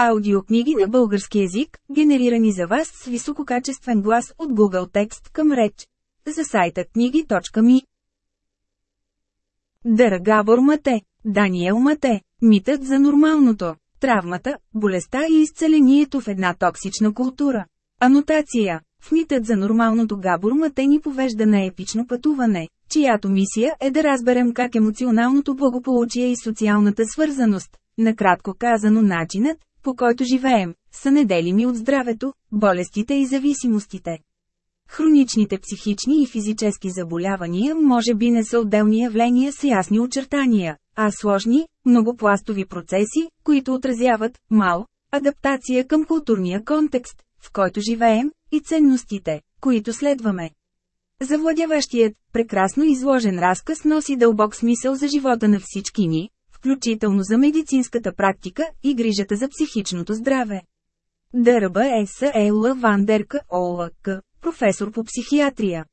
Аудиокниги на български язик, генерирани за вас с висококачествен глас от Google Текст към реч. За сайта книги.ми Дъра Габор Мате, Даниел Мате, митът за нормалното, травмата, болестта и изцелението в една токсична култура. Анотация В митът за нормалното Габор Мате ни повежда на епично пътуване, чиято мисия е да разберем как емоционалното благополучие и социалната свързаност, накратко казано начинът, по който живеем, са неделими от здравето, болестите и зависимостите. Хроничните психични и физически заболявания може би не са отделни явления с ясни очертания, а сложни, многопластови процеси, които отразяват, мал, адаптация към културния контекст, в който живеем, и ценностите, които следваме. Завладяващият, прекрасно изложен разказ носи дълбок смисъл за живота на всички ни, включително за медицинската практика и грижата за психичното здраве. Дърба С.Е.Л. Вандерка ОЛК, професор по психиатрия.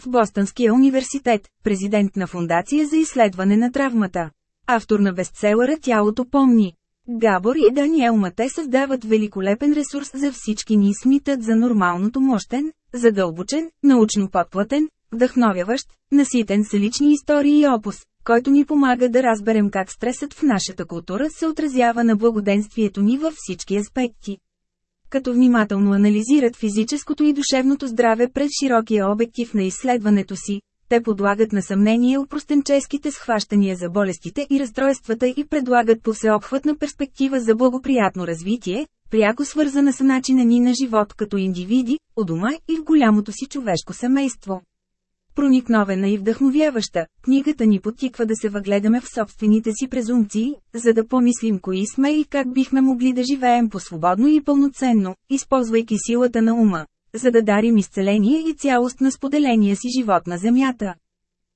В Бостонския университет, президент на Фундация за изследване на травмата. Автор на бестселъра Тялото помни. Габор и Даниел Мате създават великолепен ресурс за всички ни смитат за нормалното мощен, задълбочен, научно подплатен, вдъхновяващ, наситен с лични истории и опус, който ни помага да разберем как стресът в нашата култура се отразява на благоденствието ни във всички аспекти. Като внимателно анализират физическото и душевното здраве пред широкия обектив на изследването си, те подлагат на съмнение упростенческите схващания за болестите и разстройствата и предлагат по всеобхватна перспектива за благоприятно развитие, пряко свързана с начина ни на живот като индивиди, у дома и в голямото си човешко семейство. Проникновена и вдъхновяваща, книгата ни подтиква да се въгледаме в собствените си презумпции, за да помислим кои сме и как бихме могли да живеем по-свободно и пълноценно, използвайки силата на ума, за да дарим изцеление и цялост на споделения си живот на Земята.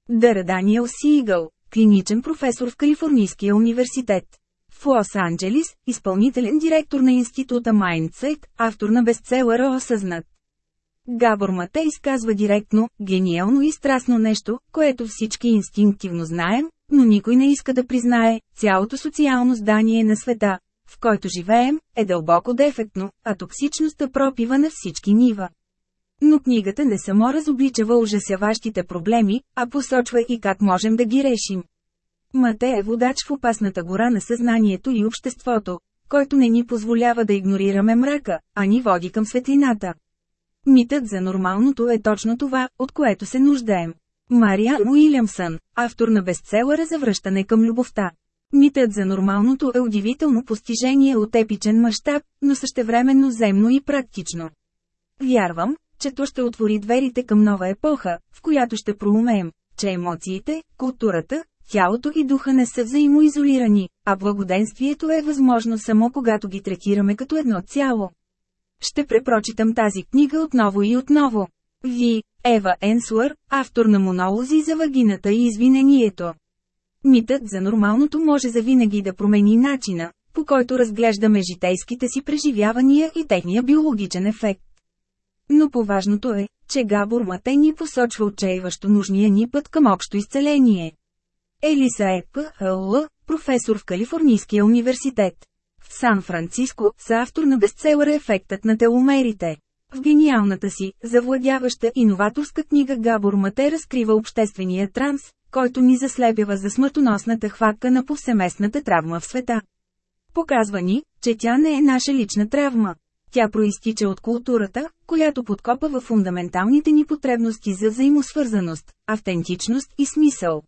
Дъра Даниел Сигъл, клиничен професор в Калифорнийския университет. В Лос-Анджелис, изпълнителен директор на института Mindset, автор на бестселъра Осъзнат. Габор Мате изказва директно, гениално и страстно нещо, което всички инстинктивно знаем, но никой не иска да признае, цялото социално здание на света, в който живеем, е дълбоко дефектно, а токсичността пропива на всички нива. Но книгата не само разобличава ужасяващите проблеми, а посочва и как можем да ги решим. Мате е водач в опасната гора на съзнанието и обществото, който не ни позволява да игнорираме мрака, а ни води към светлината. Митът за нормалното е точно това, от което се нуждаем. Мариан Уилямсън, автор на бестселъра за връщане към любовта. Митът за нормалното е удивително постижение от епичен мащаб, но същевременно земно и практично. Вярвам, че то ще отвори дверите към нова епоха, в която ще проумеем, че емоциите, културата, тялото и духа не са взаимоизолирани, а благоденствието е възможно само когато ги третираме като едно цяло. Ще препрочитам тази книга отново и отново. Ви, Ева Енслър, автор на монолози за вагината и извинението. Митът за нормалното може завинаги да промени начина, по който разглеждаме житейските си преживявания и техния биологичен ефект. Но поважното е, че Габор Мате ни посочва отчаиващо нужния ни път към общо изцеление. Елиса П.Л., професор в Калифорнийския университет. В Сан-Франциско, са автор на бестселъра Ефектът на теломерите. В гениалната си, завладяваща иноваторска книга Габор Мате разкрива обществения транс, който ни заслепява за смъртоносната хватка на повсеместната травма в света. Показва ни, че тя не е наша лична травма. Тя проистича от културата, която подкопа във фундаменталните ни потребности за взаимосвързаност, автентичност и смисъл.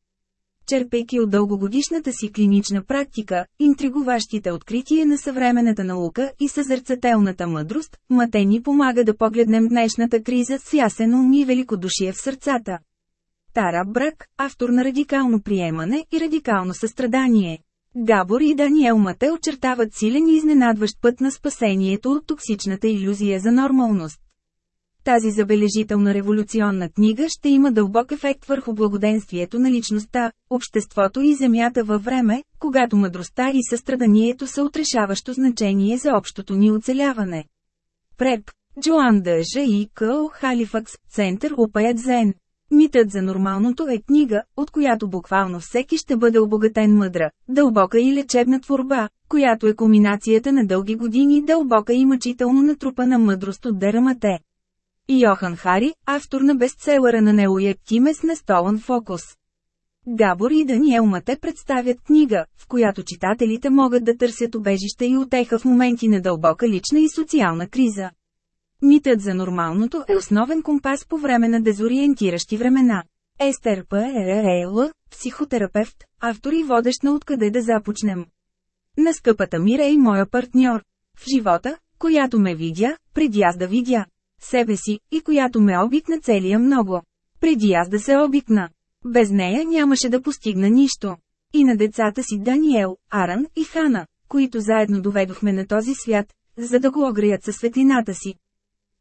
Черпейки от дългогодишната си клинична практика, интригуващите открития на съвременната наука и съзърцателната мъдрост, Мате ни помага да погледнем днешната криза с ясен ум и великодушие в сърцата. Тара Брак, автор на радикално приемане и радикално състрадание. Габор и Даниел Мате очертават силен и изненадващ път на спасението от токсичната иллюзия за нормалност. Тази забележителна революционна книга ще има дълбок ефект върху благоденствието на личността, обществото и земята във време, когато мъдростта и състраданието са отрешаващо значение за общото ни оцеляване. Преп, Джоан Дъжа и Къл Халифакс, Център Упаят Зен Митът за нормалното е книга, от която буквално всеки ще бъде обогатен мъдра, дълбока и лечебна творба, която е комбинацията на дълги години дълбока и мъчително натрупана мъдрост от Дерамате. Йохан Хари, автор на бестселъра на Неуя Тимес на Фокус. Габор и Даниел Мате представят книга, в която читателите могат да търсят убежище и утеха в моменти на дълбока лична и социална криза. Митът за нормалното е основен компас по време на дезориентиращи времена. Естер П.Р.Л. психотерапевт, автор и водещ на откъде да започнем. На скъпата Мира и моя партньор. В живота, която ме видя, преди аз да видя себе си, и която ме обикна целия много. Преди аз да се обикна. Без нея нямаше да постигна нищо. И на децата си Даниел, Аран и Хана, които заедно доведохме на този свят, за да го огреят със светлината си.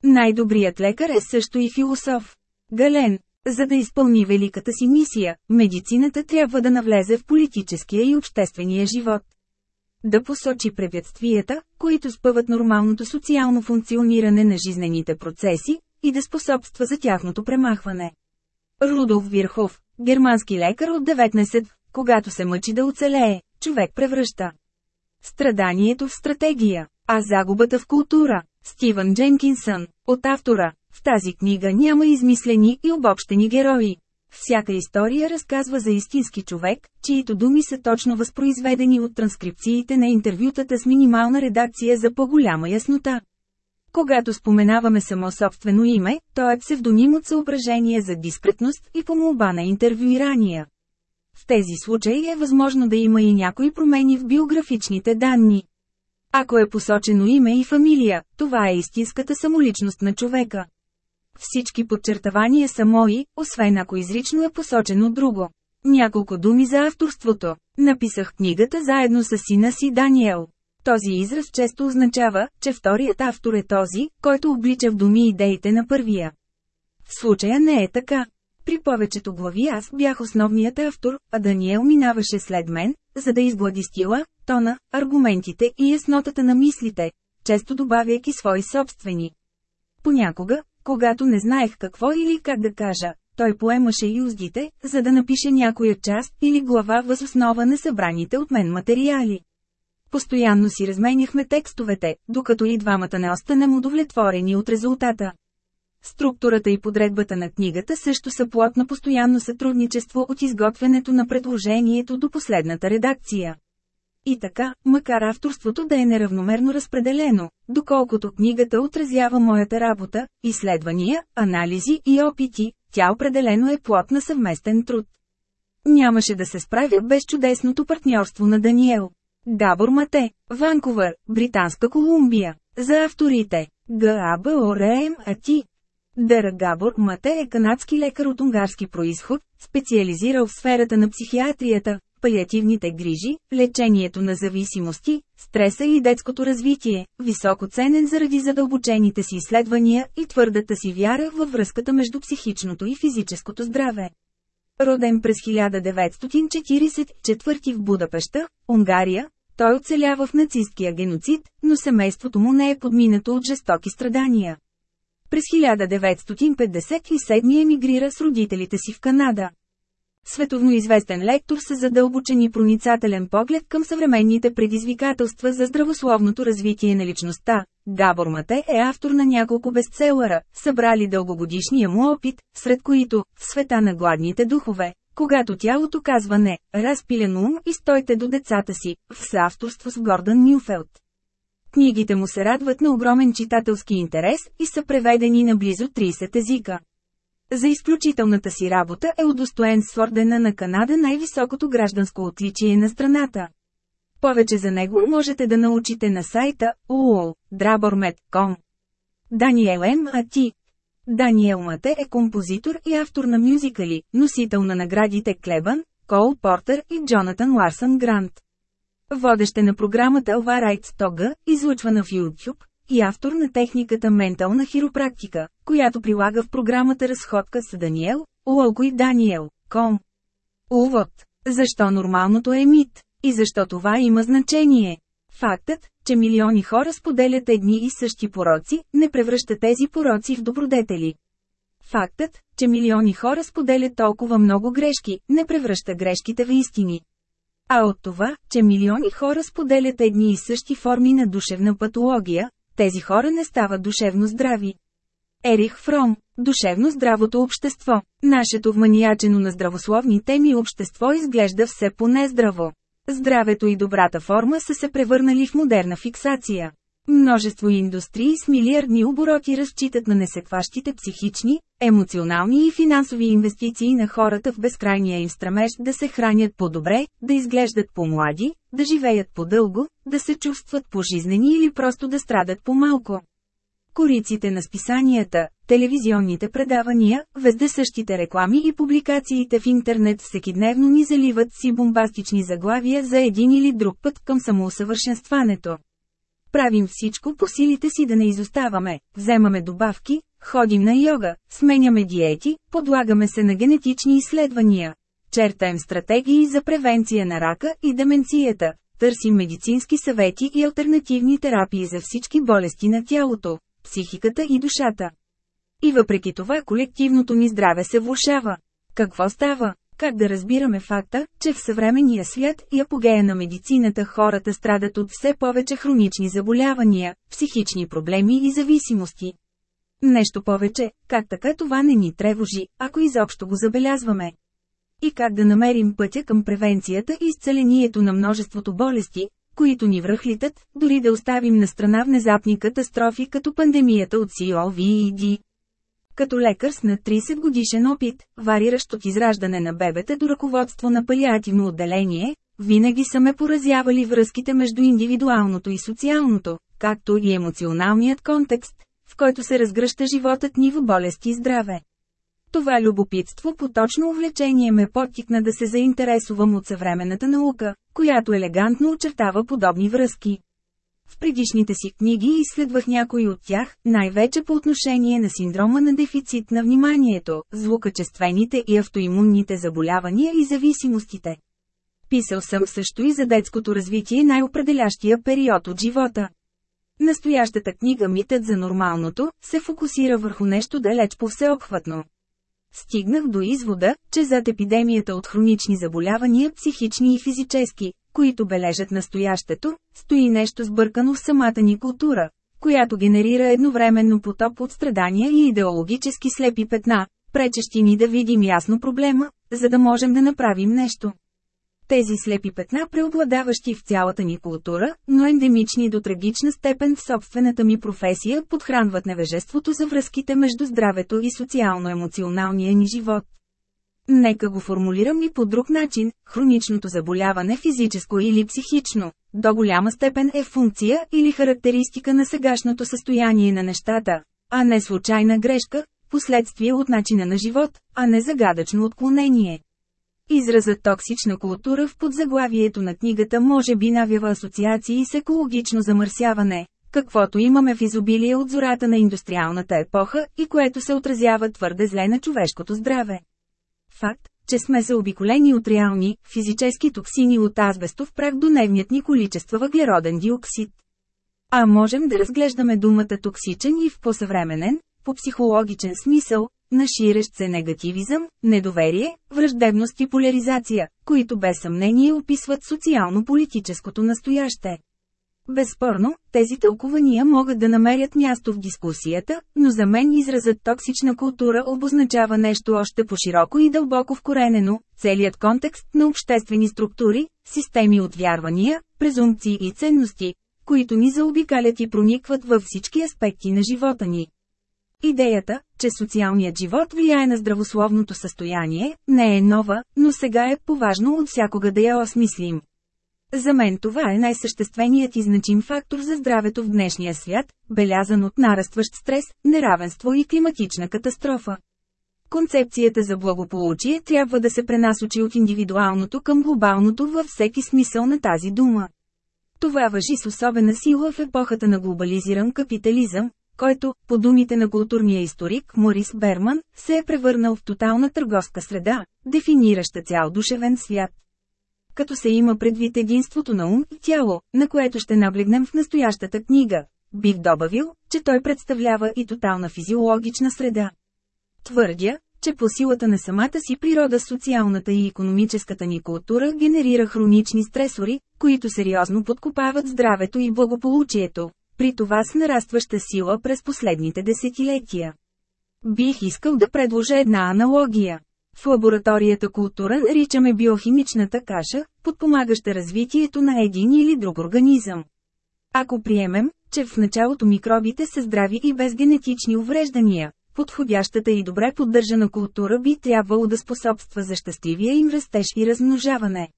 Най-добрият лекар е също и философ. Гален, за да изпълни великата си мисия, медицината трябва да навлезе в политическия и обществения живот. Да посочи препятствията, които спъват нормалното социално функциониране на жизнените процеси, и да способства за тяхното премахване. Рудолф Вирхов, германски лекар от 19, когато се мъчи да оцелее, човек превръща страданието в стратегия, а загубата в култура. Стивън Дженкинсън, от автора, в тази книга няма измислени и обобщени герои. Всяка история разказва за истински човек, чието думи са точно възпроизведени от транскрипциите на интервютата с минимална редакция за по-голяма яснота. Когато споменаваме само собствено име, то е псевдоним от съображение за дискретност и по молба на интервюирания. В тези случаи е възможно да има и някои промени в биографичните данни. Ако е посочено име и фамилия, това е истинската самоличност на човека. Всички подчертавания са мои, освен ако изрично е посочено друго. Няколко думи за авторството. Написах книгата заедно с сина си Даниел. Този израз често означава, че вторият автор е този, който облича в думи идеите на първия. В случая не е така. При повечето глави аз бях основният автор, а Даниел минаваше след мен, за да изглади стила, тона, аргументите и яснотата на мислите, често добавяйки свои собствени. Понякога, когато не знаех какво или как да кажа, той поемаше юздите, за да напише някоя част или глава въз основа на събраните от мен материали. Постоянно си разменяхме текстовете, докато и двамата не останем удовлетворени от резултата. Структурата и подредбата на книгата също са плод постоянно сътрудничество от изготвянето на предложението до последната редакция. И така, макар авторството да е неравномерно разпределено, доколкото книгата отразява моята работа, изследвания, анализи и опити, тя определено е плод на съвместен труд. Нямаше да се справя без чудесното партньорство на Даниел. Габор Мате, Ванкувър, Британска Колумбия. За авторите. ГАБОРМ АТИ. Дъра Габор Мате е канадски лекар от унгарски происход, специализирал в сферата на психиатрията, палиативните грижи, лечението на зависимости, стреса и детското развитие, високо ценен заради задълбочените си изследвания и твърдата си вяра във връзката между психичното и физическото здраве. Роден през 1944 в Будапеща, Унгария, той оцелява в нацисткия геноцид, но семейството му не е подминато от жестоки страдания. През 1957 емигрира с родителите си в Канада. Световно известен лектор с задълбочен и проницателен поглед към съвременните предизвикателства за здравословното развитие на личността. Габор Мате е автор на няколко бестселъра, събрали дългогодишния му опит, сред които «В света на гладните духове», когато тялото казва не, разпилен ум и стойте до децата си, в съавторство с Гордън Нюфелд. Книгите му се радват на огромен читателски интерес и са преведени на близо 30 езика. За изключителната си работа е удостоен с ордена на Канада най-високото гражданско отличие на страната. Повече за него можете да научите на сайта uol.drabormed.com. Даниел М. Ати Даниел Мате е композитор и автор на мюзикали, носител на наградите Клебан, Кол Портер и Джонатан Ларсън Грант. Водеща на програмата Alvarite Стога, излъчвана в YouTube, и автор на техниката ментална хиропрактика, която прилага в програмата Разходка с Даниел, Уолко и Даниел, Ком. Увод. Защо нормалното е мит? И защо това има значение? Фактът, че милиони хора споделят едни и същи пороци, не превръща тези пороци в добродетели. Фактът, че милиони хора споделят толкова много грешки, не превръща грешките в истини. А от това, че милиони хора споделят едни и същи форми на душевна патология, тези хора не стават душевно здрави. Ерих Фром Душевно здравото общество. Нашето вманиячено на здравословни теми общество изглежда все по-нездраво. Здравето и добрата форма са се превърнали в модерна фиксация. Множество индустрии с милиардни обороти разчитат на несекващите психични, емоционални и финансови инвестиции на хората в безкрайния им стремеж да се хранят по-добре, да изглеждат по-млади, да живеят по-дълго, да се чувстват по-жизнени или просто да страдат по-малко. Кориците на списанията, телевизионните предавания, вездесъщите реклами и публикациите в интернет всекидневно ни заливат си бомбастични заглавия за един или друг път към самоусъвършенстването. Правим всичко по силите си да не изоставаме, вземаме добавки, ходим на йога, сменяме диети, подлагаме се на генетични изследвания. Чертаем стратегии за превенция на рака и деменцията, търсим медицински съвети и альтернативни терапии за всички болести на тялото, психиката и душата. И въпреки това колективното ни здраве се влушава. Какво става? Как да разбираме факта, че в съвременния свят и апогея на медицината хората страдат от все повече хронични заболявания, психични проблеми и зависимости? Нещо повече, как така това не ни тревожи, ако изобщо го забелязваме? И как да намерим пътя към превенцията и изцелението на множеството болести, които ни връхлитат, дори да оставим на страна внезапни катастрофи като пандемията от COVID. Като лекар с над 30 годишен опит, вариращ от израждане на бебета до ръководство на палиативно отделение, винаги са ме поразявали връзките между индивидуалното и социалното, както и емоционалният контекст, в който се разгръща животът ни в болест и здраве. Това любопитство по точно увлечение ме подтикна да се заинтересувам от съвременната наука, която елегантно очертава подобни връзки. В предишните си книги изследвах някои от тях, най-вече по отношение на синдрома на дефицит на вниманието, злокачествените и автоимунните заболявания и зависимостите. Писал съм също и за детското развитие най-определящия период от живота. Настоящата книга Митът за нормалното се фокусира върху нещо далеч по всеобхватно. Стигнах до извода, че зад епидемията от хронични заболявания, психични и физически, които бележат настоящето, стои нещо сбъркано в самата ни култура, която генерира едновременно потоп от страдания и идеологически слепи петна, пречещи ни да видим ясно проблема, за да можем да направим нещо. Тези слепи петна преобладаващи в цялата ни култура, но ендемични до трагична степен в собствената ми професия подхранват невежеството за връзките между здравето и социално-емоционалния ни живот. Нека го формулирам и по друг начин, хроничното заболяване физическо или психично, до голяма степен е функция или характеристика на сегашното състояние на нещата, а не случайна грешка, последствие от начина на живот, а не загадъчно отклонение. Изразът токсична култура в подзаглавието на книгата може би навява асоциации с екологично замърсяване, каквото имаме в изобилие от зората на индустриалната епоха и което се отразява твърде зле на човешкото здраве. Факт, че сме заобиколени от реални, физически токсини от азбестов прах до дневният ни количества въглероден диоксид. А можем да разглеждаме думата токсичен и в по-съвременен, по психологичен смисъл, на ширещ се негативизъм, недоверие, враждебност и поляризация, които без съмнение описват социално-политическото настояще. Безспорно, тези тълкувания могат да намерят място в дискусията, но за мен изразът токсична култура обозначава нещо още по-широко и дълбоко вкоренено, целият контекст на обществени структури, системи от вярвания, презумпции и ценности, които ни заобикалят и проникват във всички аспекти на живота ни. Идеята, че социалният живот влияе на здравословното състояние, не е нова, но сега е поважно от всякога да я осмислим. За мен това е най-същественият и значим фактор за здравето в днешния свят, белязан от нарастващ стрес, неравенство и климатична катастрофа. Концепцията за благополучие трябва да се пренасочи от индивидуалното към глобалното във всеки смисъл на тази дума. Това въжи с особена сила в епохата на глобализиран капитализъм, който, по думите на културния историк Морис Берман, се е превърнал в тотална търговска среда, дефинираща цял душевен свят. Като се има предвид единството на ум и тяло, на което ще наблегнем в настоящата книга, бих добавил, че той представлява и тотална физиологична среда. Твърдя, че по силата на самата си природа социалната и економическата ни култура генерира хронични стресори, които сериозно подкопават здравето и благополучието, при това с нарастваща сила през последните десетилетия. Бих искал да предложа една аналогия. В лабораторията култура наричаме биохимичната каша, подпомагаща развитието на един или друг организъм. Ако приемем, че в началото микробите са здрави и без генетични увреждания, подходящата и добре поддържана култура би трябвало да способства за щастливия им растеж и размножаване.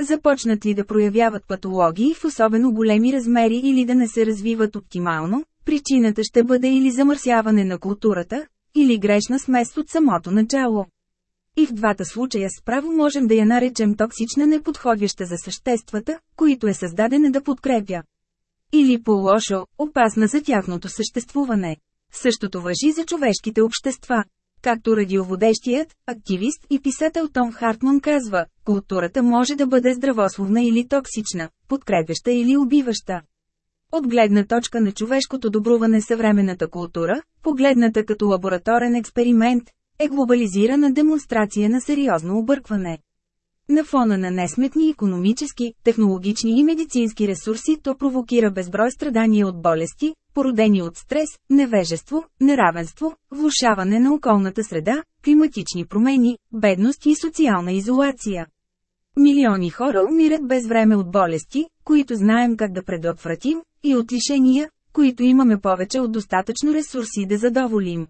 Започнат ли да проявяват патологии в особено големи размери или да не се развиват оптимално, причината ще бъде или замърсяване на културата, или грешна смес от самото начало. И в двата случая справо можем да я наречем токсична неподходяща за съществата, които е създадена да подкрепя. Или по-лошо, опасна за тяхното съществуване. Същото въжи за човешките общества. Както радиоводещият, активист и писател Том Хартман казва, културата може да бъде здравословна или токсична, подкрепяща или убиваща. От гледна точка на човешкото добруване съвременната култура, погледната като лабораторен експеримент, е глобализирана демонстрация на сериозно объркване. На фона на несметни економически, технологични и медицински ресурси то провокира безброй страдания от болести, породени от стрес, невежество, неравенство, влушаване на околната среда, климатични промени, бедност и социална изолация. Милиони хора умират без време от болести, които знаем как да предотвратим, и от лишения, които имаме повече от достатъчно ресурси да задоволим.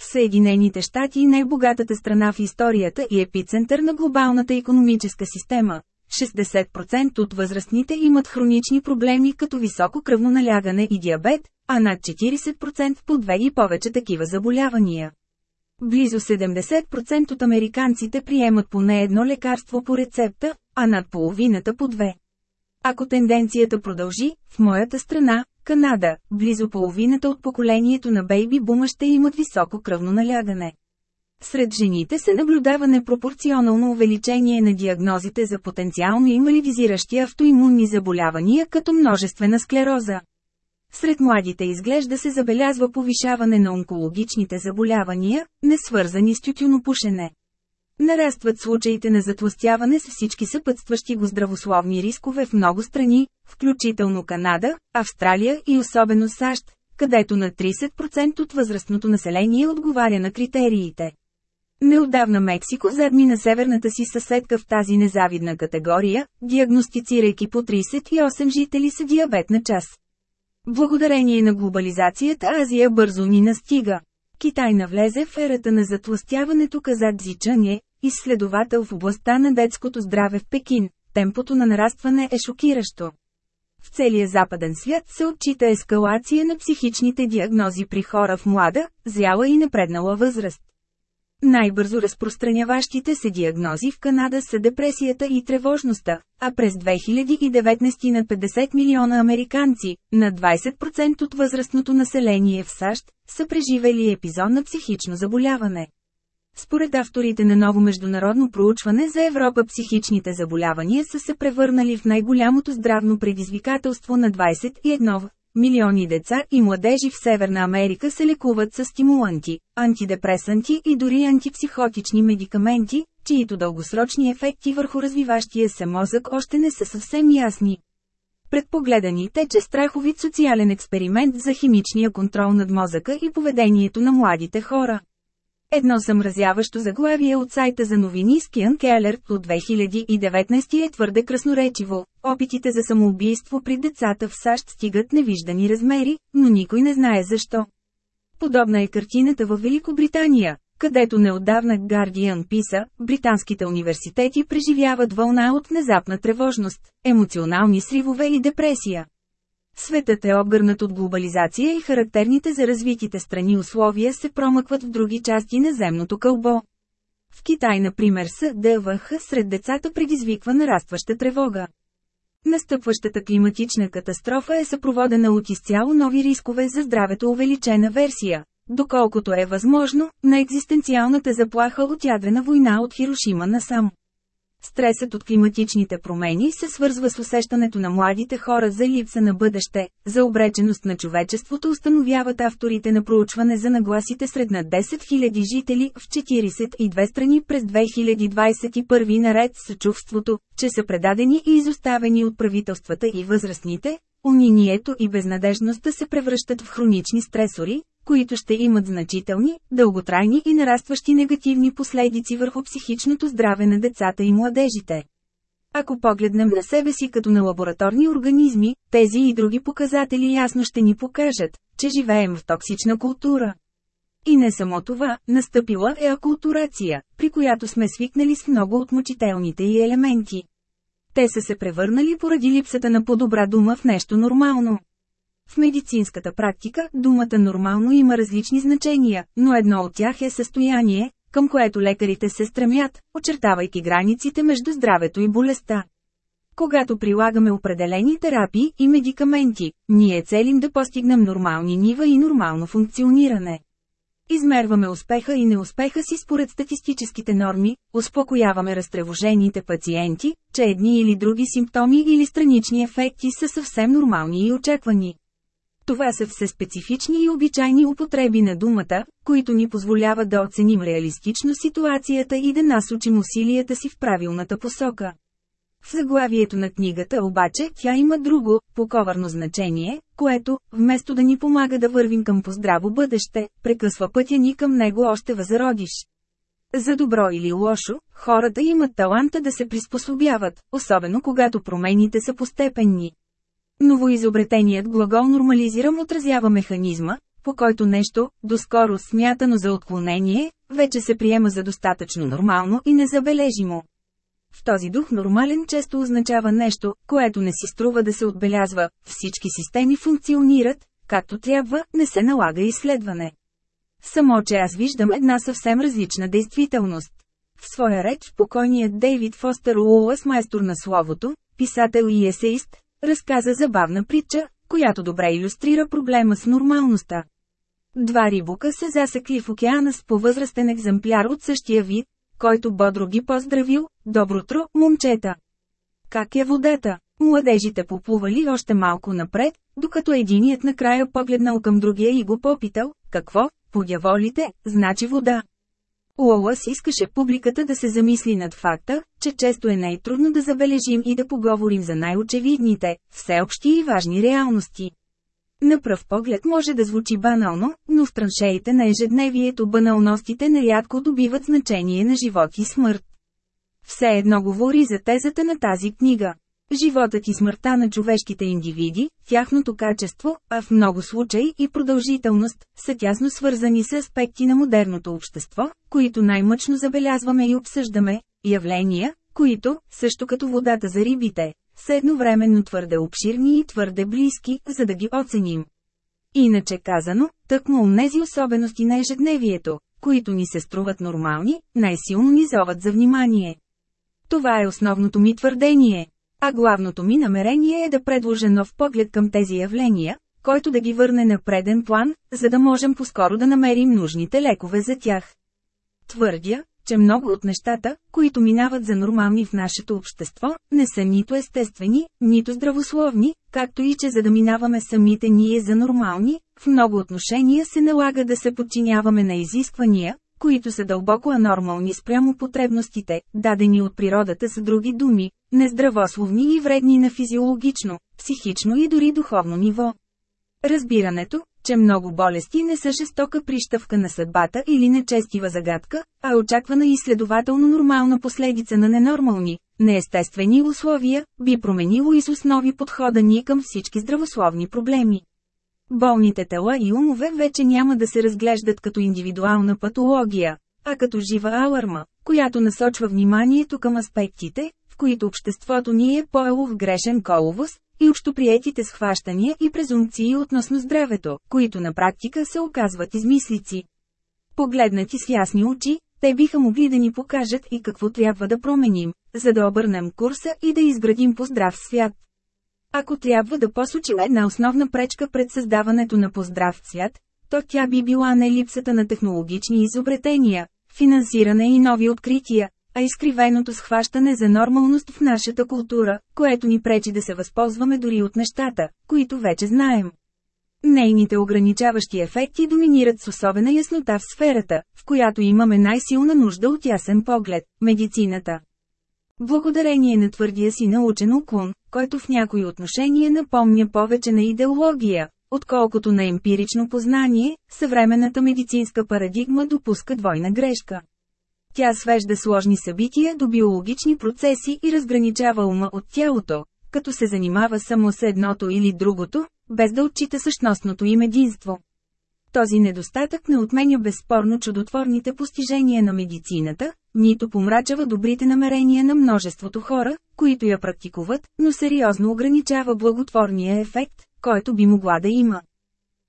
В Съединените щати най-богатата страна в историята и епицентър на глобалната економическа система. 60% от възрастните имат хронични проблеми като високо кръвно налягане и диабет, а над 40% по две и повече такива заболявания. Близо 70% от американците приемат поне едно лекарство по рецепта, а над половината по две. Ако тенденцията продължи, в моята страна, Канада, близо половината от поколението на бейби бума ще имат високо кръвно налягане. Сред жените се наблюдава непропорционално увеличение на диагнозите за потенциално инвалидизиращи автоимунни заболявания като множествена склероза. Сред младите изглежда се забелязва повишаване на онкологичните заболявания, не свързани с тютюнопушене. Нарастват случаите на затластяване с всички съпътстващи го здравословни рискове в много страни, включително Канада, Австралия и особено САЩ, където на 30% от възрастното население отговаря на критериите. Неодавна Мексико задмина северната си съседка в тази незавидна категория, диагностицирайки по 38 жители с диабет на час. Благодарение на глобализацията Азия бързо ни настига. Китай навлезе в ерата на затластяването каза Цзичане, изследовател в областта на детското здраве в Пекин. Темпото на нарастване е шокиращо. В целия западен свят се отчита ескалация на психичните диагнози при хора в млада, зяла и напреднала възраст. Най-бързо разпространяващите се диагнози в Канада са депресията и тревожността, а през 2019 на 50 милиона американци, на 20% от възрастното население в САЩ, са преживели епизод на психично заболяване. Според авторите на ново международно проучване за Европа психичните заболявания са се превърнали в най-голямото здравно предизвикателство на 21 Милиони деца и младежи в Северна Америка се лекуват с стимуланти, антидепресанти и дори антипсихотични медикаменти, чието дългосрочни ефекти върху развиващия се мозък още не са съвсем ясни. Предпогледани тече страховит социален експеримент за химичния контрол над мозъка и поведението на младите хора. Едно съмразяващо заглавие от сайта за новини Скиан Келер от 2019 е твърде красноречиво. Опитите за самоубийство при децата в САЩ стигат невиждани размери, но никой не знае защо. Подобна е картината в Великобритания, където неотдавна Guardian писа, британските университети преживяват вълна от внезапна тревожност, емоционални сривове и депресия. Светът е обгърнат от глобализация и характерните за развитите страни условия се промъкват в други части на земното кълбо. В Китай, например, с ДВХ сред децата предизвиква нарастваща тревога. Настъпващата климатична катастрофа е съпроводена от изцяло нови рискове за здравето увеличена версия, доколкото е възможно, на екзистенциалната заплаха от ядрена война от Хирошима насам. Стресът от климатичните промени се свързва с усещането на младите хора за липса на бъдеще, за обреченост на човечеството установяват авторите на проучване за нагласите сред над 10 000 жители в 42 страни през 2021 наред с чувството, че са предадени и изоставени от правителствата и възрастните, унинието и безнадежността се превръщат в хронични стресори, които ще имат значителни, дълготрайни и нарастващи негативни последици върху психичното здраве на децата и младежите. Ако погледнем на себе си като на лабораторни организми, тези и други показатели ясно ще ни покажат, че живеем в токсична култура. И не само това, настъпила е акултурация, при която сме свикнали с много от мъчителните и елементи. Те са се превърнали поради липсата на по-добра дума в нещо нормално. В медицинската практика, думата нормално има различни значения, но едно от тях е състояние, към което лекарите се стремят, очертавайки границите между здравето и болестта. Когато прилагаме определени терапии и медикаменти, ние целим да постигнем нормални нива и нормално функциониране. Измерваме успеха и неуспеха си според статистическите норми, успокояваме разтревожените пациенти, че едни или други симптоми или странични ефекти са съвсем нормални и очаквани. Това са все специфични и обичайни употреби на думата, които ни позволяват да оценим реалистично ситуацията и да насочим усилията си в правилната посока. В заглавието на книгата обаче тя има друго, поковарно значение, което, вместо да ни помага да вървим към поздраво бъдеще, прекъсва пътя ни към него още възродиш. За добро или лошо, хората имат таланта да се приспособяват, особено когато промените са постепенни. Новоизобретеният глагол нормализирам отразява механизма, по който нещо, доскоро смятано за отклонение, вече се приема за достатъчно нормално и незабележимо. В този дух нормален често означава нещо, което не си струва да се отбелязва, всички системи функционират, както трябва, не се налага изследване. Само че аз виждам една съвсем различна действителност. В своя реч покойният Дейвид Фостер Уолъс майстор на словото, писател и есеист, разказа забавна притча, която добре иллюстрира проблема с нормалността. Два рибука се засекли в океана с повъзрастен екземпляр от същия вид, който бодро ги поздравил, добротро, момчета. Как е водата? Младежите поплували още малко напред, докато единият накрая погледнал към другия и го попитал, какво, подяволите, значи вода. Уолъс искаше публиката да се замисли над факта, че често е най-трудно да забележим и да поговорим за най-очевидните, всеобщи и важни реалности. На пръв поглед може да звучи банално, но в траншеите на ежедневието баналностите нарядко добиват значение на живот и смърт. Все едно говори за тезата на тази книга. Животът и смъртта на човешките индивиди, тяхното качество, а в много случаи и продължителност, са тясно свързани с аспекти на модерното общество, които най-мъчно забелязваме и обсъждаме, явления, които, също като водата за рибите, са едновременно твърде обширни и твърде близки, за да ги оценим. Иначе казано, тъкмо онези особености на ежедневието, които ни се струват нормални, най-силно ни зоват за внимание. Това е основното ми твърдение. А главното ми намерение е да предложа нов поглед към тези явления, който да ги върне на преден план, за да можем по-скоро да намерим нужните лекове за тях. Твърдя, че много от нещата, които минават за нормални в нашето общество, не са нито естествени, нито здравословни, както и че за да минаваме самите ние за нормални, в много отношения се налага да се подчиняваме на изисквания, които са дълбоко анормални спрямо потребностите, дадени от природата с други думи, нездравословни и вредни на физиологично, психично и дори духовно ниво. Разбирането, че много болести не са жестока прищавка на съдбата или нечестива загадка, а очаквана и следователно нормална последица на ненормални, неестествени условия, би променило и с основи подхода ни към всички здравословни проблеми. Болните тела и умове вече няма да се разглеждат като индивидуална патология, а като жива аларма, която насочва вниманието към аспектите, в които обществото ни е поело в грешен коловоз, и общоприетите схващания и презумпции относно здравето, които на практика се оказват измислици. Погледнати с ясни очи, те биха могли да ни покажат и какво трябва да променим, за да обърнем курса и да изградим поздрав свят. Ако трябва да посочим една основна пречка пред създаването на поздрав свят, то тя би била не липсата на технологични изобретения, финансиране и нови открития, а изкривеното схващане за нормалност в нашата култура, което ни пречи да се възползваме дори от нещата, които вече знаем. Нейните ограничаващи ефекти доминират с особена яснота в сферата, в която имаме най-силна нужда от ясен поглед – медицината. Благодарение на твърдия си научен уклон, който в някои отношения напомня повече на идеология, отколкото на емпирично познание, съвременната медицинска парадигма допуска двойна грешка. Тя свежда сложни събития до биологични процеси и разграничава ума от тялото, като се занимава само с едното или другото, без да отчита същностното им единство. Този недостатък не отменя безспорно чудотворните постижения на медицината, нито помрачава добрите намерения на множеството хора, които я практикуват, но сериозно ограничава благотворния ефект, който би могла да има.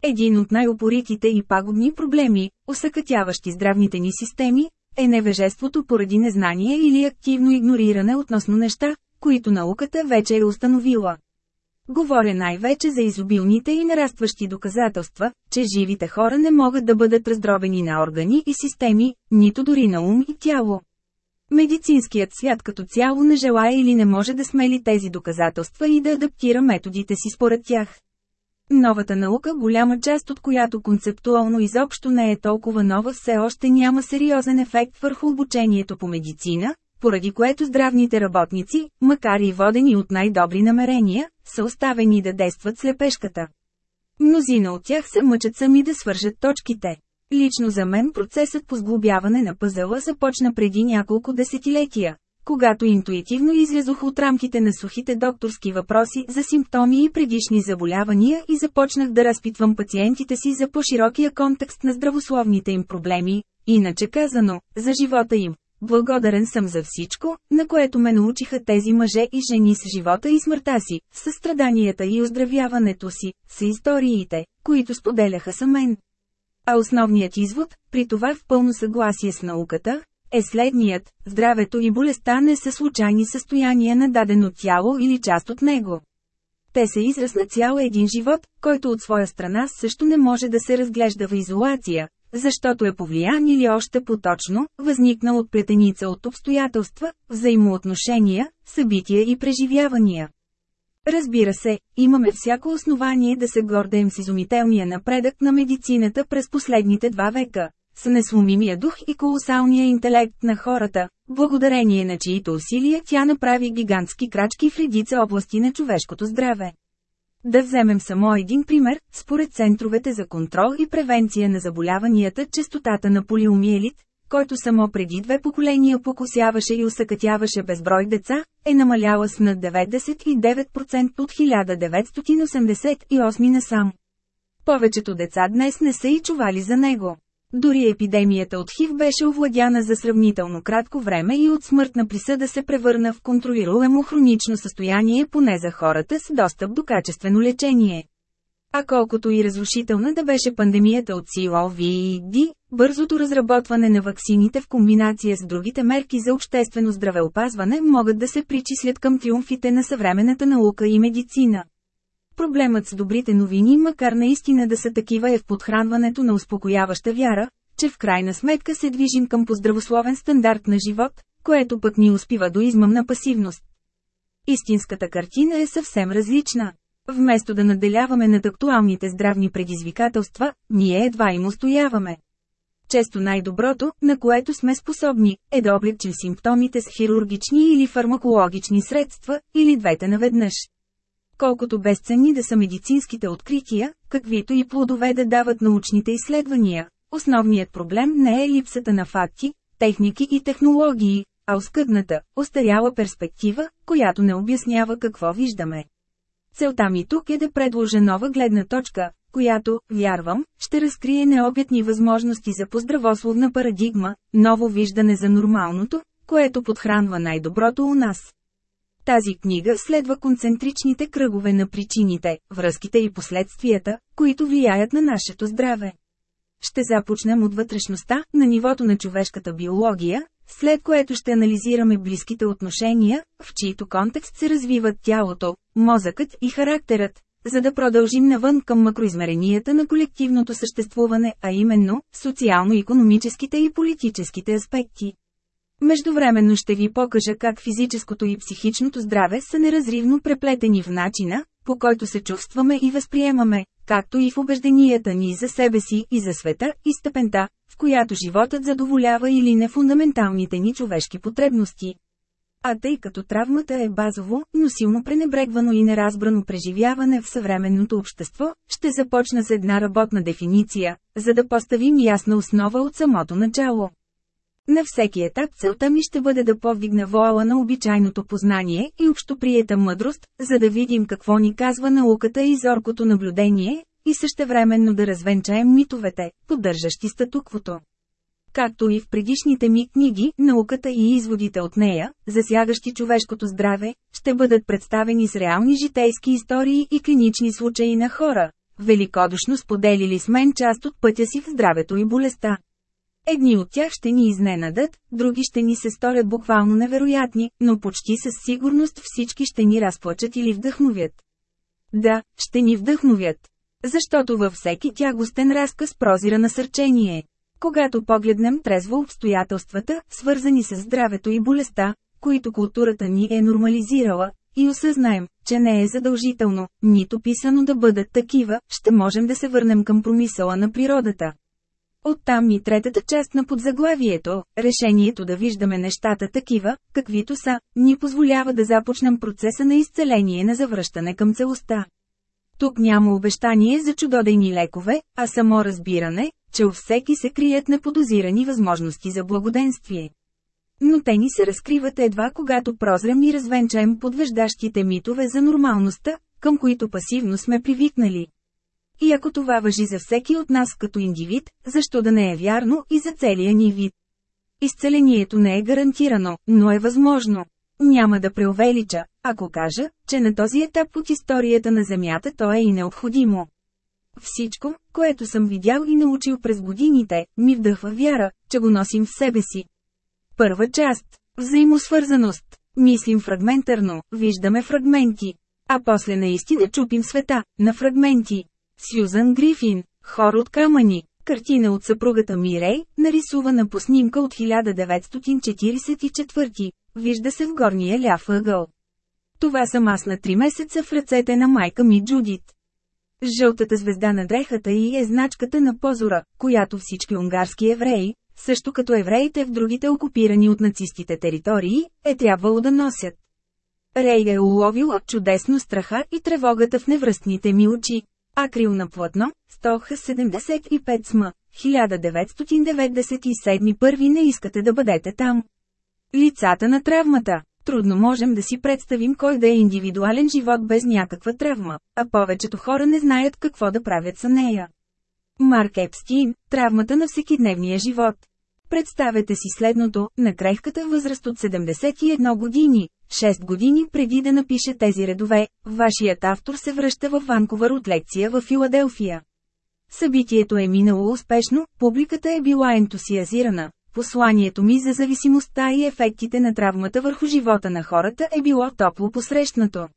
Един от най-опоритите и пагубни проблеми, усъкътяващи здравните ни системи, е невежеството поради незнание или активно игнориране относно неща, които науката вече е установила. Говоря най-вече за изобилните и нарастващи доказателства, че живите хора не могат да бъдат раздробени на органи и системи, нито дори на ум и тяло. Медицинският свят като цяло не желая или не може да смели тези доказателства и да адаптира методите си според тях. Новата наука, голяма част от която концептуално изобщо не е толкова нова, все още няма сериозен ефект върху обучението по медицина, поради което здравните работници, макар и водени от най-добри намерения, са оставени да действат слепешката. Мнозина от тях се мъчат сами да свържат точките. Лично за мен процесът по сглобяване на пъзела започна преди няколко десетилетия, когато интуитивно излязох от рамките на сухите докторски въпроси за симптоми и предишни заболявания и започнах да разпитвам пациентите си за по-широкия контекст на здравословните им проблеми, иначе казано, за живота им. Благодарен съм за всичко, на което ме научиха тези мъже и жени с живота и смъртта си, с страданията и оздравяването си, с историите, които споделяха са мен. А основният извод, при това в пълно съгласие с науката, е следният – здравето и болестта не са случайни състояния на дадено тяло или част от него. Те са израз на цял един живот, който от своя страна също не може да се разглежда в изолация, защото е повлиян или още поточно, възникнал от плетеница от обстоятелства, взаимоотношения, събития и преживявания. Разбира се, имаме всяко основание да се гордеем с изумителния напредък на медицината през последните два века, с несломимия дух и колосалния интелект на хората, благодарение на чието усилия тя направи гигантски крачки в редица области на човешкото здраве. Да вземем само един пример, според центровете за контрол и превенция на заболяванията частотата на полиомиелит, който само преди две поколения покосяваше и усъкътяваше безброй деца, е намаляла с над 99% от 1988 насам. Повечето деца днес не са и чували за него. Дори епидемията от ХИВ беше овладяна за сравнително кратко време и от смъртна присъда се превърна в контролируемо хронично състояние поне за хората с достъп до качествено лечение. А колкото и разрушителна да беше пандемията от COVID, бързото разработване на ваксините в комбинация с другите мерки за обществено здравеопазване могат да се причислят към триумфите на съвременната наука и медицина. Проблемът с добрите новини, макар наистина да са такива е в подхранването на успокояваща вяра, че в крайна сметка се движим към поздравословен стандарт на живот, което пък ни успива до измъмна пасивност. Истинската картина е съвсем различна. Вместо да наделяваме над актуалните здравни предизвикателства, ние едва им устояваме. Често най-доброто, на което сме способни, е да облегчим симптомите с хирургични или фармакологични средства, или двете наведнъж. Колкото безценни да са медицинските открития, каквито и плодове да дават научните изследвания, основният проблем не е липсата на факти, техники и технологии, а оскъдната, остаряла перспектива, която не обяснява какво виждаме. Целта ми тук е да предложа нова гледна точка, която, вярвам, ще разкрие необятни възможности за поздравословна парадигма, ново виждане за нормалното, което подхранва най-доброто у нас. Тази книга следва концентричните кръгове на причините, връзките и последствията, които влияят на нашето здраве. Ще започнем от вътрешността, на нивото на човешката биология, след което ще анализираме близките отношения, в чието контекст се развиват тялото, мозъкът и характерът, за да продължим навън към макроизмеренията на колективното съществуване, а именно, социално-економическите и политическите аспекти. Междувременно ще ви покажа как физическото и психичното здраве са неразривно преплетени в начина, по който се чувстваме и възприемаме, както и в убежденията ни за себе си и за света, и степента, в която животът задоволява или не фундаменталните ни човешки потребности. А тъй като травмата е базово, но силно пренебрегвано и неразбрано преживяване в съвременното общество, ще започна с една работна дефиниция, за да поставим ясна основа от самото начало. На всеки етап целта ми ще бъде да повдигна воала на обичайното познание и общоприета мъдрост, за да видим какво ни казва науката и зоркото наблюдение, и същевременно да развенчаем митовете, поддържащи статуквото. Както и в предишните ми книги, науката и изводите от нея, засягащи човешкото здраве, ще бъдат представени с реални житейски истории и клинични случаи на хора, великодушно споделили с мен част от пътя си в здравето и болестта. Едни от тях ще ни изненадат, други ще ни се сторят буквално невероятни, но почти със сигурност всички ще ни разплачат или вдъхновят. Да, ще ни вдъхновят. Защото във всеки тягостен разказ прозира насърчение. Когато погледнем трезво обстоятелствата, свързани с здравето и болестта, които културата ни е нормализирала, и осъзнаем, че не е задължително, нито писано да бъдат такива, ще можем да се върнем към промисъла на природата. Оттам и третата част на подзаглавието, решението да виждаме нещата такива, каквито са, ни позволява да започнем процеса на изцеление на завръщане към целостта. Тук няма обещание за чудодейни лекове, а само разбиране, че у всеки се крият неподозирани възможности за благоденствие. Но те ни се разкриват едва когато прозрем и развенчаем подвеждащите митове за нормалността, към които пасивно сме привикнали. И ако това въжи за всеки от нас като индивид, защо да не е вярно и за целия ни вид? Изцелението не е гарантирано, но е възможно. Няма да преувелича, ако кажа, че на този етап от историята на Земята то е и необходимо. Всичко, което съм видял и научил през годините, ми вдъхва вяра, че го носим в себе си. Първа част – взаимосвързаност. Мислим фрагментарно, виждаме фрагменти. А после наистина чупим света, на фрагменти. Сюзан Грифин, хор от камъни, картина от съпругата Мирей, нарисувана по снимка от 1944, вижда се в горния ляв ъгъл. Това съм аз на три месеца в ръцете на майка ми Джудит. Жълтата звезда на дрехата й е значката на позора, която всички унгарски евреи, също като евреите в другите окупирани от нацистите територии, е трябвало да носят. Рей е уловил от чудесно страха и тревогата в невръстните ми очи. Акрил на плътно, Стоха 75 см, 1997 първи не искате да бъдете там. Лицата на травмата Трудно можем да си представим кой да е индивидуален живот без някаква травма, а повечето хора не знаят какво да правят с нея. Марк Епстин – травмата на всекидневния живот. Представете си следното, на крехката възраст от 71 години, 6 години преди да напише тези редове, вашият автор се връща в Ванкувър от лекция в Филаделфия. Събитието е минало успешно, публиката е била ентусиазирана, Посланието ми за зависимостта и ефектите на травмата върху живота на хората е било топло посрещнато.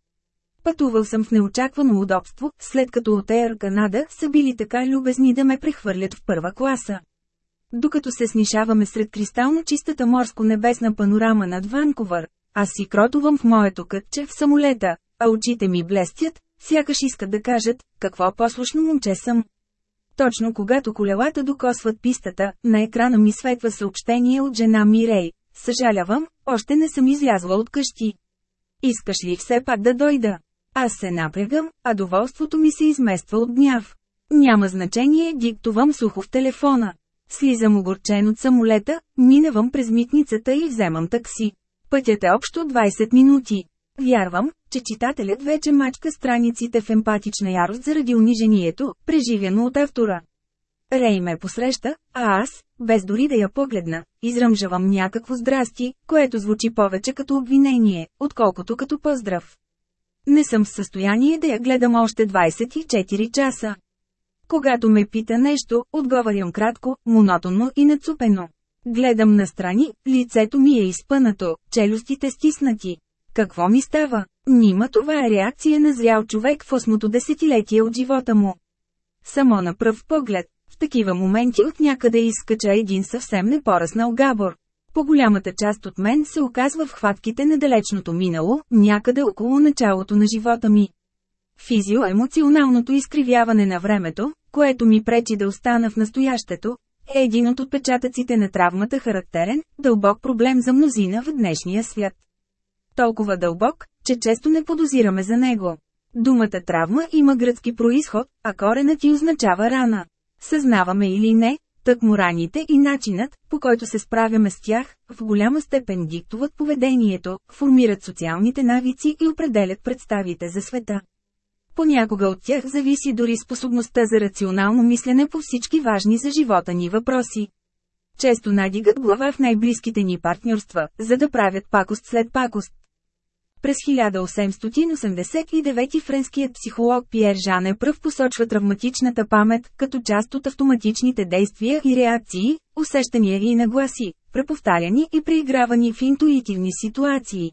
Пътувал съм в неочаквано удобство, след като от Air Canada са били така любезни да ме прехвърлят в първа класа. Докато се снишаваме сред кристално чистата морско-небесна панорама над Ванкувър, аз си кротувам в моето кътче в самолета, а очите ми блестят, сякаш искат да кажат, какво послушно момче съм. Точно когато колелата докосват пистата, на екрана ми светва съобщение от жена Мирей. Съжалявам, още не съм излязла от къщи. Искаш ли все пак да дойда? Аз се напрягам, а доволството ми се измества от гняв. Няма значение, диктувам сухо в телефона. Слизам огорчен от самолета, минавам през митницата и вземам такси. Пътят е общо 20 минути. Вярвам, че читателят вече мачка страниците в емпатична ярост заради унижението, преживяно от автора. Рей ме посреща, а аз, без дори да я погледна, изръмжавам някакво здрасти, което звучи повече като обвинение, отколкото като поздрав. Не съм в състояние да я гледам още 24 часа. Когато ме пита нещо, отговарям кратко, монотонно и нацупено. Гледам настрани, лицето ми е изпънато, челюстите стиснати. Какво ми става? Нима това е реакция на зрял човек в осмото десетилетие от живота му. Само на пръв поглед, в такива моменти от някъде изскача един съвсем непораснал габор. По-голямата част от мен се оказва в хватките на далечното минало, някъде около началото на живота ми. Физиоемоционалното изкривяване на времето, което ми пречи да остана в настоящето, е един от отпечатъците на травмата характерен, дълбок проблем за мнозина в днешния свят. Толкова дълбок, че често не подозираме за него. Думата травма има гръцки происход, а коренът й означава рана. Съзнаваме или не, тъкмо раните и начинът, по който се справяме с тях, в голяма степен диктуват поведението, формират социалните навици и определят представите за света. Понякога от тях зависи дори способността за рационално мислене по всички важни за живота ни въпроси. Често надигат глава в най-близките ни партньорства, за да правят пакост след пакост. През 1889 френският психолог Пьер Жане пръв посочва травматичната памет, като част от автоматичните действия и реакции, усещания и нагласи, преповтаряни и преигравани в интуитивни ситуации.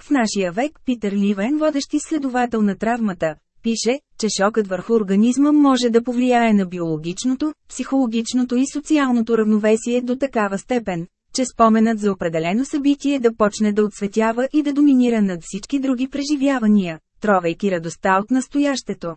В нашия век Питър Ливен, водещ изследовател на травмата, пише, че шокът върху организма може да повлияе на биологичното, психологичното и социалното равновесие до такава степен, че споменът за определено събитие да почне да отсветява и да доминира над всички други преживявания, тровейки радостта от настоящето.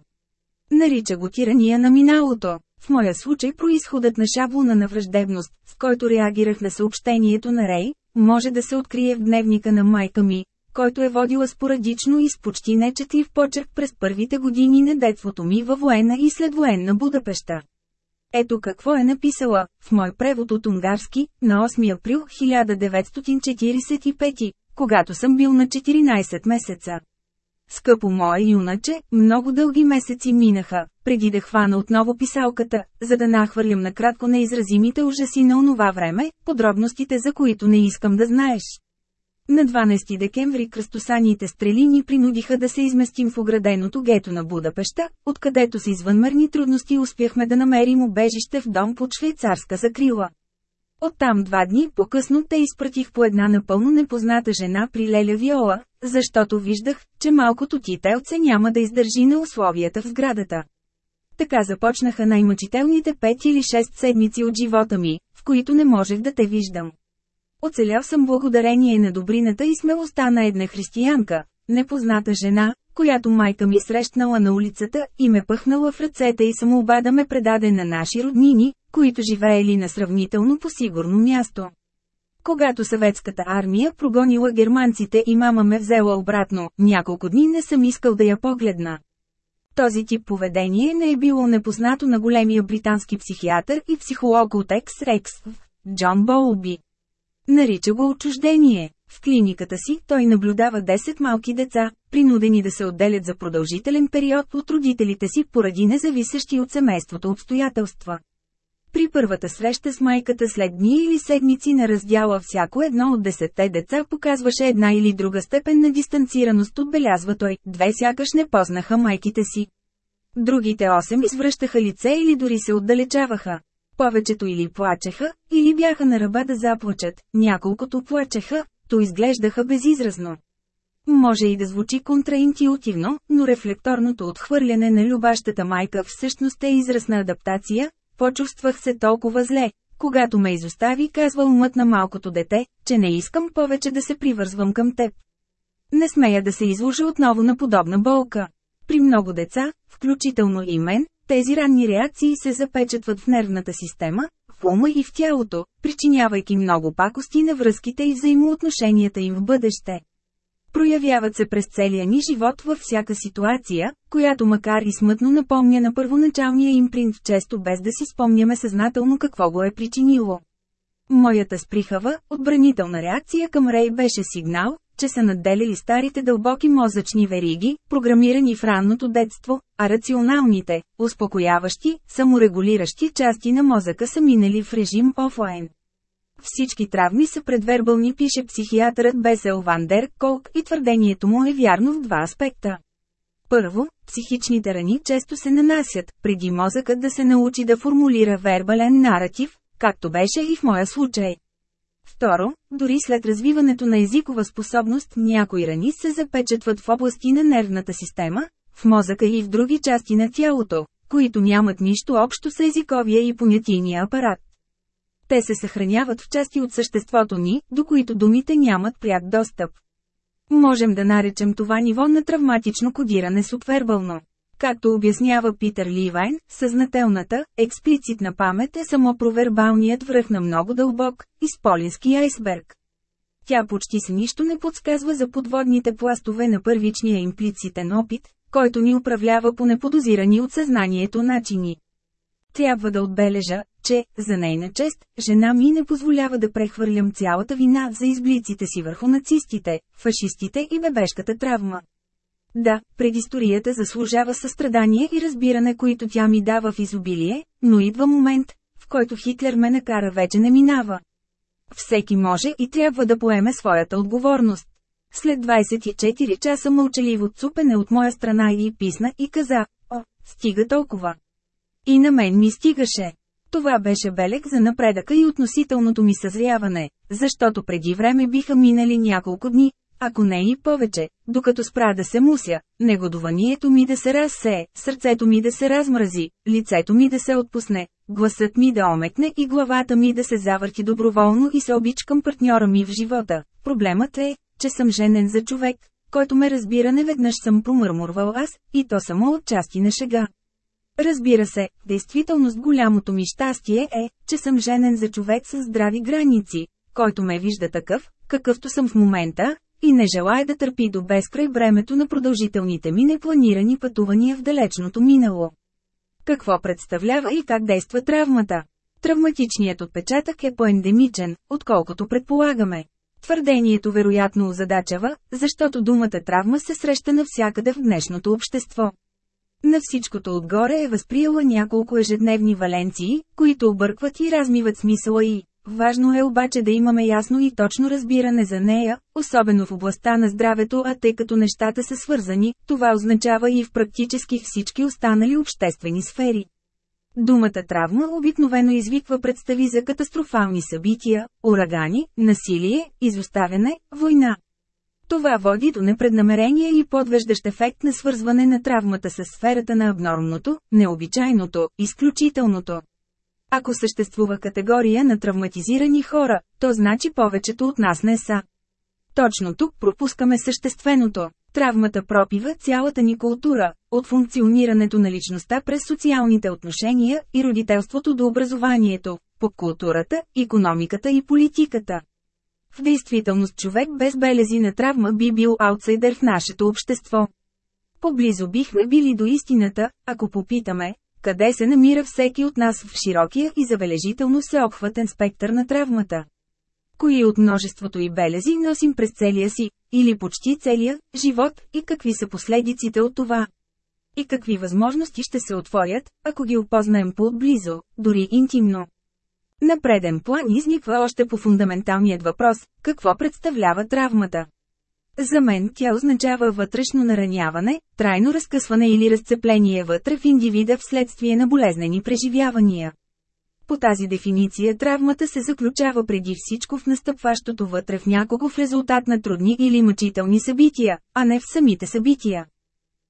Нарича го тирания на миналото. В моя случай происходът на шаблона на враждебност, с който реагирах на съобщението на Рей, може да се открие в дневника на майка ми, който е водила спорадично и с почти нечетлив почерк през първите години на детството ми във военна и следвоенна Будапеща. Ето какво е написала, в мой превод от унгарски, на 8 април 1945, когато съм бил на 14 месеца. Скъпо мое юначе, много дълги месеци минаха, преди да хвана отново писалката, за да нахвърлям накратко неизразимите ужаси на онова време, подробностите за които не искам да знаеш. На 12 декември кръстосаните стрели ни принудиха да се изместим в ограденото гето на Будапеща, откъдето с извънмерни трудности успяхме да намерим убежище в дом под швейцарска закрила. Оттам два дни по-късно те изпратих по една напълно непозната жена при Леля Виола, защото виждах, че малкото ти телце няма да издържи на условията в сградата. Така започнаха най-мъчителните пет или шест седмици от живота ми, в които не можех да те виждам. Оцелял съм благодарение на добрината и смелостта на една християнка, непозната жена, която майка ми срещнала на улицата и ме пъхнала в ръцете и самоуба да ме предаде на наши роднини, които живеели на сравнително по-сигурно място. Когато съветската армия прогонила германците и мама ме взела обратно, няколко дни не съм искал да я погледна. Този тип поведение не е било непознато на големия британски психиатър и психолог от Екс-Рекс, Джон Боуби. Нарича го отчуждение. В клиниката си той наблюдава 10 малки деца, принудени да се отделят за продължителен период от родителите си поради независещи от семейството обстоятелства. При първата среща с майката след дни или седмици на раздяла всяко едно от десетте деца показваше една или друга степен на дистанцираност отбелязва той, две сякаш не познаха майките си. Другите 8 извръщаха лице или дори се отдалечаваха. Повечето или плачеха, или бяха на ръба да заплачат, няколкото плачеха, то изглеждаха безизразно. Може и да звучи контраинтуитивно, но рефлекторното отхвърляне на любащата майка всъщност е израз на адаптация, почувствах се толкова зле, когато ме изостави казва умът на малкото дете, че не искам повече да се привързвам към теб. Не смея да се изложа отново на подобна болка. При много деца, включително и мен, тези ранни реакции се запечатват в нервната система, в ума и в тялото, причинявайки много пакости на връзките и взаимоотношенията им в бъдеще. Проявяват се през целия ни живот във всяка ситуация, която макар и смътно напомня на първоначалния импринт често без да си спомняме съзнателно какво го е причинило. Моята сприхава, отбранителна реакция към Рей беше сигнал, че са надделили старите дълбоки мозъчни вериги, програмирани в ранното детство, а рационалните, успокояващи, саморегулиращи части на мозъка са минали в режим офлайн. Всички травми са предвербални пише психиатърът Бесел Ван Дер Колк и твърдението му е вярно в два аспекта. Първо, психичните рани често се нанасят, преди мозъкът да се научи да формулира вербален наратив, както беше и в моя случай. Второ, дори след развиването на езикова способност някои рани се запечатват в области на нервната система, в мозъка и в други части на тялото, които нямат нищо общо с езиковия и понятийния апарат. Те се съхраняват в части от съществото ни, до които думите нямат пряк достъп. Можем да наречем това ниво на травматично кодиране субвербално. Както обяснява Питър Ливайн, съзнателната, експлицитна памет е само провербалният връх на много дълбок, изполински айсберг. Тя почти с нищо не подсказва за подводните пластове на първичния имплицитен опит, който ни управлява по неподозирани от съзнанието начини. Трябва да отбележа, че, за нейна чест, жена ми не позволява да прехвърлям цялата вина за изблиците си върху нацистите, фашистите и бебешката травма. Да, предисторията заслужава състрадание и разбиране, които тя ми дава в изобилие, но идва момент, в който Хитлер ме накара вече не минава. Всеки може и трябва да поеме своята отговорност. След 24 часа мълчаливо цупене от моя страна и писна и каза, о, стига толкова. И на мен ми стигаше. Това беше белег за напредъка и относителното ми съзряване, защото преди време биха минали няколко дни, ако не и повече, докато спра да се муся, негодованието ми да се разсее, сърцето ми да се размрази, лицето ми да се отпусне, гласът ми да омекне и главата ми да се завърти доброволно и се обичкам партньора ми в живота. Проблемът е, че съм женен за човек, който ме разбира неведнъж съм промърмурвал аз, и то само от части на шега. Разбира се, действителност голямото ми щастие е, че съм женен за човек с здрави граници, който ме вижда такъв, какъвто съм в момента, и не желая да търпи до безкрай бремето на продължителните ми непланирани пътувания в далечното минало. Какво представлява и как действа травмата? Травматичният отпечатък е по-ендемичен, отколкото предполагаме. Твърдението вероятно озадачава, защото думата травма се среща навсякъде в днешното общество. На всичкото отгоре е възприела няколко ежедневни валенции, които объркват и размиват смисъла и. Важно е обаче да имаме ясно и точно разбиране за нея, особено в областта на здравето, а тъй като нещата са свързани, това означава и в практически всички останали обществени сфери. Думата травма обикновено извиква представи за катастрофални събития, урагани, насилие, изоставяне, война. Това води до непреднамерение и подвеждащ ефект на свързване на травмата с сферата на абнормното, необичайното, изключителното. Ако съществува категория на травматизирани хора, то значи повечето от нас не са. Точно тук пропускаме същественото. Травмата пропива цялата ни култура, от функционирането на личността през социалните отношения и родителството до образованието, по културата, економиката и политиката. В действителност човек без белези на травма би бил аутсайдер в нашето общество. Поблизо бихме били до истината, ако попитаме, къде се намира всеки от нас в широкия и забележително всеобхватен спектър на травмата. Кои от множеството и белези носим през целия си, или почти целия, живот, и какви са последиците от това? И какви възможности ще се отворят, ако ги опознаем по-отблизо, дори интимно? На преден план изниква още по фундаменталният въпрос – какво представлява травмата? За мен тя означава вътрешно нараняване, трайно разкъсване или разцепление вътре в индивида вследствие на болезнени преживявания. По тази дефиниция травмата се заключава преди всичко в настъпващото вътре в някого в резултат на трудни или мъчителни събития, а не в самите събития.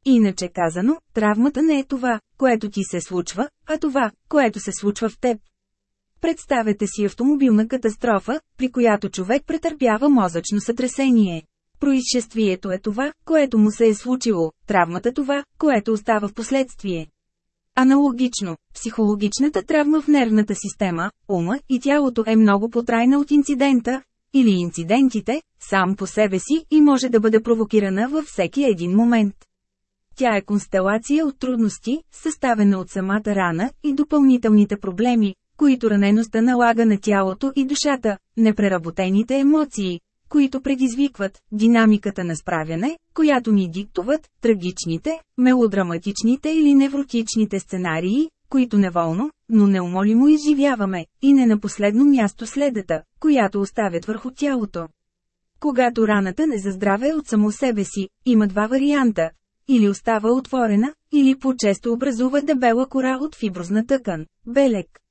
Иначе казано, травмата не е това, което ти се случва, а това, което се случва в теб. Представете си автомобилна катастрофа, при която човек претърпява мозъчно сътресение. Происшествието е това, което му се е случило, травмата това, което остава в последствие. Аналогично, психологичната травма в нервната система, ума и тялото е много потрайна от инцидента, или инцидентите, сам по себе си и може да бъде провокирана във всеки един момент. Тя е констелация от трудности, съставена от самата рана и допълнителните проблеми, които ранеността налага на тялото и душата, непреработените емоции, които предизвикват динамиката на справяне, която ни диктуват трагичните, мелодраматичните или невротичните сценарии, които неволно, но неумолимо изживяваме, и не на последно място следата, която оставят върху тялото. Когато раната не заздраве от само себе си, има два варианта. Или остава отворена, или по-често образува дебела кора от фиброзна тъкан, белек.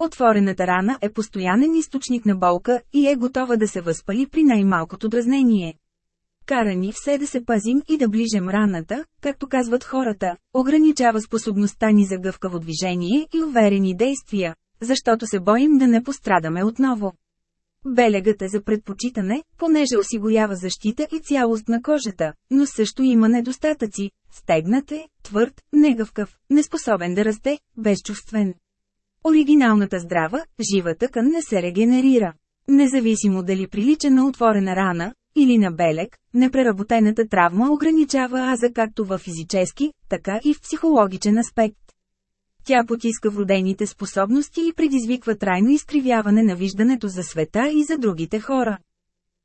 Отворената рана е постоянен източник на болка и е готова да се възпали при най-малкото дразнение. Кара ни все да се пазим и да ближем раната, както казват хората, ограничава способността ни за гъвкаво движение и уверени действия, защото се боим да не пострадаме отново. Белегът е за предпочитане, понеже осигурява защита и цялост на кожата, но също има недостатъци. Стегнат е, твърд, негъвкав, неспособен да расте, безчувствен. Оригиналната здрава, жива тъкан не се регенерира. Независимо дали прилича на отворена рана, или на белег, непреработената травма ограничава аза както в физически, така и в психологичен аспект. Тя потиска вродените способности и предизвиква трайно изкривяване на виждането за света и за другите хора.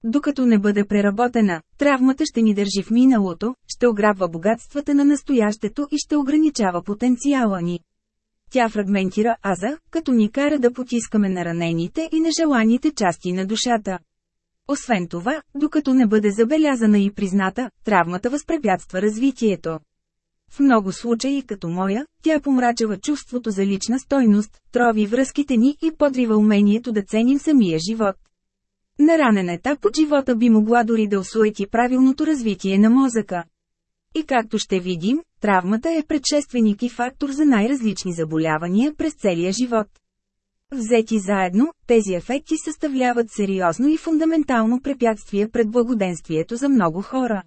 Докато не бъде преработена, травмата ще ни държи в миналото, ще ограбва богатствата на настоящето и ще ограничава потенциала ни. Тя фрагментира аза, като ни кара да потискаме наранените и нежеланите части на душата. Освен това, докато не бъде забелязана и призната, травмата възпрепятства развитието. В много случаи като моя, тя помрачава чувството за лична стойност, трови връзките ни и подрива умението да ценим самия живот. На ранен етап от живота би могла дори да осуети правилното развитие на мозъка. И както ще видим, травмата е предшественик и фактор за най-различни заболявания през целия живот. Взети заедно, тези ефекти съставляват сериозно и фундаментално препятствие пред благоденствието за много хора.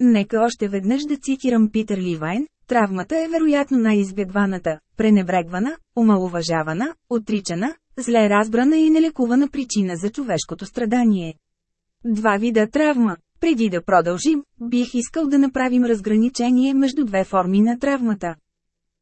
Нека още веднъж да цитирам Питър Ливайн, травмата е вероятно най-избегваната, пренебрегвана, омалуважавана, отричана, зле разбрана и нелекувана причина за човешкото страдание. Два вида травма. Преди да продължим, бих искал да направим разграничение между две форми на травмата.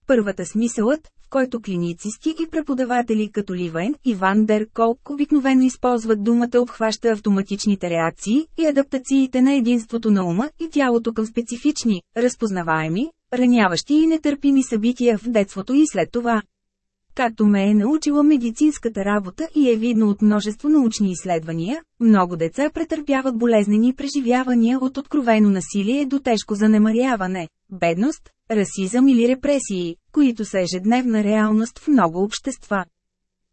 Първата смисълът, в който клиницисти и преподаватели като Ливен и Ван Дер Колк обикновено използват думата обхваща автоматичните реакции и адаптациите на единството на ума и тялото към специфични, разпознаваеми, раняващи и нетърпими събития в детството и след това. Както ме е научила медицинската работа и е видно от множество научни изследвания, много деца претърпяват болезнени преживявания от откровено насилие до тежко занемаряване, бедност, расизъм или репресии, които са ежедневна реалност в много общества.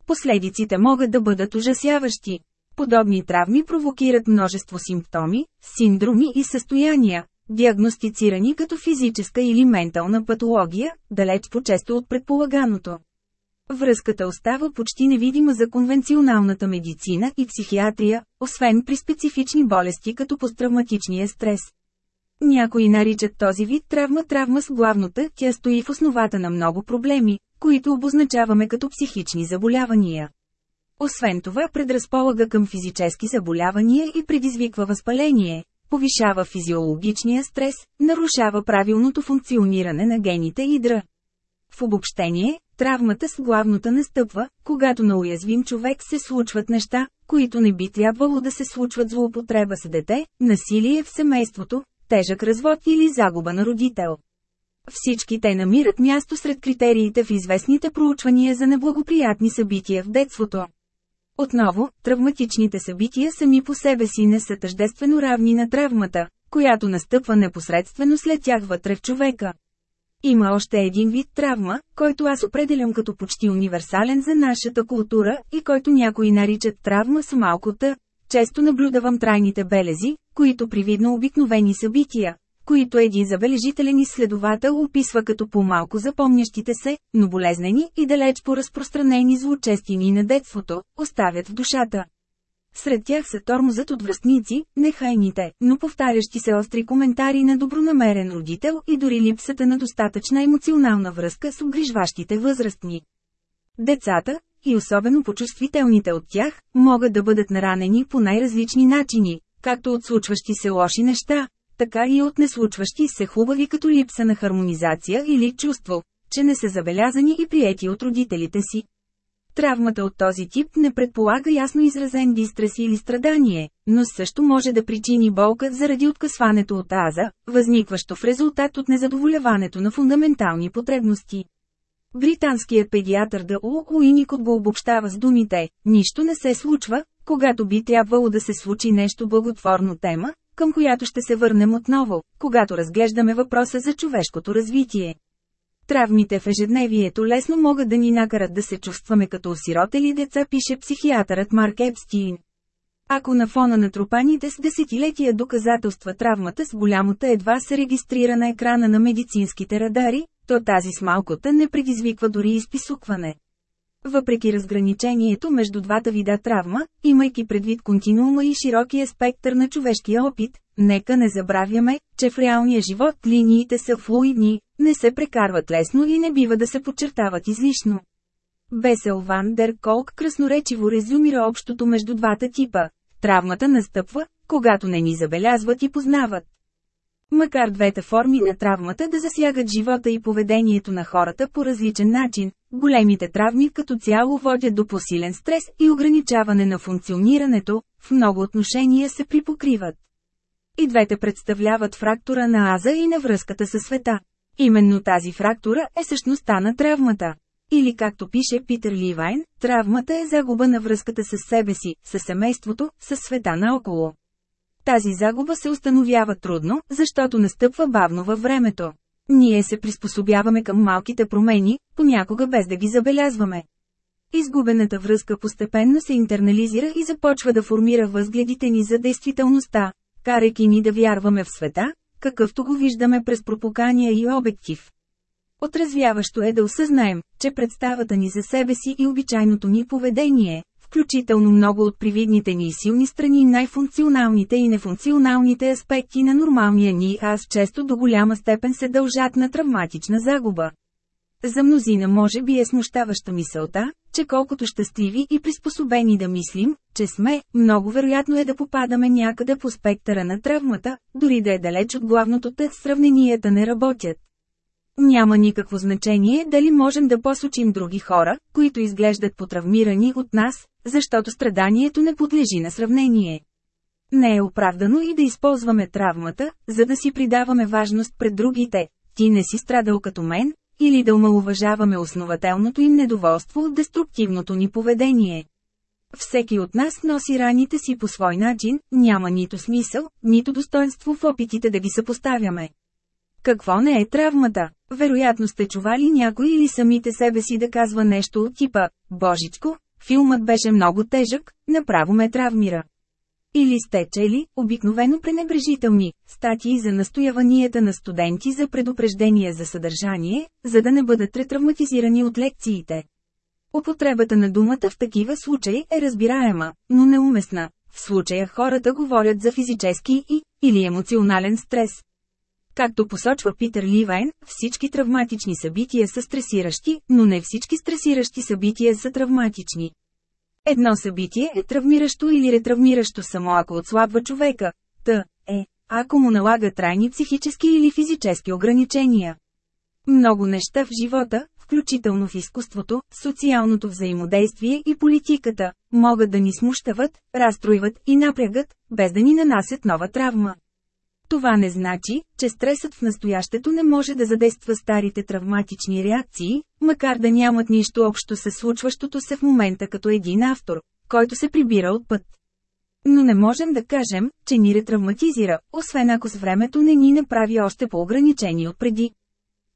Последиците могат да бъдат ужасяващи. Подобни травми провокират множество симптоми, синдроми и състояния, диагностицирани като физическа или ментална патология, далеч по-често от предполаганото. Връзката остава почти невидима за конвенционалната медицина и психиатрия, освен при специфични болести като посттравматичния стрес. Някои наричат този вид травма травма с главната, тя стои в основата на много проблеми, които обозначаваме като психични заболявания. Освен това предразполага към физически заболявания и предизвиква възпаление, повишава физиологичния стрес, нарушава правилното функциониране на гените и дра. В обобщение, травмата с главната настъпва, когато на уязвим човек се случват неща, които не би трябвало да се случват злоупотреба с дете, насилие в семейството, тежък развод или загуба на родител. Всички те намират място сред критериите в известните проучвания за неблагоприятни събития в детството. Отново, травматичните събития сами по себе си не са тъждествено равни на травмата, която настъпва непосредствено след тях вътре в човека. Има още един вид травма, който аз определям като почти универсален за нашата култура и който някои наричат травма с малкота. Често наблюдавам трайните белези, които привидно обикновени събития, които един забележителен изследовател описва като по-малко запомнящите се, но болезнени и далеч по-разпространени злочестини на детството, оставят в душата. Сред тях са тормозът от връстници, нехайните, но повтарящи се остри коментари на добронамерен родител и дори липсата на достатъчна емоционална връзка с обгрижващите възрастни. Децата, и особено почувствителните от тях, могат да бъдат наранени по най-различни начини, както от случващи се лоши неща, така и от неслучващи се хубави като липса на хармонизация или чувство, че не са забелязани и приети от родителите си. Травмата от този тип не предполага ясно изразен дистрес или страдание, но също може да причини болка заради откъсването от аза, възникващо в резултат от незадоволяването на фундаментални потребности. Британският педиатър Д. Уиникот го обобщава с думите «Нищо не се случва, когато би трябвало да се случи нещо благотворно тема, към която ще се върнем отново, когато разглеждаме въпроса за човешкото развитие. Травмите в ежедневието лесно могат да ни накарат да се чувстваме като осиротели деца, пише психиатърът Марк Епстин. Ако на фона на трупаните с десетилетия доказателства травмата с голямата едва се регистрира на екрана на медицинските радари, то тази с малкота не предизвиква дори изписукване. Въпреки разграничението между двата вида травма, имайки предвид континуума и широкия спектър на човешкия опит, нека не забравяме, че в реалния живот линиите са флуидни, не се прекарват лесно и не бива да се подчертават излишно. Бесел Ван Дер Колк красноречиво резюмира общото между двата типа. Травмата настъпва, когато не ни забелязват и познават. Макар двете форми на травмата да засягат живота и поведението на хората по различен начин, големите травми като цяло водят до посилен стрес и ограничаване на функционирането, в много отношения се припокриват. И двете представляват фрактура на аза и на връзката със света. Именно тази фрактура е същността на травмата. Или както пише Питър Ливайн, травмата е загуба на връзката с себе си, с семейството, с света наоколо. Тази загуба се установява трудно, защото настъпва бавно във времето. Ние се приспособяваме към малките промени, понякога без да ги забелязваме. Изгубената връзка постепенно се интернализира и започва да формира възгледите ни за действителността, карайки ни да вярваме в света, какъвто го виждаме през пропукания и обектив. Отразвяващо е да осъзнаем, че представата ни за себе си и обичайното ни поведение, включително много от привидните ни и силни страни най-функционалните и нефункционалните аспекти на нормалния ни аз често до голяма степен се дължат на травматична загуба. За мнозина може би е смущаваща мисълта, че колкото щастливи и приспособени да мислим, че сме, много вероятно е да попадаме някъде по спектъра на травмата, дори да е далеч от главното тът сравненията не работят. Няма никакво значение дали можем да посочим други хора, които изглеждат потравмирани от нас, защото страданието не подлежи на сравнение. Не е оправдано и да използваме травмата, за да си придаваме важност пред другите. Ти не си страдал като мен, или да омалуважаваме основателното им недоволство от деструктивното ни поведение. Всеки от нас носи раните си по свой начин, няма нито смисъл, нито достоинство в опитите да ги съпоставяме. Какво не е травмата? Вероятно сте чували някой или самите себе си да казва нещо от типа «Божичко, филмът беше много тежък, направо ме травмира». Или сте чели, обикновено пренебрежителни, статии за настояванията на студенти за предупреждение за съдържание, за да не бъдат ретравматизирани от лекциите. Употребата на думата в такива случаи е разбираема, но неуместна. В случая хората говорят за физически и или емоционален стрес. Както посочва Питър Ливайн, всички травматични събития са стресиращи, но не всички стресиращи събития са травматични. Едно събитие е травмиращо или ретравмиращо само ако отслабва човека, т. е, ако му налага трайни психически или физически ограничения. Много неща в живота, включително в изкуството, социалното взаимодействие и политиката, могат да ни смущават, разстройват и напрягат, без да ни нанасят нова травма. Това не значи, че стресът в настоящето не може да задейства старите травматични реакции, макар да нямат нищо общо с случващото се в момента като един автор, който се прибира от път. Но не можем да кажем, че ни ретравматизира, освен ако с времето не ни направи още по-ограничени от преди.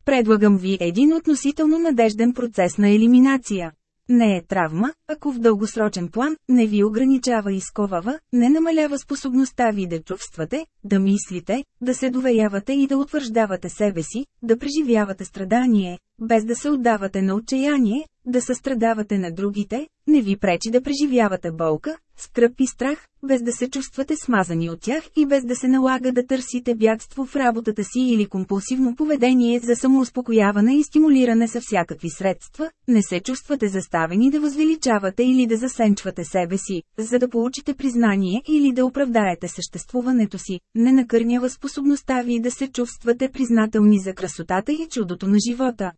Предлагам ви един относително надежден процес на елиминация. Не е травма, ако в дългосрочен план не ви ограничава и сковава, не намалява способността ви да чувствате, да мислите, да се доверявате и да утвърждавате себе си, да преживявате страдание, без да се отдавате на отчаяние, да състрадавате на другите, не ви пречи да преживявате болка, скръп и страх, без да се чувствате смазани от тях и без да се налага да търсите бягство в работата си или компулсивно поведение за самоуспокояване и стимулиране са всякакви средства, не се чувствате заставени да възвеличавате или да засенчвате себе си, за да получите признание или да оправдаете съществуването си, не накърнява способността ви да се чувствате признателни за красотата и чудото на живота.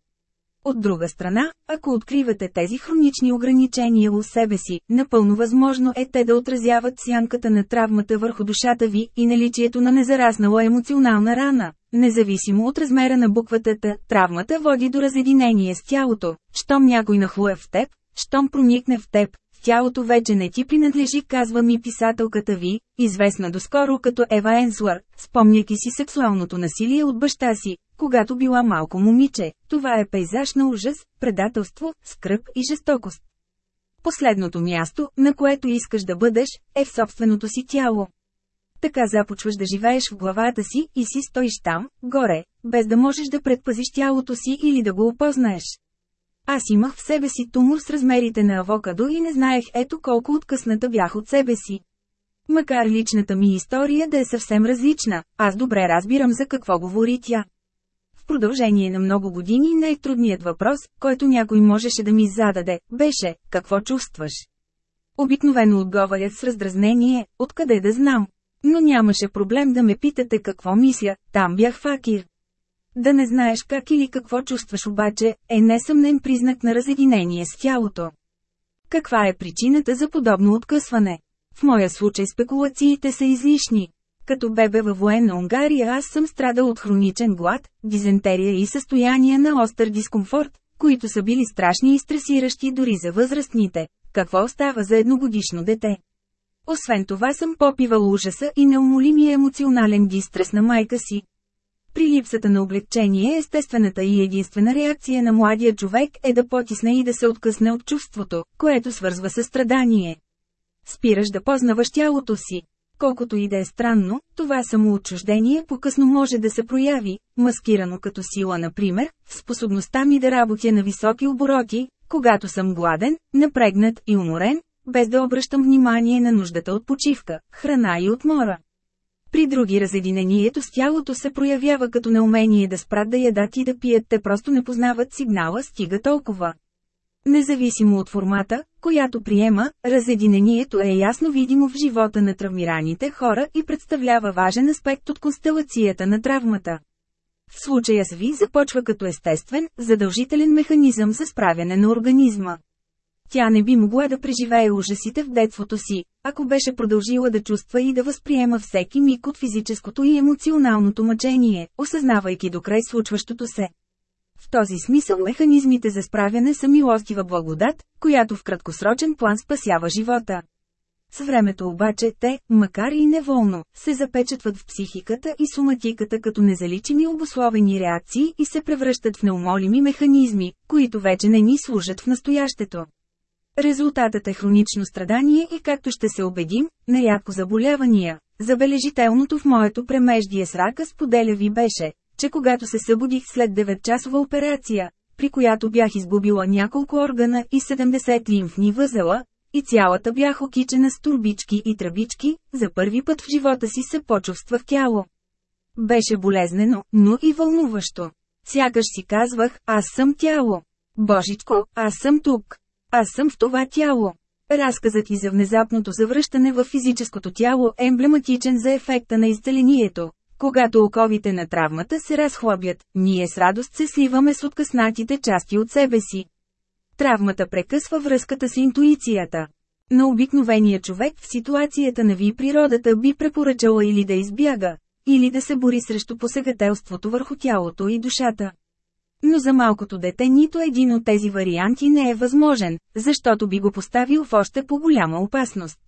От друга страна, ако откривате тези хронични ограничения у себе си, напълно възможно е те да отразяват сянката на травмата върху душата ви и наличието на незараснала емоционална рана. Независимо от размера на буквата Т, травмата води до разединение с тялото. Щом някой нахлуе в теб, щом проникне в теб, тялото вече не ти принадлежи, казва ми писателката ви, известна доскоро като Ева Енслър, спомняйки си сексуалното насилие от баща си, когато била малко момиче. Това е пейзаж на ужас, предателство, скръп и жестокост. Последното място, на което искаш да бъдеш, е в собственото си тяло. Така започваш да живееш в главата си и си стоиш там, горе, без да можеш да предпазиш тялото си или да го опознаеш. Аз имах в себе си тумор с размерите на авокадо и не знаех ето колко откъсната бях от себе си. Макар личната ми история да е съвсем различна, аз добре разбирам за какво говори тя. Продължение на много години най-трудният въпрос, който някой можеше да ми зададе, беше «Какво чувстваш?» Обикновено отговарят с раздразнение, откъде да знам. Но нямаше проблем да ме питате какво мисля, там бях факир. Да не знаеш как или какво чувстваш обаче, е несъмнен признак на разединение с тялото. Каква е причината за подобно откъсване? В моя случай спекулациите са излишни. Като бебе във военна Унгария аз съм страдал от хроничен глад, дизентерия и състояние на остър дискомфорт, които са били страшни и стресиращи дори за възрастните. Какво остава за едногодишно дете? Освен това съм попивал ужаса и неумолимия емоционален дистрес на майка си. При липсата на облегчение естествената и единствена реакция на младия човек е да потисне и да се откъсне от чувството, което свързва със страдание. Спираш да познаваш тялото си. Колкото и да е странно, това самоотчуждение по-късно може да се прояви, маскирано като сила например, в способността ми да работя на високи обороти, когато съм гладен, напрегнат и уморен, без да обръщам внимание на нуждата от почивка, храна и отмора. При други разединението с тялото се проявява като неумение да спрат да ядат и да пият, те просто не познават сигнала стига толкова. Независимо от формата, която приема, разединението е ясно видимо в живота на травмираните хора и представлява важен аспект от констелацията на травмата. В случая с Ви започва като естествен, задължителен механизъм за справяне на организма. Тя не би могла да преживее ужасите в детството си, ако беше продължила да чувства и да възприема всеки миг от физическото и емоционалното мъчение, осъзнавайки до край случващото се. В този смисъл механизмите за справяне са милостива благодат, която в краткосрочен план спасява живота. С времето обаче те, макар и неволно, се запечатват в психиката и соматиката като незаличими обословени реакции и се превръщат в неумолими механизми, които вече не ни служат в настоящето. Резултатът е хронично страдание и както ще се убедим, нерядко заболявания. Забележителното в моето премеждие с рака споделя ви беше, че когато се събудих след 9-часова операция, при която бях изгубила няколко органа и 70 лимфни възела, и цялата бях окичена с турбички и тръбички, за първи път в живота си се почувствах тяло. Беше болезнено, но и вълнуващо. Сякаш си казвах, аз съм тяло. Божичко, аз съм тук. Аз съм в това тяло. Разказът и за внезапното завръщане в физическото тяло е емблематичен за ефекта на изцелението. Когато оковите на травмата се разхлабят, ние с радост се сливаме с откъснатите части от себе си. Травмата прекъсва връзката с интуицията. На обикновения човек в ситуацията на ви природата би препоръчала или да избяга, или да се бори срещу посегателството върху тялото и душата. Но за малкото дете нито един от тези варианти не е възможен, защото би го поставил в още по-голяма опасност.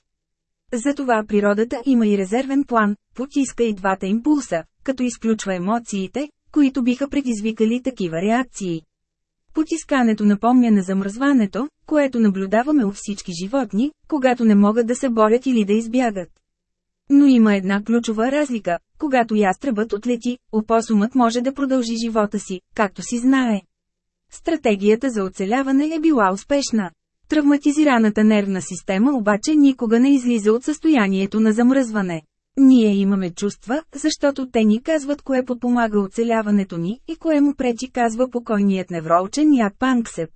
Затова природата има и резервен план, потиска и двата импулса, като изключва емоциите, които биха предизвикали такива реакции. Потискането напомня на замръзването, което наблюдаваме у всички животни, когато не могат да се борят или да избягат. Но има една ключова разлика. Когато ястребът отлети, опосумът може да продължи живота си, както си знае. Стратегията за оцеляване е била успешна. Травматизираната нервна система обаче никога не излиза от състоянието на замръзване. Ние имаме чувства, защото те ни казват кое подпомага оцеляването ни и кое му пречи казва покойният невролчен Яд Панксеп.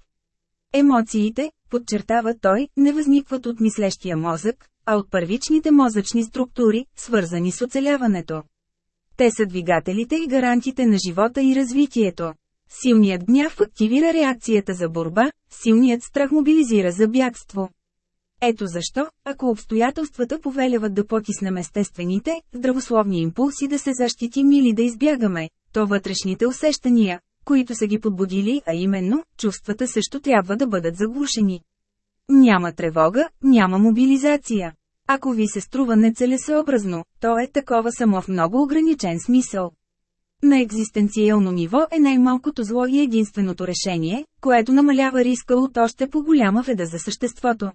Емоциите, подчертава той, не възникват от мислещия мозък, а от първичните мозъчни структури, свързани с оцеляването. Те са двигателите и гарантите на живота и развитието. Силният гняв активира реакцията за борба, силният страх мобилизира за бягство. Ето защо, ако обстоятелствата повеляват да потиснем естествените, здравословни импулси да се защитим или да избягаме, то вътрешните усещания, които са ги подбудили, а именно, чувствата също трябва да бъдат заглушени. Няма тревога, няма мобилизация. Ако ви се струва нецелесообразно, то е такова само в много ограничен смисъл. На екзистенциално ниво е най-малкото зло и единственото решение, което намалява риска от още по-голяма вреда за съществото.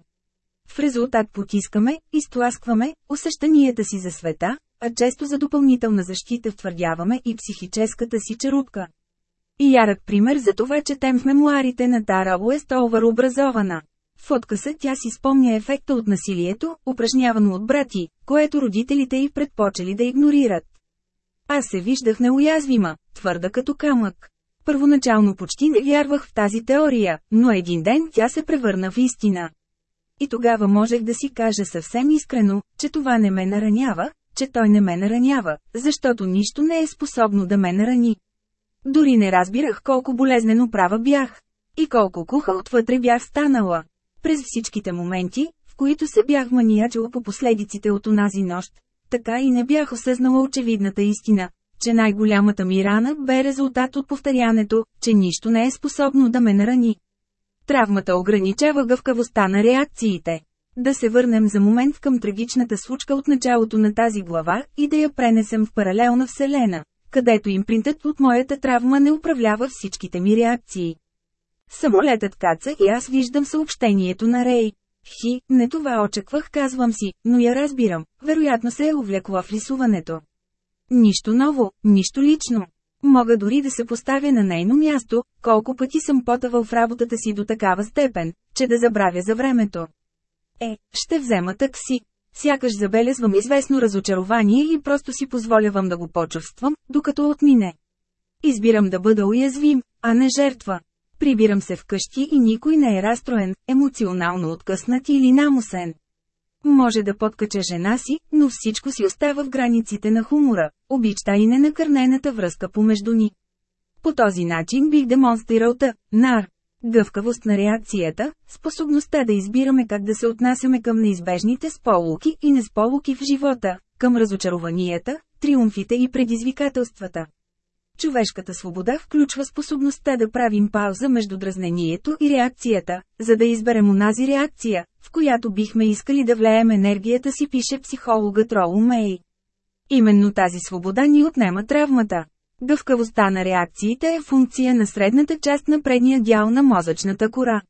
В резултат потискаме, изтласкваме усещанията си за света, а често за допълнителна защита втвърдяваме и психическата си черупка. И ярък пример за това четем в мемуарите на Тара Уестовър образована. В откъса тя си спомня ефекта от насилието, упражнявано от брати, което родителите й предпочели да игнорират. Аз се виждах неуязвима, твърда като камък. Първоначално почти не вярвах в тази теория, но един ден тя се превърна в истина. И тогава можех да си кажа съвсем искрено, че това не ме наранява, че той не ме наранява, защото нищо не е способно да ме нарани. Дори не разбирах колко болезнено права бях. И колко куха отвътре бях станала. През всичките моменти, в които се бях маниячила по последиците от онази нощ, така и не бях осъзнала очевидната истина, че най-голямата ми рана бе резултат от повторянето, че нищо не е способно да ме нарани. Травмата ограничава гъвкавостта на реакциите. Да се върнем за момент към трагичната случка от началото на тази глава и да я пренесем в паралелна вселена, където импринтът от моята травма не управлява всичките ми реакции. Самолетът каца и аз виждам съобщението на Рей. Хи, не това очаквах, казвам си, но я разбирам, вероятно се е увлекла в рисуването. Нищо ново, нищо лично. Мога дори да се поставя на нейно място, колко пъти съм потавал в работата си до такава степен, че да забравя за времето. Е, ще взема такси. Сякаш забелезвам известно разочарование и просто си позволявам да го почувствам, докато отмине. Избирам да бъда уязвим, а не жертва. Прибирам се вкъщи и никой не е разстроен, емоционално откъснат или намусен. Може да подкача жена си, но всичко си остава в границите на хумора, обичта и ненакърнената връзка помежду ни. По този начин бих демонстрирал та, нар, гъвкавост на реакцията, способността да избираме как да се отнасяме към неизбежните сполуки и несполуки в живота, към разочарованията, триумфите и предизвикателствата. Човешката свобода включва способността да правим пауза между дразнението и реакцията, за да изберем унази реакция, в която бихме искали да влеем енергията си, пише психологът Роу Мей. Именно тази свобода ни отнема травмата. Гъвкавостта на реакциите е функция на средната част на предния дял на мозъчната кора.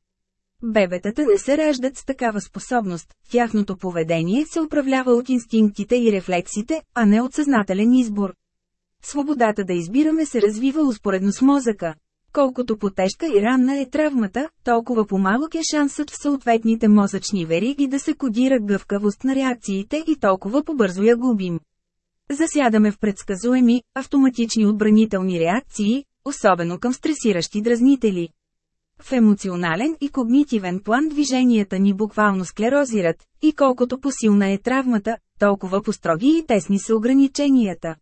Бебетата не се раждат с такава способност, тяхното поведение се управлява от инстинктите и рефлексите, а не от съзнателен избор. Свободата да избираме се развива успоредно с мозъка. Колкото по-тежка и ранна е травмата, толкова по-малък е шансът в съответните мозъчни вериги да се кодира гъвкавост на реакциите и толкова по-бързо я губим. Засядаме в предсказуеми, автоматични отбранителни реакции, особено към стресиращи дразнители. В емоционален и когнитивен план движенията ни буквално склерозират, и колкото посилна е травмата, толкова по-строги и тесни са ограниченията.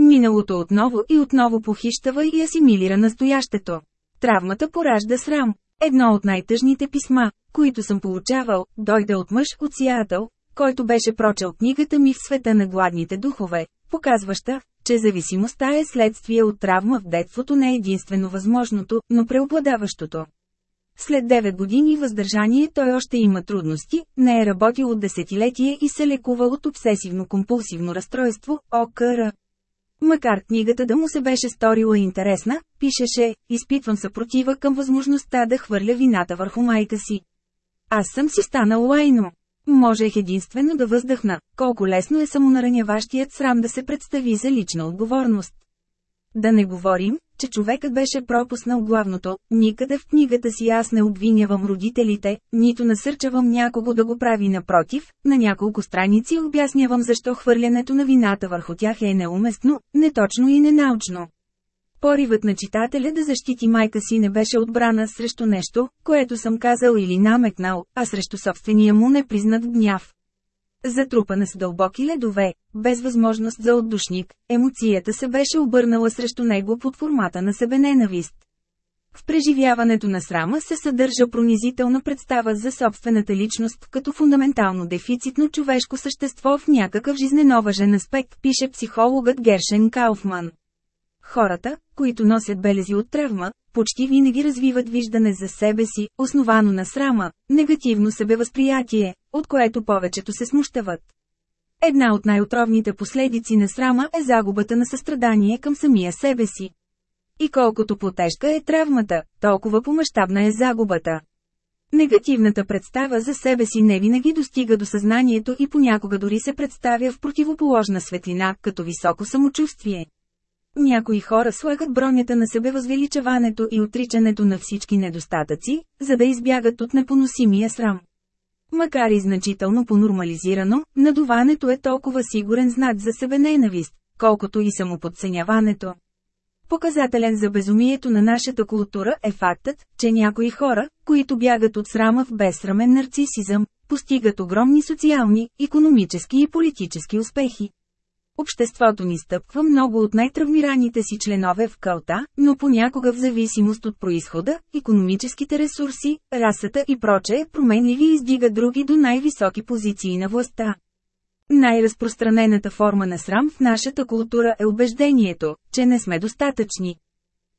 Миналото отново и отново похищава и асимилира настоящето. Травмата поражда срам. Едно от най-тъжните писма, които съм получавал, дойде от мъж от Сиатъл, който беше прочел книгата ми в света на гладните духове, показваща, че зависимостта е следствие от травма в детството не единствено възможното, но преобладаващото. След 9 години въздържание той още има трудности, не е работил от десетилетие и се лекува от обсесивно-компулсивно разстройство, ОКР. Макар книгата да му се беше сторила интересна, пишеше, изпитвам съпротива към възможността да хвърля вината върху майка си. Аз съм си станал лайно. Можех единствено да въздъхна, колко лесно е самонараняващият срам да се представи за лична отговорност. Да не говорим, че човекът беше пропуснал главното, никъде в книгата си аз не обвинявам родителите, нито насърчавам някого да го прави напротив, на няколко страници обяснявам защо хвърлянето на вината върху тях е неуместно, неточно и ненаучно. Поривът на читателя да защити майка си не беше отбрана срещу нещо, което съм казал или намекнал, а срещу собствения му непризнат гняв. Затрупана с дълбоки ледове, без възможност за отдушник, емоцията се беше обърнала срещу него под формата на себененавист. В преживяването на срама се съдържа пронизителна представа за собствената личност като фундаментално дефицитно човешко същество в някакъв жизненоважен аспект, пише психологът Гершен Кауфман. Хората, които носят белези от травма, почти винаги развиват виждане за себе си, основано на срама, негативно себевъзприятие, от което повечето се смущават. Една от най-отровните последици на срама е загубата на състрадание към самия себе си. И колкото по-тежка е травмата, толкова по-мащабна е загубата. Негативната представа за себе си не винаги достига до съзнанието и понякога дори се представя в противоположна светлина, като високо самочувствие. Някои хора слагат бронята на себевъзвеличаването и отричането на всички недостатъци, за да избягат от непоносимия срам. Макар и значително понормализирано, надуването е толкова сигурен знак за себе ненавист, колкото и самоподценяването. Показателен за безумието на нашата култура е фактът, че някои хора, които бягат от срама в безсрамен нарцисизъм, постигат огромни социални, економически и политически успехи. Обществото ни стъпва много от най-травмираните си членове в кълта, но понякога в зависимост от происхода, економическите ресурси, расата и прочее променливи издига други до най-високи позиции на властта. Най-разпространената форма на срам в нашата култура е убеждението, че не сме достатъчни.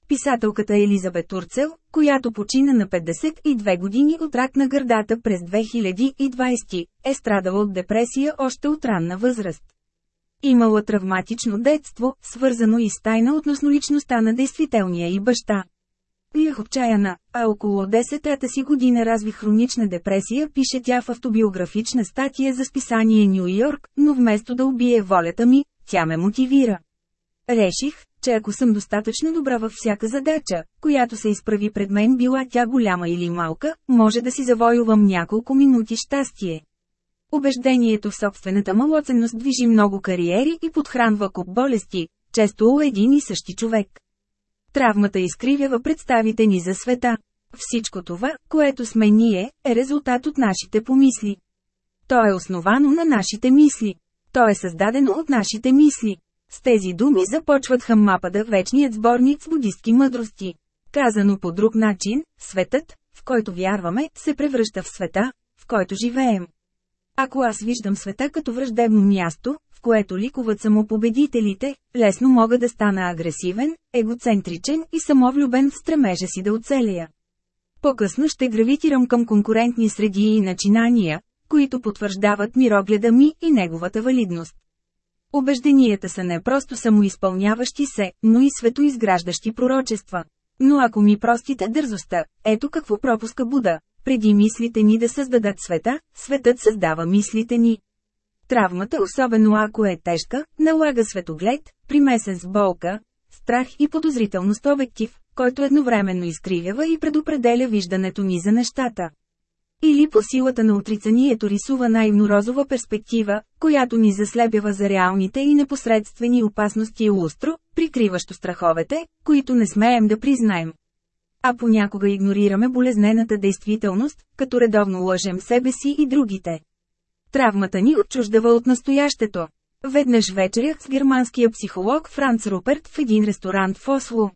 Писателката Елизабет Турцел, която почина на 52 години от рак на гърдата през 2020, е страдала от депресия още от ранна възраст. Имала травматично детство, свързано и с тайна относно личността на действителния и баща. Бях отчаяна, а около 10-та си година разви хронична депресия, пише тя в автобиографична статия за списание Нью Йорк, но вместо да убие волята ми, тя ме мотивира. Реших, че ако съм достатъчно добра във всяка задача, която се изправи пред мен била тя голяма или малка, може да си завоювам няколко минути щастие. Убеждението в собствената малоценност движи много кариери и подхранва куп болести, често у един и същи човек. Травмата изкривява представите ни за света. Всичко това, което сме ние, е резултат от нашите помисли. То е основано на нашите мисли. То е създадено от нашите мисли. С тези думи започват Хаммапада вечният сборник с будистки мъдрости. Казано по друг начин, светът, в който вярваме, се превръща в света, в който живеем. Ако аз виждам света като враждебно място, в което ликуват само победителите, лесно мога да стана агресивен, егоцентричен и самовлюбен в стремежа си да оцелия. По-късно ще гравитирам към конкурентни среди и начинания, които потвърждават мирогледа ми и неговата валидност. Обежденията са не просто самоизпълняващи се, но и светоизграждащи пророчества. Но ако ми простите дързостта, ето какво пропуска Буда, преди мислите ни да създадат света, светът създава мислите ни. Травмата, особено ако е тежка, налага светоглед, примесен с болка, страх и подозрителност обектив, който едновременно изкривява и предопределя виждането ни за нещата. Или по силата на отрицанието рисува наивно розова перспектива, която ни заслепява за реалните и непосредствени опасности и лустро, прикриващо страховете, които не смеем да признаем. А понякога игнорираме болезнената действителност, като редовно лъжем себе си и другите. Травмата ни отчуждава от настоящето. Веднъж вечерях с германския психолог Франц Руперт в един ресторант в Осло.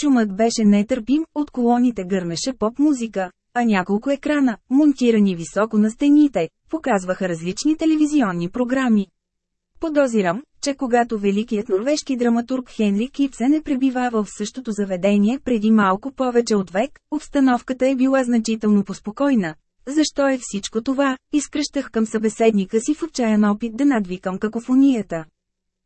Шумът беше нетърпим, от колоните гърмеше поп-музика, а няколко екрана, монтирани високо на стените, показваха различни телевизионни програми. Подозирам, че когато великият норвежки драматург Хенри Кипсен е пребивавал в същото заведение преди малко повече от век, обстановката е била значително поспокойна. Защо е всичко това? Изкръщах към събеседника си в отчаян опит да надвикам какофонията.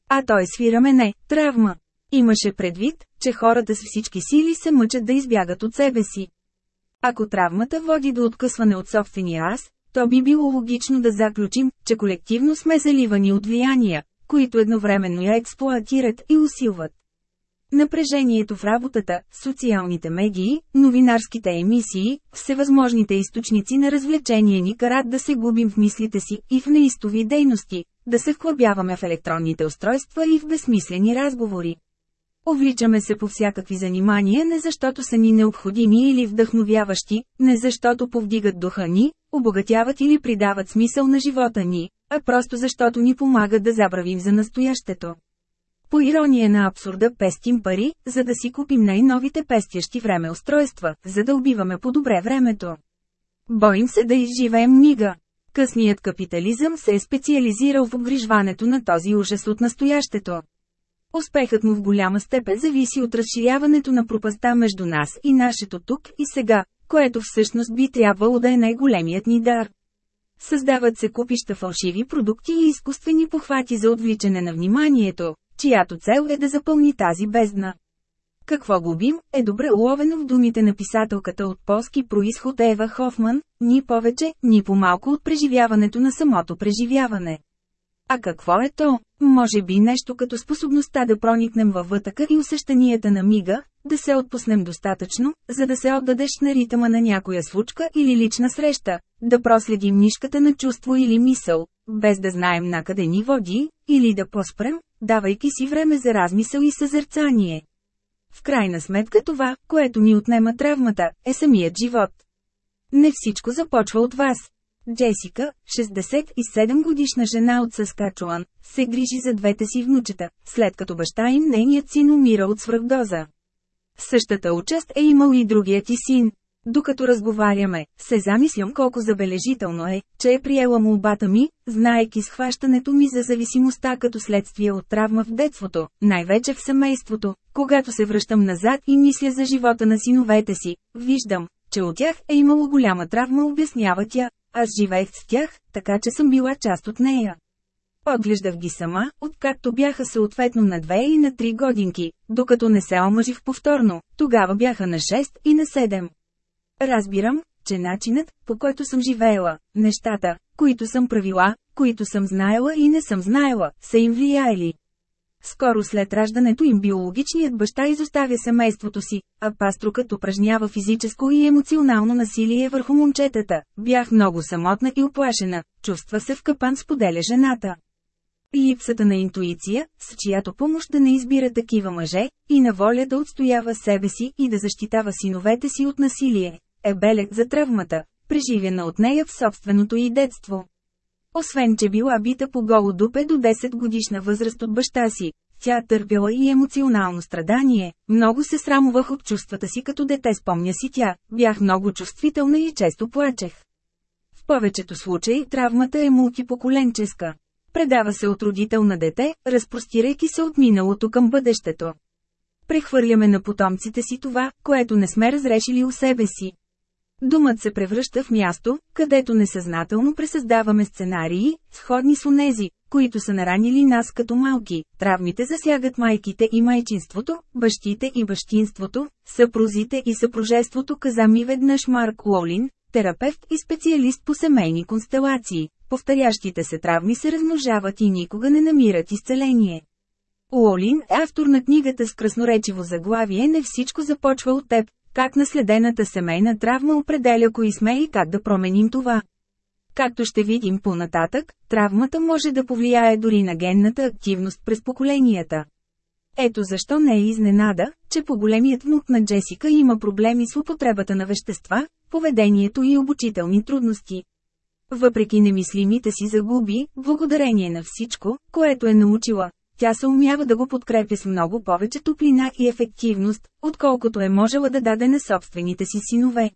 А той свира мене, травма. Имаше предвид, че хората с всички сили се мъчат да избягат от себе си. Ако травмата води до откъсване от собствения аз, то би било логично да заключим, че колективно сме заливани от влияния, които едновременно я експлоатират и усилват. Напрежението в работата, социалните медии, новинарските емисии, всевъзможните източници на развлечение ни карат да се губим в мислите си и в неистови дейности, да се вхлабяваме в електронните устройства и в безсмислени разговори. Овличаме се по всякакви занимания не защото са ни необходими или вдъхновяващи, не защото повдигат духа ни, обогатяват или придават смисъл на живота ни, а просто защото ни помагат да забравим за настоящето. По ирония на абсурда пестим пари, за да си купим най-новите пестящи време устройства, за да убиваме по-добре времето. Боим се да изживеем мига. Късният капитализъм се е специализирал в обгрижването на този ужас от настоящето. Успехът му в голяма степен зависи от разширяването на пропаста между нас и нашето тук и сега, което всъщност би трябвало да е най-големият ни дар. Създават се купища фалшиви продукти и изкуствени похвати за отвличане на вниманието, чиято цел е да запълни тази бездна. Какво губим, е добре уловено в думите на писателката от полски происход Ева Хофман, ни повече, ни по-малко от преживяването на самото преживяване. А какво е то? Може би нещо като способността да проникнем във вътъка и усещанията на мига, да се отпуснем достатъчно, за да се отдадеш на ритъма на някоя случка или лична среща, да проследим нишката на чувство или мисъл, без да знаем накъде ни води, или да поспрем, давайки си време за размисъл и съзерцание. В крайна сметка това, което ни отнема травмата, е самият живот. Не всичко започва от вас. Джесика, 67 годишна жена от Съскачуан, се грижи за двете си внучета, след като баща им нейният син умира от свръхдоза. Същата участ е имал и другият ти син. Докато разговаряме, се замислям колко забележително е, че е приела молбата ми, знаеки схващането ми за зависимостта като следствие от травма в детството, най-вече в семейството. Когато се връщам назад и мисля за живота на синовете си, виждам, че от тях е имало голяма травма, обяснява тя. Аз живеех с тях, така че съм била част от нея. Отглеждах ги сама, откакто бяха съответно на две и на три годинки, докато не се омъжих повторно, тогава бяха на 6 и на 7. Разбирам, че начинът, по който съм живеела, нещата, които съм правила, които съм знаела и не съм знаела, са им влияели. Скоро след раждането им биологичният баща изоставя семейството си, а паструкът упражнява физическо и емоционално насилие върху момчетата. Бях много самотна и оплашена, чувства се в капан споделя жената. Липсата на интуиция, с чиято помощ да не избира такива мъже, и на воля да отстоява себе си и да защитава синовете си от насилие, е белег за травмата, преживена от нея в собственото й детство. Освен, че била бита по голо дупе до 10 годишна възраст от баща си, тя търпяла и емоционално страдание, много се срамувах от чувствата си като дете спомня си тя, бях много чувствителна и често плачех. В повечето случаи травмата е мултипоколенческа. Предава се от родител на дете, разпростирайки се от миналото към бъдещето. Прехвърляме на потомците си това, което не сме разрешили у себе си. Думът се превръща в място, където несъзнателно пресъздаваме сценарии, сходни с онези, които са наранили нас като малки. Травмите засягат майките и майчинството, бащите и бащинството, съпрузите и съпружеството каза ми веднъж Марк Лолин, терапевт и специалист по семейни констелации. Повторящите се травми се размножават и никога не намират изцеление. Лолин е автор на книгата с красноречиво заглавие Не всичко започва от теб, как наследената семейна травма определя кои сме и как да променим това. Както ще видим по-нататък, травмата може да повлияе дори на генната активност през поколенията. Ето защо не е изненада, че по-големият внук на Джесика има проблеми с употребата на вещества, поведението и обучителни трудности. Въпреки немислимите си загуби, благодарение на всичко, което е научила, тя се умява да го подкрепя с много повече топлина и ефективност, отколкото е можела да даде на собствените си синове.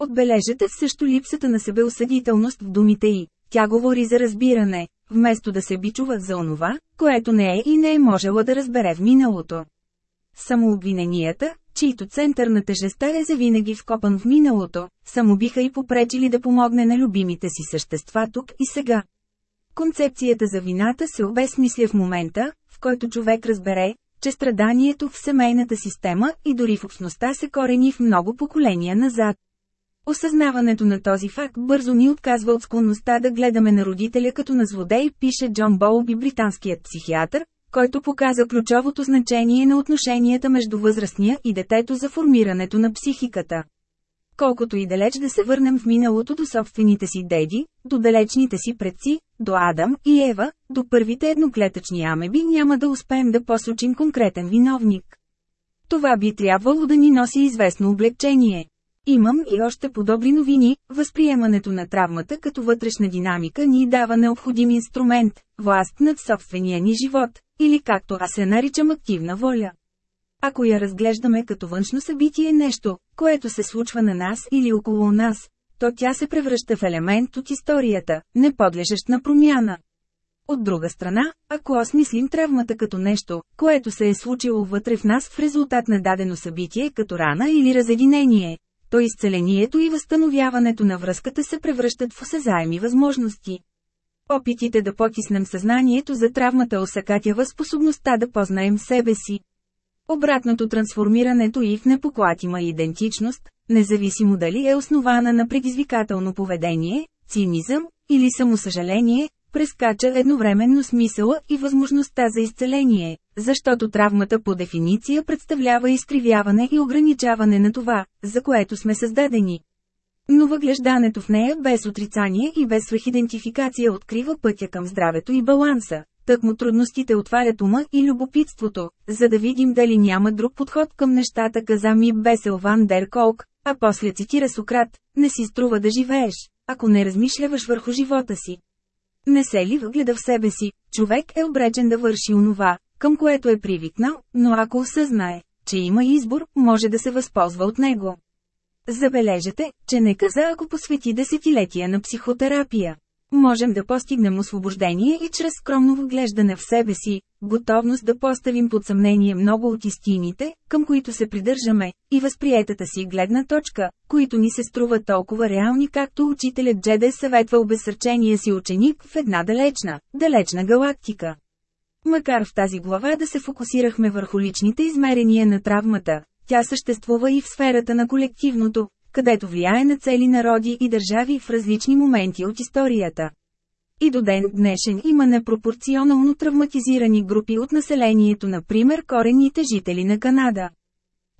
Отбележете също липсата на себеосъдителност в думите й. Тя говори за разбиране, вместо да се бичува за онова, което не е и не е можела да разбере в миналото. Самообвиненията, чието център на тежеста е завинаги вкопан в миналото, само биха и попречили да помогне на любимите си същества тук и сега. Концепцията за вината се обесмисля в момента, в който човек разбере, че страданието в семейната система и дори в общността се корени в много поколения назад. Осъзнаването на този факт бързо ни отказва от склонността да гледаме на родителя като на злодей, пише Джон Болби британският психиатър, който показа ключовото значение на отношенията между възрастния и детето за формирането на психиката. Колкото и далеч да се върнем в миналото до собствените си деди, до далечните си предци, до Адам и Ева, до първите едноклетъчни амеби няма да успеем да посочим конкретен виновник. Това би трябвало да ни носи известно облегчение. Имам и още подобри новини, възприемането на травмата като вътрешна динамика ни дава необходим инструмент – власт над собствения ни живот, или както аз се наричам активна воля. Ако я разглеждаме като външно събитие нещо, което се случва на нас или около нас, то тя се превръща в елемент от историята, не подлежащ на промяна. От друга страна, ако осмислим травмата като нещо, което се е случило вътре в нас в резултат на дадено събитие като рана или разединение, то изцелението и възстановяването на връзката се превръщат в осезаеми възможности. Опитите да потиснем съзнанието за травмата осъкатява способността да познаем себе си. Обратното трансформирането и в непоклатима идентичност, независимо дали е основана на предизвикателно поведение, цинизъм или самосъжаление, прескача едновременно смисъла и възможността за изцеление, защото травмата по дефиниция представлява изкривяване и ограничаване на това, за което сме създадени. Но въглеждането в нея без отрицание и без свръхидентификация открива пътя към здравето и баланса. Тъкмо трудностите отварят ума и любопитството, за да видим дали няма друг подход към нещата каза ми Бесел Ван Дер Колк, а после цитира Сократ, не си струва да живееш, ако не размишляваш върху живота си. Не се ли въгледа в себе си, човек е обречен да върши онова, към което е привикнал, но ако осъзнае, че има избор, може да се възползва от него. Забележете, че не каза ако посвети десетилетия на психотерапия. Можем да постигнем освобождение и чрез скромно вглеждане в себе си, готовност да поставим под съмнение много от истините, към които се придържаме, и възприетата си гледна точка, които ни се струват толкова реални както учителят Джеде съветва обесърчения си ученик в една далечна, далечна галактика. Макар в тази глава да се фокусирахме върху личните измерения на травмата, тя съществува и в сферата на колективното, където влияе на цели народи и държави в различни моменти от историята. И до ден днешен има непропорционално травматизирани групи от населението, например корените жители на Канада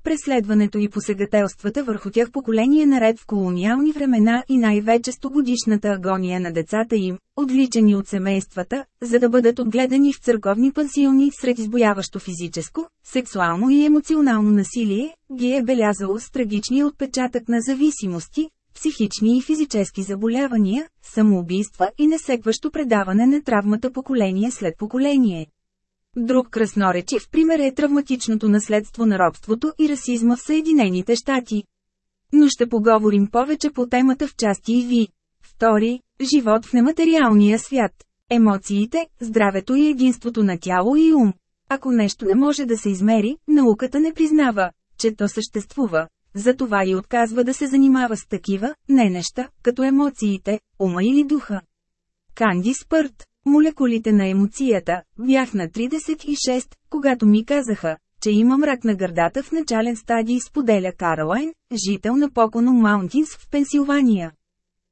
преследването и посегателствата върху тях поколение наред в колониални времена и най-вече стогодишната агония на децата им, отвличани от семействата, за да бъдат отгледани в църковни пансиони сред избояващо физическо, сексуално и емоционално насилие, ги е белязало с трагичния отпечатък на зависимости, психични и физически заболявания, самоубийства и несекващо предаване на травмата поколение след поколение. Друг красноречив пример е травматичното наследство на робството и расизма в Съединените щати. Но ще поговорим повече по темата в части и ви. Втори – живот в нематериалния свят. Емоциите, здравето и единството на тяло и ум. Ако нещо не може да се измери, науката не признава, че то съществува. Затова и отказва да се занимава с такива, не неща, като емоциите, ума или духа. Канди Спърт Молекулите на емоцията, бях на 36, когато ми казаха, че имам рак на гърдата в начален стадий споделя Каролайн, жител на Поконо Маунтинс в Пенсилвания.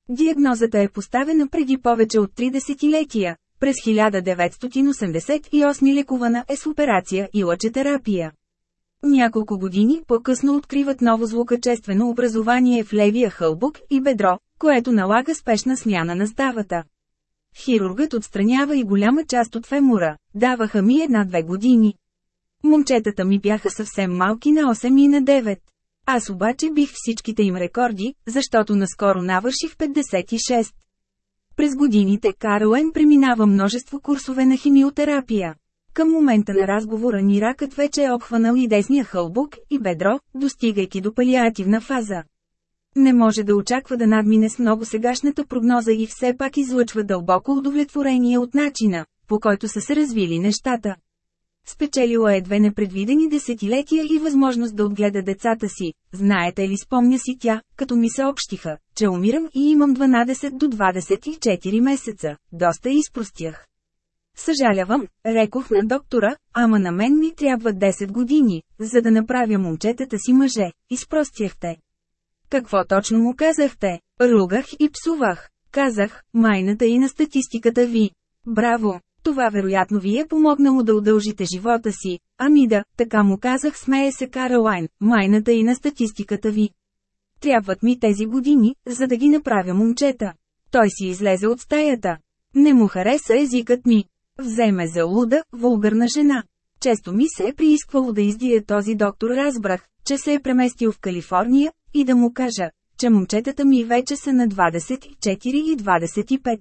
Диагнозата е поставена преди повече от 30-летия, през 1988 лекувана е с операция и лъчетерапия. Няколко години по-късно откриват ново злокачествено образование в левия хълбук и бедро, което налага спешна смяна на ставата. Хирургът отстранява и голяма част от фемура, даваха ми една-две години. Момчетата ми бяха съвсем малки на 8 и на 9. Аз обаче бих всичките им рекорди, защото наскоро навърших 56. През годините Каролен преминава множество курсове на химиотерапия. Към момента на разговора ни ракът вече е обхванал и десния хълбук и бедро, достигайки до палиативна фаза. Не може да очаква да надмине с много сегашната прогноза и все пак излъчва дълбоко удовлетворение от начина, по който са се развили нещата. Спечелила е две непредвидени десетилетия и възможност да отгледа децата си. Знаете ли спомня си тя, като ми се общиха, че умирам и имам 12 до 24 месеца. Доста изпростях. Съжалявам, рекох на доктора, ама на мен ми трябва 10 години, за да направя момчетата си мъже. Изпростяхте. Какво точно му казахте? Ругах и псувах. Казах, майната и на статистиката ви. Браво! Това вероятно ви е помогнало да удължите живота си. Ами да, така му казах смее се Каролайн, майната и на статистиката ви. Трябват ми тези години, за да ги направя момчета. Той си излезе от стаята. Не му хареса езикът ми. Вземе за луда, вулгарна жена. Често ми се е приисквало да издие този доктор разбрах, че се е преместил в Калифорния, и да му кажа, че момчетата ми вече са на 24 и 25.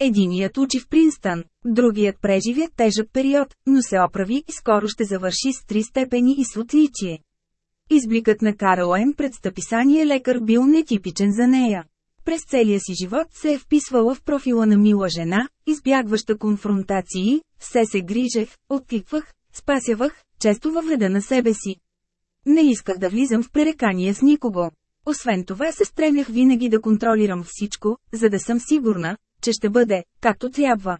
Единият учи в Принстън, другият преживя тежък период, но се оправи и скоро ще завърши с три степени и с отличие. Избликът на Каролайн пред стъписание лекар бил нетипичен за нея. През целия си живот се е вписвала в профила на мила жена, избягваща конфронтации, все се грижех, откликвах, спасявах, често във вреда на себе си. Не исках да влизам в пререкания с никого. Освен това се стремях винаги да контролирам всичко, за да съм сигурна, че ще бъде, както трябва.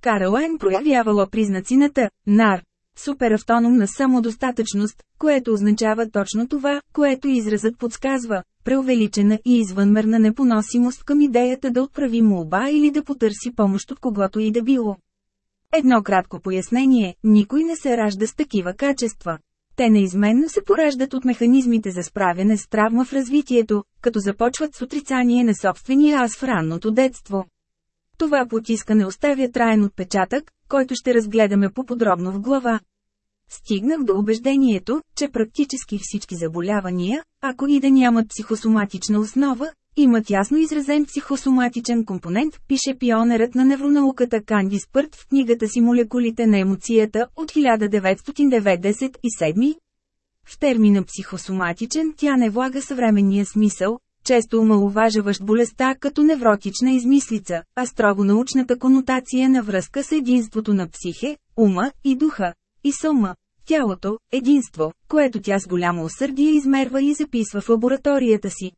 Каролайн проявявала признаци на Т, нар, суперавтономна самодостатъчност, което означава точно това, което изразът подсказва, преувеличена и извънмерна непоносимост към идеята да отправи молба или да потърси помощ от когото и да било. Едно кратко пояснение – никой не се ражда с такива качества. Те неизменно се пораждат от механизмите за справяне с травма в развитието, като започват с отрицание на собствения аз в ранното детство. Това потискане оставя траен отпечатък, който ще разгледаме по-подробно в глава. Стигнах до убеждението, че практически всички заболявания, ако и да нямат психосоматична основа, имат ясно изразен психосоматичен компонент, пише пионерът на невронауката Канди Спърт в книгата си Молекулите на емоцията от 1997. В термина психосоматичен тя не влага съвременния смисъл, често омалуважаващ болестта като невротична измислица, а строго научната конотация на връзка с единството на психе, ума и духа, и сома, тялото, единство, което тя с голямо усърдие измерва и записва в лабораторията си.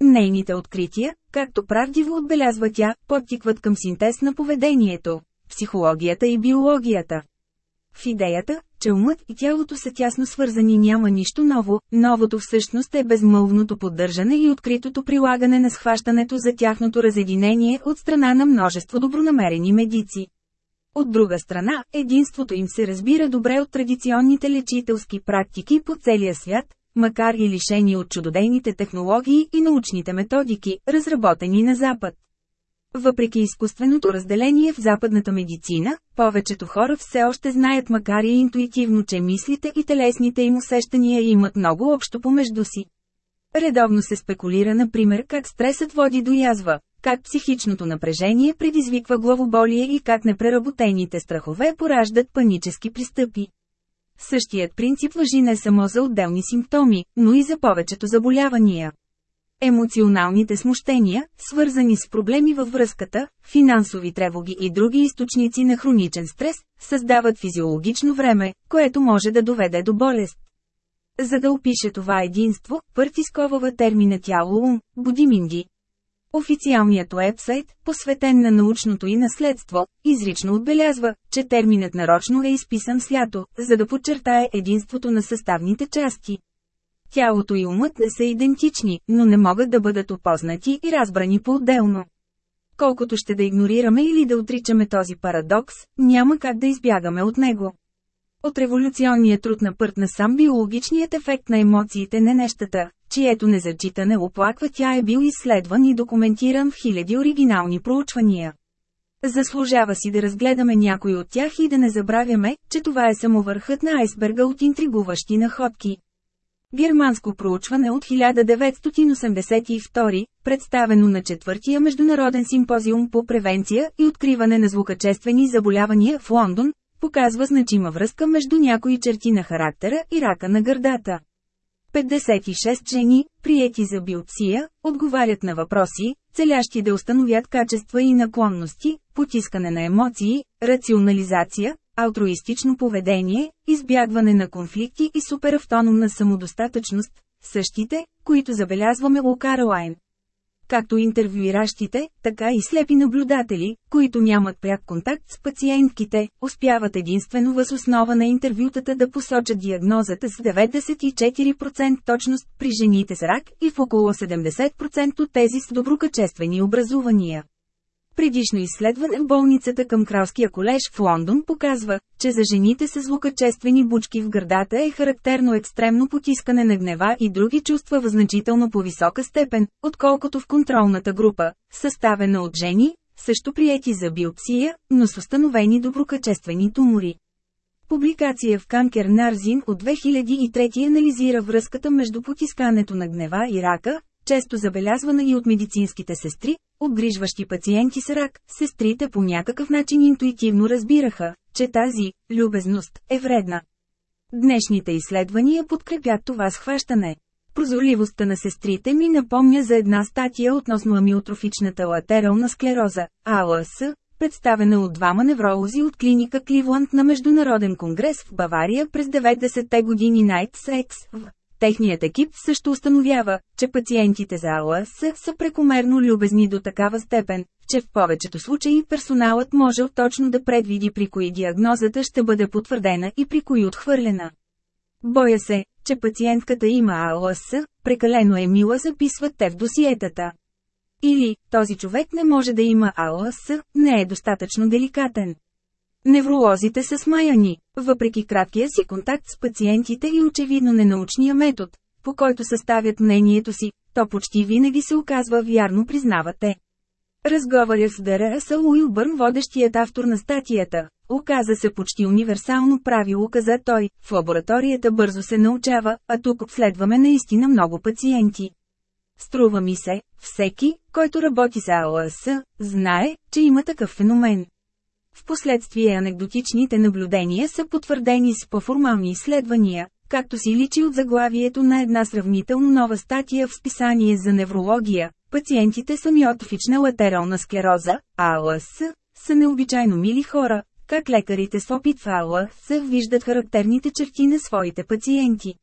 Нейните открития, както правдиво отбелязва тя, подтикват към синтез на поведението, психологията и биологията. В идеята, че умът и тялото са тясно свързани няма нищо ново, новото всъщност е безмълвното поддържане и откритото прилагане на схващането за тяхното разединение от страна на множество добронамерени медици. От друга страна, единството им се разбира добре от традиционните лечителски практики по целия свят, макар и лишени от чудодейните технологии и научните методики, разработени на Запад. Въпреки изкуственото разделение в западната медицина, повечето хора все още знаят макар и интуитивно, че мислите и телесните им усещания имат много общо помежду си. Редовно се спекулира например как стресът води до язва, как психичното напрежение предизвиква главоболие и как непреработените страхове пораждат панически пристъпи. Същият принцип въжи не само за отделни симптоми, но и за повечето заболявания. Емоционалните смущения, свързани с проблеми във връзката, финансови тревоги и други източници на хроничен стрес, създават физиологично време, което може да доведе до болест. За да опише това единство, Пърт изковава термина тяло-ум, будиминги. Официалният уебсайт, посветен на научното и наследство, изрично отбелязва, че терминът нарочно е изписан с лято, за да подчертае единството на съставните части. Тялото и умът са идентични, но не могат да бъдат опознати и разбрани по-отделно. Колкото ще да игнорираме или да отричаме този парадокс, няма как да избягаме от него. От революционния труд на пърт на сам биологичният ефект на емоциите не нещата, чието незачитане оплаква тя е бил изследван и документиран в хиляди оригинални проучвания. Заслужава си да разгледаме някой от тях и да не забравяме, че това е само върхът на айсберга от интригуващи находки. Германско проучване от 1982, представено на четвъртия Международен симпозиум по превенция и откриване на звукачествени заболявания в Лондон, показва значима връзка между някои черти на характера и рака на гърдата. 56 жени, приети за биопсия, отговарят на въпроси, целящи да установят качества и наклонности, потискане на емоции, рационализация, алтруистично поведение, избягване на конфликти и суперавтономна самодостатъчност, същите, които забелязваме у Каролайн. Както интервюиращите, така и слепи наблюдатели, които нямат пряк контакт с пациентките, успяват единствено въз основа на интервютата да посочат диагнозата с 94% точност при жените с рак и в около 70% от тези с доброкачествени образувания. Предишно изследване в болницата към Кралския колеж в Лондон показва, че за жените с злокачествени бучки в гърдата е характерно екстремно потискане на гнева и други чувства в значително по-висока степен, отколкото в контролната група, съставена от жени, също приети за биопсия, но с установени доброкачествени тумори. Публикация в Канкер Нарзин от 2003 анализира връзката между потискането на гнева и рака, често забелязвана и от медицинските сестри, обгрижващи пациенти с рак, сестрите по някакъв начин интуитивно разбираха, че тази любезност е вредна. Днешните изследвания подкрепят това схващане. Прозорливостта на сестрите ми напомня за една статия относно амиотрофичната латерална склероза, АЛС, представена от двама невролози от клиника Кливланд на Международен конгрес в Бавария през 90-те години Найт Секс в Техният екип също установява, че пациентите за АЛС са прекомерно любезни до такава степен, че в повечето случаи персоналът може точно да предвиди при кои диагнозата ще бъде потвърдена и при кои отхвърлена. Боя се, че пациентката има АЛС, прекалено е мила записват те в досиетата. Или, този човек не може да има АЛС, не е достатъчно деликатен. Невролозите са смаяни, въпреки краткия си контакт с пациентите и очевидно ненаучния метод, по който съставят мнението си, то почти винаги се оказва вярно признавате. Разговаря с ДРС Уилбърн, водещият автор на статията. Оказа се почти универсално правило, каза той, в лабораторията бързо се научава, а тук обследваме наистина много пациенти. Струва ми се, всеки, който работи с АЛС, знае, че има такъв феномен. Впоследствие анекдотичните наблюдения са потвърдени с по-формални изследвания, както си личи от заглавието на една сравнително нова статия в списание за неврология. Пациентите с амиотрофична латерална склероза, АЛС, са необичайно мили хора, как лекарите с опит в АЛС виждат характерните черти на своите пациенти.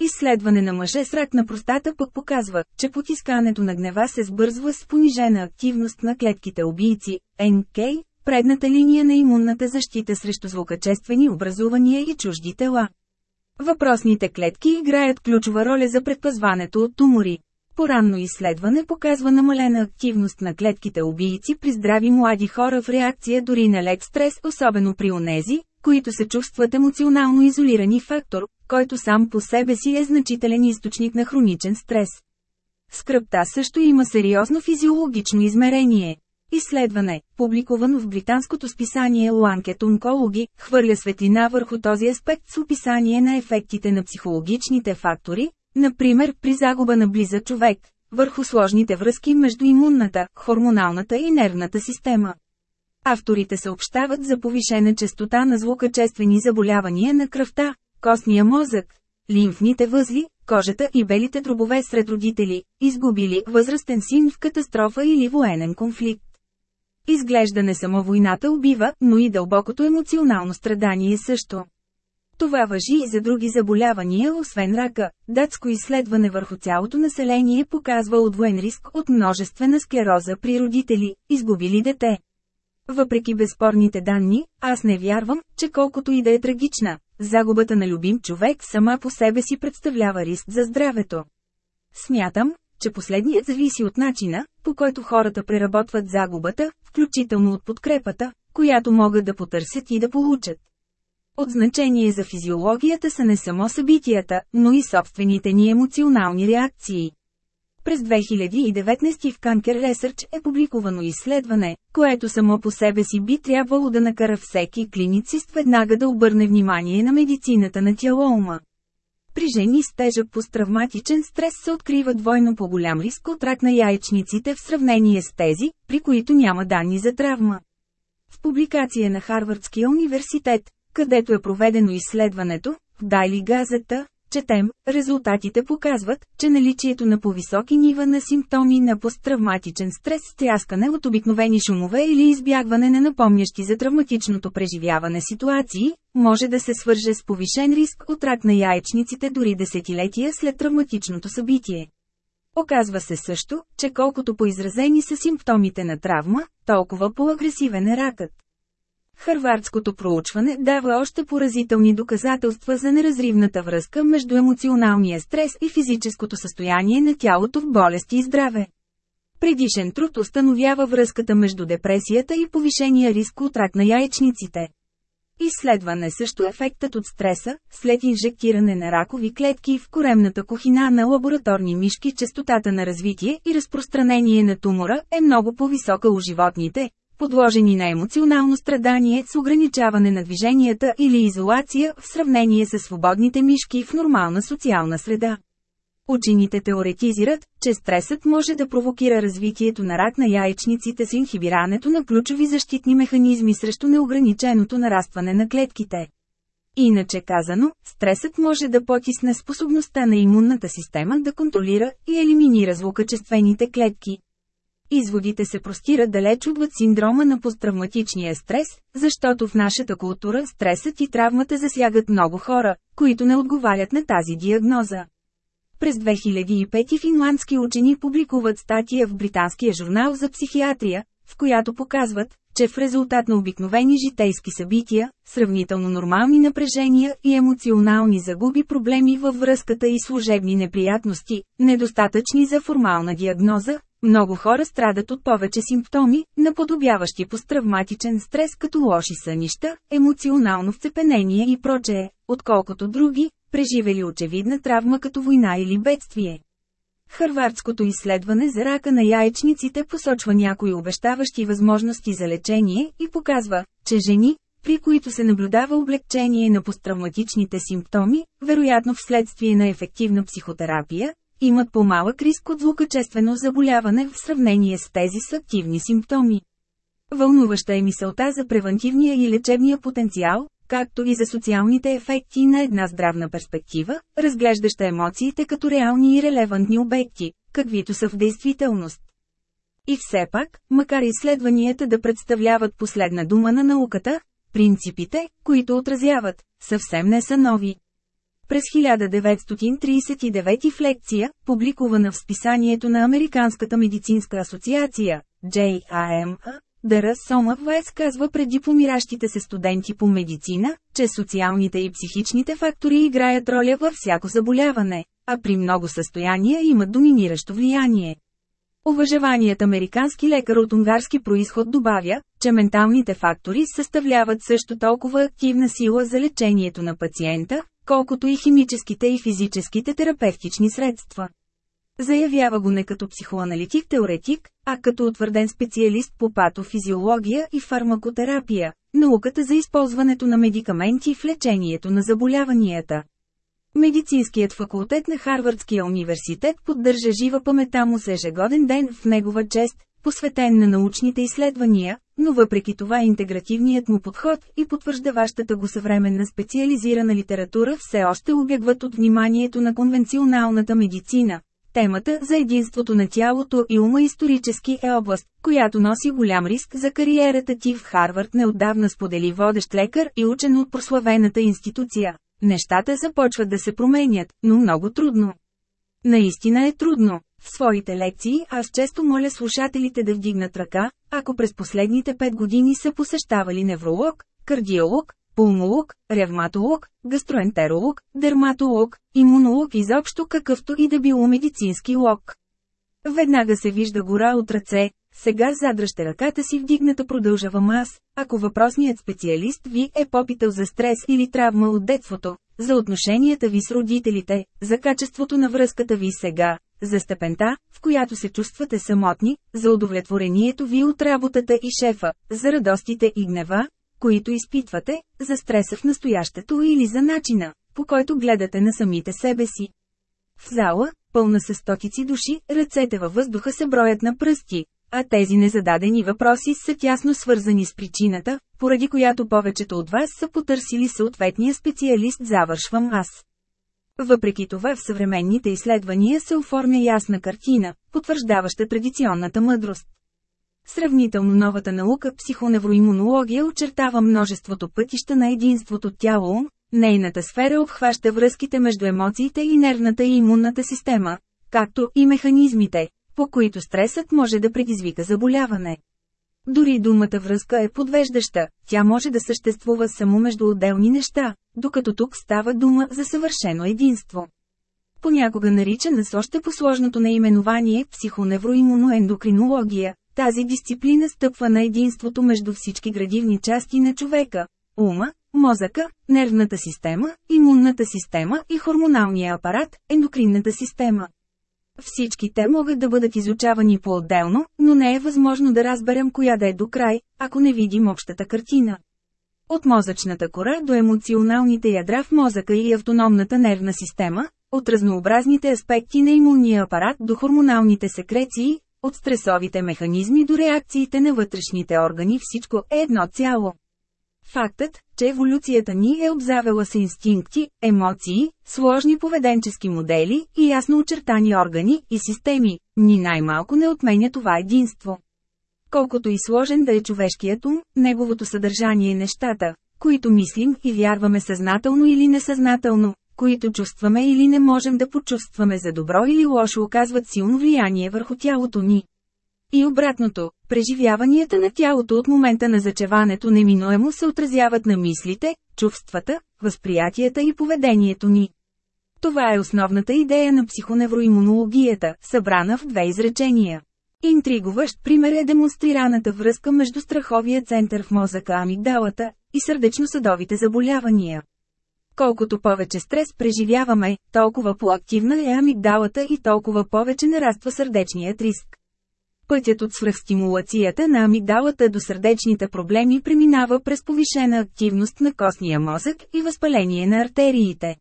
Изследване на мъже с рак на простата пък показва, че потискането на гнева се сбързва с понижена активност на клетките убийци, НК, предната линия на имунната защита срещу злокачествени образувания и чужди тела. Въпросните клетки играят ключова роля за предпазването от тумори. Поранно изследване показва намалена активност на клетките убийци при здрави млади хора в реакция дори на лек стрес, особено при онези, които се чувстват емоционално изолирани фактор, който сам по себе си е значителен източник на хроничен стрес. Скръпта също има сериозно физиологично измерение. Изследване, публикувано в британското списание Lancet Oncology, хвърля светлина върху този аспект с описание на ефектите на психологичните фактори, например при загуба на близък човек, върху сложните връзки между имунната, хормоналната и нервната система. Авторите съобщават за повишена частота на злокачествени заболявания на кръвта, костния мозък, лимфните възли, кожата и белите дробове сред родители, изгубили възрастен син в катастрофа или военен конфликт. Изглежда не само войната убива, но и дълбокото емоционално страдание също. Това въжи и за други заболявания, освен рака. Датско изследване върху цялото население показва отвоен риск от множествена склероза при родители, изгубили дете. Въпреки безспорните данни, аз не вярвам, че колкото и да е трагична, загубата на любим човек сама по себе си представлява риск за здравето. Смятам, че последният зависи от начина, по който хората преработват загубата, включително от подкрепата, която могат да потърсят и да получат. От значение за физиологията са не само събитията, но и собствените ни емоционални реакции. През 2019 в Cancer Research е публикувано изследване, което само по себе си би трябвало да накара всеки клиницист веднага да обърне внимание на медицината на тялоума. При жени с тежък посттравматичен стрес се открива двойно по-голям риск от рак на яйчниците в сравнение с тези, при които няма данни за травма. В публикация на Харвардския университет, където е проведено изследването, в Дайли газета, Четем, резултатите показват, че наличието на повисоки нива на симптоми на посттравматичен стрес, стряскане от обикновени шумове или избягване на напомнящи за травматичното преживяване ситуации, може да се свърже с повишен риск от рак на яйчниците дори десетилетия след травматичното събитие. Оказва се също, че колкото по-изразени са симптомите на травма, толкова по-агресивен е ракът. Харвардското проучване дава още поразителни доказателства за неразривната връзка между емоционалния стрес и физическото състояние на тялото в болести и здраве. Предишен труд установява връзката между депресията и повишения риск от рак на яйчниците. Изследване също ефектът от стреса, след инжектиране на ракови клетки в коремната кухина на лабораторни мишки частотата на развитие и разпространение на тумора е много по-висока у животните, подложени на емоционално страдание с ограничаване на движенията или изолация в сравнение с свободните мишки в нормална социална среда. Учените теоретизират, че стресът може да провокира развитието на рак на яйчниците с инхибирането на ключови защитни механизми срещу неограниченото нарастване на клетките. Иначе казано, стресът може да потисне способността на имунната система да контролира и елиминира злокачествените клетки. Изводите се простират далеч отвъд синдрома на посттравматичния стрес, защото в нашата култура стресът и травмата засягат много хора, които не отговарят на тази диагноза. През 2005 финландски учени публикуват статия в британския журнал за психиатрия, в която показват, че в резултат на обикновени житейски събития, сравнително нормални напрежения и емоционални загуби проблеми във връзката и служебни неприятности, недостатъчни за формална диагноза, много хора страдат от повече симптоми, наподобяващи посттравматичен стрес като лоши сънища, емоционално вцепенение и прочее, отколкото други, преживели очевидна травма като война или бедствие. Хървардското изследване за рака на яйчниците посочва някои обещаващи възможности за лечение и показва, че жени, при които се наблюдава облегчение на посттравматичните симптоми, вероятно вследствие на ефективна психотерапия, имат по-малък риск от злокачествено заболяване в сравнение с тези с активни симптоми. Вълнуваща е мисълта за превентивния и лечебния потенциал, както и за социалните ефекти на една здравна перспектива, разглеждаща емоциите като реални и релевантни обекти, каквито са в действителност. И все пак, макар изследванията да представляват последна дума на науката, принципите, които отразяват, съвсем не са нови. През 1939 в лекция, публикувана в списанието на Американската медицинска асоциация, JAMA, Дъра Сома Вайс казва пред дипломиращите се студенти по медицина, че социалните и психичните фактори играят роля във всяко заболяване, а при много състояния имат доминиращо влияние. Уважаваният американски лекар от унгарски происход добавя, че менталните фактори съставляват също толкова активна сила за лечението на пациента, колкото и химическите и физическите терапевтични средства. Заявява го не като психоаналитик-теоретик, а като утвърден специалист по патофизиология и фармакотерапия, науката за използването на медикаменти в лечението на заболяванията. Медицинският факултет на Харвардския университет поддържа жива памета му с ежегоден ден в негова чест, посветен на научните изследвания, но въпреки това интегративният му подход и потвърждаващата го съвременна специализирана литература все още обягват от вниманието на конвенционалната медицина. Темата за единството на тялото и ума исторически е област, която носи голям риск за кариерата ти в Харвард неотдавна сподели водещ лекар и учен от прославената институция. Нещата започват да се променят, но много трудно. Наистина е трудно. В своите лекции аз често моля слушателите да вдигнат ръка, ако през последните пет години са посещавали невролог, кардиолог, пулмолог, ревматолог, гастроентеролог, дерматолог, имунолог изобщо какъвто и да било медицински лог. Веднага се вижда гора от ръце, сега задръжте ръката си вдигната продължавам аз, ако въпросният специалист ви е попитал за стрес или травма от детството, за отношенията ви с родителите, за качеството на връзката ви сега, за степента, в която се чувствате самотни, за удовлетворението ви от работата и шефа, за радостите и гнева, които изпитвате, за стреса в настоящето или за начина, по който гледате на самите себе си. В зала, пълна с стотици души, ръцете във въздуха се броят на пръсти, а тези незададени въпроси са тясно свързани с причината, поради която повечето от вас са потърсили съответния специалист завършвам аз. Въпреки това в съвременните изследвания се оформя ясна картина, потвърждаваща традиционната мъдрост. Сравнително новата наука психоневроимунология очертава множеството пътища на единството тяло-ум, нейната сфера обхваща връзките между емоциите и нервната и имунната система, както и механизмите, по които стресът може да предизвика заболяване. Дори думата връзка е подвеждаща, тя може да съществува само между отделни неща, докато тук става дума за съвършено единство. Понякога наричана с още посложното наименование психоневроимуноендокринология, тази дисциплина стъпва на единството между всички градивни части на човека – ума, мозъка, нервната система, имунната система и хормоналния апарат, ендокринната система. Всички те могат да бъдат изучавани по-отделно, но не е възможно да разберем коя да е до край, ако не видим общата картина. От мозъчната кора до емоционалните ядра в мозъка и автономната нервна система, от разнообразните аспекти на имунния апарат до хормоналните секреции, от стресовите механизми до реакциите на вътрешните органи всичко е едно цяло. Фактът, че еволюцията ни е обзавела с инстинкти, емоции, сложни поведенчески модели и ясно очертани органи и системи, ни най-малко не отменя това единство. Колкото и сложен да е човешкият ум, неговото съдържание и нещата, които мислим и вярваме съзнателно или несъзнателно, които чувстваме или не можем да почувстваме за добро или лошо оказват силно влияние върху тялото ни. И обратното, преживяванията на тялото от момента на зачеването неминуемо се отразяват на мислите, чувствата, възприятията и поведението ни. Това е основната идея на психоневроимунологията, събрана в две изречения. Интригуващ пример е демонстрираната връзка между страховия център в мозъка амигдалата и сърдечно-съдовите заболявания. Колкото повече стрес преживяваме, толкова по-активна е амигдалата и толкова повече нараства сърдечният риск. Пътят от свръхстимулацията на амигдалата до сърдечните проблеми преминава през повишена активност на костния мозък и възпаление на артериите.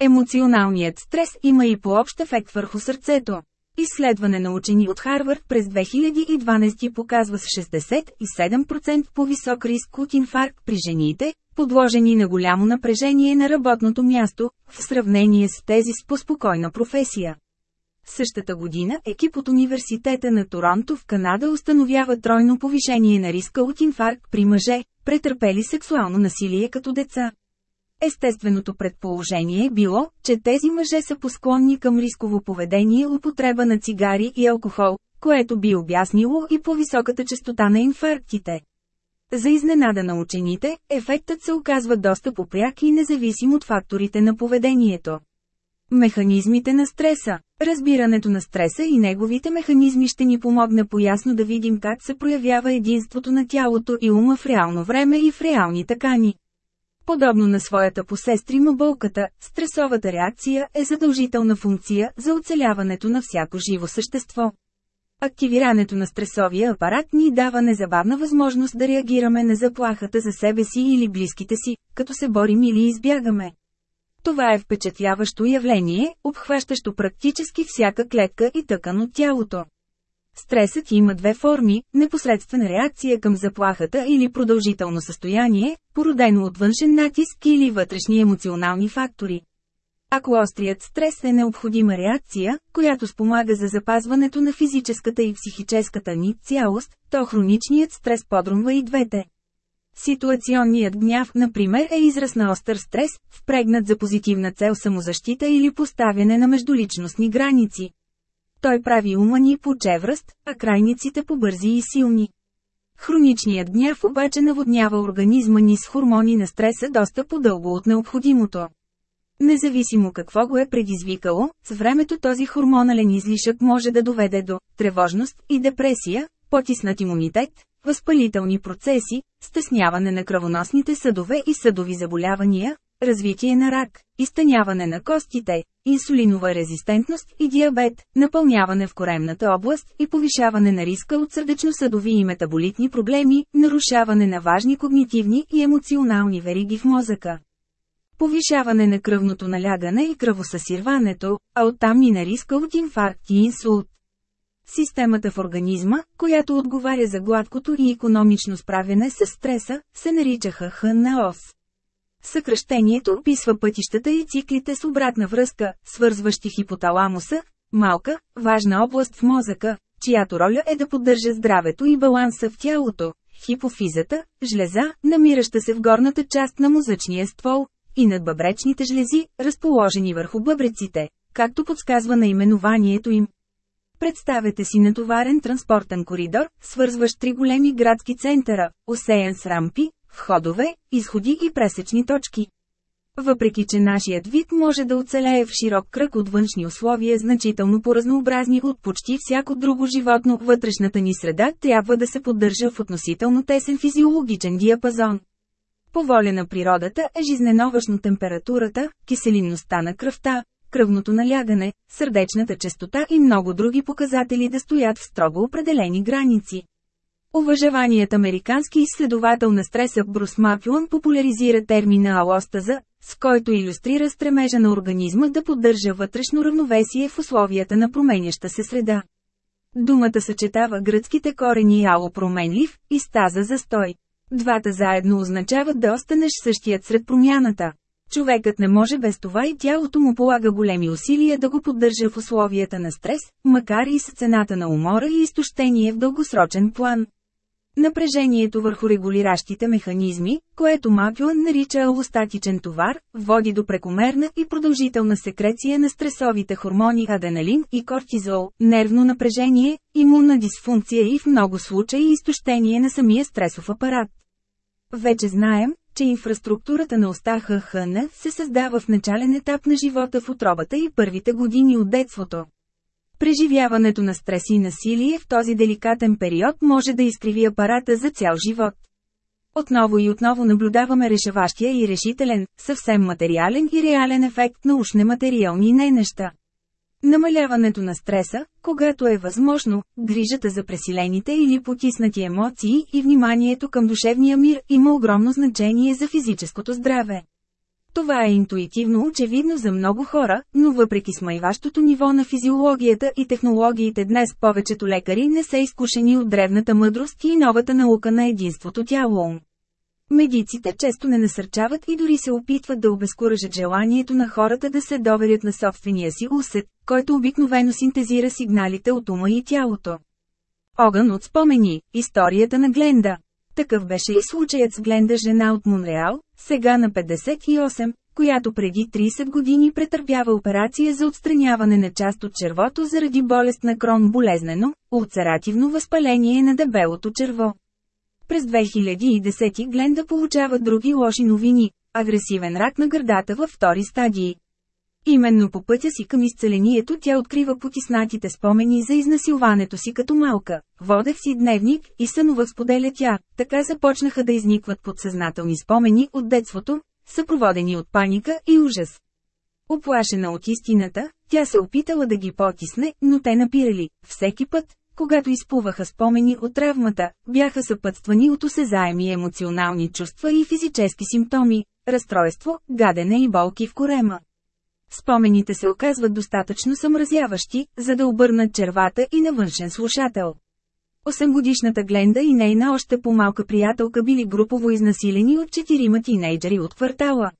Емоционалният стрес има и по-общ ефект върху сърцето. Изследване на учени от Харвард през 2012 показва с 67% по-висок риск от инфаркт при жените, подложени на голямо напрежение на работното място, в сравнение с тези с по-спокойна професия. Същата година екип от Университета на Торонто в Канада установява тройно повишение на риска от инфаркт при мъже, претърпели сексуално насилие като деца. Естественото предположение е било, че тези мъже са посклонни към рисково поведение употреба на цигари и алкохол, което би обяснило и по-високата частота на инфарктите. За изненада на учените, ефектът се оказва доста попряк и независим от факторите на поведението. Механизмите на стреса Разбирането на стреса и неговите механизми ще ни помогне поясно да видим как се проявява единството на тялото и ума в реално време и в реални такани. Подобно на своята посестрима болката, стресовата реакция е задължителна функция за оцеляването на всяко живо същество. Активирането на стресовия апарат ни дава незабавна възможност да реагираме на заплахата за себе си или близките си, като се борим или избягаме. Това е впечатляващо явление, обхващащо практически всяка клетка и тъкан от тялото. Стресът има две форми – непосредствена реакция към заплахата или продължително състояние, породено от външен натиск или вътрешни емоционални фактори. Ако острият стрес е необходима реакция, която спомага за запазването на физическата и психическата ни цялост, то хроничният стрес подрумва и двете. Ситуационният гняв, например, е израз на остър стрес, впрегнат за позитивна цел самозащита или поставяне на междуличностни граници. Той прави ума ни по-чевръст, а крайниците по-бързи и силни. Хроничният гняв обаче наводнява организма ни с хормони на стреса доста по-дълго от необходимото. Независимо какво го е предизвикало, с времето този хормонален излишък може да доведе до тревожност и депресия, потиснат имунитет, възпалителни процеси, стесняване на кръвоносните съдове и съдови заболявания, развитие на рак, изтъняване на костите, инсулинова резистентност и диабет, напълняване в коремната област и повишаване на риска от сърдечно-съдови и метаболитни проблеми, нарушаване на важни когнитивни и емоционални вериги в мозъка. Повишаване на кръвното налягане и кръвосъсирването, а оттам и на риска от инфаркт и инсулт. Системата в организма, която отговаря за гладкото и економично справяне с стреса, се нарича ХНОС. Съкръщението описва пътищата и циклите с обратна връзка, свързващи хипоталамуса, малка, важна област в мозъка, чиято роля е да поддържа здравето и баланса в тялото, хипофизата, жлеза, намираща се в горната част на мозъчния ствол, и над бъбречните жлези, разположени върху бъбреците, както подсказва наименованието им. Представете си натоварен транспортен коридор, свързващ три големи градски центъра, осеян с рампи, входове, изходи и пресечни точки. Въпреки че нашият вид може да оцелее в широк кръг от външни условия значително по-разнообразни от почти всяко друго животно, вътрешната ни среда трябва да се поддържа в относително тесен физиологичен диапазон. По воля на природата е жизненовъчно температурата, киселинността на кръвта, кръвното налягане, сърдечната частота и много други показатели да стоят в строго определени граници. Уважаваният американски изследовател на стреса Брус Маклон популяризира термина алостаза, с който иллюстрира стремежа на организма да поддържа вътрешно равновесие в условията на променяща се среда. Думата съчетава гръцките корени ало променлив и стаза застой. Двата заедно означават да останеш същият сред промяната. Човекът не може без това и тялото му полага големи усилия да го поддържа в условията на стрес, макар и с цената на умора и изтощение в дългосрочен план. Напрежението върху регулиращите механизми, което Макюан нарича алостатичен товар, води до прекомерна и продължителна секреция на стресовите хормони аденалин и кортизол, нервно напрежение, имунна дисфункция и в много случаи изтощение на самия стресов апарат. Вече знаем, че инфраструктурата на оста ХХН се създава в начален етап на живота в отробата и първите години от детството. Преживяването на стрес и насилие в този деликатен период може да изкриви апарата за цял живот. Отново и отново наблюдаваме решаващия и решителен, съвсем материален и реален ефект на уж нематериални не неща. Намаляването на стреса, когато е възможно, грижата за пресилените или потиснати емоции и вниманието към душевния мир има огромно значение за физическото здраве. Това е интуитивно очевидно за много хора, но въпреки смайващото ниво на физиологията и технологиите днес повечето лекари не са изкушени от древната мъдрост и новата наука на единството тяло. Медиците често не насърчават и дори се опитват да обезкуражат желанието на хората да се доверят на собствения си усет, който обикновено синтезира сигналите от ума и тялото. Огън от спомени – историята на Гленда. Такъв беше и случаят с Гленда жена от Монреал, сега на 58, която преди 30 години претърпява операция за отстраняване на част от червото заради болест на крон болезнено, улцеративно възпаление на дебелото черво. През 2010 Гленда получава други лоши новини – агресивен рак на гърдата във втори стадии. Именно по пътя си към изцелението тя открива потиснатите спомени за изнасилването си като малка. Водех си дневник и сънува споделя тя, така започнаха да изникват подсъзнателни спомени от детството, съпроводени от паника и ужас. Оплашена от истината, тя се опитала да ги потисне, но те напирали. Всеки път, когато изплуваха спомени от травмата, бяха съпътствани от осезаеми емоционални чувства и физически симптоми, разстройство, гадене и болки в корема. Спомените се оказват достатъчно съмразяващи, за да обърнат червата и на външен слушател. Осемгодишната Гленда и нейна още по-малка приятелка били групово изнасилени от четирима тинейджери от квартала.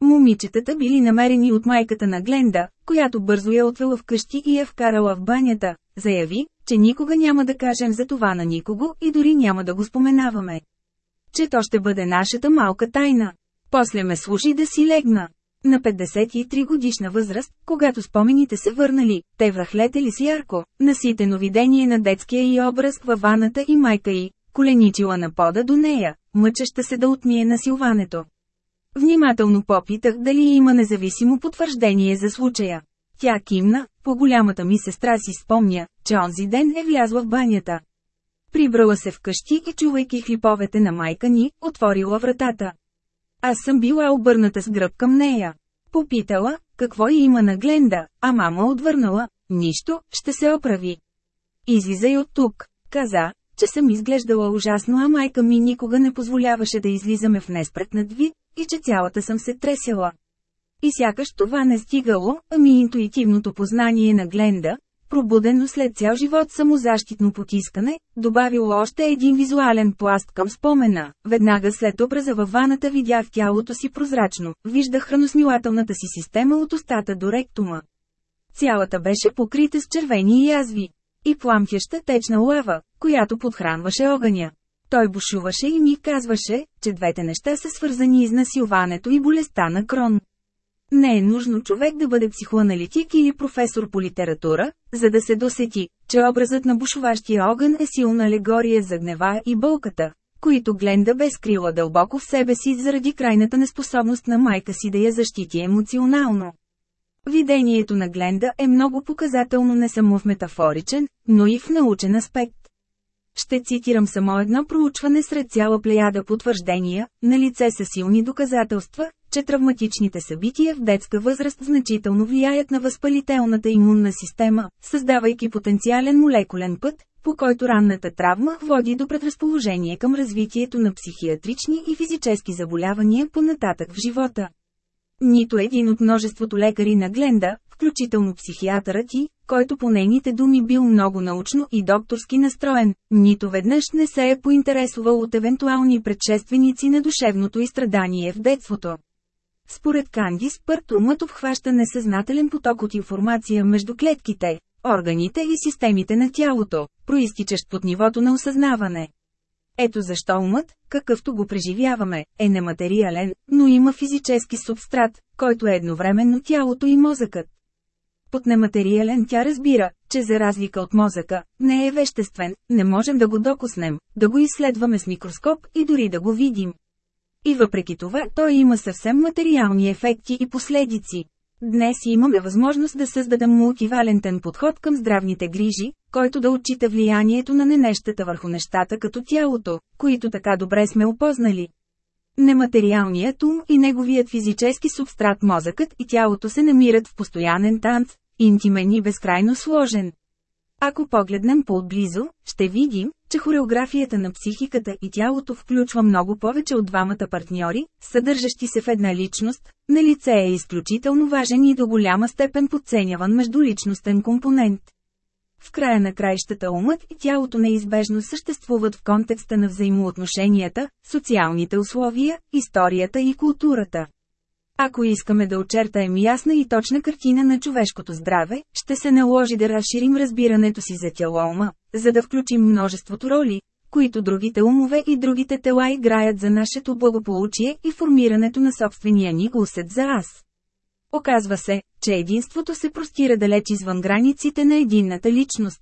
Момичетата били намерени от майката на Гленда, която бързо я отвела вкъщи и я вкарала в банята, заяви, че никога няма да кажем за това на никого и дори няма да го споменаваме. Че то ще бъде нашата малка тайна. После ме служи да си легна. На 53 годишна възраст, когато спомените се върнали, те връхлетели с ярко, наситено видение на детския и образ във ваната и майка й, коленичила на пода до нея, мъчеща се да отмие насилването. Внимателно попитах дали има независимо потвърждение за случая. Тя кимна, по-голямата ми сестра си спомня, че онзи ден е влязла в банята. Прибрала се вкъщи и чувайки хлиповете на майка ни, отворила вратата. Аз съм била обърната с гръб към нея. Попитала, какво и има на Гленда, а мама отвърнала, нищо, ще се оправи. Излизай от тук, каза, че съм изглеждала ужасно, а майка ми никога не позволяваше да излизаме в неспретнат вид, и че цялата съм се тресела. И сякаш това не стигало, ами интуитивното познание на Гленда, пробудено след цял живот самозащитно потискане, добавило още един визуален пласт към спомена. Веднага след образа във ваната видях тялото си прозрачно, виждах храносмилателната си система от устата до ректума. Цялата беше покрита с червени язви и пламтяща течна лава, която подхранваше огъня. Той бушуваше и ми казваше, че двете неща са свързани изнасилването и болестта на Крон. Не е нужно човек да бъде психоаналитик или професор по литература, за да се досети, че образът на бушуващия огън е силна алегория за гнева и болката, които Гленда бе скрила дълбоко в себе си заради крайната неспособност на майка си да я защити емоционално. Видението на Гленда е много показателно не само в метафоричен, но и в научен аспект. Ще цитирам само едно проучване сред цяла плеяда потвърждения, на лице са силни доказателства, че травматичните събития в детска възраст значително влияят на възпалителната имунна система, създавайки потенциален молекулен път, по който ранната травма води до предразположение към развитието на психиатрични и физически заболявания по нататък в живота. Нито един от множеството лекари на Гленда, включително психиатърът и, който по нейните думи бил много научно и докторски настроен, нито веднъж не се е поинтересувал от евентуални предшественици на душевното изстрадание в детството. Според Кандис, Пърт умът обхваща несъзнателен поток от информация между клетките, органите и системите на тялото, проистичащ под нивото на осъзнаване. Ето защо умът, какъвто го преживяваме, е нематериален, но има физически субстрат, който е едновременно тялото и мозъкът. Под нематериален тя разбира, че за разлика от мозъка, не е веществен, не можем да го докоснем, да го изследваме с микроскоп и дори да го видим. И въпреки това той има съвсем материални ефекти и последици. Днес имаме възможност да създадем мултивалентен подход към здравните грижи, който да отчита влиянието на ненещата върху нещата като тялото, които така добре сме опознали. Нематериалният ум и неговият физически субстрат мозъкът и тялото се намират в постоянен танц, интимен и безкрайно сложен. Ако погледнем по-отблизо, ще видим, че хореографията на психиката и тялото включва много повече от двамата партньори, съдържащи се в една личност, на лице е изключително важен и до голяма степен подценяван междуличностен компонент. В края на краищата умът и тялото неизбежно съществуват в контекста на взаимоотношенията, социалните условия, историята и културата. Ако искаме да очертаем ясна и точна картина на човешкото здраве, ще се наложи да разширим разбирането си за тяло-ума, за да включим множеството роли, които другите умове и другите тела играят за нашето благополучие и формирането на собствения ни усет за аз. Оказва се, че единството се простира далеч извън границите на единната личност.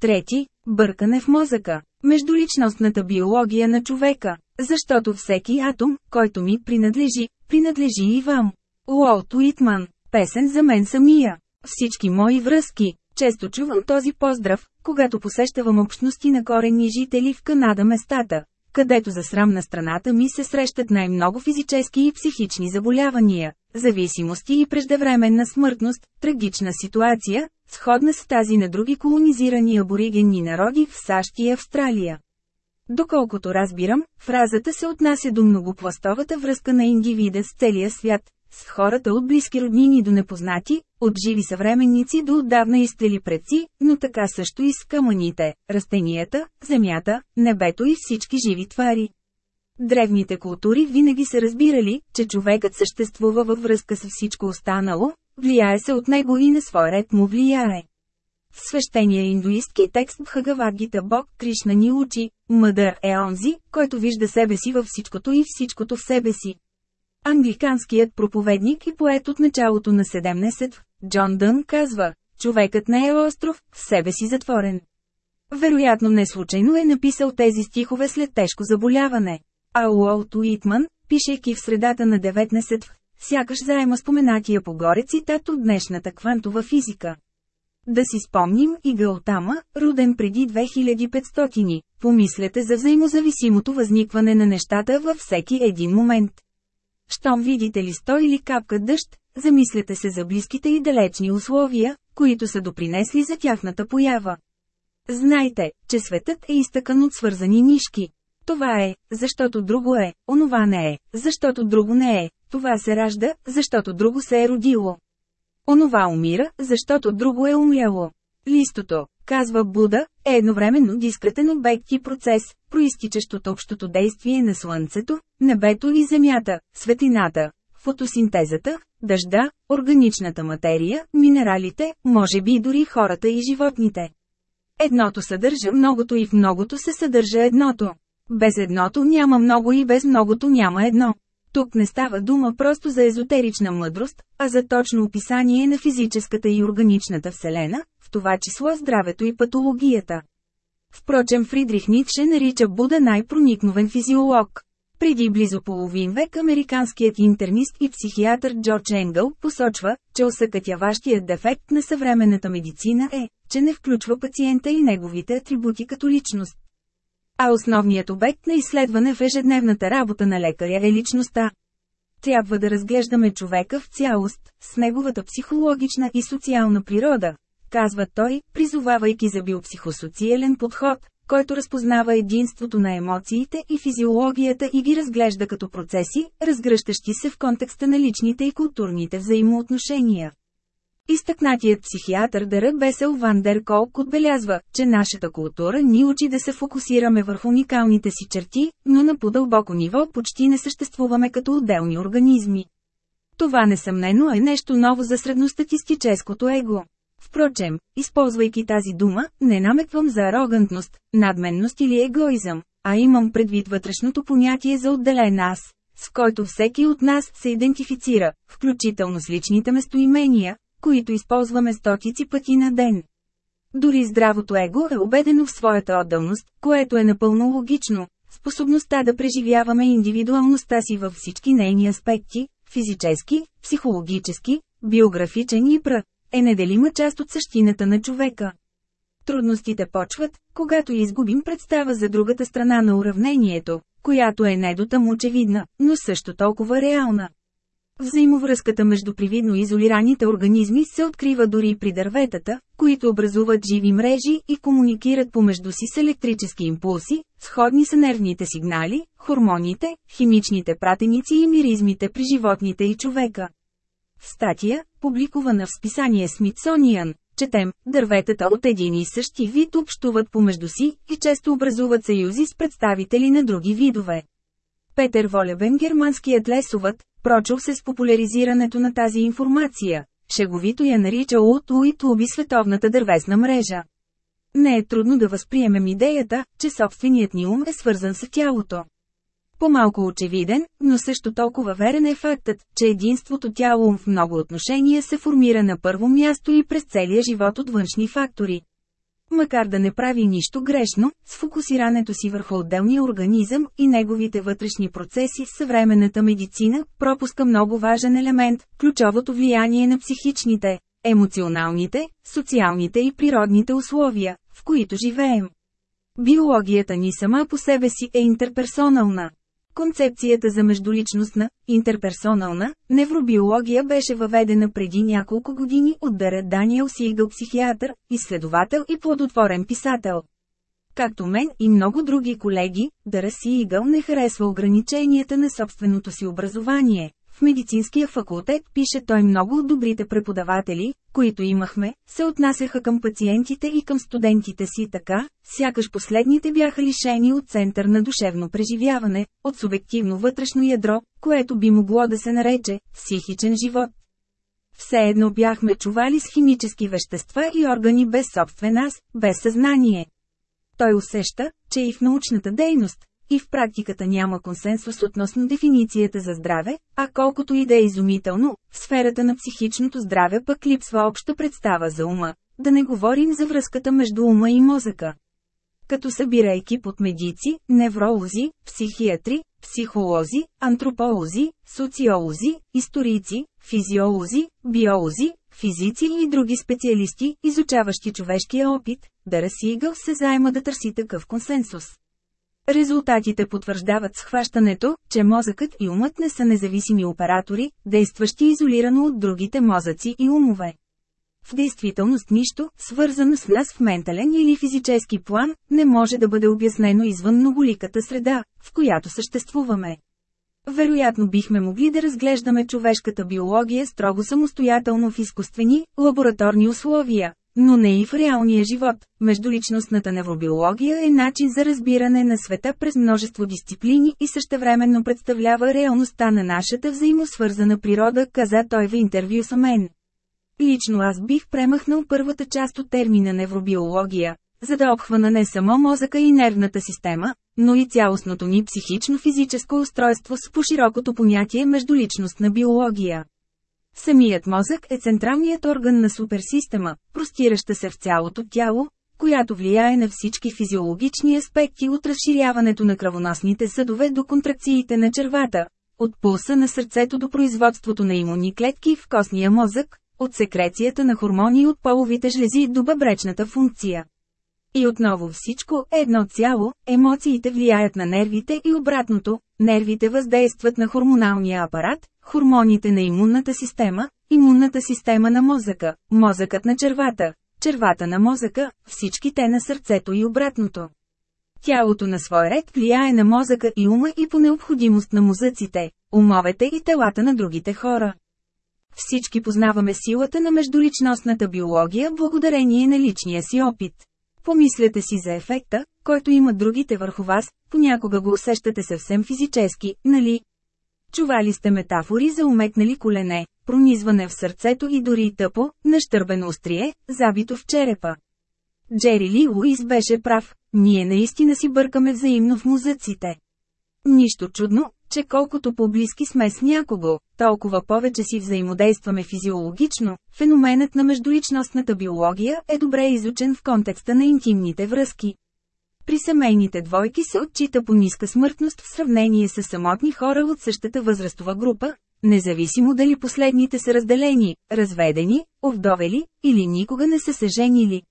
Трети – бъркане в мозъка, междуличностната биология на човека, защото всеки атом, който ми принадлежи, принадлежи и вам. Уолт Уитман, песен за мен самия. Всички мои връзки. Често чувам този поздрав, когато посещавам общности на коренни жители в Канада местата, където за срам на страната ми се срещат най-много физически и психични заболявания, зависимости и преждевременна смъртност, трагична ситуация, сходна с тази на други колонизирани аборигенни народи в САЩ и Австралия. Доколкото разбирам, фразата се отнася до многопластовата връзка на индивида с целия свят, с хората от близки роднини до непознати, от живи съвременници до отдавна изтели предци, но така също и с камъните, растенията, земята, небето и всички живи твари. Древните култури винаги са разбирали, че човекът съществува във връзка с всичко останало, влияе се от него и на свой ред му влияе. В свещения индуистки текст Бхагавадгита Бог Кришна ни учи, мъдър е онзи, който вижда себе си във всичкото и всичкото в себе си. Англиканският проповедник и поет от началото на 17, Джон Дън казва, човекът не е остров, в себе си затворен. Вероятно не случайно е написал тези стихове след тежко заболяване. А Уолт Уитман, пишейки в средата на 19, сякаш заема споменатия по-горе цитат от днешната квантова физика. Да си спомним и Гаутама, роден преди 2500, помислете за взаимозависимото възникване на нещата във всеки един момент. Щом видите ли сто или капка дъжд, замислете се за близките и далечни условия, които са допринесли за тяхната поява. Знайте, че светът е изтъкан от свързани нишки. Това е, защото друго е, онова не е, защото друго не е, това се ражда, защото друго се е родило. Онова умира, защото друго е умряло. Листото, казва Буда, е едновременно дискретен обект и процес, проистичащ от общото действие на Слънцето, небето и Земята, светлината, фотосинтезата, дъжда, органичната материя, минералите, може би дори хората и животните. Едното съдържа многото и в многото се съдържа едното. Без едното няма много и без многото няма едно. Тук не става дума просто за езотерична мъдрост, а за точно описание на физическата и органичната вселена, в това число здравето и патологията. Впрочем Фридрих Ницше нарича Буда най-проникновен физиолог. Преди близо половин век американският интернист и психиатър Джордж Енгъл посочва, че осъкътяващият дефект на съвременната медицина е, че не включва пациента и неговите атрибути като личност. А основният обект на изследване в ежедневната работа на лекаря е личността. Трябва да разглеждаме човека в цялост, с неговата психологична и социална природа, казва той, призовавайки за биопсихосоциален подход, който разпознава единството на емоциите и физиологията и ги разглежда като процеси, разгръщащи се в контекста на личните и културните взаимоотношения. Изтъкнатият психиатър Дъра Бесел Ван Дер Колк отбелязва, че нашата култура ни учи да се фокусираме върху уникалните си черти, но на по-дълбоко ниво почти не съществуваме като отделни организми. Това несъмнено е нещо ново за средностатистическото его. Впрочем, използвайки тази дума, не намеквам за арогантност, надменност или егоизъм, а имам предвид вътрешното понятие за отделен аз, с който всеки от нас се идентифицира, включително с личните местоимения, които използваме стотици пъти на ден. Дори здравото его е убедено в своята отделност, което е напълно логично. Способността да преживяваме индивидуалността си във всички нейни аспекти – физически, психологически, биографичен и пр. е неделима част от същината на човека. Трудностите почват, когато изгубим представа за другата страна на уравнението, която е недотъм очевидна, но също толкова реална. Взаимовръзката между привидно изолираните организми се открива дори при дърветата, които образуват живи мрежи и комуникират помежду си с електрически импулси, сходни са нервните сигнали, хормоните, химичните пратеници и миризмите при животните и човека. В статия, публикувана в списание Смитсониан, четем, дърветата от един и същи вид общуват помежду си и често образуват съюзи с представители на други видове. Петър Волебен германският лесовът, прочул се с популяризирането на тази информация, шеговито я нарича от Уит Уби световната дървесна мрежа. Не е трудно да възприемем идеята, че собственият ни ум е свързан с тялото. По-малко очевиден, но също толкова верен е фактът, че единството тяло в много отношения се формира на първо място и през целия живот от външни фактори. Макар да не прави нищо грешно, с фокусирането си върху отделния организъм и неговите вътрешни процеси в съвременната медицина, пропуска много важен елемент – ключовото влияние на психичните, емоционалните, социалните и природните условия, в които живеем. Биологията ни сама по себе си е интерперсонална. Концепцията за междуличностна, интерперсонална, невробиология беше въведена преди няколко години от Дърът Даниел Сигъл психиатър, изследовател и плодотворен писател. Както мен и много други колеги, Дъра Сигъл не харесва ограниченията на собственото си образование, медицинския факултет, пише той много от добрите преподаватели, които имахме, се отнасяха към пациентите и към студентите си така, сякаш последните бяха лишени от център на душевно преживяване, от субективно вътрешно ядро, което би могло да се нарече психичен живот. Все едно бяхме чували с химически вещества и органи без собствен аз, без съзнание. Той усеща, че и в научната дейност, и в практиката няма консенсус относно дефиницията за здраве, а колкото и да е изумително, в сферата на психичното здраве пък липсва обща представа за ума, да не говорим за връзката между ума и мозъка. Като събира екип от медици, невролози, психиатри, психолози, антрополози, социолози, историци, физиолози, биолози, физици и други специалисти, изучаващи човешкия опит, да Сигъл се заема да търси такъв консенсус. Резултатите потвърждават схващането, че мозъкът и умът не са независими оператори, действащи изолирано от другите мозъци и умове. В действителност нищо, свързано с нас в ментален или физически план, не може да бъде обяснено извън многоликата среда, в която съществуваме. Вероятно бихме могли да разглеждаме човешката биология строго самостоятелно в изкуствени, лабораторни условия, но не и в реалния живот. Междуличностната невробиология е начин за разбиране на света през множество дисциплини и същевременно представлява реалността на нашата взаимосвързана природа, каза той в интервю с мен. Лично аз бих премахнал първата част от термина невробиология, за да обхвана не само мозъка и нервната система, но и цялостното ни психично-физическо устройство с по-широкото понятие междуличностна биология. Самият мозък е централният орган на суперсистема, простираща се в цялото тяло, която влияе на всички физиологични аспекти от разширяването на кръвоносните съдове до контракциите на червата, от пулса на сърцето до производството на имунни клетки в костния мозък, от секрецията на хормони от половите жлези до бъбречната функция. И отново всичко е едно цяло, емоциите влияят на нервите и обратното, нервите въздействат на хормоналния апарат, хормоните на имунната система, имунната система на мозъка, мозъкът на червата, червата на мозъка, всички те на сърцето и обратното. Тялото на свой ред влияе на мозъка и ума и по необходимост на мозъците, умовете и телата на другите хора. Всички познаваме силата на междуличностната биология благодарение на личния си опит. Помислете си за ефекта, който имат другите върху вас, понякога го усещате съвсем физически, нали? Чували сте метафори за умекнали колене, пронизване в сърцето и дори тъпо, нащърбено острие, забито в черепа. Джери Ли Луис беше прав, ние наистина си бъркаме взаимно в мозъците. Нищо чудно, че колкото по-близки сме с някого, толкова повече си взаимодействаме физиологично. Феноменът на междуличностната биология е добре изучен в контекста на интимните връзки. При семейните двойки се отчита по ниска смъртност в сравнение с самотни хора от същата възрастова група, независимо дали последните са разделени, разведени, овдовели или никога не са се женили.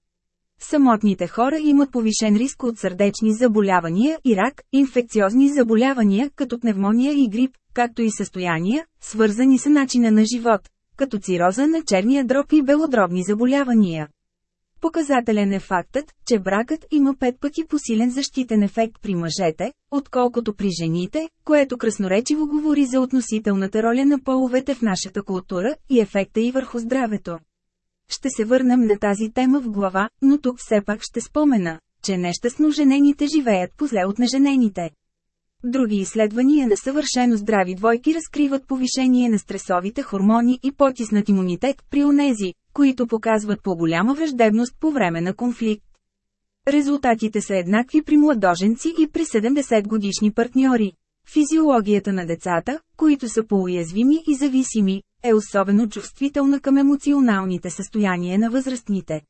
Самотните хора имат повишен риск от сърдечни заболявания и рак, инфекциозни заболявания като пневмония и грип, както и състояния, свързани с начина на живот, като цироза на черния дроб и белодробни заболявания. Показателен е фактът, че бракът има пет пъти посилен защитен ефект при мъжете, отколкото при жените, което красноречиво говори за относителната роля на половете в нашата култура и ефекта и върху здравето. Ще се върнем на тази тема в глава, но тук все пак ще спомена, че нещастно женените живеят позле от неженените. Други изследвания на съвършено здрави двойки разкриват повишение на стресовите хормони и потиснат имунитет при онези, които показват по-голяма враждебност по време на конфликт. Резултатите са еднакви при младоженци и при 70 годишни партньори. Физиологията на децата, които са по-уязвими и зависими, е особено чувствителна към емоционалните състояния на възрастните.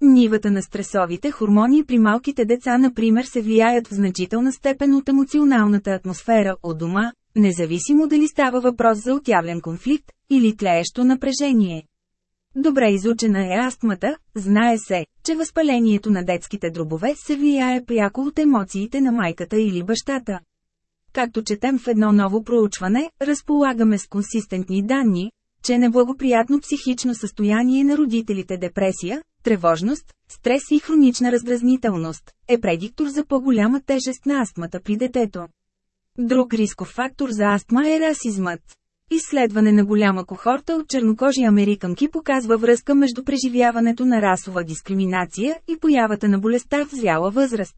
Нивата на стресовите хормони при малките деца например се влияят в значителна степен от емоционалната атмосфера от дома, независимо дали става въпрос за отявлен конфликт или тлеещо напрежение. Добре изучена е астмата, знае се, че възпалението на детските дробове се влияе пряко от емоциите на майката или бащата. Както четем в едно ново проучване, разполагаме с консистентни данни, че неблагоприятно психично състояние на родителите депресия, тревожност, стрес и хронична раздразнителност е предиктор за по-голяма тежест на астмата при детето. Друг рисков фактор за астма е расизмът. Изследване на голяма кохорта от чернокожи американки показва връзка между преживяването на расова дискриминация и появата на болестта в зряла възраст.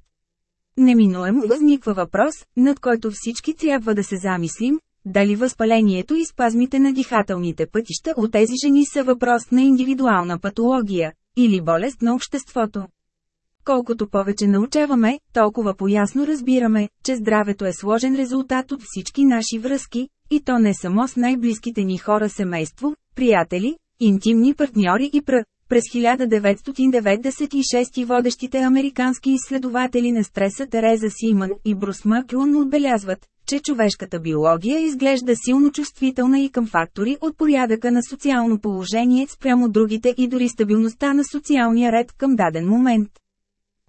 Неминуемо възниква въпрос, над който всички трябва да се замислим, дали възпалението и спазмите на дихателните пътища от тези жени са въпрос на индивидуална патология, или болест на обществото. Колкото повече научаваме, толкова поясно разбираме, че здравето е сложен резултат от всички наши връзки, и то не само с най-близките ни хора семейство, приятели, интимни партньори и пр. През 1996 водещите американски изследователи на стреса Тереза Симън и Брус Маклун отбелязват, че човешката биология изглежда силно чувствителна и към фактори от порядъка на социално положение спрямо другите и дори стабилността на социалния ред към даден момент.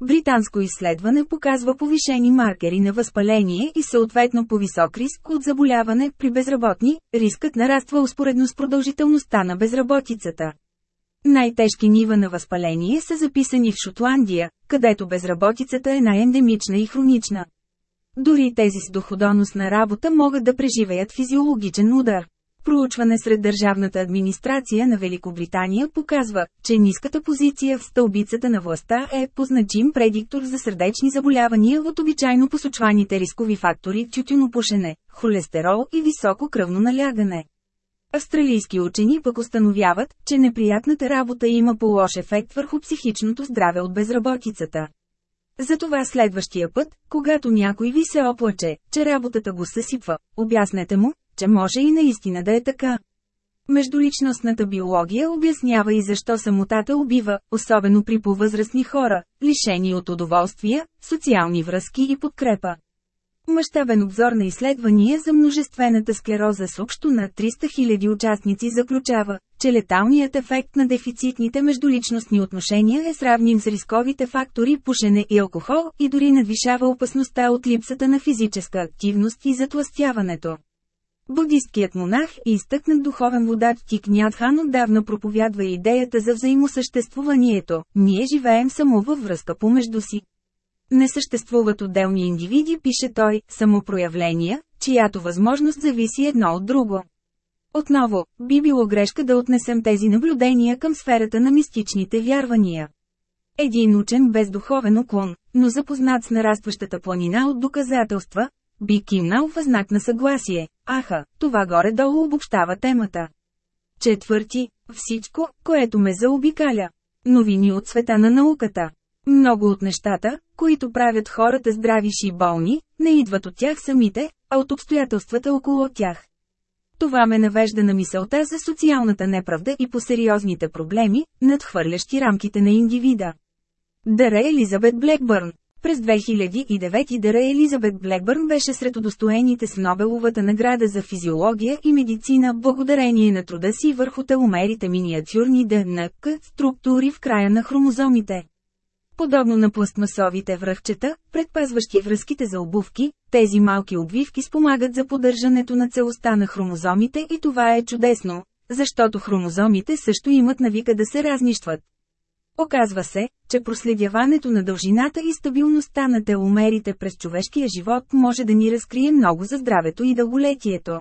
Британско изследване показва повишени маркери на възпаление и съответно по-висок риск от заболяване при безработни, рискът нараства успоредно с продължителността на безработицата. Най-тежки нива на възпаление са записани в Шотландия, където безработицата е най-ендемична и хронична. Дори тези с доходоносна работа могат да преживеят физиологичен удар. Проучване сред държавната администрация на Великобритания показва, че ниската позиция в стълбицата на властта е позначим предиктор за сърдечни заболявания от обичайно посочваните рискови фактори тютюнопушене, холестерол и високо кръвно налягане. Австралийски учени пък установяват, че неприятната работа има по-лош ефект върху психичното здраве от безработицата. Затова следващия път, когато някой ви се оплаче, че работата го съсипва, обяснете му, че може и наистина да е така. Междуличностната биология обяснява и защо самотата убива, особено при повъзрастни хора, лишени от удоволствия, социални връзки и подкрепа. Мащабен обзор на изследвания за множествената склероза с общо на 300 000 участници заключава, че леталният ефект на дефицитните междуличностни отношения е сравним с рисковите фактори пушене и алкохол и дори надвишава опасността от липсата на физическа активност и затластяването. Будисткият монах и изтъкнат духовен водач Тик Нятхан отдавна проповядва идеята за взаимосъществуванието, ние живеем само във връзка помежду си. Не съществуват отделни индивиди, пише той, самопроявления, чиято възможност зависи едно от друго. Отново, би било грешка да отнесем тези наблюдения към сферата на мистичните вярвания. Един учен без духовен уклон, но запознат с нарастващата планина от доказателства, би кимнал в знак на съгласие. Аха, това горе-долу обобщава темата. Четвърти, всичко, което ме заобикаля. Новини от света на науката. Много от нещата, които правят хората здрави и болни, не идват от тях самите, а от обстоятелствата около тях. Това ме навежда на мисълта за социалната неправда и по сериозните проблеми, надхвърлящи рамките на индивида. Дъра Елизабет Блекбърн през 2009 Дъра Елизабет Блекбърн беше сред удостоените с Нобеловата награда за физиология и медицина благодарение на труда си върху теломерите миниатюрни ДНК структури в края на хромозомите. Подобно на пластмасовите връхчета, предпазващи връзките за обувки, тези малки обвивки спомагат за поддържането на целостта на хромозомите и това е чудесно, защото хромозомите също имат навика да се разнищват. Оказва се, че проследяването на дължината и стабилността на теломерите през човешкия живот може да ни разкрие много за здравето и дълголетието.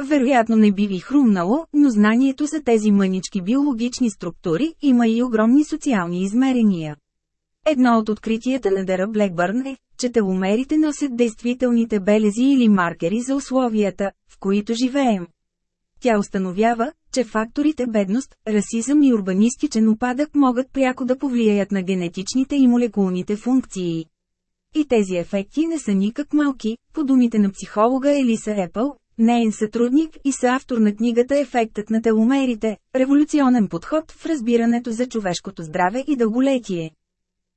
Вероятно не би ви хрумнало, но знанието за тези мънички биологични структури има и огромни социални измерения. Едно от откритията на Дара Блекбърн е, че теломерите носят действителните белези или маркери за условията, в които живеем. Тя установява, че факторите бедност, расизъм и урбанистичен упадък могат пряко да повлияят на генетичните и молекулните функции. И тези ефекти не са никак малки, по думите на психолога Елиса Епъл, нейн сътрудник и съавтор на книгата Ефектът на теломерите – революционен подход в разбирането за човешкото здраве и дълголетие.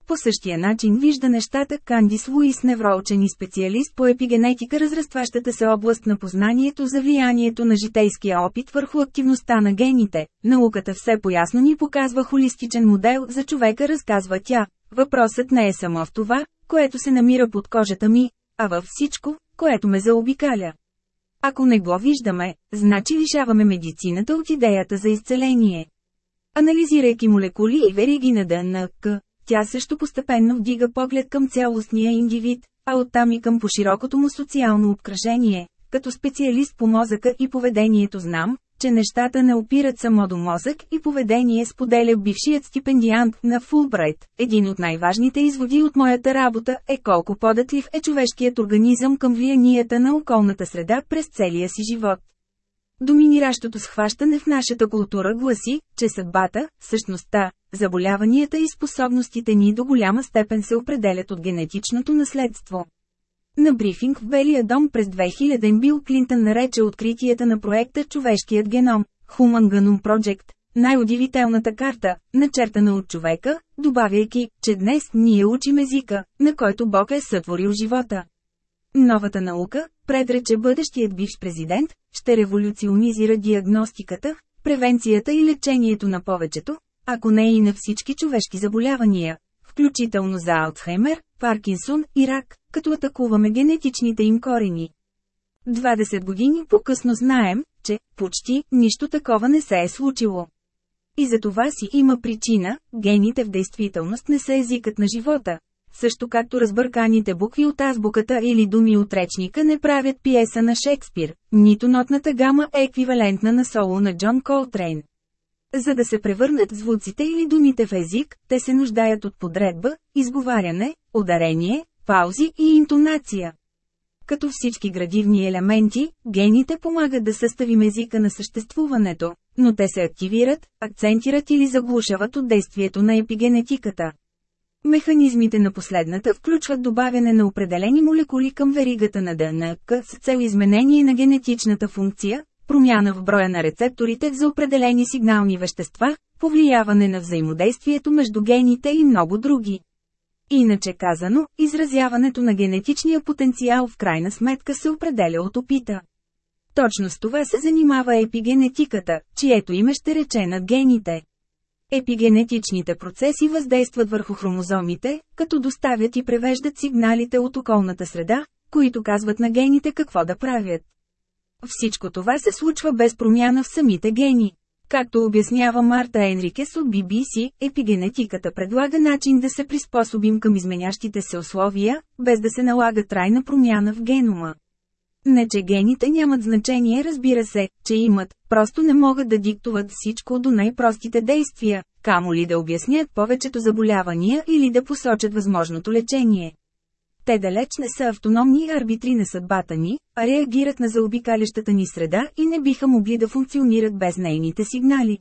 По същия начин вижда нещата Кандис Луис невроучен и специалист по епигенетика разрастващата се област на познанието за влиянието на житейския опит върху активността на гените. Науката все поясно ни показва холистичен модел за човека разказва тя. Въпросът не е само в това, което се намира под кожата ми, а във всичко, което ме заобикаля. Ако не го виждаме, значи лишаваме медицината от идеята за изцеление. Анализирайки молекули и вериги на ДНК, тя също постепенно вдига поглед към цялостния индивид, а оттам и към поширокото му социално обкръжение. Като специалист по мозъка и поведението знам, че нещата не опират само до мозък и поведение споделя бившият стипендиант на Фулбрайт. Един от най-важните изводи от моята работа е колко податлив е човешкият организъм към влиянията на околната среда през целия си живот. Доминиращото схващане в нашата култура гласи, че съдбата, същността, заболяванията и способностите ни до голяма степен се определят от генетичното наследство. На брифинг в Белия дом през 2000 Бил Клинтън нарече откритията на проекта Човешкият геном, Human Genome Project, най-удивителната карта, начертана от човека, добавяйки, че днес ние учим езика, на който Бог е сътворил живота. Новата наука, предрече бъдещият бивш президент, ще революционизира диагностиката, превенцията и лечението на повечето, ако не и на всички човешки заболявания, включително за Алцхаймер, Паркинсон и рак, като атакуваме генетичните им корени. 20 години по-късно знаем, че почти нищо такова не се е случило. И за това си има причина, гените в действителност не са езикът на живота, също както разбърканите букви от азбуката или думи от речника не правят пиеса на Шекспир, нито нотната гама е еквивалентна на соло на Джон Колтрейн. За да се превърнат звуците или думите в език, те се нуждаят от подредба, изговаряне, ударение, паузи и интонация. Като всички градивни елементи, гените помагат да съставим езика на съществуването, но те се активират, акцентират или заглушават от действието на епигенетиката. Механизмите на последната включват добавяне на определени молекули към веригата на ДНК с цел изменение на генетичната функция, промяна в броя на рецепторите за определени сигнални вещества, повлияване на взаимодействието между гените и много други. Иначе казано, изразяването на генетичния потенциал в крайна сметка се определя от опита. Точно с това се занимава епигенетиката, чието име ще рече над гените. Епигенетичните процеси въздействат върху хромозомите, като доставят и превеждат сигналите от околната среда, които казват на гените какво да правят. Всичко това се случва без промяна в самите гени. Както обяснява Марта Енрикес от BBC, епигенетиката предлага начин да се приспособим към изменящите се условия, без да се налага трайна промяна в генома. Не че гените нямат значение разбира се, че имат, просто не могат да диктуват всичко до най-простите действия, камо ли да обяснят повечето заболявания или да посочат възможното лечение. Те далеч не са автономни арбитри на съдбата ни, а реагират на заобикалящата ни среда и не биха могли да функционират без нейните сигнали.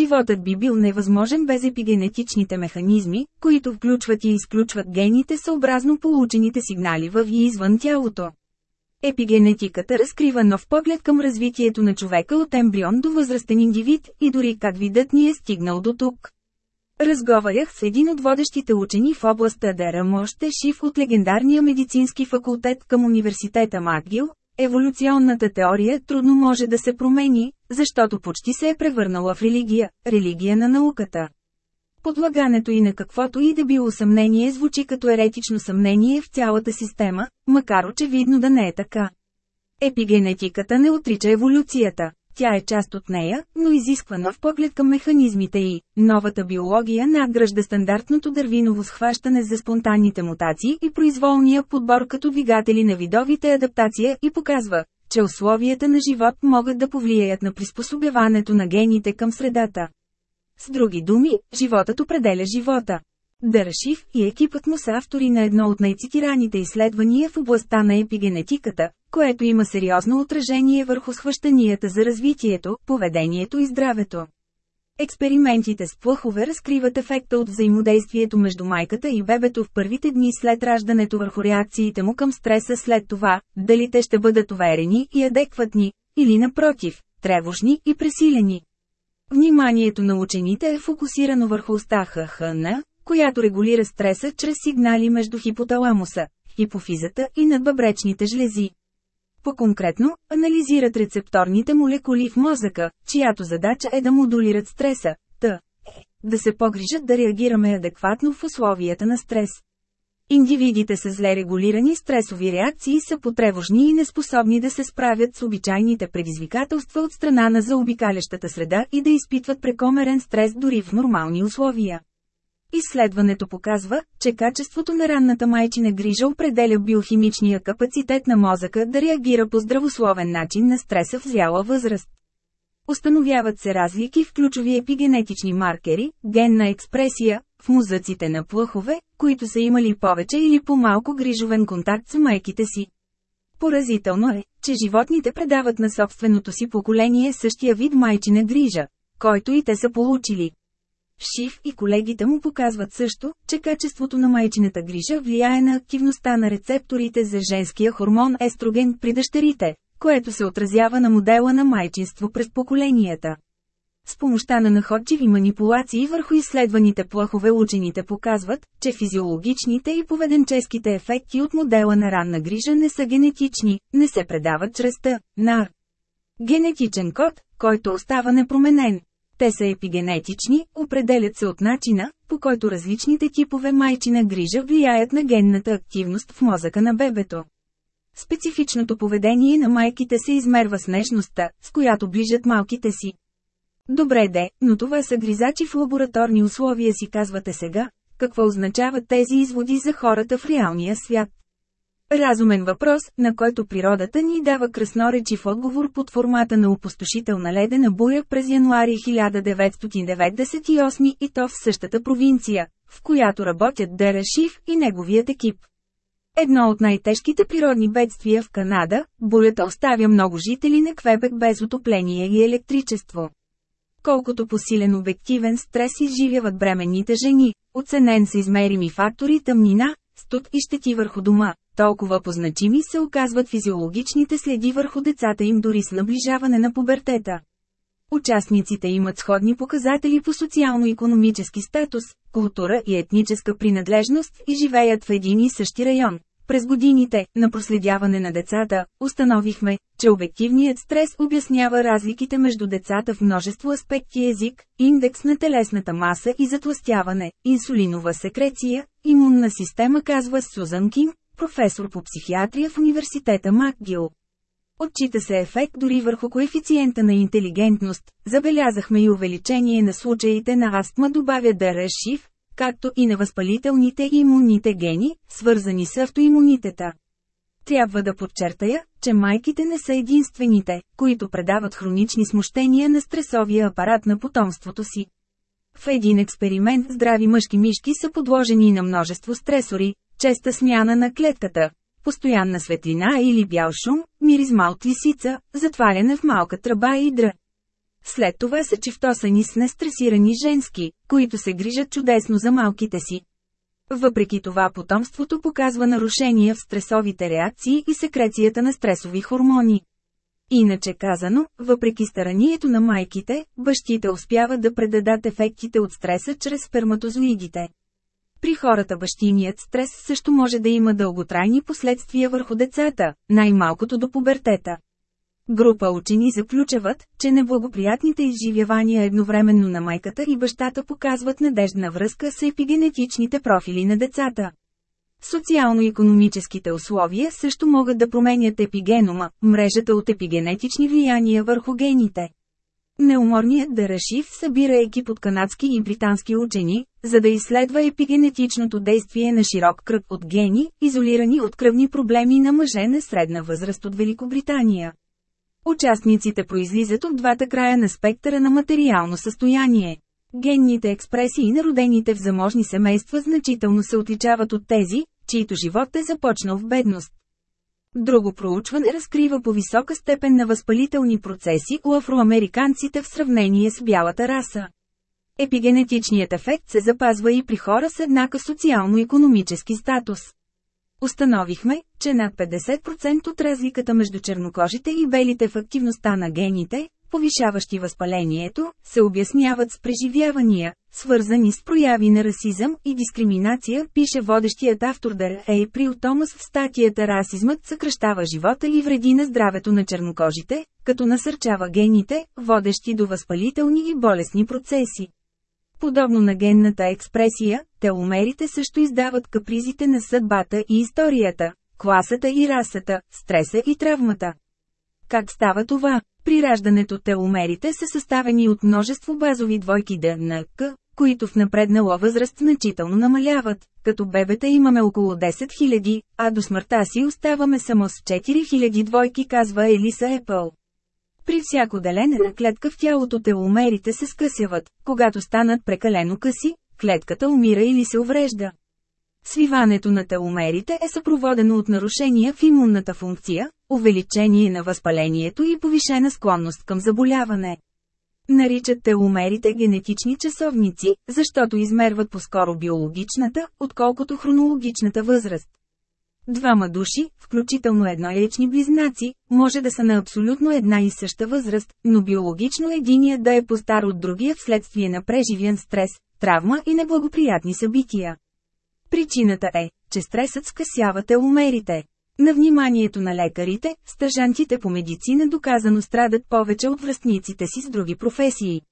животът би бил невъзможен без епигенетичните механизми, които включват и изключват гените съобразно получените сигнали в и извън тялото. Епигенетиката разкрива нов поглед към развитието на човека от ембрион до възрастен индивид и дори как видът ни е стигнал до тук. Разговарях с един от водещите учени в областта Дера Шиф от легендарния медицински факултет към университета Макгил. Еволюционната теория трудно може да се промени, защото почти се е превърнала в религия, религия на науката. Подлагането и на каквото и да било съмнение звучи като еретично съмнение в цялата система, макар очевидно да не е така. Епигенетиката не отрича еволюцията. Тя е част от нея, но изисква нов поглед към механизмите и новата биология надгражда стандартното дървиново схващане за спонтанните мутации и произволния подбор като двигатели на видовите адаптация и показва, че условията на живот могат да повлияят на приспособяването на гените към средата. С други думи, животът определя живота. Дършив и екипът му са автори на едно от най-цитираните изследвания в областта на епигенетиката, което има сериозно отражение върху схващанията за развитието, поведението и здравето. Експериментите с плъхове разкриват ефекта от взаимодействието между майката и бебето в първите дни след раждането върху реакциите му към стреса след това, дали те ще бъдат уверени и адекватни, или напротив, тревожни и пресилени. Вниманието на учените е фокусирано върху уста ХХН, която регулира стреса чрез сигнали между хипоталамуса, хипофизата и надбъбречните жлези. По-конкретно, анализират рецепторните молекули в мозъка, чиято задача е да модулират стреса, т. е, да се погрижат да реагираме адекватно в условията на стрес. Индивидите с зле регулирани стресови реакции са потревожни и неспособни да се справят с обичайните предизвикателства от страна на заобикалящата среда и да изпитват прекомерен стрес дори в нормални условия. Изследването показва, че качеството на ранната майчина грижа определя биохимичния капацитет на мозъка да реагира по здравословен начин на стреса в зряла възраст. Установяват се разлики в ключови епигенетични маркери, генна експресия, в мозъците на плъхове, които са имали повече или по-малко грижовен контакт с майките си. Поразително е, че животните предават на собственото си поколение същия вид майчина грижа, който и те са получили. Шиф и колегите му показват също, че качеството на майчината грижа влияе на активността на рецепторите за женския хормон естроген при дъщерите, което се отразява на модела на майчинство през поколенията. С помощта на находчиви манипулации върху изследваните плахове учените показват, че физиологичните и поведенческите ефекти от модела на ранна грижа не са генетични, не се предават чрез Т, НАР. Генетичен код, който остава непроменен. Те са епигенетични, определят се от начина, по който различните типове майчина грижа влияят на генната активност в мозъка на бебето. Специфичното поведение на майките се измерва с нежността, с която ближат малките си. Добре де, но това са гризачи в лабораторни условия си казвате сега, какво означават тези изводи за хората в реалния свят. Разумен въпрос, на който природата ни дава красноречив отговор под формата на опустошителна ледена буря през януари 1998 и то в същата провинция, в която работят Дерашив и неговият екип. Едно от най-тежките природни бедствия в Канада, бурята оставя много жители на Квебек без отопление и електричество. Колкото посилен обективен стрес изживяват бременните жени, оценен са измерими фактори тъмнина, студ и щети върху дома, толкова позначими се оказват физиологичните следи върху децата им дори с наближаване на пубертета. Участниците имат сходни показатели по социално-економически статус, култура и етническа принадлежност и живеят в един и същи район. През годините, на проследяване на децата, установихме, че обективният стрес обяснява разликите между децата в множество аспекти език, индекс на телесната маса и затластяване, инсулинова секреция, имунна система казва Сузан Ким, професор по психиатрия в университета Макгил. Отчита се ефект дори върху коефициента на интелигентност, забелязахме и увеличение на случаите на астма добавя Дара Шиф, както и на възпалителните и имунните гени, свързани с автоимунитета. Трябва да подчертая, че майките не са единствените, които предават хронични смущения на стресовия апарат на потомството си. В един експеримент здрави мъжки мишки са подложени на множество стресори, честа смяна на клетката, постоянна светлина или бял шум, миризма от лисица, затваряне в малка тръба и дра. След това са чифтосани с нестресирани женски, които се грижат чудесно за малките си. Въпреки това потомството показва нарушения в стресовите реакции и секрецията на стресови хормони. Иначе казано, въпреки старанието на майките, бащите успяват да предадат ефектите от стреса чрез сперматозоидите. При хората бащиният стрес също може да има дълготрайни последствия върху децата, най-малкото до пубертета. Група учени заключават, че неблагоприятните изживявания едновременно на майката и бащата показват надеждна връзка с епигенетичните профили на децата. Социално-економическите условия също могат да променят епигенома, мрежата от епигенетични влияния върху гените. Неуморният Дарашив събира екип от канадски и британски учени, за да изследва епигенетичното действие на широк кръг от гени, изолирани от кръвни проблеми на мъже на средна възраст от Великобритания. Участниците произлизат от двата края на спектъра на материално състояние. Генните експресии на родените в заможни семейства значително се отличават от тези, чието живот е започнал в бедност. Друго проучване разкрива по висока степен на възпалителни процеси у афроамериканците в сравнение с бялата раса. Епигенетичният ефект се запазва и при хора с еднакъв социално-економически статус. Установихме, че над 50% от разликата между чернокожите и белите в активността на гените, повишаващи възпалението, се обясняват с преживявания, свързани с прояви на расизъм и дискриминация, пише водещият автор Дър Ейприл Томас в статията Расизмът съкръщава живота и вреди на здравето на чернокожите, като насърчава гените, водещи до възпалителни и болесни процеси. Подобно на генната експресия, теломерите също издават капризите на съдбата и историята, класата и расата, стреса и травмата. Как става това? При раждането теломерите са съставени от множество базови двойки ДНК, които в напреднала възраст значително намаляват, като бебета имаме около 10 000, а до смъртта си оставаме само с 4000 двойки, казва Елиса Епъл. При всяко делене на клетка в тялото теломерите се скъсяват, когато станат прекалено къси, клетката умира или се уврежда. Свиването на теломерите е съпроводено от нарушения в имунната функция, увеличение на възпалението и повишена склонност към заболяване. Наричат теломерите генетични часовници, защото измерват по-скоро биологичната, отколкото хронологичната възраст. Двама души, включително едно яични близнаци, може да са на абсолютно една и съща възраст, но биологично единият да е по-стар от другия вследствие на преживян стрес, травма и неблагоприятни събития. Причината е, че стресът скъсява теломерите. На вниманието на лекарите, стъжантите по медицина доказано страдат повече от връстниците си с други професии.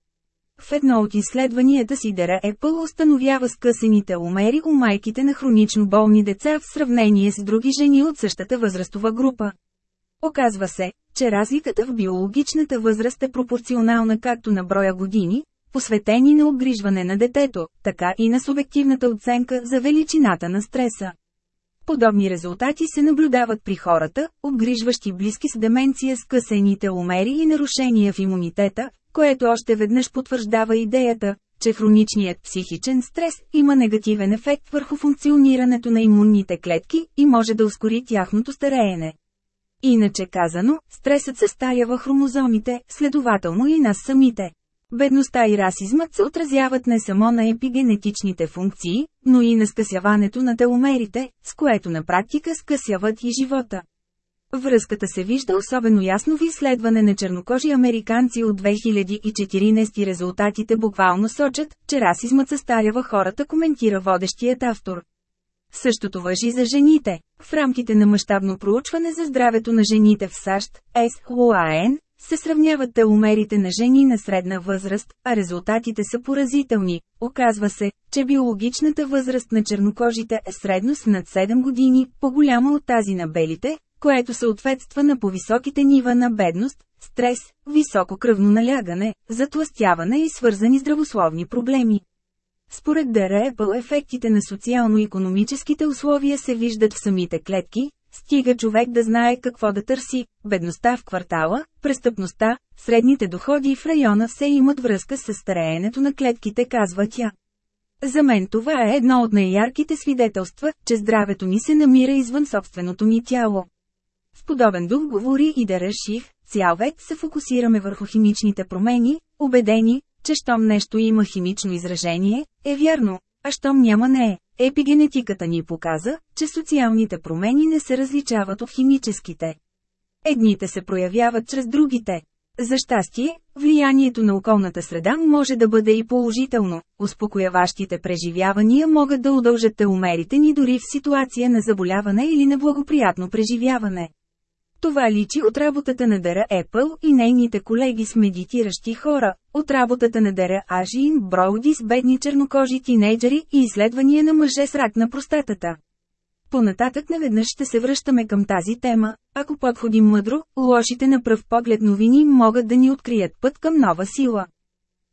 В едно от изследванията си Дера Епъл установява скъсените умери у майките на хронично болни деца в сравнение с други жени от същата възрастова група. Оказва се, че разликата в биологичната възраст е пропорционална както на броя години, посветени на обгрижване на детето, така и на субективната оценка за величината на стреса. Подобни резултати се наблюдават при хората, обгрижващи близки с деменция с късените умери и нарушения в имунитета, което още веднъж потвърждава идеята, че хроничният психичен стрес има негативен ефект върху функционирането на имунните клетки и може да ускори тяхното стареене. Иначе казано, стресът се стая в хромозомите, следователно и нас самите. Бедността и расизмът се отразяват не само на епигенетичните функции, но и на скъсяването на теломерите, с което на практика скъсяват и живота. Връзката се вижда особено ясно в изследване на чернокожи американци от 2014 резултатите буквално сочат, че расизмът състарява хората коментира водещият автор. Същото въжи за жените. В рамките на мащабно проучване за здравето на жените в САЩ, SHOAN, се сравняват теломерите на жени на средна възраст, а резултатите са поразителни. Оказва се, че биологичната възраст на чернокожите е средно с над 7 години, по-голяма от тази на белите, което съответства на по-високите нива на бедност, стрес, високо кръвно налягане, затластяване и свързани здравословни проблеми. Според ДРЕПЛ ефектите на социално-економическите условия се виждат в самите клетки, стига човек да знае какво да търси, бедността в квартала, престъпността, средните доходи в района все имат връзка с стареенето на клетките, казва тя. За мен това е едно от най-ярките свидетелства, че здравето ни се намира извън собственото ни тяло. В подобен дух говори и да реших, цял век се фокусираме върху химичните промени, убедени, че щом нещо има химично изражение, е вярно, а щом няма не е. Епигенетиката ни показа, че социалните промени не се различават от химическите. Едните се проявяват чрез другите. За щастие, влиянието на околната среда може да бъде и положително, успокояващите преживявания могат да удължат теумерите ни дори в ситуация на заболяване или неблагоприятно преживяване. Това личи от работата на Дара Епъл и нейните колеги с медитиращи хора, от работата на Дара Ажин Броуди с бедни чернокожи тинейджери и изследвания на мъже с рак на простатата. Понататък наведнъж ще се връщаме към тази тема, ако подходим мъдро, лошите на пръв поглед новини могат да ни открият път към нова сила.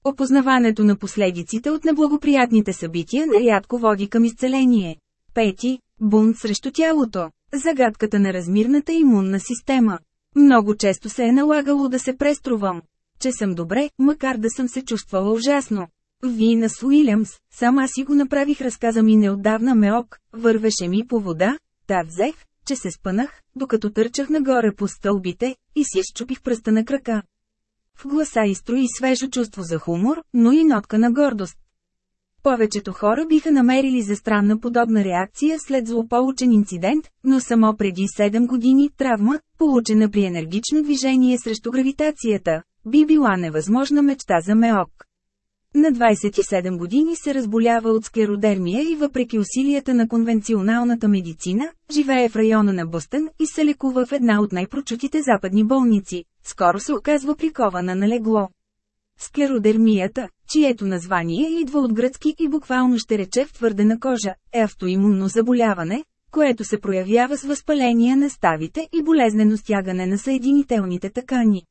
Опознаването на последиците от неблагоприятните събития нарядко води към изцеление. Пети – бунт срещу тялото. Загадката на размирната имунна система. Много често се е налагало да се преструвам, че съм добре, макар да съм се чувствала ужасно. Винас Уилямс, сама си го направих разказа ми неотдавна Меок, вървеше ми по вода, та взех, че се спънах, докато търчах нагоре по стълбите, и си щупих пръста на крака. В гласа изстрои свежо чувство за хумор, но и нотка на гордост. Повечето хора биха намерили за странна подобна реакция след злополучен инцидент, но само преди 7 години травма, получена при енергично движение срещу гравитацията, би била невъзможна мечта за Меок. На 27 години се разболява от склеродермия и въпреки усилията на конвенционалната медицина, живее в района на Бостън и се лекува в една от най-прочутите западни болници. Скоро се оказва прикована на легло. Склеродермията, чието название идва от гръцки и буквално ще рече в твърдена кожа, е автоимунно заболяване, което се проявява с възпаление на ставите и болезнено стягане на съединителните тъкани.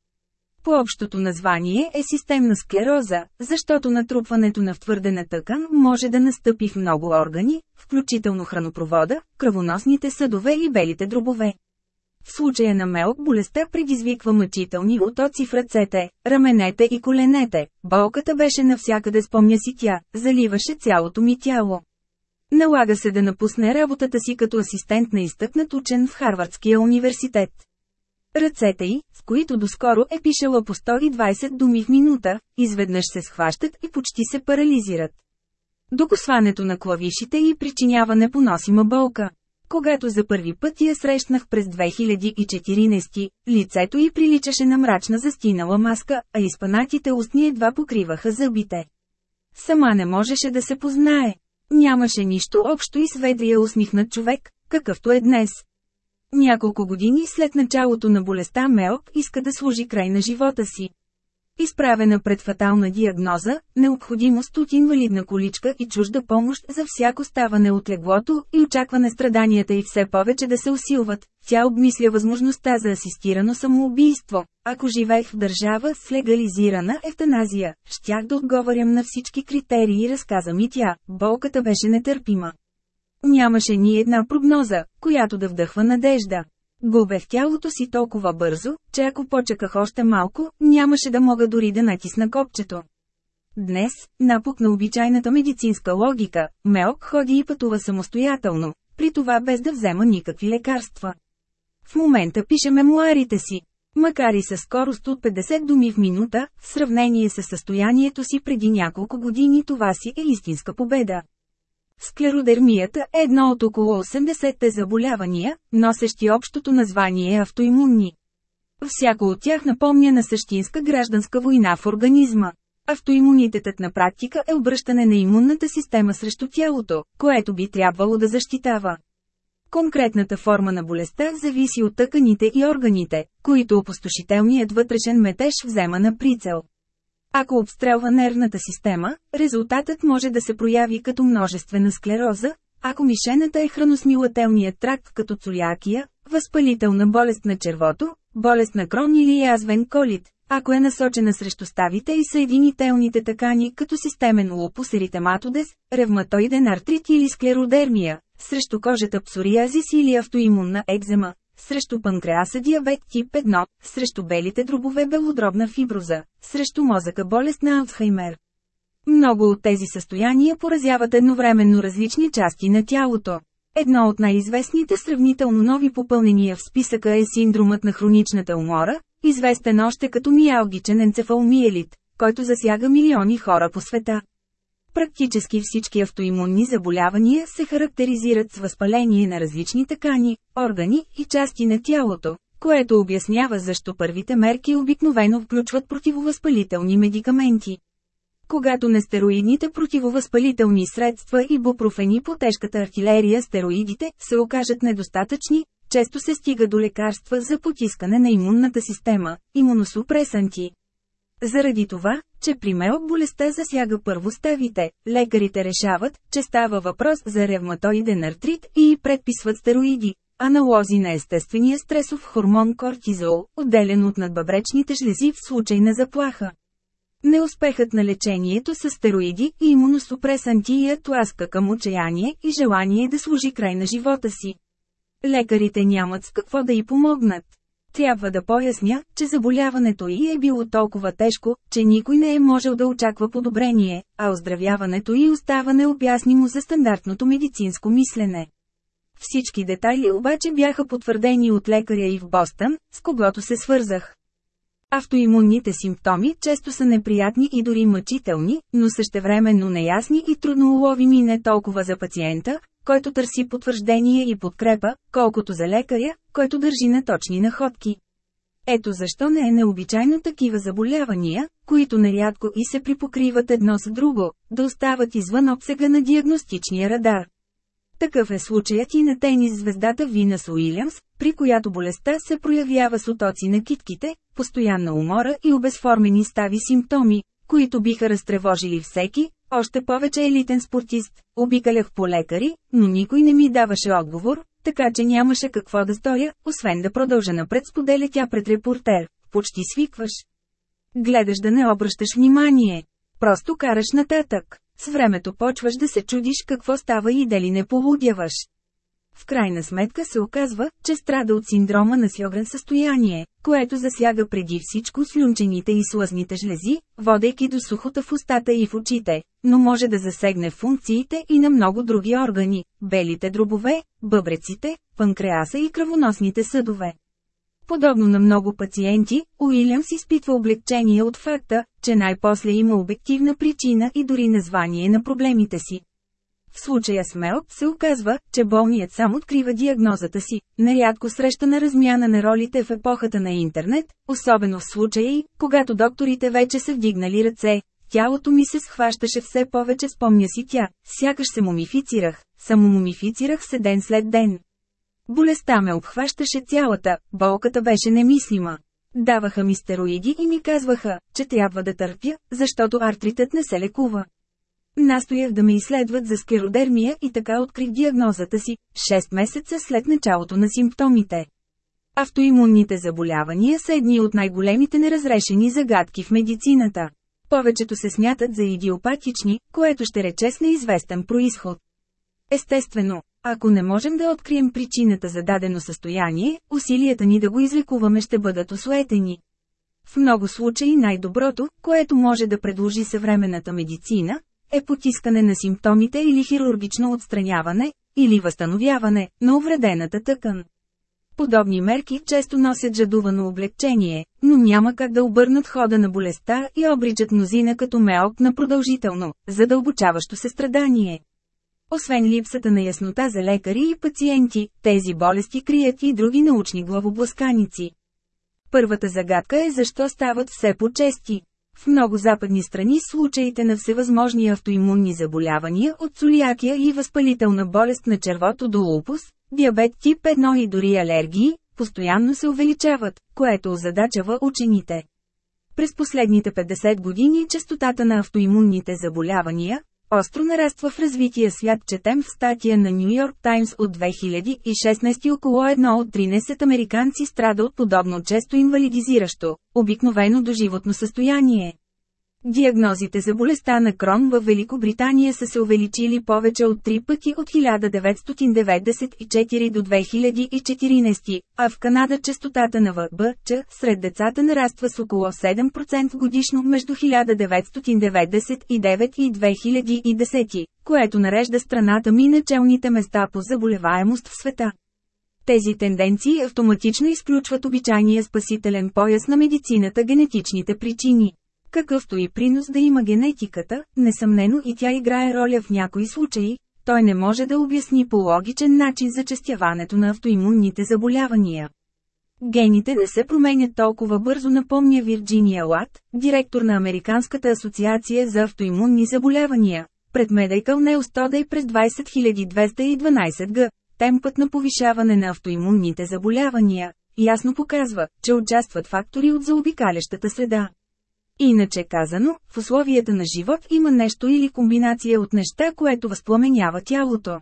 По-общото название е системна склероза, защото натрупването на втвърдена тъкан може да настъпи в много органи, включително хранопровода, кръвоносните съдове и белите дробове. В случая на мелк болестта предизвиква мъчителни отоци в ръцете, раменете и коленете. Болката беше навсякъде спомня си тя, заливаше цялото ми тяло. Налага се да напусне работата си като асистент на изтъкнат учен в Харвардския университет. Ръцете й, с които доскоро е пишела по 120 думи в минута, изведнъж се схващат и почти се парализират. Докосването на клавишите й причинява непоносима болка. Когато за първи път я срещнах през 2014, лицето й приличаше на мрачна застинала маска, а изпанатите устни едва покриваха зъбите. Сама не можеше да се познае. Нямаше нищо общо и с ведрия усмихнат човек, какъвто е днес. Няколко години след началото на болестта Мелк иска да сложи край на живота си. Изправена пред фатална диагноза, необходимост от инвалидна количка и чужда помощ за всяко ставане от леглото и очакване страданията и все повече да се усилват, тя обмисля възможността за асистирано самоубийство. Ако живеех в държава с легализирана ефтаназия, щях да отговарям на всички критерии, разказа ми тя, болката беше нетърпима. Нямаше ни една прогноза, която да вдъхва надежда. Губех тялото си толкова бързо, че ако почеках още малко, нямаше да мога дори да натисна копчето. Днес, напук на обичайната медицинска логика, Мелк ходи и пътува самостоятелно, при това без да взема никакви лекарства. В момента пише мемуарите си. Макар и със скорост от 50 думи в минута, в сравнение с състоянието си преди няколко години това си е истинска победа. Склеродермията е едно от около 80-те заболявания, носещи общото название автоимунни. Всяко от тях напомня на същинска гражданска война в организма. Автоимунитетът на практика е обръщане на имунната система срещу тялото, което би трябвало да защитава. Конкретната форма на болестта зависи от тъканите и органите, които опустошителният вътрешен метеж взема на прицел. Ако обстрелва нервната система, резултатът може да се прояви като множествена склероза, ако мишената е храносмилателният тракт като цолиакия, възпалителна болест на червото, болест на крон или язвен колит, ако е насочена срещу ставите и съединителните такани като системен лупус еритематодес, ревматоиден артрит или склеродермия, срещу кожата псориазис или автоимунна екзема, срещу панкреаса диабет тип 1, срещу белите дробове белодробна фиброза, срещу мозъка болест на Алцхаймер. Много от тези състояния поразяват едновременно различни части на тялото. Едно от най-известните сравнително нови попълнения в списъка е синдромът на хроничната умора, известен още като миалгичен енцефаломиелит, който засяга милиони хора по света. Практически всички автоимунни заболявания се характеризират с възпаление на различни тъкани, органи и части на тялото, което обяснява защо първите мерки обикновено включват противовъзпалителни медикаменти. Когато нестероидните противовъзпалителни средства и бупрофени по тежката артилерия стероидите се окажат недостатъчни, често се стига до лекарства за потискане на имунната система, имуносупресанти. Заради това, че при мелк болестта засяга първо ставите, лекарите решават, че става въпрос за ревматоиден артрит и предписват стероиди, аналози на естествения стресов хормон кортизол, отделен от надбъбречните жлези в случай на заплаха. Неуспехът на лечението с стероиди и имуносупресанти я тласка към отчаяние и желание да служи край на живота си. Лекарите нямат с какво да й помогнат. Трябва да поясня, че заболяването й е било толкова тежко, че никой не е можел да очаква подобрение, а оздравяването й остава необяснимо за стандартното медицинско мислене. Всички детайли обаче бяха потвърдени от лекаря и в Бостън, с когото се свързах. Автоимунните симптоми често са неприятни и дори мъчителни, но същевременно неясни и трудно уловими не толкова за пациента, който търси потвърждение и подкрепа, колкото за лекаря, който държи на точни находки. Ето защо не е необичайно такива заболявания, които нарядко и се припокриват едно с друго, да остават извън обсега на диагностичния радар. Такъв е случаят и на тенис звездата Винас Уилямс, при която болестта се проявява с отоци на китките, постоянна умора и обезформени стави симптоми, които биха разтревожили всеки, още повече елитен спортист. Обикалях по лекари, но никой не ми даваше отговор, така че нямаше какво да сторя, освен да продължа напред споделя тя пред репортер. Почти свикваш. Гледаш да не обръщаш внимание. Просто караш нататък. С времето почваш да се чудиш какво става и дали не полудяваш. В крайна сметка се оказва, че страда от синдрома на сьогрен състояние, което засяга преди всичко слюнчените и слъзните жлези, водейки до сухота в устата и в очите, но може да засегне функциите и на много други органи – белите дробове, бъбреците, панкреаса и кръвоносните съдове. Подобно на много пациенти, Уилямс изпитва облегчение от факта, че най-после има обективна причина и дори название на проблемите си. В случая с Мелк се оказва, че болният сам открива диагнозата си, нарядко срещана размяна на ролите в епохата на интернет, особено в случаи, когато докторите вече са вдигнали ръце. Тялото ми се схващаше все повече спомня си тя, сякаш се мумифицирах, само мумифицирах се ден след ден. Болестта ме обхващаше цялата, болката беше немислима. Даваха ми стероиди и ми казваха, че трябва да търпя, защото артритът не се лекува. Настоях да ме изследват за склеродермия и така открих диагнозата си, 6 месеца след началото на симптомите. Автоимунните заболявания са едни от най-големите неразрешени загадки в медицината. Повечето се смятат за идиопатични, което ще рече с неизвестен происход. Естествено, ако не можем да открием причината за дадено състояние, усилията ни да го излекуваме ще бъдат осуетени. В много случаи най-доброто, което може да предложи съвременната медицина, е потискане на симптомите или хирургично отстраняване, или възстановяване на увредената тъкан. Подобни мерки често носят жадувано облегчение, но няма как да обърнат хода на болестта и обричат мнозина като меок на продължително, задълбочаващо се страдание. Освен липсата на яснота за лекари и пациенти, тези болести крият и други научни главобласканици. Първата загадка е защо стават все по-чести. В много западни страни случаите на всевъзможни автоимунни заболявания от солиакия и възпалителна болест на червото до лупус, диабет тип 1 и дори алергии, постоянно се увеличават, което озадачава учените. През последните 50 години частотата на автоимунните заболявания, остро нараства в развития свят четем в статия на Нью Йорк Таймс от 2016 около едно от 13 американци страда от подобно често инвалидизиращо, обикновено до животно състояние. Диагнозите за болестта на Крон в Великобритания са се увеличили повече от три пъти от 1994 до 2014, а в Канада частотата на ВБЧ сред децата нараства с около 7% годишно между 1999 и 2010, което нарежда страната ми началните места по заболеваемост в света. Тези тенденции автоматично изключват обичайния спасителен пояс на медицината генетичните причини. Какъвто и принос да има генетиката, несъмнено и тя играе роля в някои случаи, той не може да обясни по логичен начин зачастяването на автоимунните заболявания. Гените не се променят толкова бързо напомня Вирджиния Лат, директор на Американската асоциация за автоимунни заболявания, пред News Today през 20212 г. Темпът на повишаване на автоимунните заболявания, ясно показва, че участват фактори от заобикалящата среда. Иначе казано, в условията на живот има нещо или комбинация от неща, което възпламенява тялото.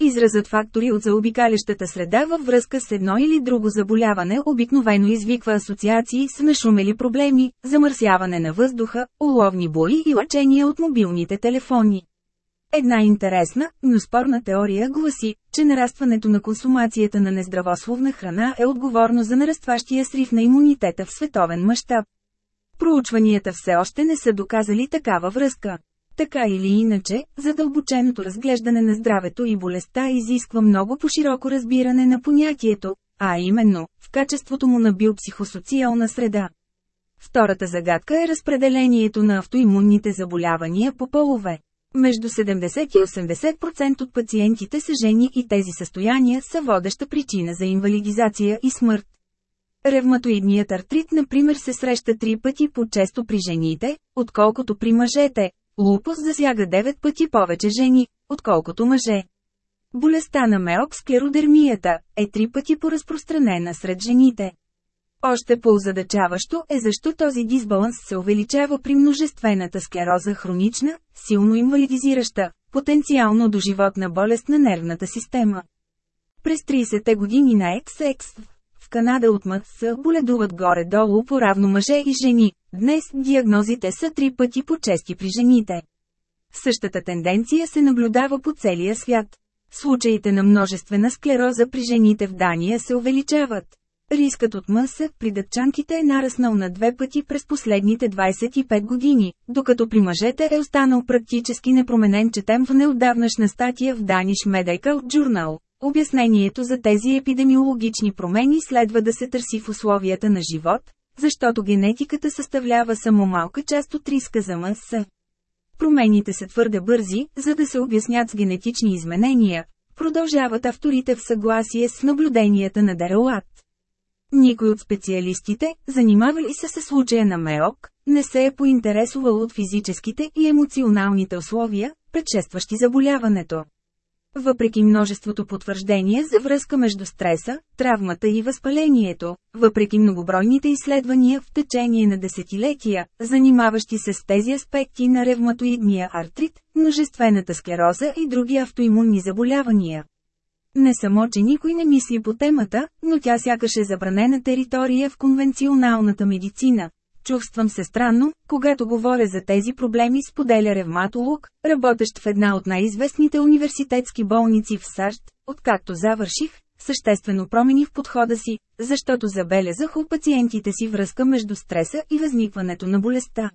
Изразът фактори от заобикалящата среда във връзка с едно или друго заболяване обикновено извиква асоциации с нашумели проблеми, замърсяване на въздуха, уловни бои и лъчения от мобилните телефони. Една интересна, но спорна теория гласи, че нарастването на консумацията на нездравословна храна е отговорно за нарастващия срив на имунитета в световен мащаб. Проучванията все още не са доказали такава връзка. Така или иначе, задълбоченото разглеждане на здравето и болестта изисква много по-широко разбиране на понятието, а именно, в качеството му на биопсихосоциална среда. Втората загадка е разпределението на автоимунните заболявания по полове. Между 70 и 80% от пациентите са жени и тези състояния са водеща причина за инвалидизация и смърт. Ревматоидният артрит например се среща три пъти по-често при жените, отколкото при мъжете. Лупус засяга 9 пъти повече жени, отколкото мъже. Болестта на меоксклеродермията е три пъти по-разпространена сред жените. Още по-озадачаващо е защо този дисбаланс се увеличава при множествената склероза хронична, силно инвалидизираща, потенциално до животна болест на нервната система. През 30-те години на XX Канада от МС боледуват горе-долу по-равно мъже и жени. Днес диагнозите са три пъти по-чести при жените. Същата тенденция се наблюдава по целия свят. Случаите на множествена склероза при жените в Дания се увеличават. Рискът от МС при дъчанките е нараснал на две пъти през последните 25 години, докато при мъжете е останал практически непроменен четем в неотдавнашна статия в Danish Medical Journal. Обяснението за тези епидемиологични промени следва да се търси в условията на живот, защото генетиката съставлява само малка част от риска за МС. Промените са твърде бързи, за да се обяснят с генетични изменения, продължават авторите в съгласие с наблюденията на Дерелат. Никой от специалистите, занимавали се с случая на МЕОК, не се е поинтересувал от физическите и емоционалните условия, предшестващи заболяването. Въпреки множеството потвърждения за връзка между стреса, травмата и възпалението, въпреки многобройните изследвания в течение на десетилетия, занимаващи се с тези аспекти на ревматоидния артрит, множествената склероза и други автоимунни заболявания. Не само, че никой не мисли по темата, но тя сякаш е забранена територия в конвенционалната медицина. Чувствам се странно, когато говоря за тези проблеми споделя ревматолог, работещ в една от най-известните университетски болници в САЩ, откакто завърших, съществено промени в подхода си, защото забелязах у пациентите си връзка между стреса и възникването на болестта.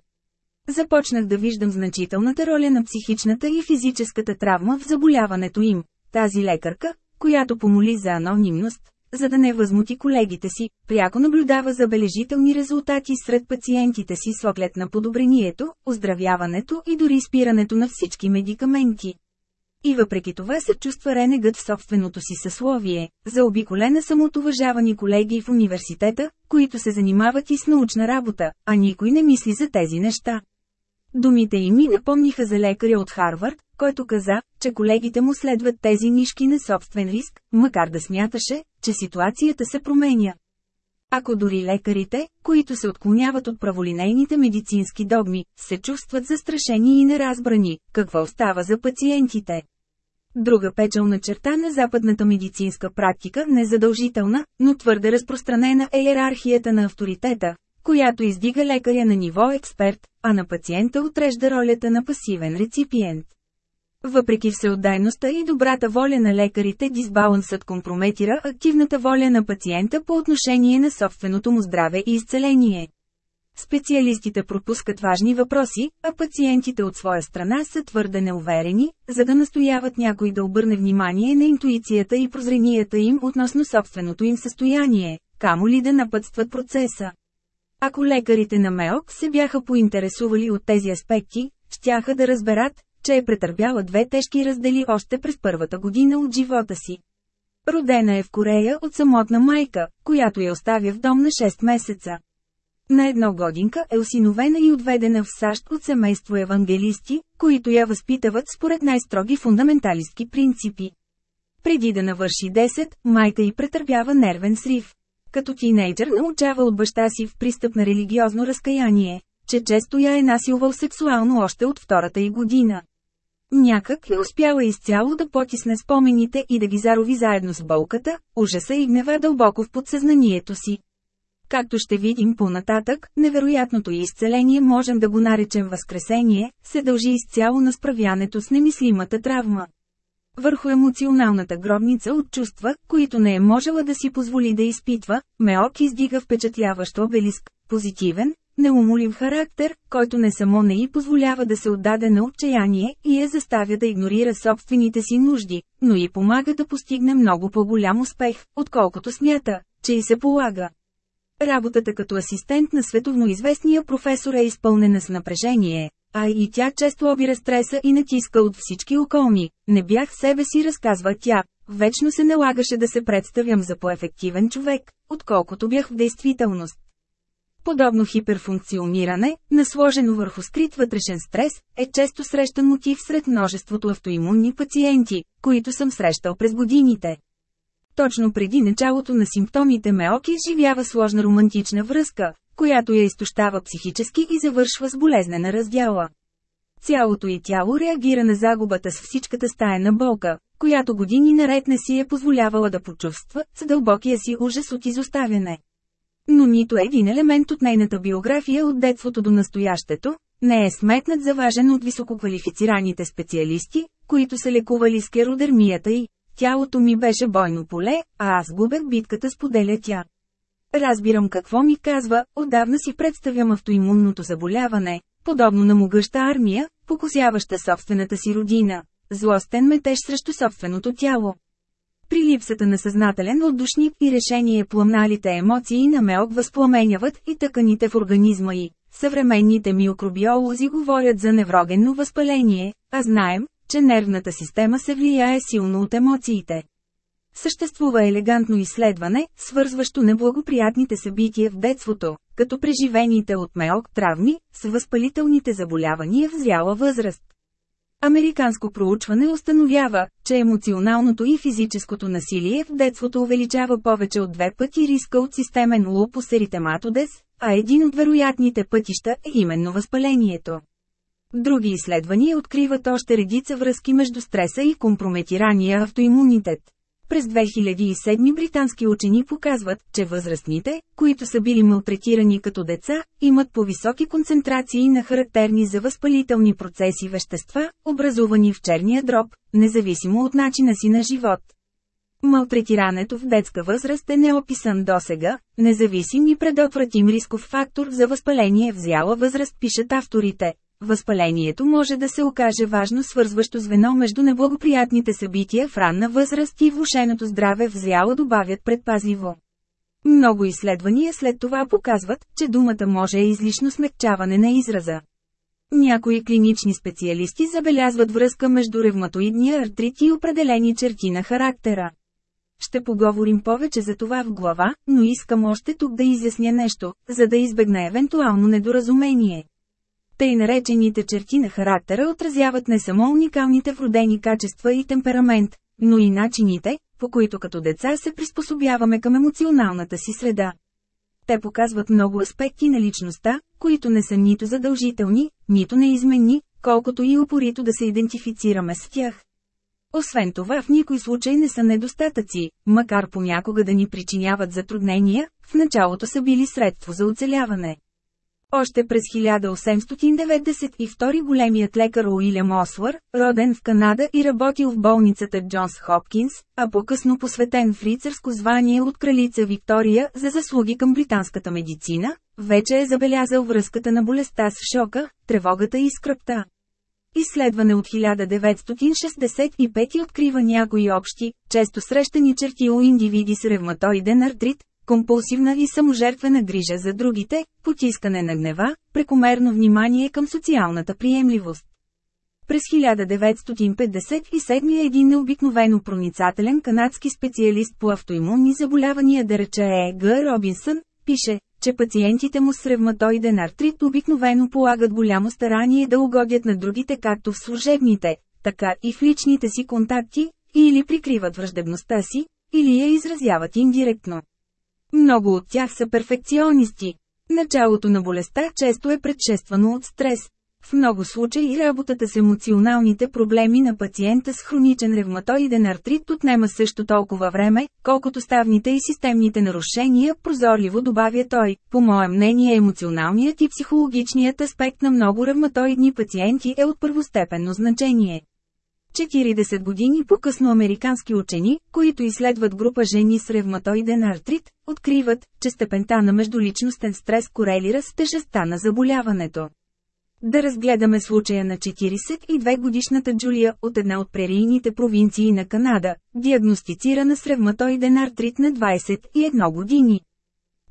Започнах да виждам значителната роля на психичната и физическата травма в заболяването им. Тази лекарка, която помоли за анонимност, за да не възмути колегите си, пряко наблюдава забележителни резултати сред пациентите си с оглед на подобрението, оздравяването и дори спирането на всички медикаменти. И въпреки това се чувства ренегът в собственото си съсловие, заобиколена съм от уважавани колеги в университета, които се занимават и с научна работа, а никой не мисли за тези неща. Думите им ми напомниха за лекаря от Харвард, който каза, че колегите му следват тези нишки на собствен риск, макар да смяташе, че ситуацията се променя. Ако дори лекарите, които се отклоняват от праволинейните медицински догми, се чувстват застрашени и неразбрани, какво става за пациентите? Друга печелна черта на западната медицинска практика, незадължителна, но твърде разпространена е иерархията на авторитета, която издига лекаря на ниво експерт, а на пациента отрежда ролята на пасивен реципиент. Въпреки всеотдайността и добрата воля на лекарите дисбалансът компрометира активната воля на пациента по отношение на собственото му здраве и изцеление. Специалистите пропускат важни въпроси, а пациентите от своя страна са твърде неуверени, за да настояват някой да обърне внимание на интуицията и прозренията им относно собственото им състояние, камо ли да напътстват процеса. Ако лекарите на МЕОК се бяха поинтересували от тези аспекти, щяха да разберат, че е претърпяла две тежки раздели още през първата година от живота си. Родена е в Корея от самотна майка, която я оставя в дом на 6 месеца. На едно годинка е осиновена и отведена в САЩ от семейство евангелисти, които я възпитават според най-строги фундаменталистки принципи. Преди да навърши 10, майка й претърпява нервен срив. Като тинейджър научава от баща си в пристъп на религиозно разкаяние, че често я е насилвал сексуално още от втората й година. Някак е успяла изцяло да потисне спомените и да ги зарови заедно с болката, ужаса и гнева дълбоко в подсъзнанието си. Както ще видим по-нататък, невероятното изцеление можем да го наречем възкресение, се дължи изцяло на справянето с немислимата травма. Върху емоционалната гробница от чувства, които не е можела да си позволи да изпитва, Меок издига впечатляващ обелиск, позитивен, неумолив характер, който не само не й позволява да се отдаде на отчаяние и я заставя да игнорира собствените си нужди, но и помага да постигне много по-голям успех, отколкото смята, че й се полага. Работата като асистент на световно известния професор е изпълнена с напрежение, а и тя често обира стреса и натиска от всички околни. Не бях себе си, разказва тя. Вечно се налагаше да се представям за по-ефективен човек, отколкото бях в действителност. Подобно хиперфункциониране, насложено върху скрит вътрешен стрес, е често срещан мотив сред множеството автоимунни пациенти, които съм срещал през годините. Точно преди началото на симптомите Меоки изживява сложна романтична връзка, която я изтощава психически и завършва с болезнена раздяла. Цялото й тяло реагира на загубата с всичката стаена болка, която години наред не си е позволявала да почувства, с дълбокия си ужас от изоставяне. Но нито един елемент от нейната биография от детството до настоящето, не е сметнат за важен от висококвалифицираните специалисти, които са лекували скеродермията и Тялото ми беше бойно поле, а аз губех битката споделя тя. Разбирам какво ми казва, отдавна си представям автоимунното заболяване, подобно на могъща армия, покосяваща собствената си родина, злостен метеж срещу собственото тяло. При липсата на съзнателен отдушник и решение пламналите емоции на Меок възпламеняват и тъканите в организма й. Съвременните микробиолози говорят за неврогенно възпаление, а знаем, че нервната система се влияе силно от емоциите. Съществува елегантно изследване, свързващо неблагоприятните събития в детството, като преживените от меок травми, с възпалителните заболявания в зряла възраст. Американско проучване установява, че емоционалното и физическото насилие в детството увеличава повече от две пъти риска от системен лупус еритематодес, а един от вероятните пътища е именно възпалението. Други изследвания откриват още редица връзки между стреса и компрометирания автоимунитет. През 2007 британски учени показват, че възрастните, които са били малтретирани като деца, имат по-високи концентрации на характерни за възпалителни процеси вещества, образувани в черния дроб, независимо от начина си на живот. Малтретирането в детска възраст е неописан досега, независим и предотвратим рисков фактор за възпаление в зяла възраст пишат авторите. Възпалението може да се окаже важно свързващо звено между неблагоприятните събития в ранна възраст и влушеното здраве в зряло добавят предпазливо. Много изследвания след това показват, че думата може е излишно смягчаване на израза. Някои клинични специалисти забелязват връзка между ревматоидния артрит и определени черти на характера. Ще поговорим повече за това в глава, но искам още тук да изясня нещо, за да избегна евентуално недоразумение. Тъй наречените черти на характера отразяват не само уникалните вродени качества и темперамент, но и начините, по които като деца се приспособяваме към емоционалната си среда. Те показват много аспекти на личността, които не са нито задължителни, нито неизменни, колкото и упорито да се идентифицираме с тях. Освен това в никой случай не са недостатъци, макар понякога да ни причиняват затруднения, в началото са били средство за оцеляване. Още през 1892 големият лекар Уилям Освър, роден в Канада и работил в болницата Джонс Хопкинс, а по-късно посветен в рицарско звание от кралица Виктория за заслуги към британската медицина, вече е забелязал връзката на болестта с шока, тревогата и скръпта. Изследване от 1965 открива някои общи, често срещани черти у индивиди с ревматоиден артрит, компулсивна и саможертвена грижа за другите, потискане на гнева, прекомерно внимание към социалната приемливост. През 1957 един необикновено проницателен канадски специалист по автоимунни заболявания да рече Е. Г. Робинсън, пише, че пациентите му с ревматоиден артрит обикновено полагат голямо старание да угодят на другите както в служебните, така и в личните си контакти, или прикриват враждебността си, или я изразяват индиректно. Много от тях са перфекционисти. Началото на болестта често е предшествано от стрес. В много случаи работата с емоционалните проблеми на пациента с хроничен ревматоиден артрит отнема също толкова време, колкото ставните и системните нарушения, прозорливо добавя той. По мое мнение емоционалният и психологичният аспект на много ревматоидни пациенти е от първостепенно значение. 40 години по-късно американски учени, които изследват група жени с ревматоиден артрит, откриват, че степента на междуличностен стрес корелира с тежестта на заболяването. Да разгледаме случая на 42-годишната Джулия от една от прерийните провинции на Канада, диагностицирана с ревматоиден артрит на 21 години.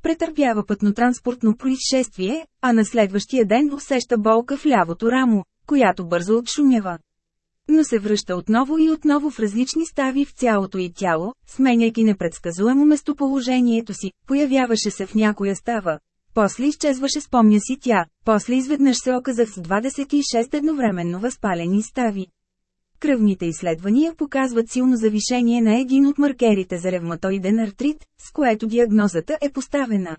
Претърпява пътно-транспортно происшествие, а на следващия ден усеща болка в лявото рамо, която бързо отшумява но се връща отново и отново в различни стави в цялото й тяло, сменяйки непредсказуемо местоположението си, появяваше се в някоя става. После изчезваше спомня си тя, после изведнъж се оказах с 26 едновременно възпалени стави. Кръвните изследвания показват силно завишение на един от маркерите за ревматоиден артрит, с което диагнозата е поставена.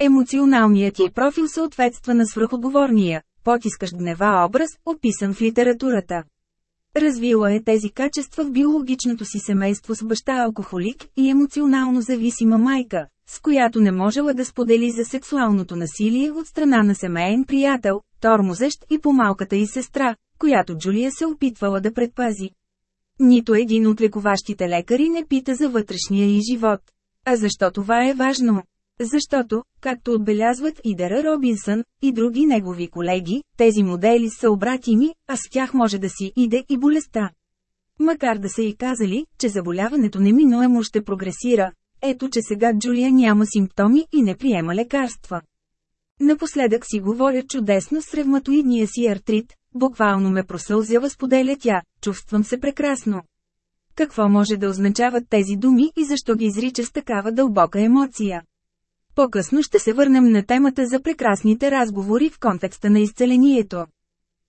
Емоционалният ти профил съответства на свръхотговорния, потискащ гнева образ, описан в литературата. Развила е тези качества в биологичното си семейство с баща алкохолик и емоционално зависима майка, с която не можела да сподели за сексуалното насилие от страна на семейен приятел, тормозещ и по-малката и сестра, която Джулия се опитвала да предпази. Нито един от лекуващите лекари не пита за вътрешния и живот. А защо това е важно? Защото, както отбелязват и Дера Робинсън, и други негови колеги, тези модели са обратими, а с тях може да си иде и болестта. Макар да са и казали, че заболяването неминуемо ще прогресира, ето че сега Джулия няма симптоми и не приема лекарства. Напоследък си говоря чудесно с ревматоидния си артрит, буквално ме просълзява споделя тя, чувствам се прекрасно. Какво може да означават тези думи и защо ги изрича с такава дълбока емоция? По-късно ще се върнем на темата за прекрасните разговори в контекста на изцелението.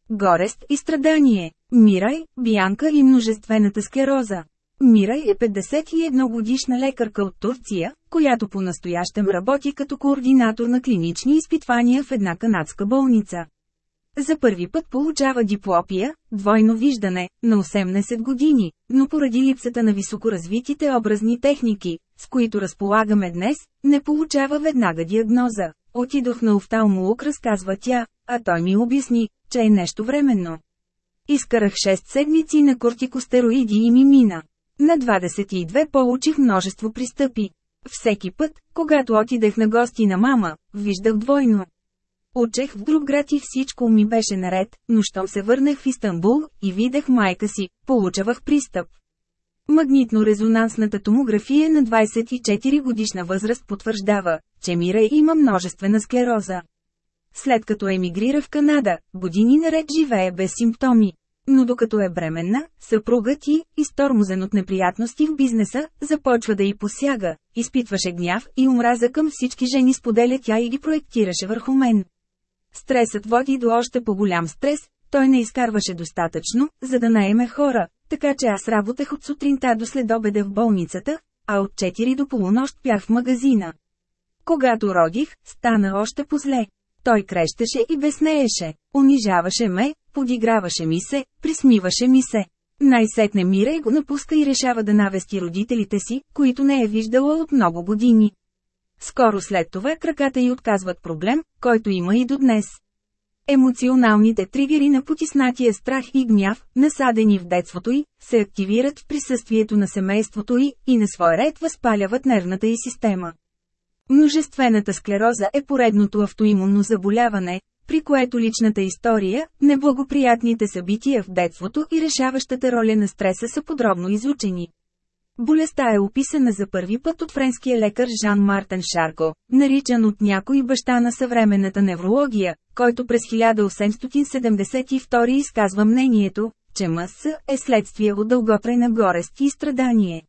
Горест и страдание. Мирай, Бианка и множествената склероза. Мирай е 51 годишна лекарка от Турция, която по-настоящем работи като координатор на клинични изпитвания в една канадска болница. За първи път получава диплопия, двойно виждане, на 18 години, но поради липсата на високоразвитите образни техники, с които разполагаме днес, не получава веднага диагноза. Отидох на офталмолог, разказва тя, а той ми обясни, че е нещо временно. Изкарах 6 седмици на кортикостероиди и ми мина. На 22 получих множество пристъпи. Всеки път, когато отидех на гости на мама, виждах двойно. Учех в друг град и всичко ми беше наред, но щом се върнах в Истанбул и видях майка си, получавах пристъп. Магнитно-резонансната томография на 24 годишна възраст потвърждава, че Мира има множествена склероза. След като емигрира в Канада, години наред живее без симптоми. Но докато е бременна, съпругът ти, изтормозен от неприятности в бизнеса, започва да й посяга, изпитваше гняв и омраза към всички жени споделя тя и ги проектираше върху мен. Стресът води до още по-голям стрес, той не изкарваше достатъчно, за да наеме хора, така че аз работех от сутринта до следобеда в болницата, а от 4 до полунощ бях в магазина. Когато родих, стана още позле. Той крещеше и безнееше, унижаваше ме, подиграваше ми се, присмиваше ми се. Най-сетне Мира и го напуска и решава да навести родителите си, които не е виждала от много години. Скоро след това краката й отказват проблем, който има и до днес. Емоционалните тригери на потиснатия страх и гняв, насадени в детството й, се активират в присъствието на семейството й и на свой ред възпаляват нервната й система. Множествената склероза е поредното автоимунно заболяване, при което личната история, неблагоприятните събития в детството и решаващата роля на стреса са подробно изучени. Болестта е описана за първи път от френския лекар Жан Мартен Шарко, наричан от някой баща на съвременната неврология, който през 1872 изказва мнението, че МС е следствие от дълготрайна горест и страдание.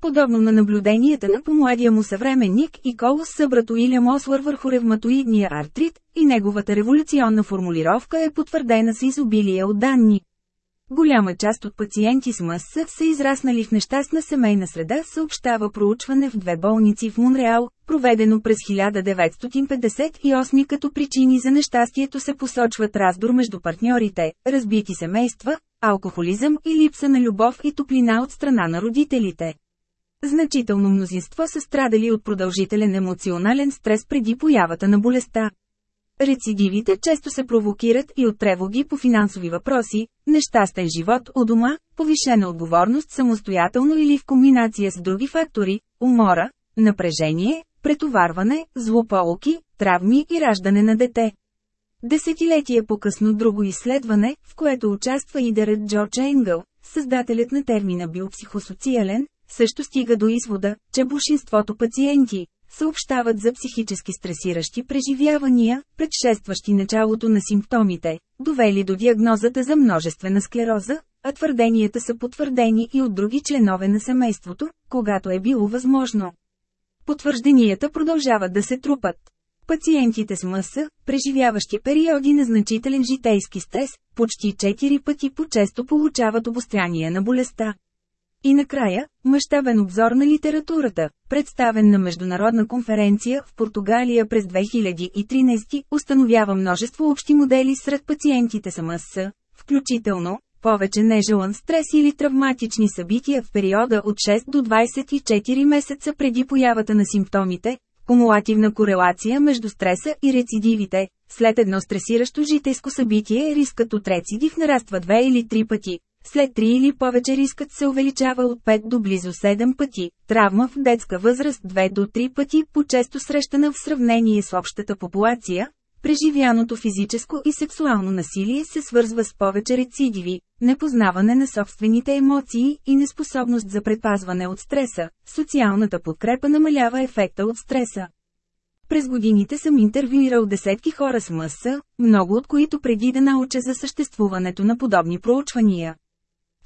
Подобно на наблюденията на помладия му съвременник и Колос Събрато Уилям Освър върху ревматоидния артрит, и неговата революционна формулировка е потвърдена с изобилие от данни. Голяма част от пациенти с МС са израснали в нещастна семейна среда, съобщава проучване в две болници в Монреал, проведено през 1958 като причини за нещастието се посочват раздор между партньорите, разбити семейства, алкохолизъм и липса на любов и топлина от страна на родителите. Значително мнозинство са страдали от продължителен емоционален стрес преди появата на болестта. Рецидивите често се провокират и от тревоги по финансови въпроси, нещастен живот у дома, повишена отговорност самостоятелно или в комбинация с други фактори, умора, напрежение, претоварване, злополуки, травми и раждане на дете. Десетилетие по-късно друго изследване, в което участва и Дерет Джордж Енгъл, създателят на термина биопсихосоциален, също стига до извода, че большинството пациенти, съобщават за психически стресиращи преживявания, предшестващи началото на симптомите, довели до диагнозата за множествена склероза, а твърденията са потвърдени и от други членове на семейството, когато е било възможно. Потвържденията продължават да се трупат. Пациентите с МС, преживяващи периоди на значителен житейски стрес, почти 4 пъти по-често получават обостряние на болестта. И накрая, мащабен обзор на литературата, представен на международна конференция в Португалия през 2013, установява множество общи модели сред пациентите с МС, включително повече нежелан стрес или травматични събития в периода от 6 до 24 месеца преди появата на симптомите, кумулативна корелация между стреса и рецидивите. След едно стресиращо житейско събитие рискът от рецидив нараства 2 или 3 пъти, след 3 или повече рискът се увеличава от 5 до близо 7 пъти, травма в детска възраст 2 до 3 пъти по-често срещана в сравнение с общата популация, преживяното физическо и сексуално насилие се свързва с повече рецидиви, непознаване на собствените емоции и неспособност за предпазване от стреса, социалната подкрепа намалява ефекта от стреса. През годините съм интервюирал десетки хора с МС, много от които преди да науча за съществуването на подобни проучвания.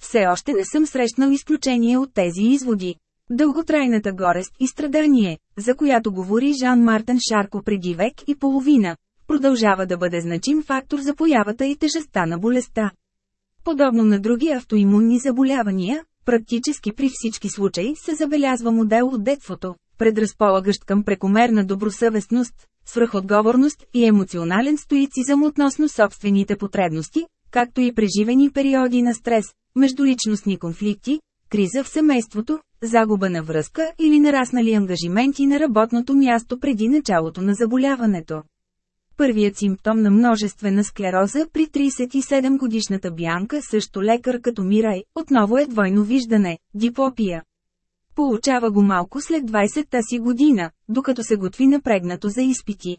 Все още не съм срещнал изключение от тези изводи. Дълготрайната горест и страдание, за която говори Жан Мартен Шарко преди век и половина, продължава да бъде значим фактор за появата и тежестта на болестта. Подобно на други автоимунни заболявания, практически при всички случаи се забелязва модел от детството, предразполагащ към прекомерна добросъвестност, свръхотговорност и емоционален стоицизъм относно собствените потребности, както и преживени периоди на стрес, междуличностни конфликти, криза в семейството, загуба на връзка или нараснали ангажименти на работното място преди началото на заболяването. Първият симптом на множествена склероза при 37 годишната Бянка също лекар като Мирай, отново е двойно виждане – диплопия. Получава го малко след 20-та си година, докато се готви напрегнато за изпити.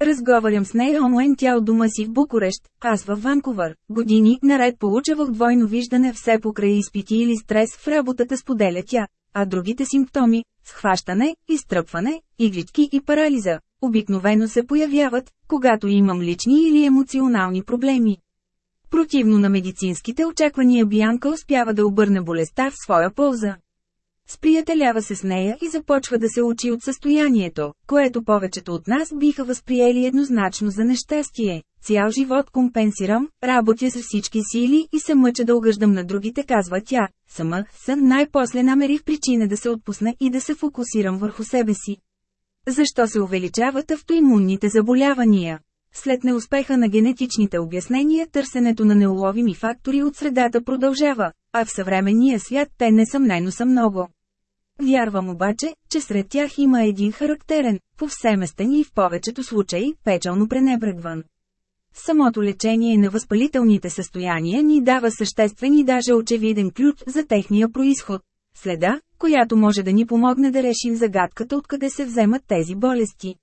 Разговарям с нея онлайн тя от дома си в Букурещ, аз във Ванкувър. Години наред получавах двойно виждане все покрай изпити или стрес в работата споделя тя, а другите симптоми – схващане, изтръпване, иглички и парализа – обикновено се появяват, когато имам лични или емоционални проблеми. Противно на медицинските очаквания Бианка успява да обърне болестта в своя полза. Сприятелява се с нея и започва да се учи от състоянието, което повечето от нас биха възприели еднозначно за нещастие. Цял живот компенсирам, работя с всички сили и се мъча да угъждам на другите, казва тя. Сама съм най-после намерих причина да се отпусна и да се фокусирам върху себе си. Защо се увеличават автоимунните заболявания? След неуспеха на генетичните обяснения търсенето на неуловими фактори от средата продължава, а в съвременния свят те несъмнено са много. Вярвам обаче, че сред тях има един характерен, повсеместен и в повечето случаи, печално пренебрегван. Самото лечение на възпалителните състояния ни дава съществен и даже очевиден ключ за техния происход. Следа, която може да ни помогне да решим загадката откъде се вземат тези болести.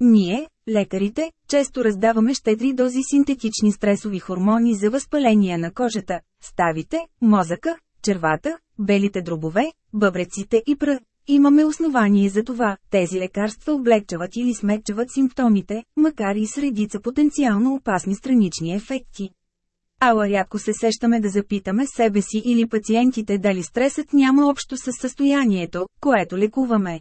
Ние, лекарите, често раздаваме щедри дози синтетични стресови хормони за възпаление на кожата, ставите, мозъка, червата, белите дробове, бъбреците и пръ. Имаме основание за това, тези лекарства облегчават или смекчават симптомите, макар и с редица потенциално опасни странични ефекти. Ала рядко се сещаме да запитаме себе си или пациентите дали стресът няма общо с състоянието, което лекуваме.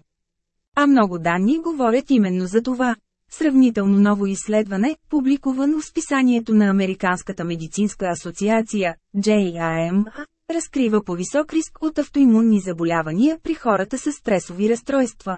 А много данни говорят именно за това. Сравнително ново изследване, публикувано в списанието на Американската медицинска асоциация, JAMA, разкрива по-висок риск от автоимунни заболявания при хората с стресови разстройства.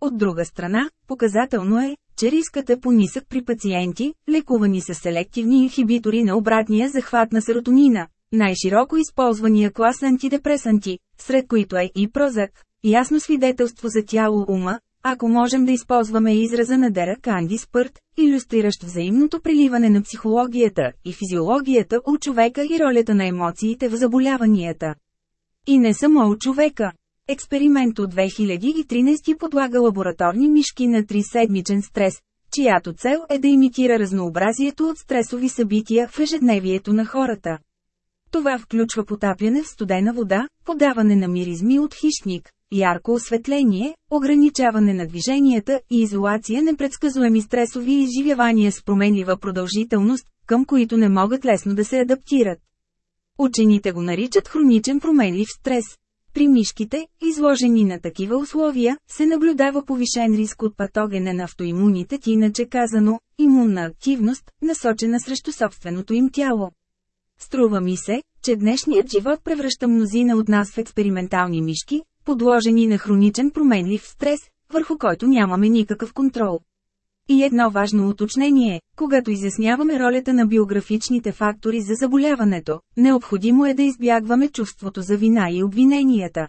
От друга страна, показателно е, че рискът е по-нисък при пациенти, лекувани с селективни инхибитори на обратния захват на серотонина, най-широко използвания клас антидепресанти, сред които е и прозак, ясно свидетелство за тяло-ума, ако можем да използваме израза на Дера Канди Спърт, иллюстриращ взаимното преливане на психологията и физиологията у човека и ролята на емоциите в заболяванията. И не само у човека. Експеримент от 2013 подлага лабораторни мишки на 3-седмичен стрес, чиято цел е да имитира разнообразието от стресови събития в ежедневието на хората. Това включва потапяне в студена вода, подаване на миризми от хищник, ярко осветление, ограничаване на движенията и изолация непредсказуеми стресови изживявания с променлива продължителност, към които не могат лесно да се адаптират. Учените го наричат хроничен променлив стрес. При мишките, изложени на такива условия, се наблюдава повишен риск от патогена на автоимуните, иначе казано, имунна активност, насочена срещу собственото им тяло. Струва ми се, че днешният живот превръща мнозина от нас в експериментални мишки, подложени на хроничен променлив стрес, върху който нямаме никакъв контрол. И едно важно уточнение, когато изясняваме ролята на биографичните фактори за заболяването, необходимо е да избягваме чувството за вина и обвиненията.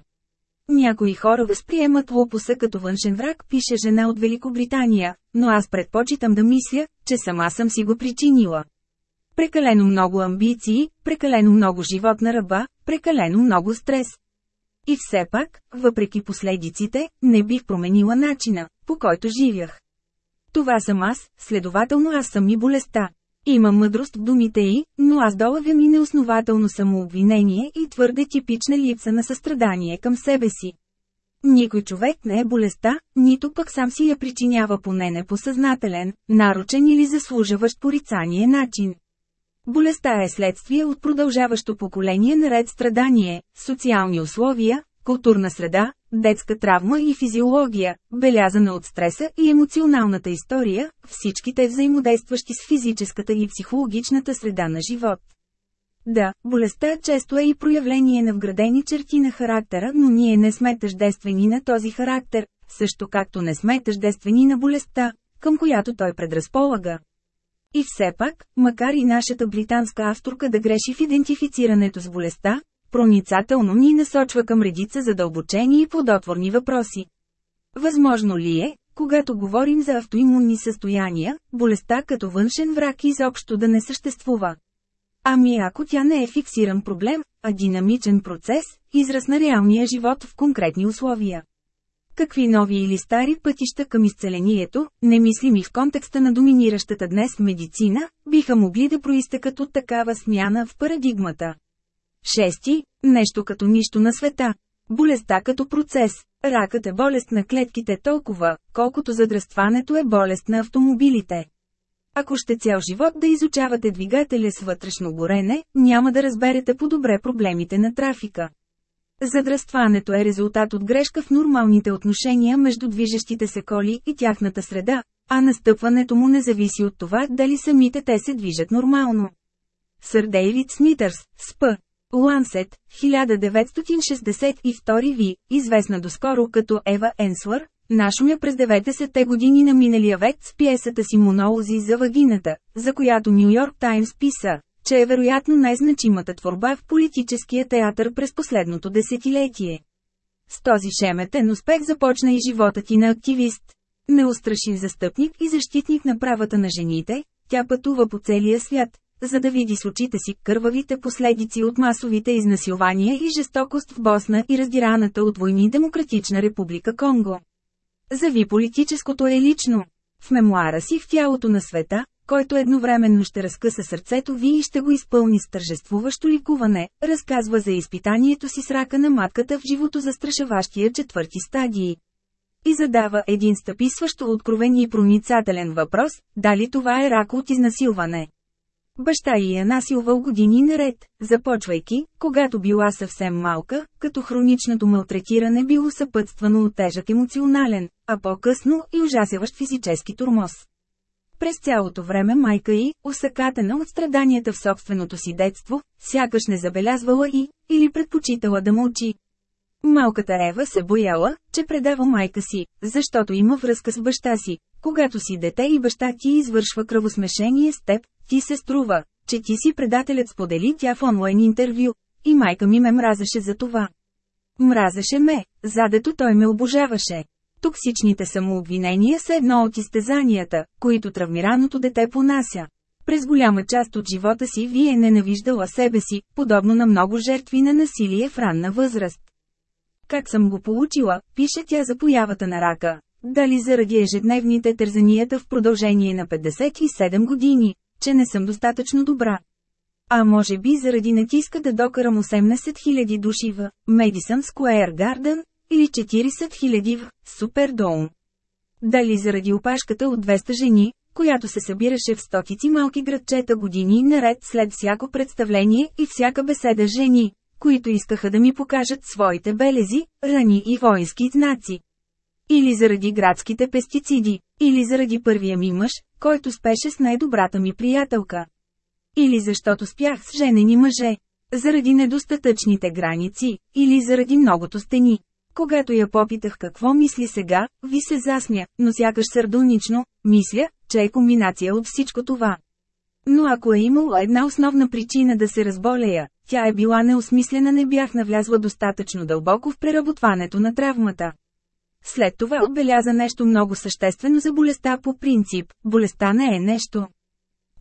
Някои хора възприемат лопуса като външен враг, пише жена от Великобритания, но аз предпочитам да мисля, че сама съм си го причинила. Прекалено много амбиции, прекалено много живот на ръба, прекалено много стрес. И все пак, въпреки последиците, не бих променила начина, по който живях. Това съм аз, следователно аз съм и болестта. Има мъдрост в думите й, но аз долавям и неоснователно самообвинение и твърде типична липса на състрадание към себе си. Никой човек не е болестта, нито пък сам си я причинява поне непосъзнателен, нарочен или заслужаващ порицание начин. Болестта е следствие от продължаващо поколение наред страдание, социални условия, културна среда, детска травма и физиология, белязана от стреса и емоционалната история, всичките взаимодействащи с физическата и психологичната среда на живот. Да, болестта често е и проявление на вградени черти на характера, но ние не сме тъждествени на този характер, също както не сме тъждествени на болестта, към която той предразполага. И все пак, макар и нашата британска авторка да греши в идентифицирането с болестта, проницателно ни насочва към редица задълбочени и плодотворни въпроси. Възможно ли е, когато говорим за автоимунни състояния, болестта като външен враг изобщо да не съществува? Ами ако тя не е фиксиран проблем, а динамичен процес, израз на реалния живот в конкретни условия. Какви нови или стари пътища към изцелението, немислими в контекста на доминиращата днес медицина, биха могли да проистекат от такава смяна в парадигмата. Шести – нещо като нищо на света. Болестта като процес. Ракът е болест на клетките толкова, колкото задръстването е болест на автомобилите. Ако ще цял живот да изучавате двигателя с вътрешно горене, няма да разберете по-добре проблемите на трафика. Задръстването е резултат от грешка в нормалните отношения между движещите се коли и тяхната среда, а настъпването му не зависи от това дали самите те се движат нормално. Сър Дейвид Смитърс, СП. Лансет, 1962 ви, известна доскоро като Ева Енслър, Нашумя през 90-те години на миналия век с пиесата си монолози за вагината, за която Нью Йорк Таймс писа, че е вероятно най-значимата творба в политическия театър през последното десетилетие. С този шеметен успех започна и животът ти на активист. Неустрашив застъпник и защитник на правата на жените, тя пътува по целия свят, за да види с очите си кървавите последици от масовите изнасилвания и жестокост в Босна и раздираната от войни Демократична република Конго. Зави политическото е лично. В мемуара си в тялото на света, който едновременно ще разкъса сърцето ви и ще го изпълни с тържествуващо ликуване, разказва за изпитанието си с рака на матката в живото застрашаващия четвърти стадии. И задава един стъписващо откровен и проницателен въпрос, дали това е рак от изнасилване. Баща й е насилвал години наред, започвайки, когато била съвсем малка, като хроничното малтретиране било съпътствано от тежък емоционален, а по-късно и ужасяващ физически турмоз. През цялото време майка й, усъкатена от страданията в собственото си детство, сякаш не забелязвала и, или предпочитала да мълчи. Малката Ева се бояла, че предава майка си, защото има връзка с баща си. Когато си дете и баща ти извършва кръвосмешение с теб, ти се струва, че ти си предателят сподели тя в онлайн интервю. И майка ми ме мразеше за това. Мразеше ме, задето той ме обожаваше. Токсичните самообвинения са едно от изтезанията, които травмираното дете понася. През голяма част от живота си вие ненавиждала себе си, подобно на много жертви на насилие в ранна възраст. Как съм го получила, пише тя за появата на рака. Дали заради ежедневните тързанията в продължение на 57 години, че не съм достатъчно добра. А може би заради натиска да докарам 18 000 души в Madison Square Garden, или 40 000 в Супердоум. Дали заради опашката от 200 жени, която се събираше в стотици малки градчета години наред след всяко представление и всяка беседа жени, които искаха да ми покажат своите белези, рани и воински знаци. Или заради градските пестициди, или заради първия ми мъж, който спеше с най-добрата ми приятелка. Или защото спях с женени мъже. Заради недостатъчните граници, или заради многото стени. Когато я попитах какво мисли сега, ви се засмя, но сякаш сърдунично, мисля, че е комбинация от всичко това. Но ако е имало една основна причина да се разболея, тя е била неосмислена не бях навлязла достатъчно дълбоко в преработването на травмата. След това отбеляза нещо много съществено за болестта по принцип – болестта не е нещо.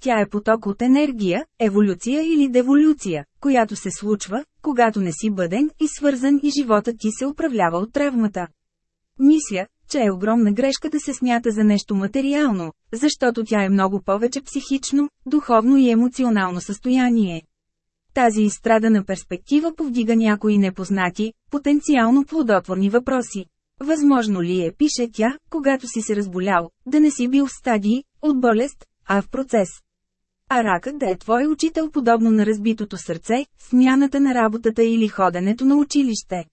Тя е поток от енергия, еволюция или деволюция, която се случва, когато не си бъден и свързан и живота ти се управлява от травмата. Мисля, че е огромна грешка да се смята за нещо материално, защото тя е много повече психично, духовно и емоционално състояние. Тази изстрадана перспектива повдига някои непознати, потенциално плодотворни въпроси. Възможно ли е, пише тя, когато си се разболял, да не си бил в стадии, от болест, а в процес? А ракът да е твой учител подобно на разбитото сърце, смяната на работата или ходенето на училище.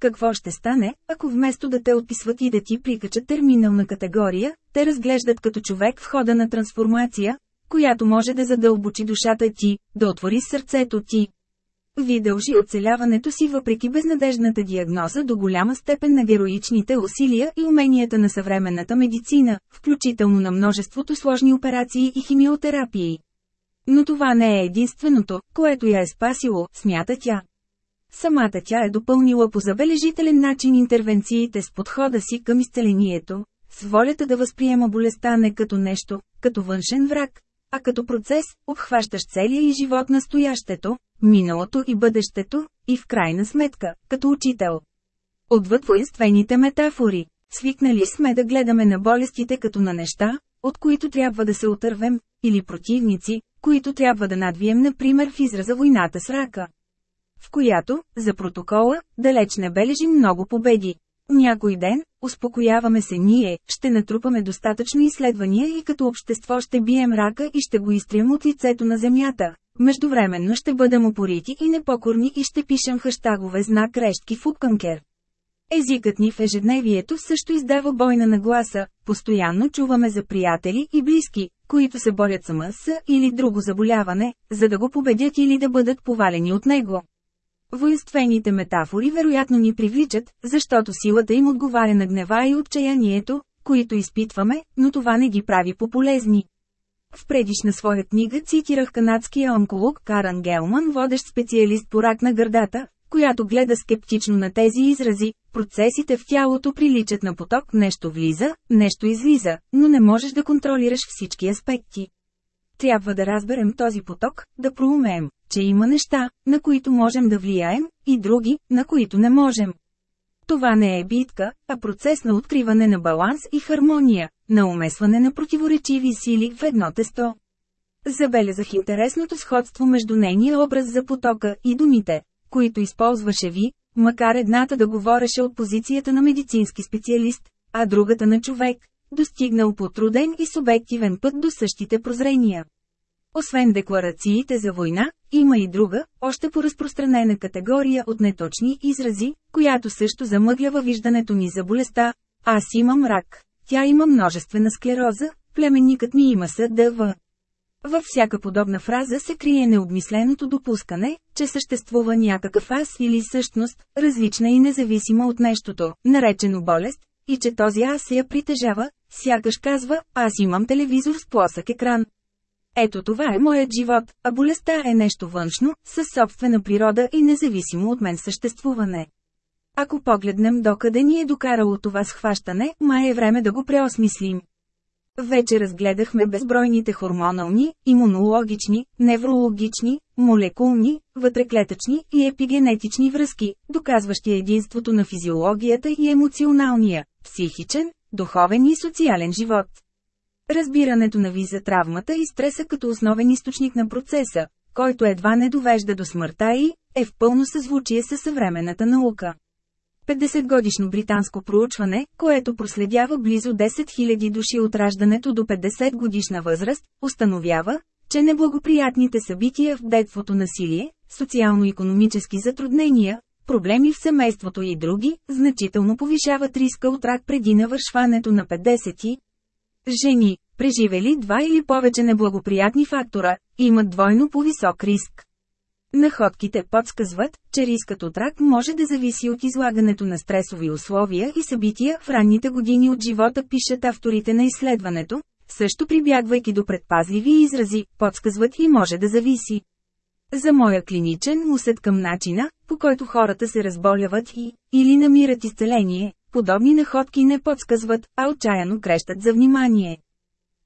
Какво ще стане, ако вместо да те отписват и да ти прикачат терминална категория, те разглеждат като човек в хода на трансформация, която може да задълбочи душата ти, да отвори сърцето ти. Ви дължи оцеляването си въпреки безнадежната диагноза до голяма степен на героичните усилия и уменията на съвременната медицина, включително на множеството сложни операции и химиотерапии. Но това не е единственото, което я е спасило, смята тя. Самата тя е допълнила по забележителен начин интервенциите с подхода си към изцелението, с волята да възприема болестта не като нещо, като външен враг, а като процес, обхващащ целия и живот настоящето, миналото и бъдещето, и в крайна сметка, като учител. Отвъд воинствените метафори, свикнали сме да гледаме на болестите като на неща, от които трябва да се отървем, или противници, които трябва да надвием например в израза войната с рака. В която, за протокола, далеч не бележим много победи. Някой ден, успокояваме се ние, ще натрупаме достатъчно изследвания и като общество ще бием рака и ще го изтрием от лицето на земята. Междувременно ще бъдем упорити и непокорни и ще пишем хаштагове знак решки в Упканкер. Езикът ни в ежедневието също издава бойна нагласа, постоянно чуваме за приятели и близки, които се борят с МС или друго заболяване, за да го победят или да бъдат повалени от него. Воинствените метафори вероятно ни привличат, защото силата им отговаря на гнева и отчаянието, които изпитваме, но това не ги прави по-полезни. В предишна своя книга цитирах канадския онколог Каран Гелман, водещ специалист по рак на гърдата, която гледа скептично на тези изрази, процесите в тялото приличат на поток, нещо влиза, нещо излиза, но не можеш да контролираш всички аспекти. Трябва да разберем този поток, да проумеем, че има неща, на които можем да влияем, и други, на които не можем. Това не е битка, а процес на откриване на баланс и хармония, на умесване на противоречиви сили в едно тесто. Забелязах интересното сходство между нейния образ за потока и думите, които използваше ви, макар едната да говореше от позицията на медицински специалист, а другата на човек, достигнал по труден и субективен път до същите прозрения. Освен декларациите за война, има и друга, още по-разпространена категория от неточни изрази, която също замъглява виждането ни за болестта. Аз имам рак, тя има множествена склероза, племенникът ми има СДВ. Във всяка подобна фраза се крие необмисленото допускане, че съществува някакъв аз или същност, различна и независима от нещото, наречено болест, и че този аз я притежава, сякаш казва, аз имам телевизор с плосък екран. Ето това е моят живот, а болестта е нещо външно, със собствена природа и независимо от мен съществуване. Ако погледнем докъде ни е докарало това схващане, май е време да го преосмислим. Вече разгледахме безбройните хормонални, имунологични, неврологични, молекулни, вътреклетъчни и епигенетични връзки, доказващи единството на физиологията и емоционалния, психичен, духовен и социален живот. Разбирането на виза травмата и стреса като основен източник на процеса, който едва не довежда до смъртта и е в пълно съзвучие с съвременната наука. 50-годишно британско проучване, което проследява близо 10 000 души от раждането до 50 годишна възраст, установява, че неблагоприятните събития в детството насилие, социално-економически затруднения, проблеми в семейството и други, значително повишават риска от рак преди навършването на 50 Жени, преживели два или повече неблагоприятни фактора, имат двойно по-висок риск. Находките подсказват, че рискът от рак може да зависи от излагането на стресови условия и събития в ранните години от живота пишат авторите на изследването, също прибягвайки до предпазливи изрази, подсказват и може да зависи. За моя клиничен усет към начина, по който хората се разболяват и, или намират изцеление, подобни находки не подсказват, а отчаяно крещат за внимание.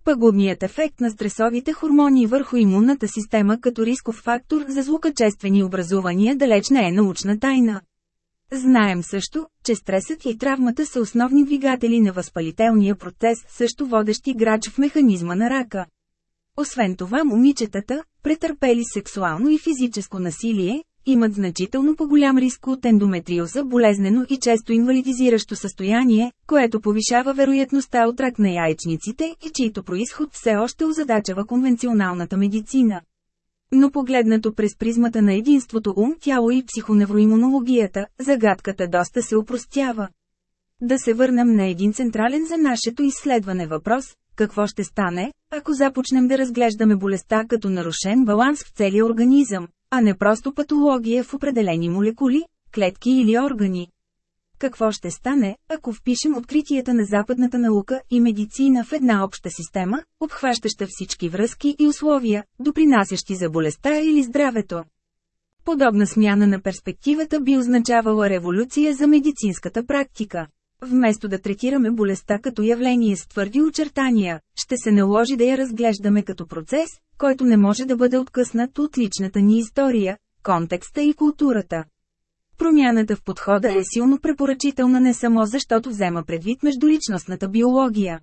Пагубният ефект на стресовите хормони върху имунната система като рисков фактор за злокачествени образувания далеч не е научна тайна. Знаем също, че стресът и травмата са основни двигатели на възпалителния процес, също водещи грач в механизма на рака. Освен това момичетата, претърпели сексуално и физическо насилие, имат значително по-голям риск от ендометриоза, болезнено и често инвалидизиращо състояние, което повишава вероятността от рак на яйчниците и чието происход все още озадачава конвенционалната медицина. Но погледнато през призмата на единството ум, тяло и психоневроимунологията, загадката доста се упростява. Да се върнем на един централен за нашето изследване въпрос – какво ще стане, ако започнем да разглеждаме болестта като нарушен баланс в целия организъм? А не просто патология в определени молекули, клетки или органи. Какво ще стане, ако впишем откритията на западната наука и медицина в една обща система, обхващаща всички връзки и условия, допринасящи за болестта или здравето? Подобна смяна на перспективата би означавала революция за медицинската практика. Вместо да третираме болестта като явление с твърди очертания, ще се наложи да я разглеждаме като процес, който не може да бъде откъснат от личната ни история, контекста и културата. Промяната в подхода е силно препоръчителна не само защото взема предвид междуличностната биология.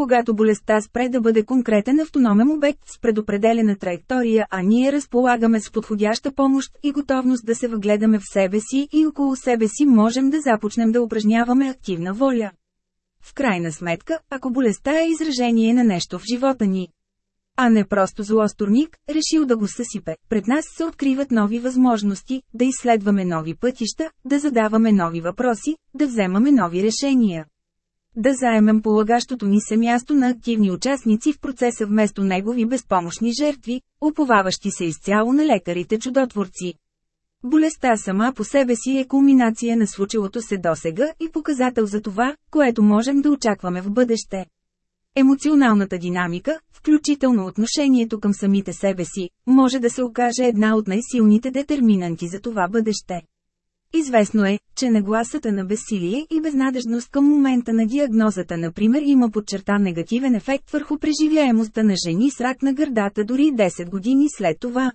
Когато болестта спре да бъде конкретен автономен обект с предопределена траектория, а ние разполагаме с подходяща помощ и готовност да се въгледаме в себе си и около себе си можем да започнем да упражняваме активна воля. В крайна сметка, ако болестта е изражение на нещо в живота ни, а не просто злосторник, решил да го съсипе. Пред нас се откриват нови възможности, да изследваме нови пътища, да задаваме нови въпроси, да вземаме нови решения. Да заемем полагащото ни се място на активни участници в процеса вместо негови безпомощни жертви, уповаващи се изцяло на лекарите чудотворци. Болестта сама по себе си е кулминация на случилото се досега и показател за това, което можем да очакваме в бъдеще. Емоционалната динамика, включително отношението към самите себе си, може да се окаже една от най-силните детерминанти за това бъдеще. Известно е, че нагласата на безсилие и безнадежност към момента на диагнозата например има подчертан негативен ефект върху преживяемостта на жени с рак на гърдата дори 10 години след това.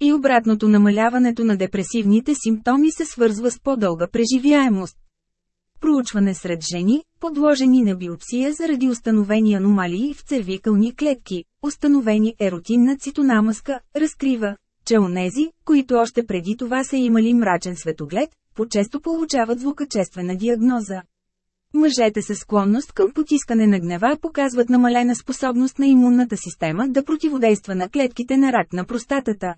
И обратното намаляването на депресивните симптоми се свързва с по-дълга преживяемост. Проучване сред жени, подложени на биопсия заради установени аномалии в цервикални клетки, установени еротинна цитонамаска, разкрива, че онези, които още преди това са имали мрачен светоглед, по-често получават звукачествена диагноза. Мъжете със склонност към потискане на гнева показват намалена способност на имунната система да противодейства на клетките на рак на простатата.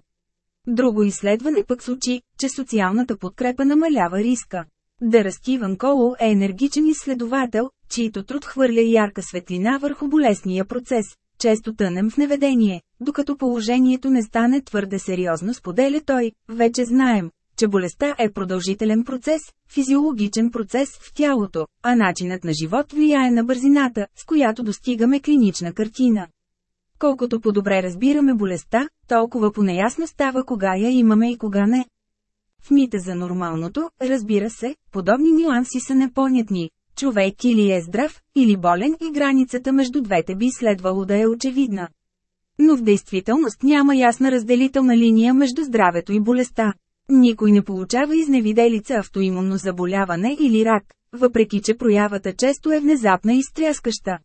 Друго изследване пък сочи, че социалната подкрепа намалява риска. Дъра Стивън Коло е енергичен изследовател, чието труд хвърля ярка светлина върху болесния процес. Често тънем в неведение, докато положението не стане твърде сериозно споделя той, вече знаем, че болестта е продължителен процес, физиологичен процес в тялото, а начинът на живот влияе на бързината, с която достигаме клинична картина. Колкото по-добре разбираме болестта, толкова понеясно става кога я имаме и кога не. В мита за нормалното, разбира се, подобни нюанси са непонятни. Човек или е здрав, или болен и границата между двете би следвало да е очевидна. Но в действителност няма ясна разделителна линия между здравето и болестта. Никой не получава изневиделица автоимунно заболяване или рак, въпреки че проявата често е внезапна и стряскаща.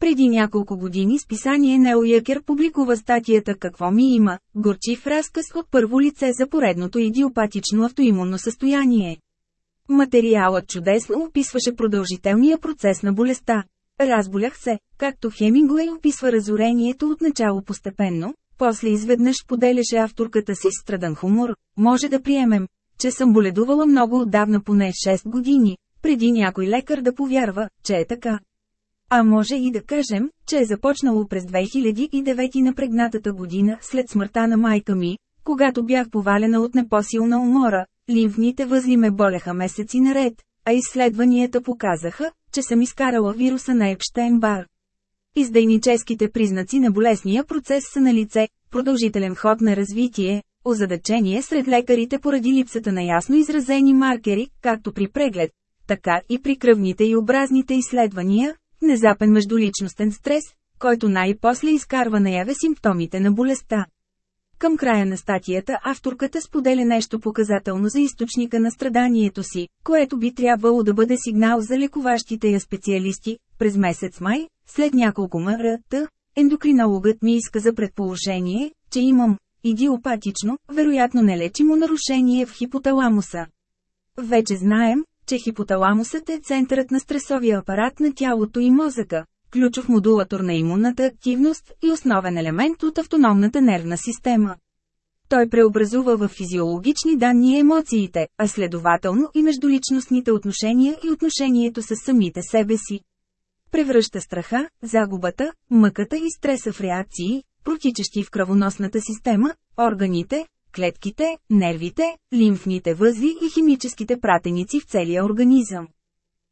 Преди няколко години списание Нео Якер публикува статията «Какво ми има?» горчив разказ от първо лице за поредното идиопатично автоимунно състояние. Материалът чудесно описваше продължителния процес на болестта. Разболях се, както Хемингуей описва разорението от начало постепенно, после изведнъж поделяше авторката си страдан хумор. Може да приемем, че съм боледувала много отдавна поне 6 години, преди някой лекар да повярва, че е така. А може и да кажем, че е започнало през 2009 напрегнатата година след смъртта на майка ми, когато бях повалена от непосилна умора, лимфните възли ме болеха месеци наред, а изследванията показаха, че съм изкарала вируса на Епштейн-Бар. Издейническите признаци на болесния процес са на лице, продължителен ход на развитие, озадачение сред лекарите поради липсата на ясно изразени маркери, както при преглед, така и при кръвните и образните изследвания, внезапен междуличностен стрес, който най-после изкарва наяве симптомите на болестта. Към края на статията авторката споделя нещо показателно за източника на страданието си, което би трябвало да бъде сигнал за лекуващите я специалисти. През месец май, след няколко МРТ, ендокринологът ми изказа предположение, че имам идиопатично, вероятно нелечимо нарушение в хипоталамуса. Вече знаем, че хипоталамусът е центърът на стресовия апарат на тялото и мозъка, ключов модулатор на имунната активност и основен елемент от автономната нервна система. Той преобразува в физиологични данни емоциите, а следователно и междуличностните отношения и отношението с самите себе си. Превръща страха, загубата, мъката и стреса в реакции, протичащи в кръвоносната система, органите, клетките, нервите, лимфните възли и химическите пратеници в целия организъм.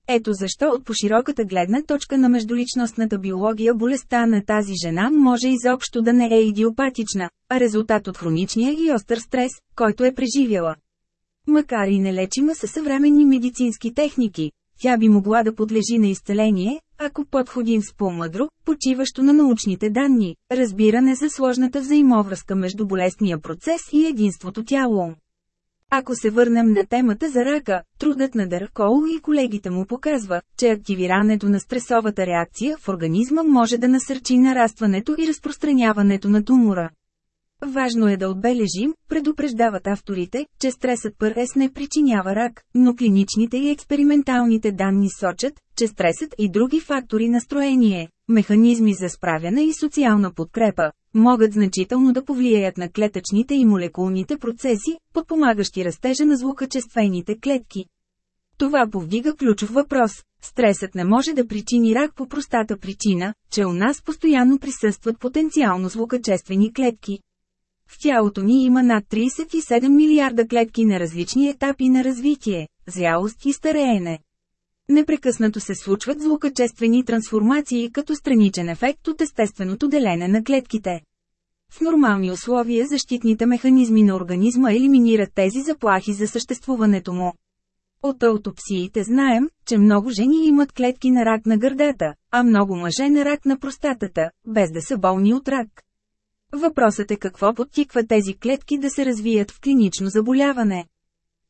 Ето защо от по-широката гледна точка на междуличностната биология болестта на тази жена може изобщо да не е идиопатична, а резултат от хроничния и остър стрес, който е преживяла. Макар и нелечима със съвременни медицински техники, тя би могла да подлежи на изцеление, ако подходим с по-мъдро, почиващо на научните данни, разбиране за сложната взаимовръзка между болестния процес и единството тяло. Ако се върнем на темата за рака, трудът на Дъркол и колегите му показва, че активирането на стресовата реакция в организма може да насърчи нарастването и разпространяването на тумора. Важно е да отбележим, предупреждават авторите, че стресът пърес не причинява рак, но клиничните и експерименталните данни сочат, че стресът и други фактори настроение, механизми за справяне и социална подкрепа, могат значително да повлияят на клетъчните и молекулните процеси, подпомагащи растежа на звукачествените клетки. Това повдига ключов въпрос. Стресът не може да причини рак по простата причина, че у нас постоянно присъстват потенциално звукачествени клетки. В тялото ни има над 37 милиарда клетки на различни етапи на развитие, зрялост и стареене. Непрекъснато се случват злокачествени трансформации като страничен ефект от естественото делене на клетките. В нормални условия защитните механизми на организма елиминират тези заплахи за съществуването му. От аутопсиите знаем, че много жени имат клетки на рак на гърдата, а много мъже на рак на простатата, без да са болни от рак. Въпросът е какво подтиква тези клетки да се развият в клинично заболяване.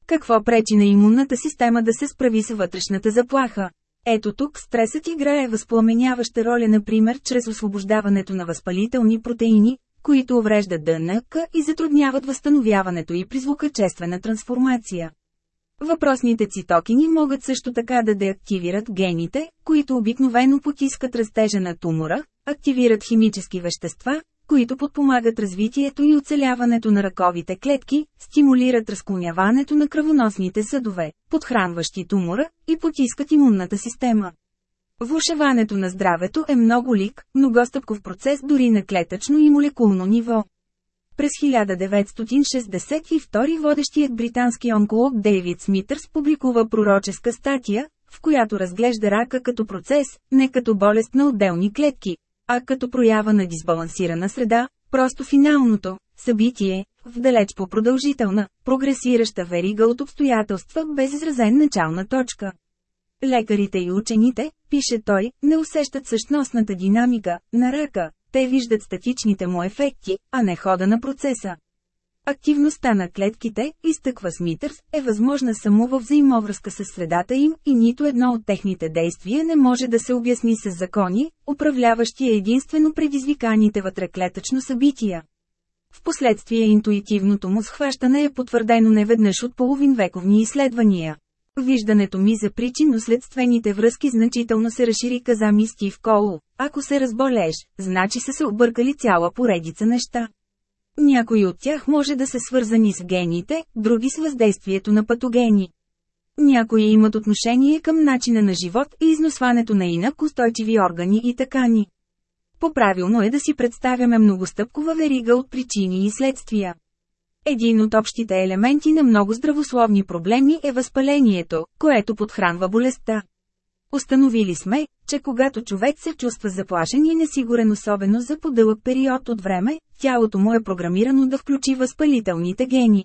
Какво пречи на имунната система да се справи с вътрешната заплаха? Ето тук стресът играе възпламеняваща роля например чрез освобождаването на възпалителни протеини, които увреждат ДНК и затрудняват възстановяването и при злокачествена трансформация. Въпросните цитокини могат също така да деактивират гените, които обикновено потискат растежа на тумора, активират химически вещества, които подпомагат развитието и оцеляването на ръковите клетки, стимулират разклоняването на кръвоносните съдове, подхранващи тумора, и потискат имунната система. Влушеването на здравето е много лик, многостъпков процес дори на клетъчно и молекулно ниво. През 1962 водещият британски онколог Дейвид Смитърс публикува пророческа статия, в която разглежда рака като процес, не като болест на отделни клетки, а като проява на дисбалансирана среда, просто финалното събитие, в далеч по-продължителна, прогресираща верига от обстоятелства без изразен начална точка. Лекарите и учените, пише той, не усещат същностната динамика на рака, те виждат статичните му ефекти, а не хода на процеса. Активността на клетките, изтъква Смитърс, е възможна само във взаимовръзка с средата им и нито едно от техните действия не може да се обясни с закони, управляващи единствено предизвиканите вътреклетъчно събития. Впоследствие интуитивното му схващане е потвърдено неведнъж от половин вековни изследвания. Виждането ми за причинно-следствените връзки значително се разшири каза ми Стив Коул. Ако се разболееш, значи са се объркали цяла поредица неща. Някои от тях може да се свързани с гените, други с въздействието на патогени. Някои имат отношение към начина на живот и износването на инак устойчиви органи и такани. Поправилно е да си представяме многостъпкова верига от причини и следствия. Един от общите елементи на много здравословни проблеми е възпалението, което подхранва болестта. Установили сме, че когато човек се чувства заплашен и несигурен особено за подълъг период от време, тялото му е програмирано да включи възпалителните гени.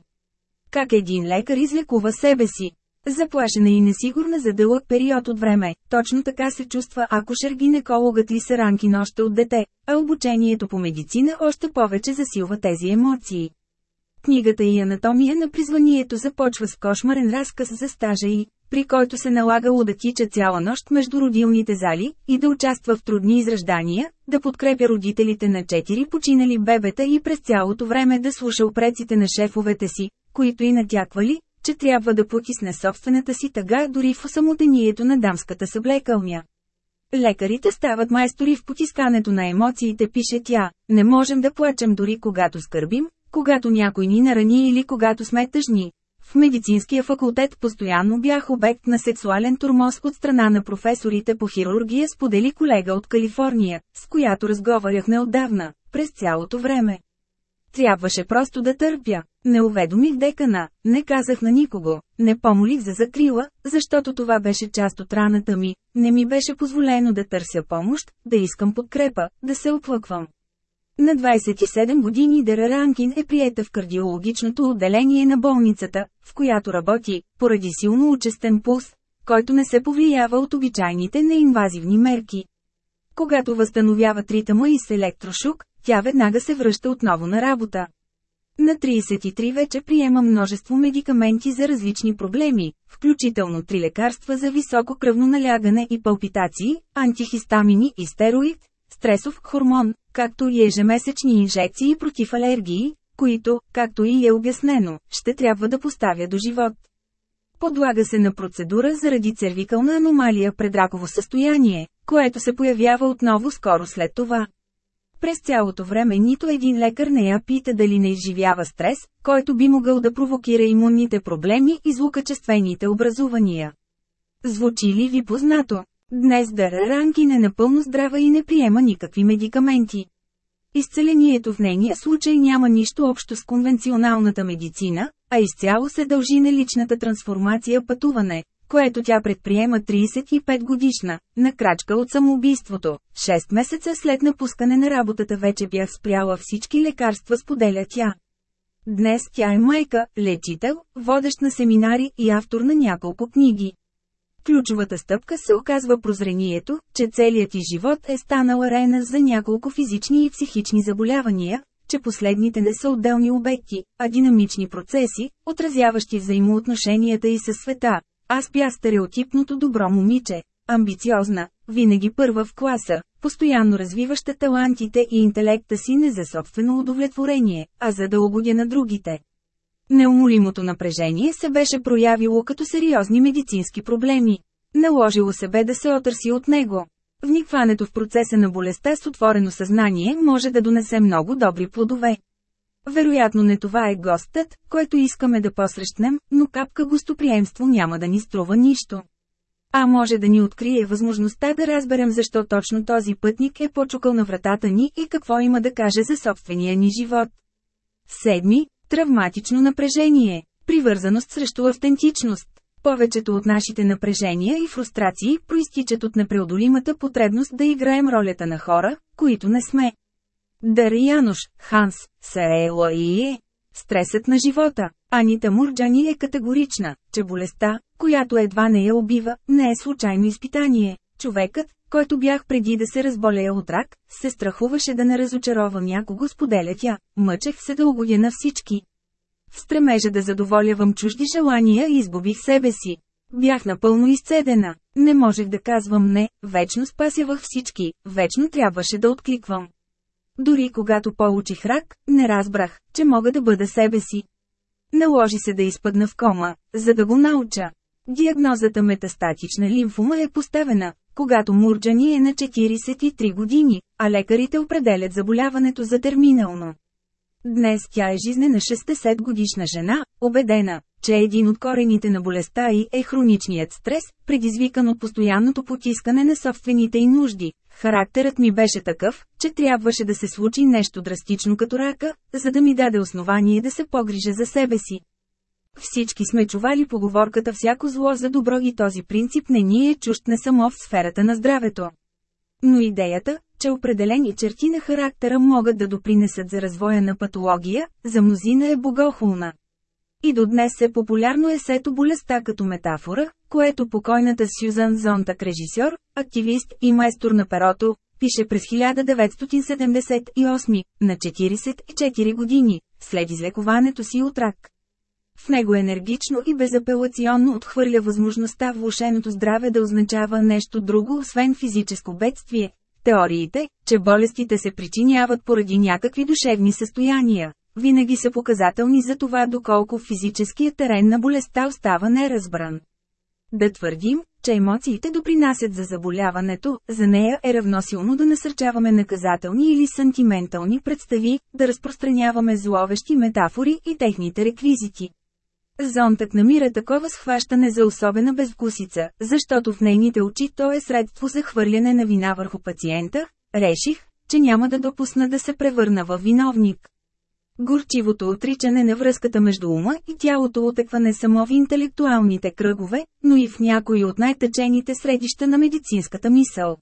Как един лекар излекува себе си? Заплашена и несигурна за дълъг период от време, точно така се чувства акушер-гинекологът ли Саранкин още от дете, а обучението по медицина още повече засилва тези емоции. Книгата и анатомия на призванието започва с кошмарен разказ за стажа и, при който се налагало да тича цяла нощ между родилните зали и да участва в трудни израждания, да подкрепя родителите на четири починали бебета и през цялото време да слуша опреците на шефовете си, които и натяквали, че трябва да потисне собствената си тъга дори в самотението на дамската съблекълня. Лекарите стават майстори в потискането на емоциите, пише тя. Не можем да плачем дори когато скърбим, когато някой ни нарани или когато сме тъжни. В медицинския факултет постоянно бях обект на сексуален турмоз от страна на професорите по хирургия, сподели колега от Калифорния, с която разговарях неотдавна, през цялото време. Трябваше просто да търпя. Не уведомих декана, не казах на никого, не помолих за закрила, защото това беше част от раната ми, не ми беше позволено да търся помощ, да искам подкрепа, да се оплъквам. На 27 години Дера Ранкин е приета в кардиологичното отделение на болницата, в която работи, поради силно учестен пулс, който не се повлиява от обичайните неинвазивни мерки. Когато възстановява ритъма и с електрошук, тя веднага се връща отново на работа. На 33 вече приема множество медикаменти за различни проблеми, включително три лекарства за високо кръвно налягане и палпитации, антихистамини и стероид, стресов хормон, както и ежемесечни инжекции против алергии, които, както и е обяснено, ще трябва да поставя до живот. Подлага се на процедура заради цервикална аномалия пред раково състояние, което се появява отново скоро след това. През цялото време нито един лекар не я пита дали не изживява стрес, който би могъл да провокира имунните проблеми и злокачествените образувания. Звучи ли ви познато? Днес Дара Ранкин е напълно здрава и не приема никакви медикаменти. Изцелението в нейния случай няма нищо общо с конвенционалната медицина, а изцяло се дължи на личната трансформация пътуване, което тя предприема 35 годишна, на крачка от самоубийството. 6 месеца след напускане на работата вече бях спряла всички лекарства споделя тя. Днес тя е майка, лечител, водещ на семинари и автор на няколко книги. Ключовата стъпка се оказва прозрението, че целият ти живот е станал арена за няколко физични и психични заболявания, че последните не са отделни обекти, а динамични процеси, отразяващи взаимоотношенията и със света. Аз бях стереотипното добро момиче, амбициозна, винаги първа в класа, постоянно развиваща талантите и интелекта си не за собствено удовлетворение, а за да угодя на другите. Неумолимото напрежение се беше проявило като сериозни медицински проблеми. Наложило се бе да се отърси от него. Вникването в процеса на болестта с отворено съзнание може да донесе много добри плодове. Вероятно не това е гостът, който искаме да посрещнем, но капка гостоприемство няма да ни струва нищо. А може да ни открие възможността да разберем защо точно този пътник е почукал на вратата ни и какво има да каже за собствения ни живот. Седми, Травматично напрежение. Привързаност срещу автентичност. Повечето от нашите напрежения и фрустрации проистичат от непреодолимата потребност да играем ролята на хора, които не сме. Дър Януш, Ханс, Саело и Е. Стресът на живота. Анита Мурджани е категорична, че болестта, която едва не я убива, не е случайно изпитание. Човекът, който бях преди да се разболея от рак, се страхуваше да не разочарова някого споделя тя, мъчех се да угодя на всички. В стремежа да задоволявам чужди желания изгубих себе си. Бях напълно изцедена. Не можех да казвам не, вечно спасявах всички, вечно трябваше да откликвам. Дори когато получих рак, не разбрах, че мога да бъда себе си. Наложи се да изпадна в кома, за да го науча. Диагнозата метастатична лимфома е поставена, когато Мурджани е на 43 години, а лекарите определят заболяването за терминално. Днес тя е жизнена 60 годишна жена, убедена, че един от корените на болестта й е хроничният стрес, предизвикан от постоянното потискане на собствените й нужди. Характерът ми беше такъв, че трябваше да се случи нещо драстично като рака, за да ми даде основание да се погрижа за себе си. Всички сме чували поговорката всяко зло за добро и този принцип не ни е чужд не само в сферата на здравето. Но идеята, че определени черти на характера могат да допринесат за развоя на патология, за мнозина е богохулна. И до днес е популярно есето болестта като метафора, което покойната Сюзан Зонтак режисьор, активист и майстор на перото, пише през 1978, на 44 години, след излекуването си от рак. В него енергично и безапелационно отхвърля възможността влушеното здраве да означава нещо друго освен физическо бедствие. Теориите, че болестите се причиняват поради някакви душевни състояния, винаги са показателни за това доколко физическият терен на болестта остава неразбран. Да твърдим, че емоциите допринасят за заболяването, за нея е равносилно да насърчаваме наказателни или сантиментални представи, да разпространяваме зловещи метафори и техните реквизити. Зонтът намира такова схващане за особена безвкусица, защото в нейните очи то е средство за хвърляне на вина върху пациента, реших, че няма да допусна да се превърна в виновник. Горчивото отричане на връзката между ума и тялото отеква не само в интелектуалните кръгове, но и в някои от най-тъчените средища на медицинската мисъл.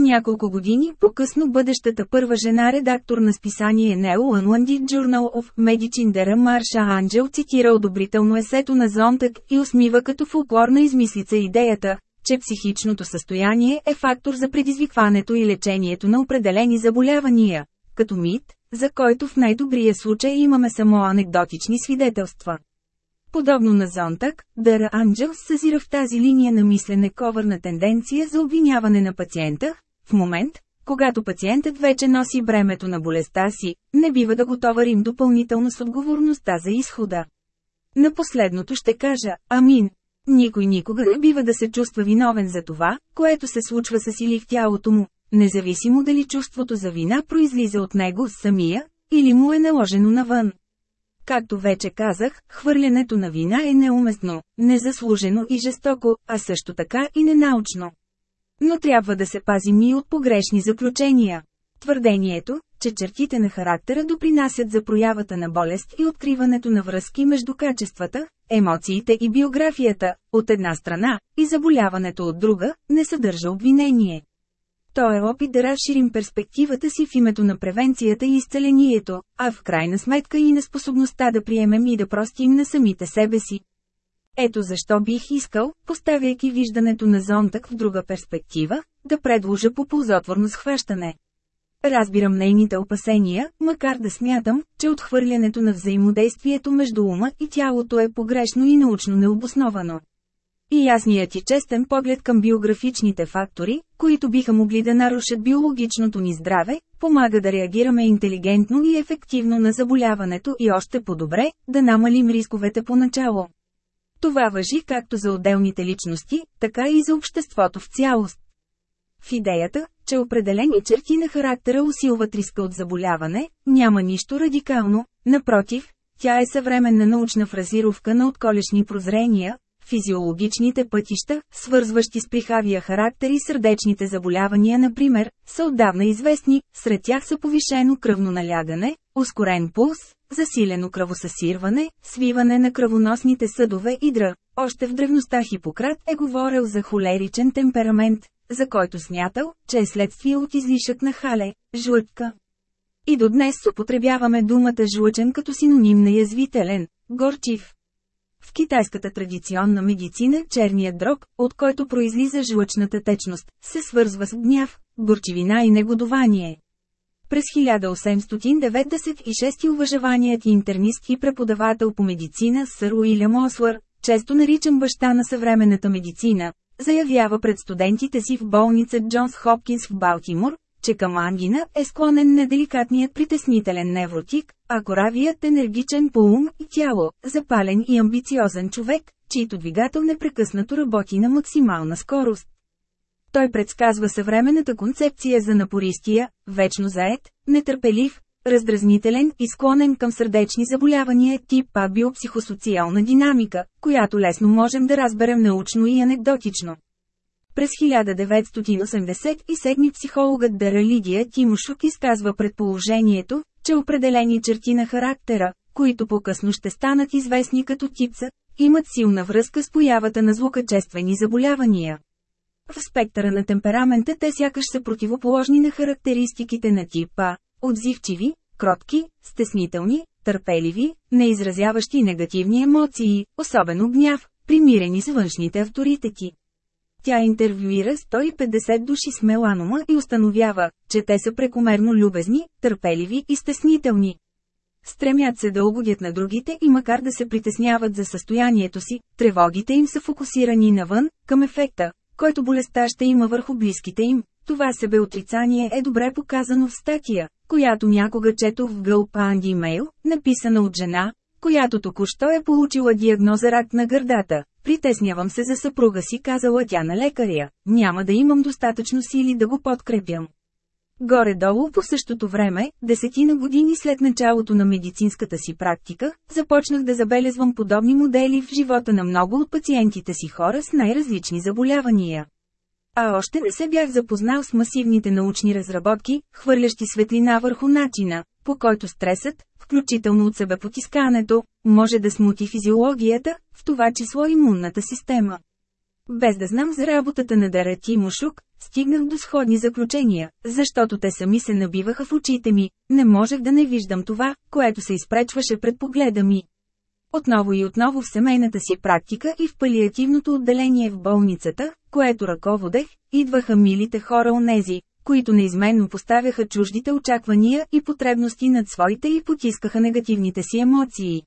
Няколко години по-късно бъдещата първа жена редактор на списание New England Journal of Medicine Дера Марша Анджел цитира одобрително есето на Зонтък и усмива като фолклорна измислица идеята, че психичното състояние е фактор за предизвикването и лечението на определени заболявания, като мит, за който в най-добрия случай имаме само анекдотични свидетелства. Подобно на Зонтак, Дъра Анджелс съзира в тази линия на мислене ковърна тенденция за обвиняване на пациента, в момент, когато пациентът вече носи бремето на болестта си, не бива да го товарим допълнително с отговорността за изхода. На последното ще кажа, амин. Никой никога не бива да се чувства виновен за това, което се случва с или в тялото му, независимо дали чувството за вина произлиза от него самия, или му е наложено навън. Както вече казах, хвърлянето на вина е неуместно, незаслужено и жестоко, а също така и ненаучно. Но трябва да се пазим и от погрешни заключения. Твърдението, че чертите на характера допринасят за проявата на болест и откриването на връзки между качествата, емоциите и биографията, от една страна, и заболяването от друга, не съдържа обвинение. То е опит да разширим перспективата си в името на превенцията и изцелението, а в крайна сметка и на способността да приемем и да простим на самите себе си. Ето защо бих искал, поставяйки виждането на Зонтък в друга перспектива, да предложа по ползотворно схващане. Разбирам нейните опасения, макар да смятам, че отхвърлянето на взаимодействието между ума и тялото е погрешно и научно необосновано. И ясният и честен поглед към биографичните фактори, които биха могли да нарушат биологичното ни здраве, помага да реагираме интелигентно и ефективно на заболяването и още по-добре, да намалим рисковете поначало. Това въжи както за отделните личности, така и за обществото в цялост. В идеята, че определени черти на характера усилват риска от заболяване, няма нищо радикално, напротив, тя е съвременна научна фразировка на отколешни прозрения, физиологичните пътища, свързващи с прихавия характер и сърдечните заболявания например, са отдавна известни, сред тях са повишено кръвно налягане, ускорен пулс, засилено кръвосъсирване, свиване на кръвоносните съдове и дра. Още в древността Хипократ е говорил за холеричен темперамент, за който смятал, че е следствие от излишък на хале, жлъчка. И до днес употребяваме думата жлъчен като синоним на язвителен, горчив. В китайската традиционна медицина черният дрог, от който произлиза жлъчната течност, се свързва с гняв, горчивина и негодование. През 1896 уважаваният интернист и преподавател по медицина сър Уилям Ослър, често наричан баща на съвременната медицина, заявява пред студентите си в болница Джонс Хопкинс в Балтимор, че към ангина е склонен неделикатният притеснителен невротик, а коравият енергичен по ум и тяло, запален и амбициозен човек, чийто двигател непрекъснато работи на максимална скорост. Той предсказва съвременната концепция за напористия, вечно заед, нетърпелив, раздразнителен и склонен към сърдечни заболявания тип А биопсихосоциална динамика, която лесно можем да разберем научно и анекдотично. През 1987 психологът Дара Лидия Тимошук изказва предположението, че определени черти на характера, които по-късно ще станат известни като типца, имат силна връзка с появата на злокачествени заболявания. В спектъра на темперамента те сякаш са противоположни на характеристиките на типа отзивчиви, кротки, стеснителни, търпеливи, неизразяващи негативни емоции, особено гняв, примирени с външните авторитети. Тя интервюира 150 души с меланома и установява, че те са прекомерно любезни, търпеливи и стеснителни. Стремят се да угодят на другите и макар да се притесняват за състоянието си, тревогите им са фокусирани навън, към ефекта, който болестта ще има върху близките им. Това себеотрицание е добре показано в статия, която някога четох в гълпа Анди Мейл, написана от жена, която току-що е получила диагноза рак на гърдата. Притеснявам се за съпруга си, казала тя на лекаря, няма да имам достатъчно сили да го подкрепям. Горе-долу по същото време, десетина години след началото на медицинската си практика, започнах да забелезвам подобни модели в живота на много от пациентите си хора с най-различни заболявания. А още не се бях запознал с масивните научни разработки, хвърлящи светлина върху начина, по който стресът, включително от себепотискането, може да смути физиологията, в това число имунната система. Без да знам за работата на Дарати Мушук, стигнах до сходни заключения, защото те сами се набиваха в очите ми, не можех да не виждам това, което се изпречваше пред погледа ми. Отново и отново в семейната си практика и в палиативното отделение в болницата, което ръководех, идваха милите хора онези, които неизменно поставяха чуждите очаквания и потребности над своите и потискаха негативните си емоции.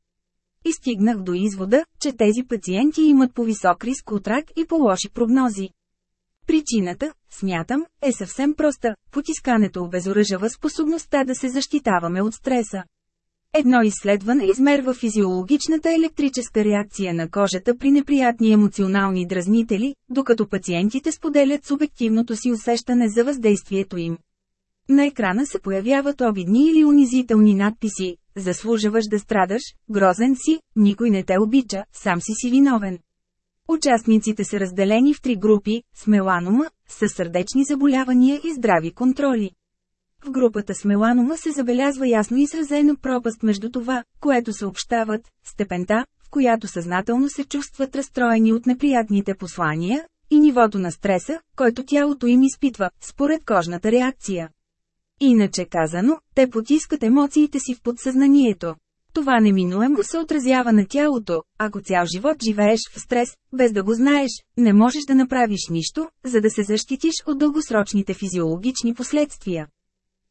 И стигнах до извода, че тези пациенти имат по-висок риск от рак и по-лоши прогнози. Причината, смятам, е съвсем проста – потискането обезоръжава способността да се защитаваме от стреса. Едно изследване измерва физиологичната електрическа реакция на кожата при неприятни емоционални дразнители, докато пациентите споделят субективното си усещане за въздействието им. На екрана се появяват обидни или унизителни надписи «Заслужаваш да страдаш», «Грозен си», «Никой не те обича», «Сам си си виновен». Участниците са разделени в три групи – с меланома, с сърдечни заболявания и здрави контроли. в групата с меланома се забелязва ясно изразена пропаст между това, което съобщават, степента, в която съзнателно се чувстват разстроени от неприятните послания, и нивото на стреса, който тялото им изпитва, според кожната реакция. Иначе казано, те потискат емоциите си в подсъзнанието. Това неминуемо се отразява на тялото, ако цял живот живееш в стрес, без да го знаеш, не можеш да направиш нищо, за да се защитиш от дългосрочните физиологични последствия.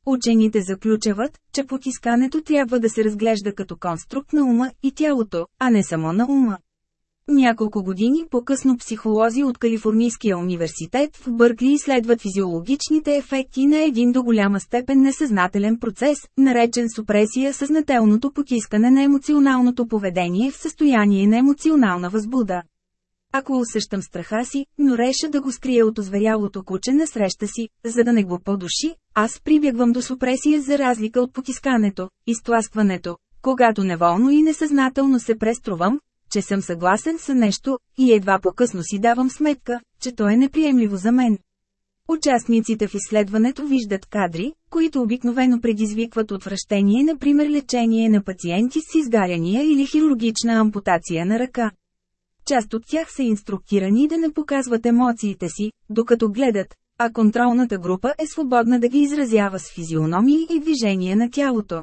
Учените заключават, че потискането трябва да се разглежда като конструкт на ума и тялото, а не само на ума. Няколко години по-късно психолози от Калифорнийския университет в Бъркли изследват физиологичните ефекти на един до голяма степен несъзнателен процес, наречен супресия съзнателното потискане на емоционалното поведение в състояние на емоционална възбуда. Ако усещам страха си, но реша да го скрия от озверялото куче на среща си, за да не го подуши, аз прибягвам до супресия за разлика от потискането, изтласкването, когато неволно и несъзнателно се преструвам, че съм съгласен с нещо, и едва по-късно си давам сметка, че то е неприемливо за мен. Участниците в изследването виждат кадри, които обикновено предизвикват отвращение, например лечение на пациенти с изгаряния или хирургична ампутация на ръка. Част от тях са инструктирани да не показват емоциите си, докато гледат, а контролната група е свободна да ги изразява с физиономии и движения на тялото.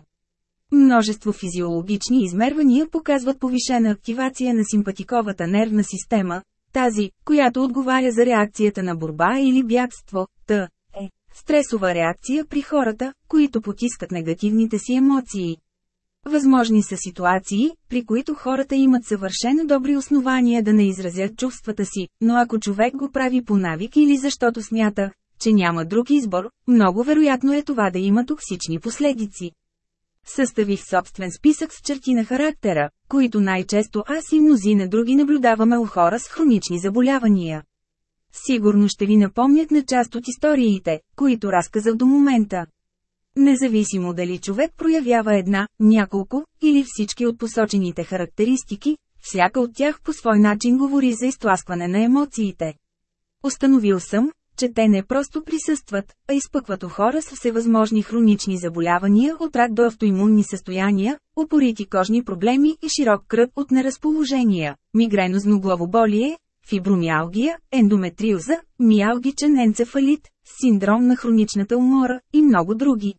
Множество физиологични измервания показват повишена активация на симпатиковата нервна система, тази, която отговаря за реакцията на борба или бягство, т. е стресова реакция при хората, които потискат негативните си емоции. Възможни са ситуации, при които хората имат съвършено добри основания да не изразят чувствата си, но ако човек го прави по навик или защото смята, че няма друг избор, много вероятно е това да има токсични последици. Съставих собствен списък с черти на характера, които най-често аз и мнозина други наблюдаваме у хора с хронични заболявания. Сигурно ще ви напомнят на част от историите, които разказах до момента. Независимо дали човек проявява една, няколко или всички от посочените характеристики, всяка от тях по свой начин говори за изтласкване на емоциите. Установил съм, че те не просто присъстват, а изпъкват у хора с всевъзможни хронични заболявания от рак до автоимунни състояния, упорити кожни проблеми и широк кръг от неразположения, мигренозно главоболие, фибромиалгия, ендометриоза, миалгичен енцефалит, синдром на хроничната умора и много други.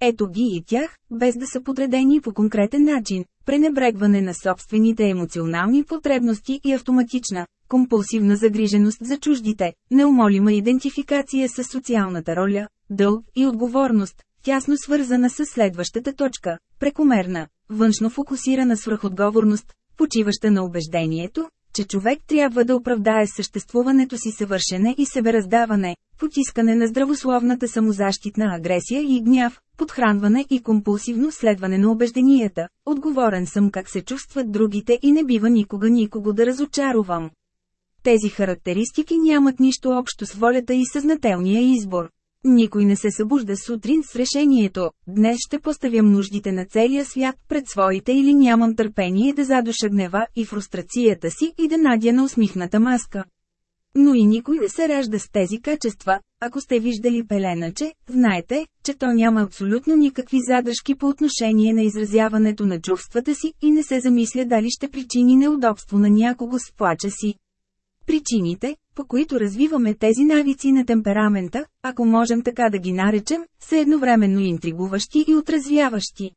Ето ги и тях, без да са подредени по конкретен начин, пренебрегване на собствените емоционални потребности и автоматична, компулсивна загриженост за чуждите, неумолима идентификация с социалната роля, дълг и отговорност, тясно свързана с следващата точка, прекомерна, външно фокусирана свръхотговорност, почиваща на убеждението, че човек трябва да оправдае съществуването си съвършене и себераздаване, потискане на здравословната самозащитна агресия и гняв, подхранване и компулсивно следване на убежденията. Отговорен съм как се чувстват другите и не бива никога никого да разочаровам. Тези характеристики нямат нищо общо с волята и съзнателния избор. Никой не се събужда сутрин с решението, днес ще поставям нуждите на целия свят пред своите или нямам търпение да задуша гнева и фрустрацията си и да надя на усмихната маска. Но и никой не се ражда с тези качества, ако сте виждали пеленаче, знаете, че то няма абсолютно никакви задръжки по отношение на изразяването на чувствата си и не се замисля дали ще причини неудобство на някого с плача си. Причините, по които развиваме тези навици на темперамента, ако можем така да ги наречем, са едновременно интригуващи и отразвяващи.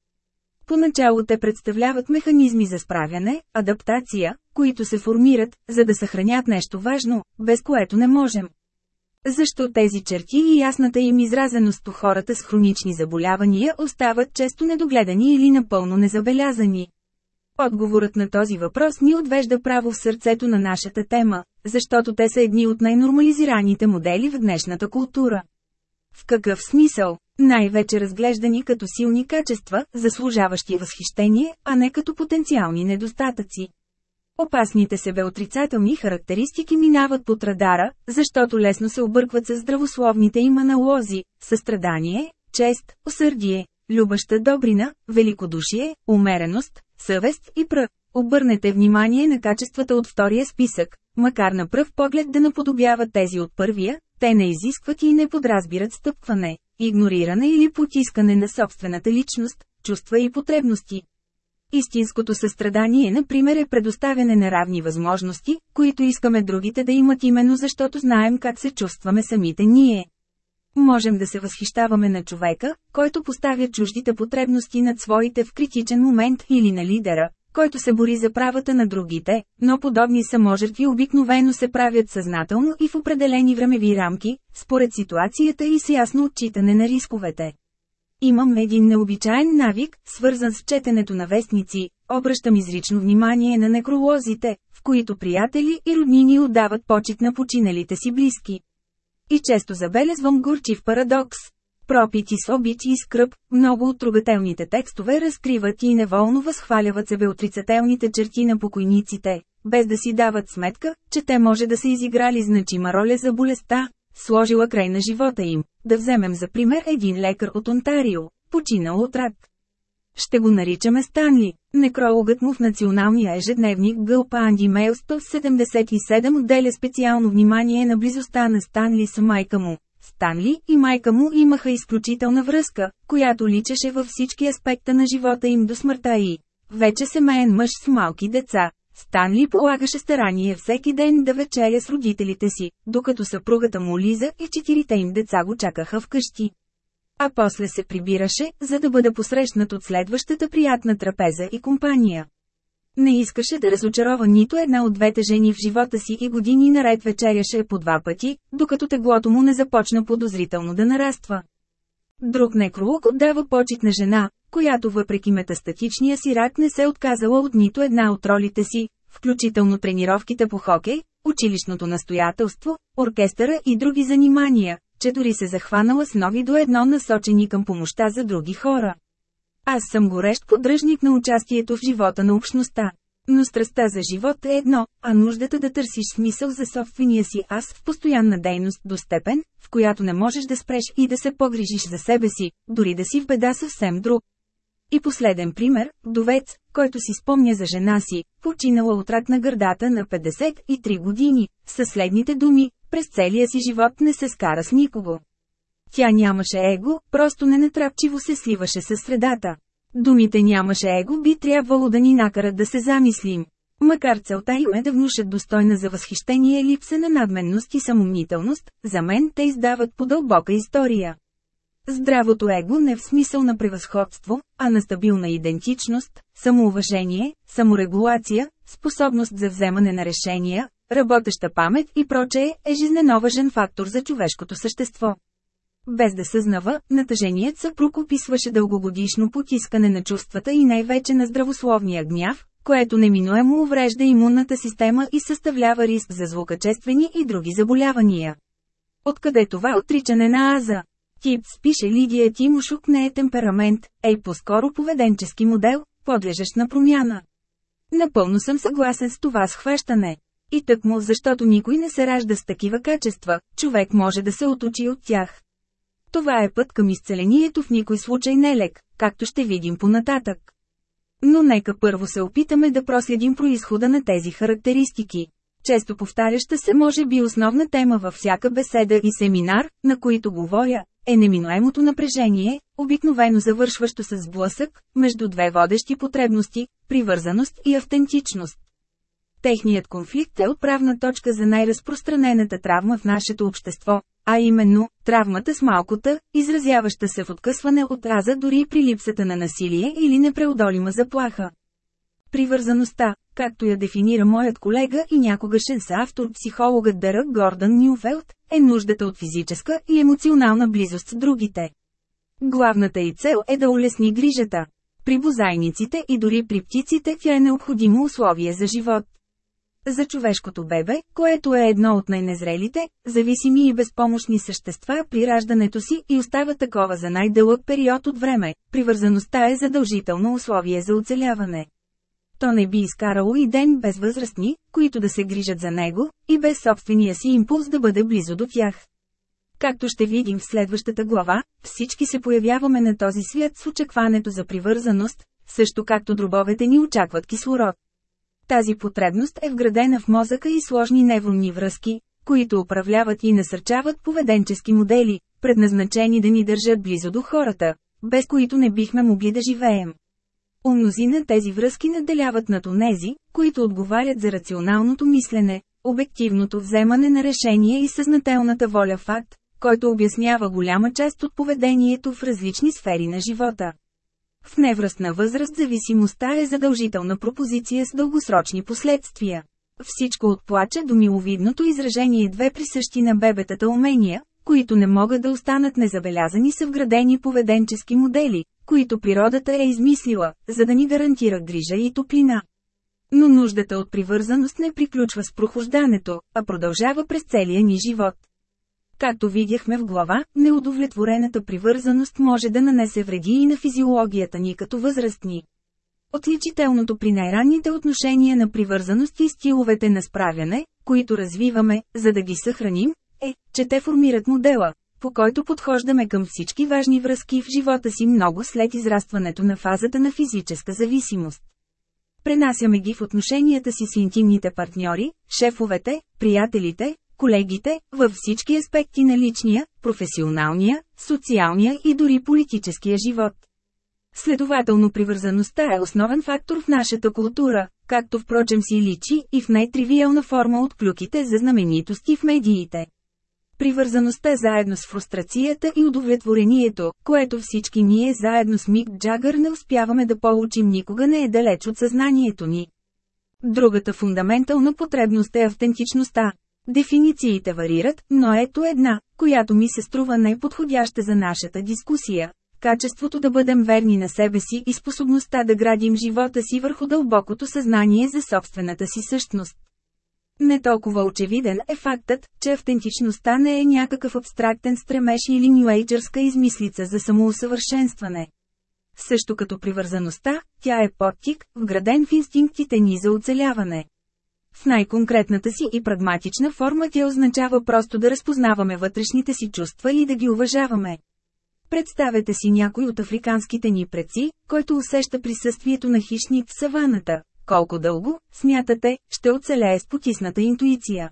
Поначало те представляват механизми за справяне, адаптация, които се формират, за да съхранят нещо важно, без което не можем. Защо тези черти и ясната им изразеност у хората с хронични заболявания остават често недогледани или напълно незабелязани? Отговорът на този въпрос ни отвежда право в сърцето на нашата тема, защото те са едни от най-нормализираните модели в днешната култура. В какъв смисъл? Най-вече разглеждани като силни качества, заслужаващи възхищение, а не като потенциални недостатъци. Опасните себеотрицателни характеристики минават под радара, защото лесно се объркват с здравословните им аналози – състрадание, чест, усърдие, любаща добрина, великодушие, умереност, съвест и пръв. Обърнете внимание на качествата от втория списък, макар на пръв поглед да наподобяват тези от първия, Те не изискват и не подразбират стъпване, игнориране или потискане на собствената личност, чувства и потребности. Истинското състрадание, например, е предоставяне на равни възможности, които искаме другите да имат именно защото знаем как се чувстваме самите ние. Можем да се възхищаваме на човека, който поставя чуждите потребности над своите в критичен момент или на лидера, който се бори за правата на другите, но подобни саможертви обикновено се правят съзнателно и в определени времеви рамки, според ситуацията и с ясно отчитане на рисковете. Имам един необичаен навик, свързан с четенето на вестници, обръщам изрично внимание на некролозите, в които приятели и роднини отдават почет на починалите си близки. И често забелезвам горчив парадокс. Пропити с обич и скръп, много от трогателните текстове разкриват и неволно възхваляват себе отрицателните черти на покойниците, без да си дават сметка, че те може да са изиграли значима роля за болестта, сложила край на живота им. Да вземем за пример един лекар от Онтарио, починал от рак. Ще го наричаме Станли. Некрологът му в националния ежедневник Гълпа Анди Мейл 177 отделя специално внимание на близостта на Станли с майка му. Станли и майка му имаха изключителна връзка, която личеше във всички аспекта на живота им до смъртта и вече семейен мъж с малки деца. Станли полагаше старание всеки ден да вечеря с родителите си, докато съпругата му Лиза и четирите им деца го чакаха вкъщи. А после се прибираше, за да бъде посрещнат от следващата приятна трапеза и компания. Не искаше да разочарова нито една от двете жени в живота си и години наред вечеряше по два пъти, докато теглото му не започна подозрително да нараства. Друг некролог отдава почет на жена, която въпреки метастатичния си рак не се отказала от нито една от ролите си, включително тренировките по хокей, училищното настоятелство, оркестъра и други занимания, че дори се захванала с нови до едно насочени към помощта за други хора. Аз съм горещ поддръжник на участието в живота на общността. Но страстта за живот е едно, а нуждата да търсиш смисъл за собствения си аз в постоянна дейност до степен, в която не можеш да спреш и да се погрижиш за себе си, дори да си в беда съвсем друг. И последен пример, довец, който си спомня за жена си, починала от рак на гърдата на 53 години, със следните думи, през целия си живот не се скара с никого. Тя нямаше его, просто ненатрапчиво се сливаше със средата. Думите нямаше его би трябвало да ни накарат да се замислим. Макар целта им е да внушат достойна за възхищение липса на надменност и самомнителност, за мен те издават по дълбока история. Здравото его не в смисъл на превъзходство, а на стабилна идентичност, самоуважение, саморегулация, способност за вземане на решения, работеща памет и прочее е жизненоважен фактор за човешкото същество. Без да съзнава, натъженият съпруг описваше дългогодишно потискане на чувствата и най-вече на здравословния гняв, което неминуемо уврежда имунната система и съставлява риск за злокачествени и други заболявания. Откъде това отричане на аза? Тип спише Лидия Тимошук не е темперамент, е по-скоро поведенчески модел, подлежащ на промяна. Напълно съм съгласен с това схващане. И тъкмо защото никой не се ражда с такива качества, човек може да се отучи от тях. Това е път към изцелението в никой случай нелек, както ще видим понататък. Но нека първо се опитаме да проследим происхода на тези характеристики. Често повтаряща се може би основна тема във всяка беседа и семинар, на които говоря, е неминуемото напрежение, обикновено завършващо с сблъсък, между две водещи потребности – привързаност и автентичност. Техният конфликт е отправна точка за най-разпространената травма в нашето общество, а именно, травмата с малкота, изразяваща се в откъсване от раза дори при липсата на насилие или непреодолима заплаха. Привързаността, както я дефинира моят колега и някогашен съавтор психологът Дърък Гордън Нюфелд, е нуждата от физическа и емоционална близост с другите. Главната й цел е да улесни грижата. При бозайниците и дори при птиците тя е необходимо условие за живот. За човешкото бебе, което е едно от най-незрелите, зависими и безпомощни същества при раждането си и остава такова за най-дълъг период от време, привързаността е задължително условие за оцеляване. То не би изкарало и ден без възрастни, които да се грижат за него, и без собствения си импулс да бъде близо до тях. Както ще видим в следващата глава, всички се появяваме на този свят с очакването за привързаност, също както дробовете ни очакват кислород. Тази потребност е вградена в мозъка и сложни невронни връзки, които управляват и насърчават поведенчески модели, предназначени да ни държат близо до хората, без които не бихме могли да живеем. Умнозина тези връзки наделяват над онези, които отговарят за рационалното мислене, обективното вземане на решение и съзнателната воля факт, който обяснява голяма част от поведението в различни сфери на живота. В невръстна възраст зависимостта е задължителна пропозиция с дългосрочни последствия. Всичко от плача до миловидното изражение две присъщи на бебетата умения, които не могат да останат незабелязани са вградени поведенчески модели, които природата е измислила, за да ни гарантира грижа и топлина. Но нуждата от привързаност не приключва с прохождането, а продължава през целия ни живот. Както видяхме в глава, неудовлетворената привързаност може да нанесе вреди и на физиологията ни като възрастни. Отличителното при най-ранните отношения на привързаност и стиловете на справяне, които развиваме, за да ги съхраним, е, че те формират модела, по който подхождаме към всички важни връзки в живота си много след израстването на фазата на физическа зависимост. Пренасяме ги в отношенията си с интимните партньори, шефовете, приятелите, колегите, във всички аспекти на личния, професионалния, социалния и дори политическия живот. Следователно привързаността е основен фактор в нашата култура, както впрочем си личи и в най-тривиална форма от клюките за знаменитости в медиите. Привързаността заедно с фрустрацията и удовлетворението, което всички ние заедно с Мик Джагър не успяваме да получим никога не е далеч от съзнанието ни. Другата фундаментална потребност е автентичността. Дефинициите варират, но ето една, която ми се струва най-подходяща за нашата дискусия. Качеството да бъдем верни на себе си и способността да градим живота си върху дълбокото съзнание за собствената си същност. Не толкова очевиден е фактът, че автентичността не е някакъв абстрактен стремеж или нюейджърска измислица за самоусъвършенстване. Също като привързаността, тя е подтик, вграден в инстинктите ни за оцеляване. В най-конкретната си и прагматична форма тя означава просто да разпознаваме вътрешните си чувства и да ги уважаваме. Представете си някой от африканските ни предци, който усеща присъствието на хищник в саваната. Колко дълго, смятате, ще оцелее с потисната интуиция?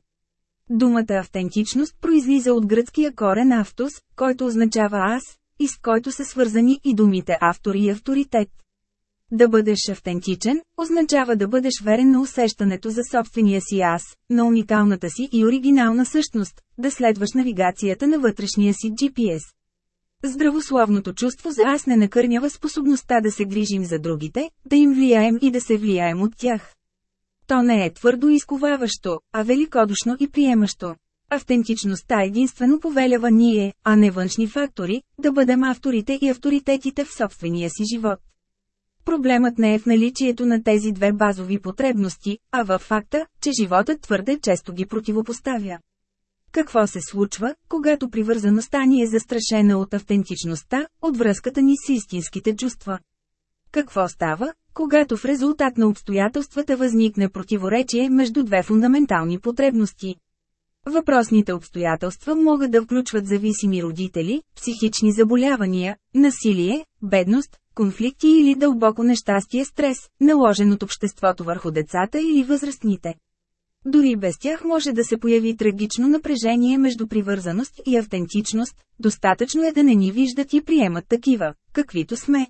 Думата автентичност произлиза от гръцкия корен автос, който означава аз, и с който са свързани и думите автор и авторитет. Да бъдеш автентичен, означава да бъдеш верен на усещането за собствения си аз, на уникалната си и оригинална същност, да следваш навигацията на вътрешния си GPS. Здравословното чувство за аз не накърнява способността да се грижим за другите, да им влияем и да се влияем от тях. То не е твърдо изковаващо, а великодушно и приемащо. Автентичността единствено повелява ние, а не външни фактори, да бъдем авторите и авторитетите в собствения си живот. Проблемът не е в наличието на тези две базови потребности, а във факта, че животът твърде често ги противопоставя. Какво се случва, когато привързаността ни е застрашена от автентичността, от връзката ни с истинските чувства? Какво става, когато в резултат на обстоятелствата възникне противоречие между две фундаментални потребности? Въпросните обстоятелства могат да включват зависими родители, психични заболявания, насилие, бедност, конфликти или дълбоко нещастие стрес, наложен от обществото върху децата или възрастните. Дори без тях може да се появи трагично напрежение между привързаност и автентичност, достатъчно е да не ни виждат и приемат такива, каквито сме.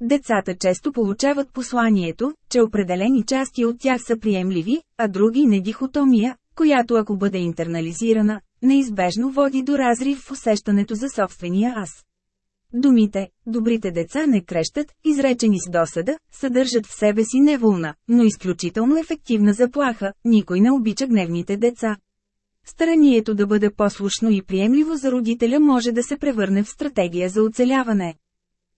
Децата често получават посланието, че определени части от тях са приемливи, а други не дихотомия, която ако бъде интернализирана, неизбежно води до разрив в усещането за собствения аз. Думите «добрите деца не крещат», изречени с досада, съдържат в себе си неволна, но изключително ефективна заплаха, никой не обича гневните деца. Старанието да бъде послушно и приемливо за родителя може да се превърне в стратегия за оцеляване.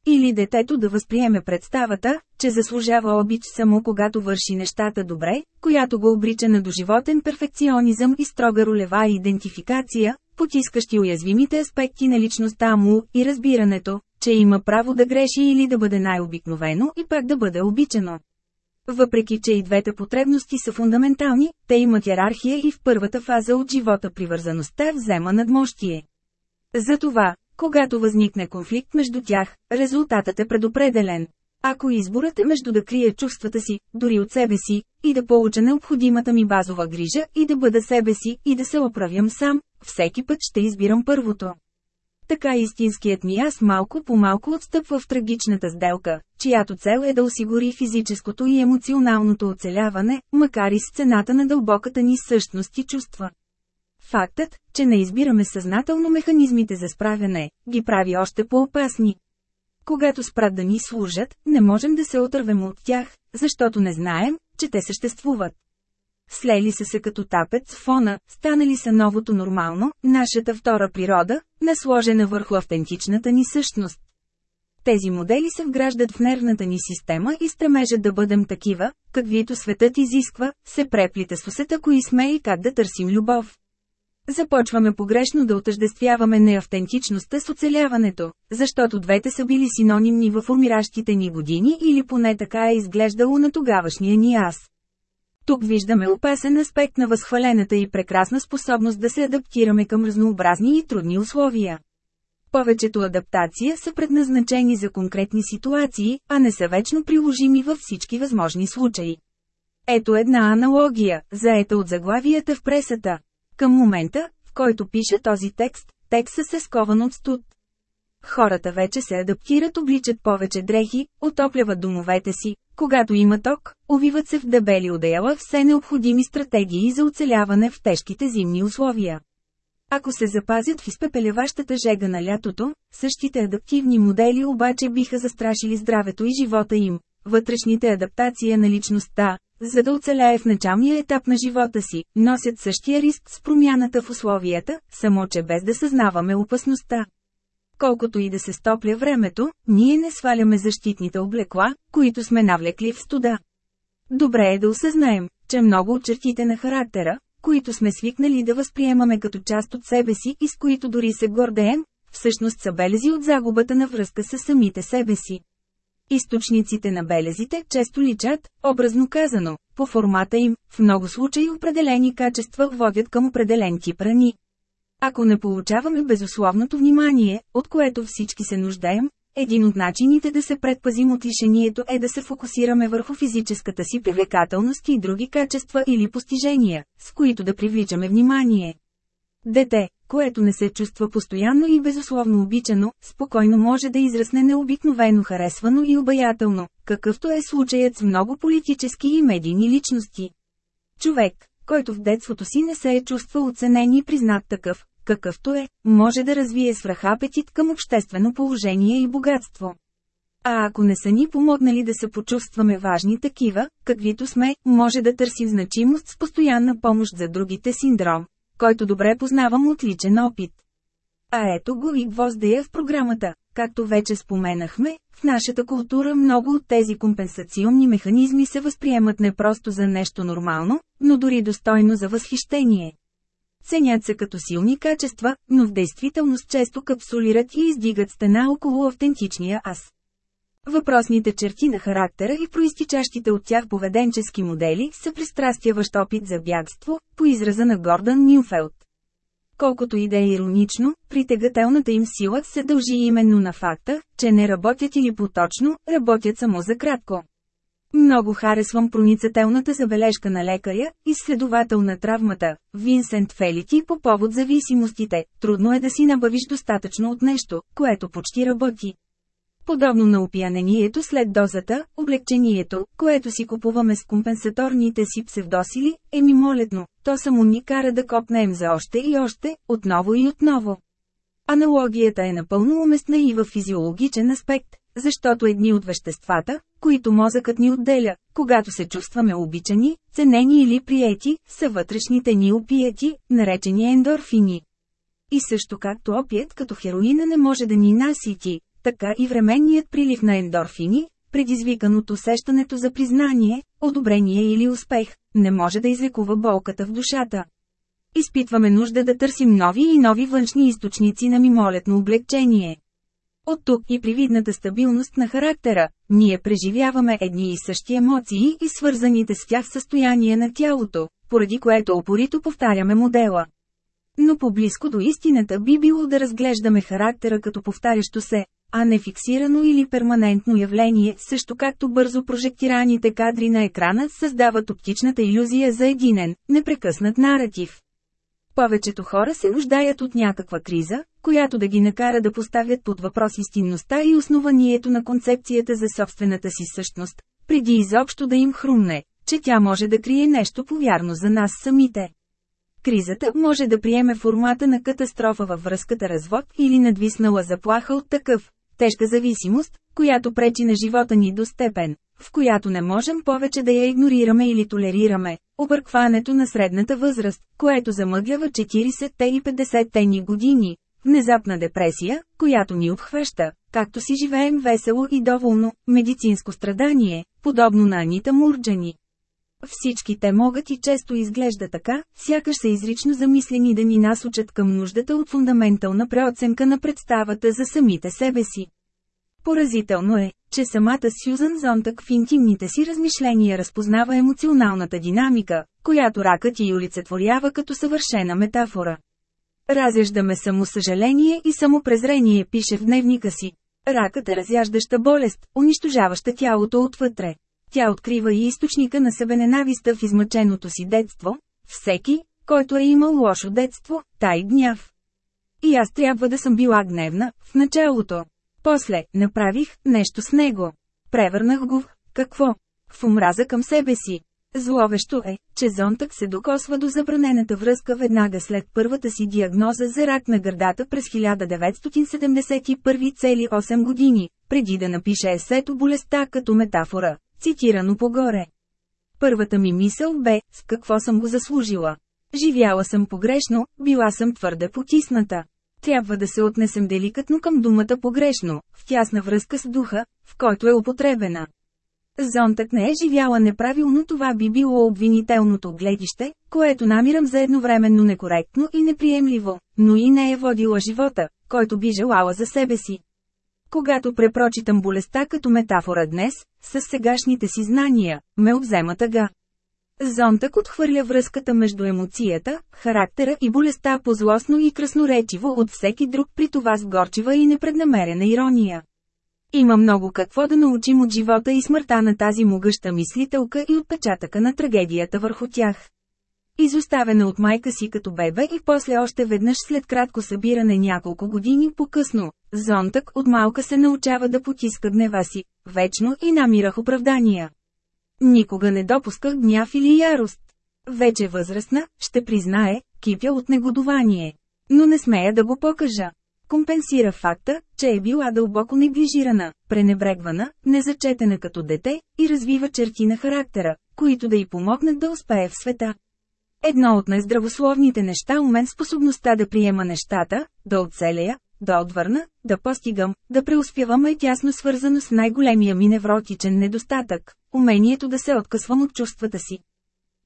Или детето да възприеме представата, че заслужава обич само когато върши нещата добре, която го обрича на доживотен перфекционизъм и строга ролева идентификация, потискащи уязвимите аспекти на личността му и разбирането, че има право да греши или да бъде най-обикновено и пак да бъде обичано. Въпреки, че и двете потребности са фундаментални, те имат иерархия и в първата фаза от живота привързаността взема надмощие. Затова, когато възникне конфликт между тях, резултатът е предопределен. Ако изборът е между да крия чувствата си, дори от себе си, и да получа необходимата ми базова грижа и да бъда себе си и да се оправям сам, всеки път ще избирам първото. Така истинският ми аз малко по малко отстъпва в трагичната сделка, чиято цел е да осигури физическото и емоционалното оцеляване, макар и с цената на дълбоката ни същност и чувства. Фактът, че не избираме съзнателно механизмите за справяне, ги прави още по-опасни. Когато спрат да ни служат, не можем да се отървем от тях, защото не знаем, че те съществуват. Слели са се като тапец в фона, станали са новото нормално, нашата втора природа, насложена върху автентичната ни същност. Тези модели се вграждат в нервната ни система и стремежат да бъдем такива, каквито светът изисква, се преплита с усета кои сме и как да търсим любов. Започваме погрешно да отъждествяваме неавтентичността с оцеляването, защото двете са били синонимни във формиращите ни години или поне така е изглеждало на тогавашния ни аз. Тук виждаме опасен аспект на възхвалената и прекрасна способност да се адаптираме към разнообразни и трудни условия. Повечето адаптация са предназначени за конкретни ситуации, а не са вечно приложими във всички възможни случаи. Ето една аналогия, заета от заглавията в пресата. Към момента, в който пише този текст, текстът се скован от студ. Хората вече се адаптират, обличат повече дрехи, отопляват домовете си, когато има ток, увиват се в дебели одеяла все необходими стратегии за оцеляване в тежките зимни условия. Ако се запазят в изпепеляващата жега на лятото, същите адаптивни модели обаче биха застрашили здравето и живота им. Вътрешните адаптации на личността, за да оцеляе в началния етап на живота си, носят същия риск с промяната в условията, само че без да съзнаваме опасността. Колкото и да се стопля времето, ние не сваляме защитните облекла, които сме навлекли в студа. Добре е да осъзнаем, че много от чертите на характера, които сме свикнали да възприемаме като част от себе си и с които дори се гордеем, всъщност са белези от загубата на връзка с самите себе си. Източниците на белезите често личат, образно казано, по формата им, в много случаи определени качества водят към определен тип рани. Ако не получаваме безусловното внимание, от което всички се нуждаем, един от начините да се предпазим от лишението е да се фокусираме върху физическата си привлекателност и други качества или постижения, с които да привличаме внимание. Дете, което не се чувства постоянно и безусловно обичано, спокойно може да израсне необикновено харесвано и обаятелно, какъвто е случаят с много политически и медийни личности. Човек, който в детството си не се е чувствал оценен и признат такъв, какъвто е, може да развие свръхапетит към обществено положение и богатство. А ако не са ни помогнали да се почувстваме важни такива, каквито сме, може да търсим значимост с постоянна помощ за другите синдром, който добре познавам от личен опит. А ето го и гвоздея в програмата. Както вече споменахме, в нашата култура много от тези компенсационни механизми се възприемат не просто за нещо нормално, но дори достойно за възхищение. Ценят се като силни качества, но в действителност често капсулират и издигат стена около автентичния аз. Въпросните черти на характера и проистичащите от тях поведенчески модели са пристрастяващ опит за бягство, по израза на Гордън Нюфелд. Колкото и да е иронично, притегателната им сила се дължи именно на факта, че не работят или поточно, работят само за кратко. Много харесвам проницателната забележка на лекаря, изследовател на травмата, Винсент Фелити по повод зависимостите. Трудно е да си набавиш достатъчно от нещо, което почти работи. Подобно на опиянението след дозата, облегчението, което си купуваме с компенсаторните си псевдосили, е мимолетно, то само ни кара да копнем за още и още, отново и отново. Аналогията е напълно уместна и в физиологичен аспект, защото едни от веществата, които мозъкът ни отделя, когато се чувстваме обичани, ценени или приети, са вътрешните ни опиети, наречени ендорфини. И също както опият като хероина не може да ни насити, така и временният прилив на ендорфини, предизвикан от усещането за признание, одобрение или успех, не може да излекува болката в душата. Изпитваме нужда да търсим нови и нови външни източници на мимолетно облегчение. От тук и привидната стабилност на характера, ние преживяваме едни и същи емоции и свързаните с тях състояние на тялото, поради което опорито повтаряме модела. Но по-близко до истината би било да разглеждаме характера като повтарящо се, а не фиксирано или перманентно явление, също както бързо прожектираните кадри на екрана създават оптичната иллюзия за единен, непрекъснат наратив. Повечето хора се нуждаят от някаква криза, която да ги накара да поставят под въпрос истинността и основанието на концепцията за собствената си същност, преди изобщо да им хрумне, че тя може да крие нещо повярно за нас самите. Кризата може да приеме формата на катастрофа във връзката развод или надвиснала заплаха от такъв, тежка зависимост, която пречи на живота ни до степен, в която не можем повече да я игнорираме или толерираме, объркването на средната възраст, което замъглява 40-те и 50-те ни години, внезапна депресия, която ни обхваща, както си живеем весело и доволно, медицинско страдание, подобно на Анита Мурджани. Всички те могат и често изглежда така, сякаш са изрично замислени да ни насочат към нуждата от фундаментална преоценка на представата за самите себе си. Поразително е, че самата Сюзан Зонтък в интимните си размишления разпознава емоционалната динамика, която ракът и олицетворява като съвършена метафора. Разяждаме само съжаление и само презрение пише в дневника си. Ракът е разяждаща болест, унищожаваща тялото отвътре. Тя открива и източника на себененависта в измъченото си детство. Всеки, който е имал лошо детство, тай гняв. И аз трябва да съм била гневна, в началото. После, направих нещо с него. Превърнах го в какво? В омраза към себе си. Зловещо е, че Зонтък се докосва до забранената връзка веднага след първата си диагноза за рак на гърдата през 1971 цели 8 години, преди да напише есето болестта като метафора, цитирано погоре. Първата ми мисъл бе, с какво съм го заслужила. Живяла съм погрешно, била съм твърде потисната. Трябва да се отнесем деликатно към думата погрешно, в тясна връзка с духа, в който е употребена. Зонтък не е живяла неправилно това би било обвинителното гледище, което намирам за едновременно некоректно и неприемливо, но и не е водила живота, който би желала за себе си. Когато препрочитам болестта като метафора днес, с сегашните си знания, ме обзема тъга. Зонтък отхвърля връзката между емоцията, характера и болестта по-злостно и красноречиво от всеки друг при това с горчива и непреднамерена ирония. Има много какво да научим от живота и смъртта на тази могъща мислителка и отпечатъка на трагедията върху тях. Изоставена от майка си като бебе и после още веднъж след кратко събиране няколко години по-късно, Зонтък от малка се научава да потиска гнева си, вечно и намирах оправдания. Никога не допусках гняв или ярост. Вече възрастна, ще признае, кипя от негодование. Но не смея да го покажа. Компенсира факта, че е била дълбоко неглижирана, пренебрегвана, незачетена като дете, и развива черти на характера, които да й помогнат да успее в света. Едно от най-здравословните неща у мен способността да приема нещата, да оцелея, да отвърна, да постигам, да преуспявам е тясно свързано с най-големия ми невротичен недостатък – умението да се откъсвам от чувствата си.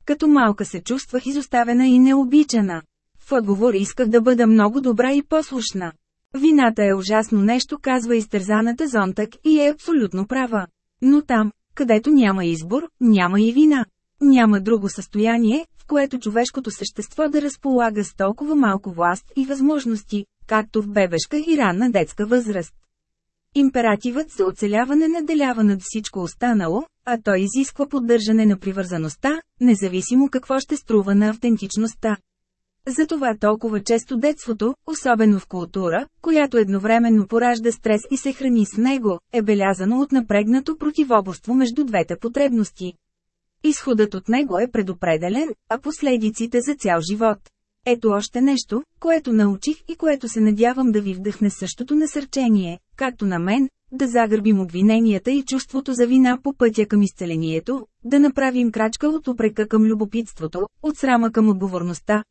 Като малка се чувствах изоставена и необичана. В отговор исках да бъда много добра и послушна. Вината е ужасно нещо, казва изтързаната Зонтък и е абсолютно права. Но там, където няма избор, няма и вина. Няма друго състояние, в което човешкото същество да разполага с толкова малко власт и възможности, както в бебешка и ранна детска възраст. Императивът за оцеляване наделява над всичко останало, а той изисква поддържане на привързаността, независимо какво ще струва на автентичността. Затова толкова често детството, особено в култура, която едновременно поражда стрес и се храни с него, е белязано от напрегнато противоборство между двете потребности. Изходът от него е предопределен, а последиците за цял живот. Ето още нещо, което научих и което се надявам да ви вдъхне същото насърчение, както на мен, да загърбим обвиненията и чувството за вина по пътя към изцелението, да направим крачка от упрека към любопитството, от срама към отговорността, та.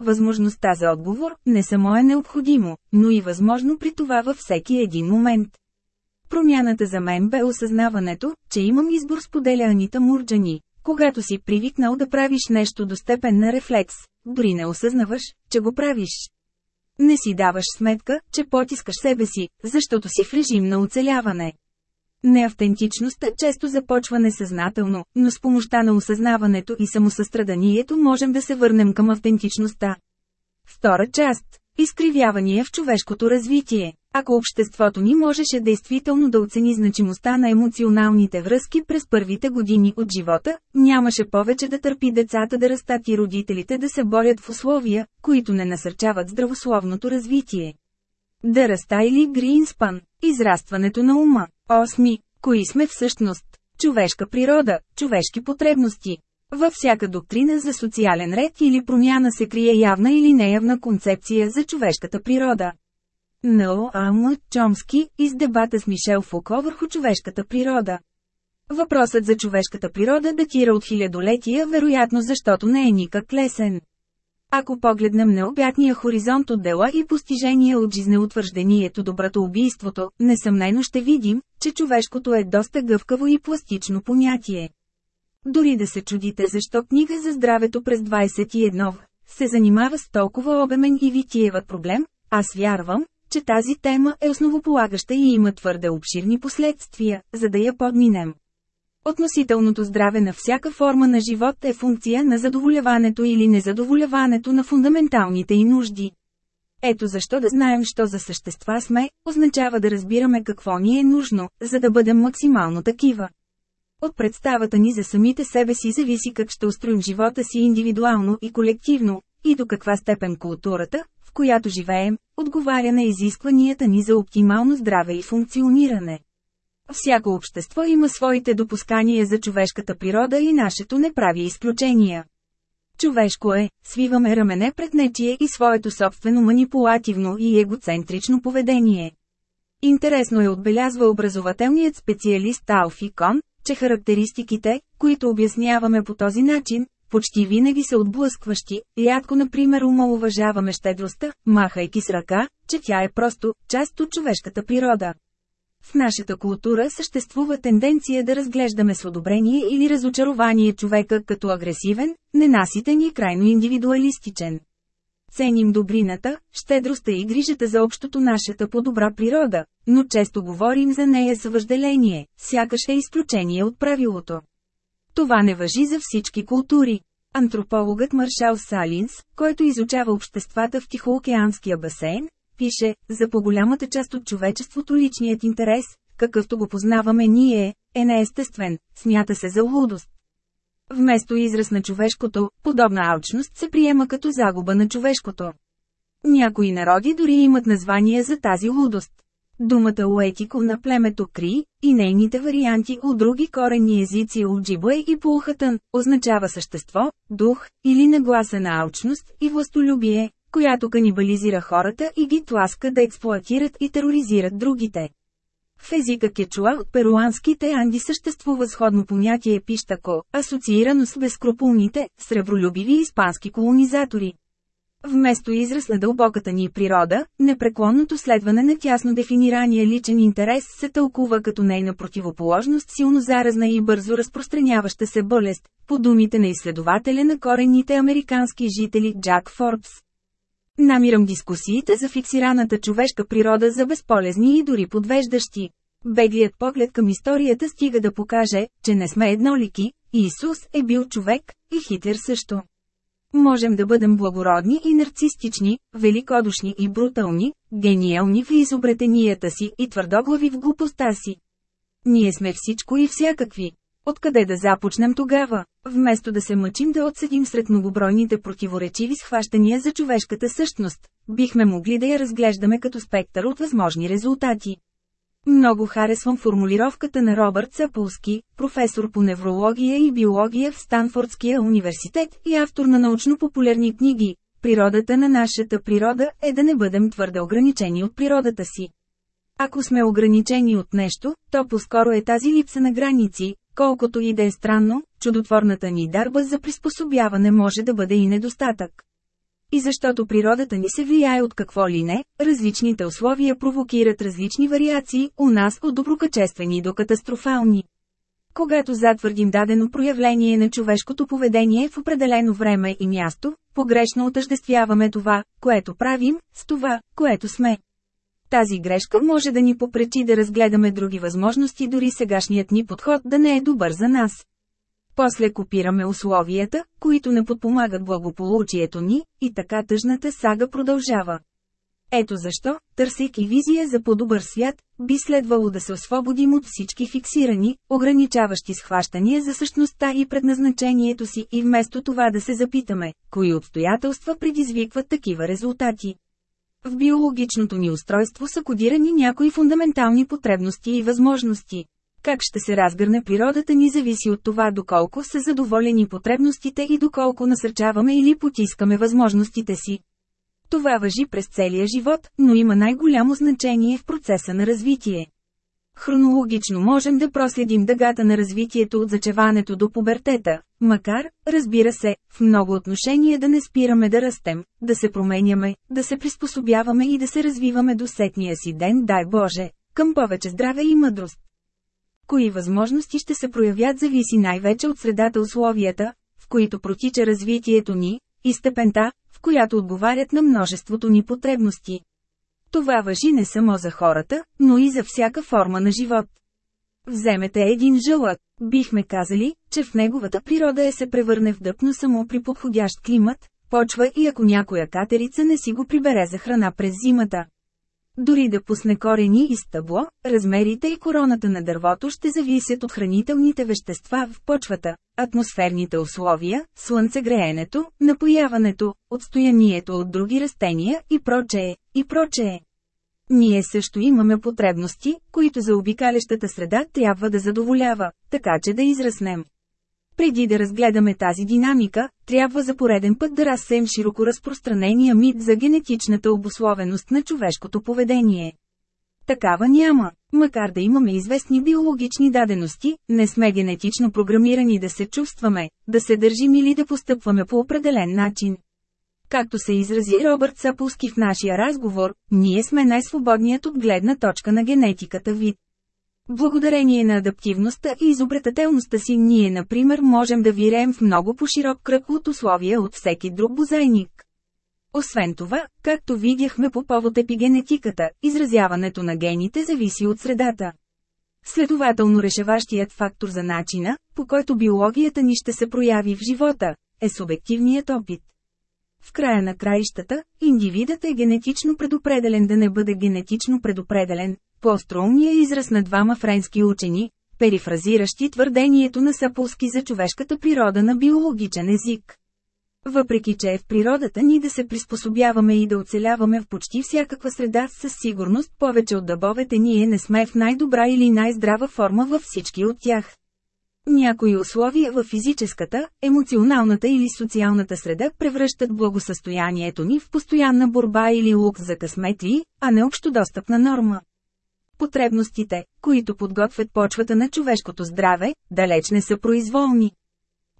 Възможността за отговор не само е необходимо, но и възможно при това във всеки един момент. Промяната за мен бе осъзнаването, че имам избор споделя Анита Мурджани, когато си привикнал да правиш нещо до степен на рефлекс, дори не осъзнаваш, че го правиш. Не си даваш сметка, че потискаш себе си, защото си в режим на оцеляване. Неавтентичността често започва несъзнателно, но с помощта на осъзнаването и самосъстраданието можем да се върнем към автентичността. Втора част. изкривявания в човешкото развитие. Ако обществото ни можеше действително да оцени значимостта на емоционалните връзки през първите години от живота, нямаше повече да търпи децата да растат и родителите да се борят в условия, които не насърчават здравословното развитие. Да раста или Гринспан – израстването на ума. 8. Кои сме всъщност? Човешка природа, човешки потребности. Във всяка доктрина за социален ред или промяна се крие явна или неявна концепция за човешката природа. Н.О.А.М. Чомски, из дебата с Мишел Фуко върху човешката природа. Въпросът за човешката природа датира от хилядолетия, вероятно защото не е никак лесен. Ако погледнем необятния хоризонт от дела и постижения от жизнеутвърждението доброто убийството, несъмнено ще видим, че човешкото е доста гъвкаво и пластично понятие. Дори да се чудите защо книга за здравето през 21 се занимава с толкова обемен и витиеват проблем, аз вярвам, че тази тема е основополагаща и има твърде обширни последствия, за да я подминем. Относителното здраве на всяка форма на живот е функция на задоволяването или незадоволяването на фундаменталните и нужди. Ето защо да знаем, що за същества сме, означава да разбираме какво ни е нужно, за да бъдем максимално такива. От представата ни за самите себе си зависи как ще устроим живота си индивидуално и колективно, и до каква степен културата, в която живеем, отговаря на изискванията ни за оптимално здраве и функциониране. Всяко общество има своите допускания за човешката природа и нашето не прави изключения. Човешко е, свиваме рамене пред нечие и своето собствено манипулативно и егоцентрично поведение. Интересно е отбелязва образователният специалист Алфи Кон, че характеристиките, които обясняваме по този начин, почти винаги са отблъскващи, рядко например умалуважаваме щедростта, махайки с ръка, че тя е просто част от човешката природа. В нашата култура съществува тенденция да разглеждаме с одобрение или разочарование човека като агресивен, ненаситен и крайно индивидуалистичен. Ценим добрината, щедростта и грижата за общото нашата по-добра природа, но често говорим за нея с въжделение, сякаш е изключение от правилото. Това не въжи за всички култури. Антропологът Маршал Салинс, който изучава обществата в Тихоокеанския басейн, пише, за по-голямата част от човечеството личният интерес, какъвто го познаваме ние, е неестествен, смята се за лудост. Вместо израз на човешкото, подобна алчност се приема като загуба на човешкото. Някои народи дори имат название за тази лудост. Думата уетико на племето Кри, и нейните варианти от други коренни езици от Джибуе и Пулхатън, означава същество, дух, или нагласа на алчност и властолюбие, която канибализира хората и ги тласка да експлоатират и тероризират другите. В езика кечуа от перуанските анди съществува сходно понятие пищако, асоциирано с безкрупулните, сребролюбиви испански колонизатори. Вместо израз на дълбоката ни природа, непреклонното следване на тясно дефинирания личен интерес се тълкува като нейна противоположност силно заразна и бързо разпространяваща се болест, по думите на изследователя на коренните американски жители Джак Форбс. Намирам дискусиите за фиксираната човешка природа за безполезни и дори подвеждащи. Беглият поглед към историята стига да покаже, че не сме еднолики, Исус е бил човек, и Хитлер също. Можем да бъдем благородни и нарцистични, великодушни и брутални, гениални в изобретенията си и твърдоглави в глупостта си. Ние сме всичко и всякакви. Откъде да започнем тогава? Вместо да се мъчим да отседим сред многобройните противоречиви схващания за човешката същност, бихме могли да я разглеждаме като спектър от възможни резултати. Много харесвам формулировката на Робърт Сапулски, професор по неврология и биология в Станфордския университет и автор на научно-популярни книги. Природата на нашата природа е да не бъдем твърде ограничени от природата си. Ако сме ограничени от нещо, то по-скоро е тази липса на граници, колкото и да е странно, чудотворната ни дарба за приспособяване може да бъде и недостатък. И защото природата ни се влияе от какво ли не, различните условия провокират различни вариации, у нас от доброкачествени до катастрофални. Когато затвърдим дадено проявление на човешкото поведение в определено време и място, погрешно отъждествяваме това, което правим, с това, което сме. Тази грешка може да ни попречи да разгледаме други възможности дори сегашният ни подход да не е добър за нас. После копираме условията, които не подпомагат благополучието ни, и така тъжната сага продължава. Ето защо, търсейки визия за по-добър свят, би следвало да се освободим от всички фиксирани, ограничаващи схващания за същността и предназначението си и вместо това да се запитаме, кои обстоятелства предизвикват такива резултати. В биологичното ни устройство са кодирани някои фундаментални потребности и възможности. Как ще се разгърне природата ни зависи от това доколко са задоволени потребностите и доколко насърчаваме или потискаме възможностите си. Това въжи през целия живот, но има най-голямо значение в процеса на развитие. Хронологично можем да проследим дъгата на развитието от зачеването до пубертета, макар, разбира се, в много отношения да не спираме да растем, да се променяме, да се приспособяваме и да се развиваме до сетния си ден, дай Боже, към повече здраве и мъдрост. Кои възможности ще се проявят зависи най-вече от средата условията, в които протича развитието ни, и степента, в която отговарят на множеството ни потребности. Това въжи не само за хората, но и за всяка форма на живот. Вземете един жълък, бихме казали, че в неговата природа е се превърне в дъпно само при подходящ климат, почва и ако някоя катерица не си го прибере за храна през зимата. Дори да пусне корени и стъбло, размерите и короната на дървото ще зависят от хранителните вещества в почвата, атмосферните условия, слънцегреенето, напояването, отстоянието от други растения и прочее, и прочее. Ние също имаме потребности, които за обикалящата среда трябва да задоволява, така че да израснем. Преди да разгледаме тази динамика, трябва за пореден път да разсеем широко разпространения мит за генетичната обусловеност на човешкото поведение. Такава няма. Макар да имаме известни биологични дадености, не сме генетично програмирани да се чувстваме, да се държим или да постъпваме по определен начин. Както се изрази Робърт Сапулски в нашия разговор, ние сме най-свободният от гледна точка на генетиката вид. Благодарение на адаптивността и изобретателността си ние например можем да виреем в много по-широк кръг от условия от всеки друг бозайник. Освен това, както видяхме по повод епигенетиката, изразяването на гените зависи от средата. Следователно решаващият фактор за начина, по който биологията ни ще се прояви в живота, е субективният опит. В края на краищата, индивидът е генетично предопределен да не бъде генетично предопределен, по-остроумният израз на двама френски учени, перифразиращи твърдението на Сапулски за човешката природа на биологичен език. Въпреки че е в природата ни да се приспособяваме и да оцеляваме в почти всякаква среда, със сигурност повече от дъбовете ние не сме в най-добра или най-здрава форма във всички от тях. Някои условия в физическата, емоционалната или социалната среда превръщат благосъстоянието ни в постоянна борба или лук за късметли, а не общодостъпна норма. Потребностите, които подготвят почвата на човешкото здраве, далеч не са произволни.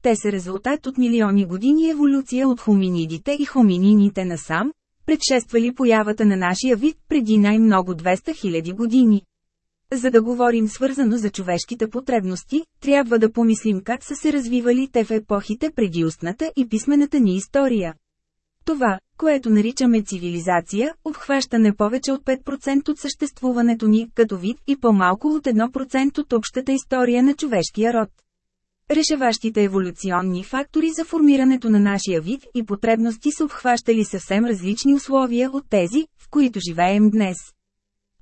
Те са резултат от милиони години еволюция от хоминидите и хоминините насам, предшествали появата на нашия вид преди най-много 200 000 години. За да говорим свързано за човешките потребности, трябва да помислим как са се развивали те в епохите преди устната и писмената ни история. Това, което наричаме цивилизация, обхваща не повече от 5% от съществуването ни като вид и по-малко от 1% от общата история на човешкия род. Решаващите еволюционни фактори за формирането на нашия вид и потребности са обхващали съвсем различни условия от тези, в които живеем днес.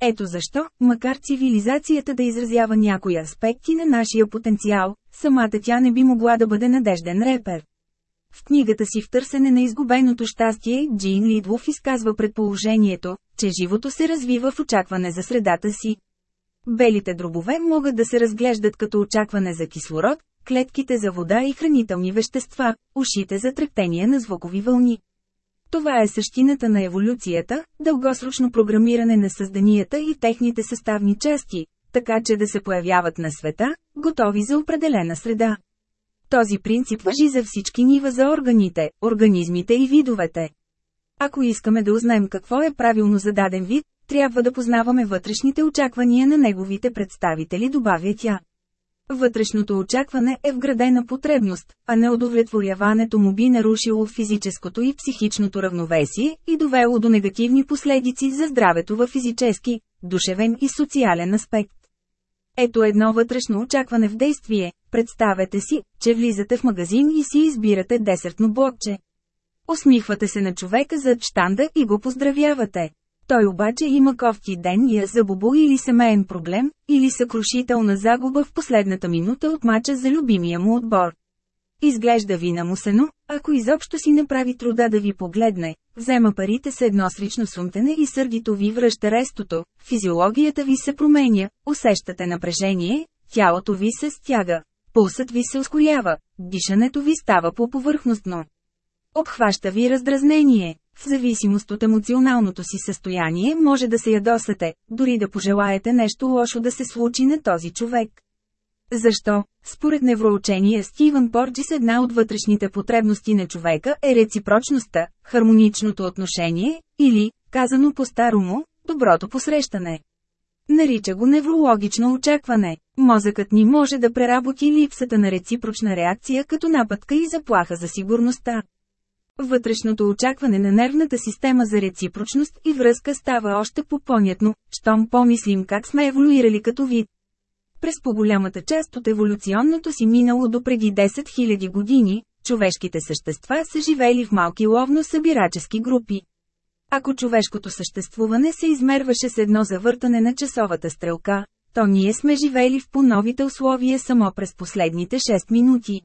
Ето защо, макар цивилизацията да изразява някои аспекти на нашия потенциал, самата тя не би могла да бъде надежден репер. В книгата си в търсене на изгубеното щастие, Джин Лидвов изказва предположението, че живото се развива в очакване за средата си. Белите дробове могат да се разглеждат като очакване за кислород, клетките за вода и хранителни вещества, ушите за трептение на звукови вълни. Това е същината на еволюцията, дългосрочно програмиране на създанията и техните съставни части, така че да се появяват на света, готови за определена среда. Този принцип въжи за всички нива за органите, организмите и видовете. Ако искаме да узнаем какво е правилно за даден вид, трябва да познаваме вътрешните очаквания на неговите представители, добавя тя. Вътрешното очакване е вградена потребност, а неудовлетворяването му би нарушило физическото и психичното равновесие и довело до негативни последици за здравето във физически, душевен и социален аспект. Ето едно вътрешно очакване в действие. Представете си, че влизате в магазин и си избирате десертно блокче. Усмихвате се на човека зад штанда и го поздравявате. Той обаче има кофти ден и е забобо или семейен проблем, или съкрушителна загуба в последната минута от мача за любимия му отбор. Изглежда ви намусено, ако изобщо си направи труда да ви погледне, взема парите с едно срично сумтене и сърдито ви връща рестото, физиологията ви се променя, усещате напрежение, тялото ви се стяга, пулсът ви се ускорява, дишането ви става по-повърхностно. Обхваща ви раздразнение. В зависимост от емоционалното си състояние може да се ядосате, дори да пожелаете нещо лошо да се случи на този човек. Защо? Според невроучение Стивън Порджис една от вътрешните потребности на човека е реципрочността, хармоничното отношение, или, казано по-старому, доброто посрещане. Нарича го неврологично очакване. Мозъкът ни може да преработи липсата на реципрочна реакция като нападка и заплаха за сигурността. Вътрешното очакване на нервната система за реципрочност и връзка става още по-понятно, щом помислим как сме еволюирали като вид. През по-голямата част от еволюционното си минало до преди 10 000 години, човешките същества са живели в малки ловно-събирачески групи. Ако човешкото съществуване се измерваше с едно завъртане на часовата стрелка, то ние сме живели в по-новите условия само през последните 6 минути.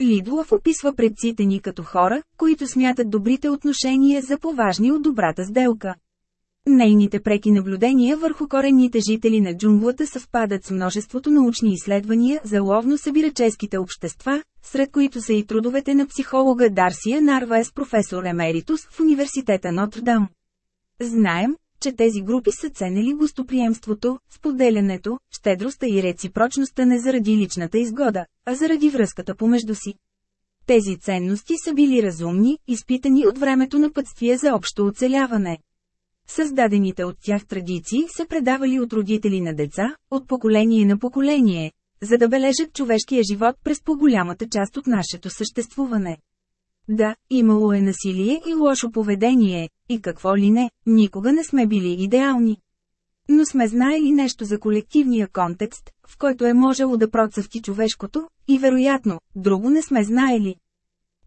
Лидлов описва предците ни като хора, които смятат добрите отношения за поважни от добрата сделка. Нейните преки наблюдения върху коренните жители на джунглата съвпадат с множеството научни изследвания за ловно-събираческите общества, сред които са и трудовете на психолога Дарсия Нарвес професор Емеритус в университета Нотр-Дам. Знаем, че тези групи са ценели гостоприемството, споделянето, щедростта и реципрочността не заради личната изгода, а заради връзката помежду си. Тези ценности са били разумни, изпитани от времето на пътствие за общо оцеляване. Създадените от тях традиции се предавали от родители на деца, от поколение на поколение, за да бележат човешкия живот през по-голямата част от нашето съществуване. Да, имало е насилие и лошо поведение, и какво ли не, никога не сме били идеални. Но сме знаели нещо за колективния контекст, в който е можело да процъфти човешкото, и вероятно, друго не сме знаели.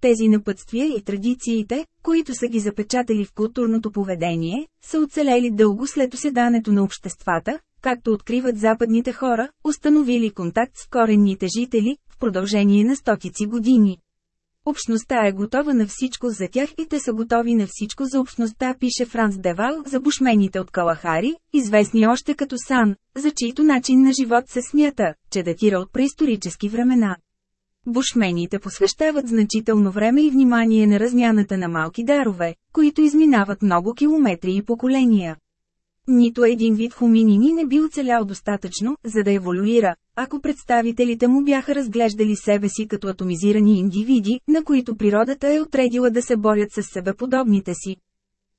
Тези напътствия и традициите, които са ги запечатали в културното поведение, са оцелели дълго след оседането на обществата, както откриват западните хора, установили контакт с коренните жители, в продължение на стотици години. Общността е готова на всичко за тях и те са готови на всичко за общността, пише Франс Девал за бушмените от Калахари, известни още като Сан, за чийто начин на живот се смята, че датира от преисторически времена. Бушмените посвещават значително време и внимание на размяната на малки дарове, които изминават много километри и поколения. Нито един вид хуминини не би оцелял достатъчно, за да еволюира, ако представителите му бяха разглеждали себе си като атомизирани индивиди, на които природата е отредила да се борят с себе подобните си.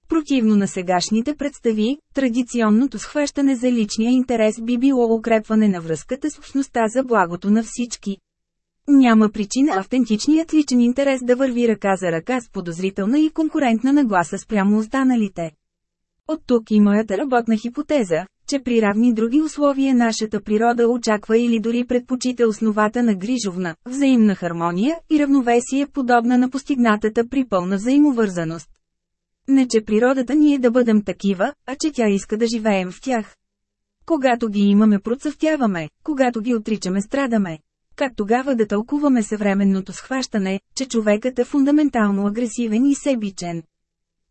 Противно на сегашните представи, традиционното схващане за личния интерес би било укрепване на връзката с общността за благото на всички. Няма причина автентичният личен интерес да върви ръка за ръка с подозрителна и конкурентна нагласа спрямо останалите. От тук и моята работна хипотеза, че при равни други условия нашата природа очаква или дори предпочита основата на грижовна, взаимна хармония и равновесие подобна на постигнатата при пълна взаимовързаност. Не че природата ни е да бъдем такива, а че тя иска да живеем в тях. Когато ги имаме процъфтяваме, когато ги отричаме страдаме. Как тогава да тълкуваме съвременното схващане, че човекът е фундаментално агресивен и себичен?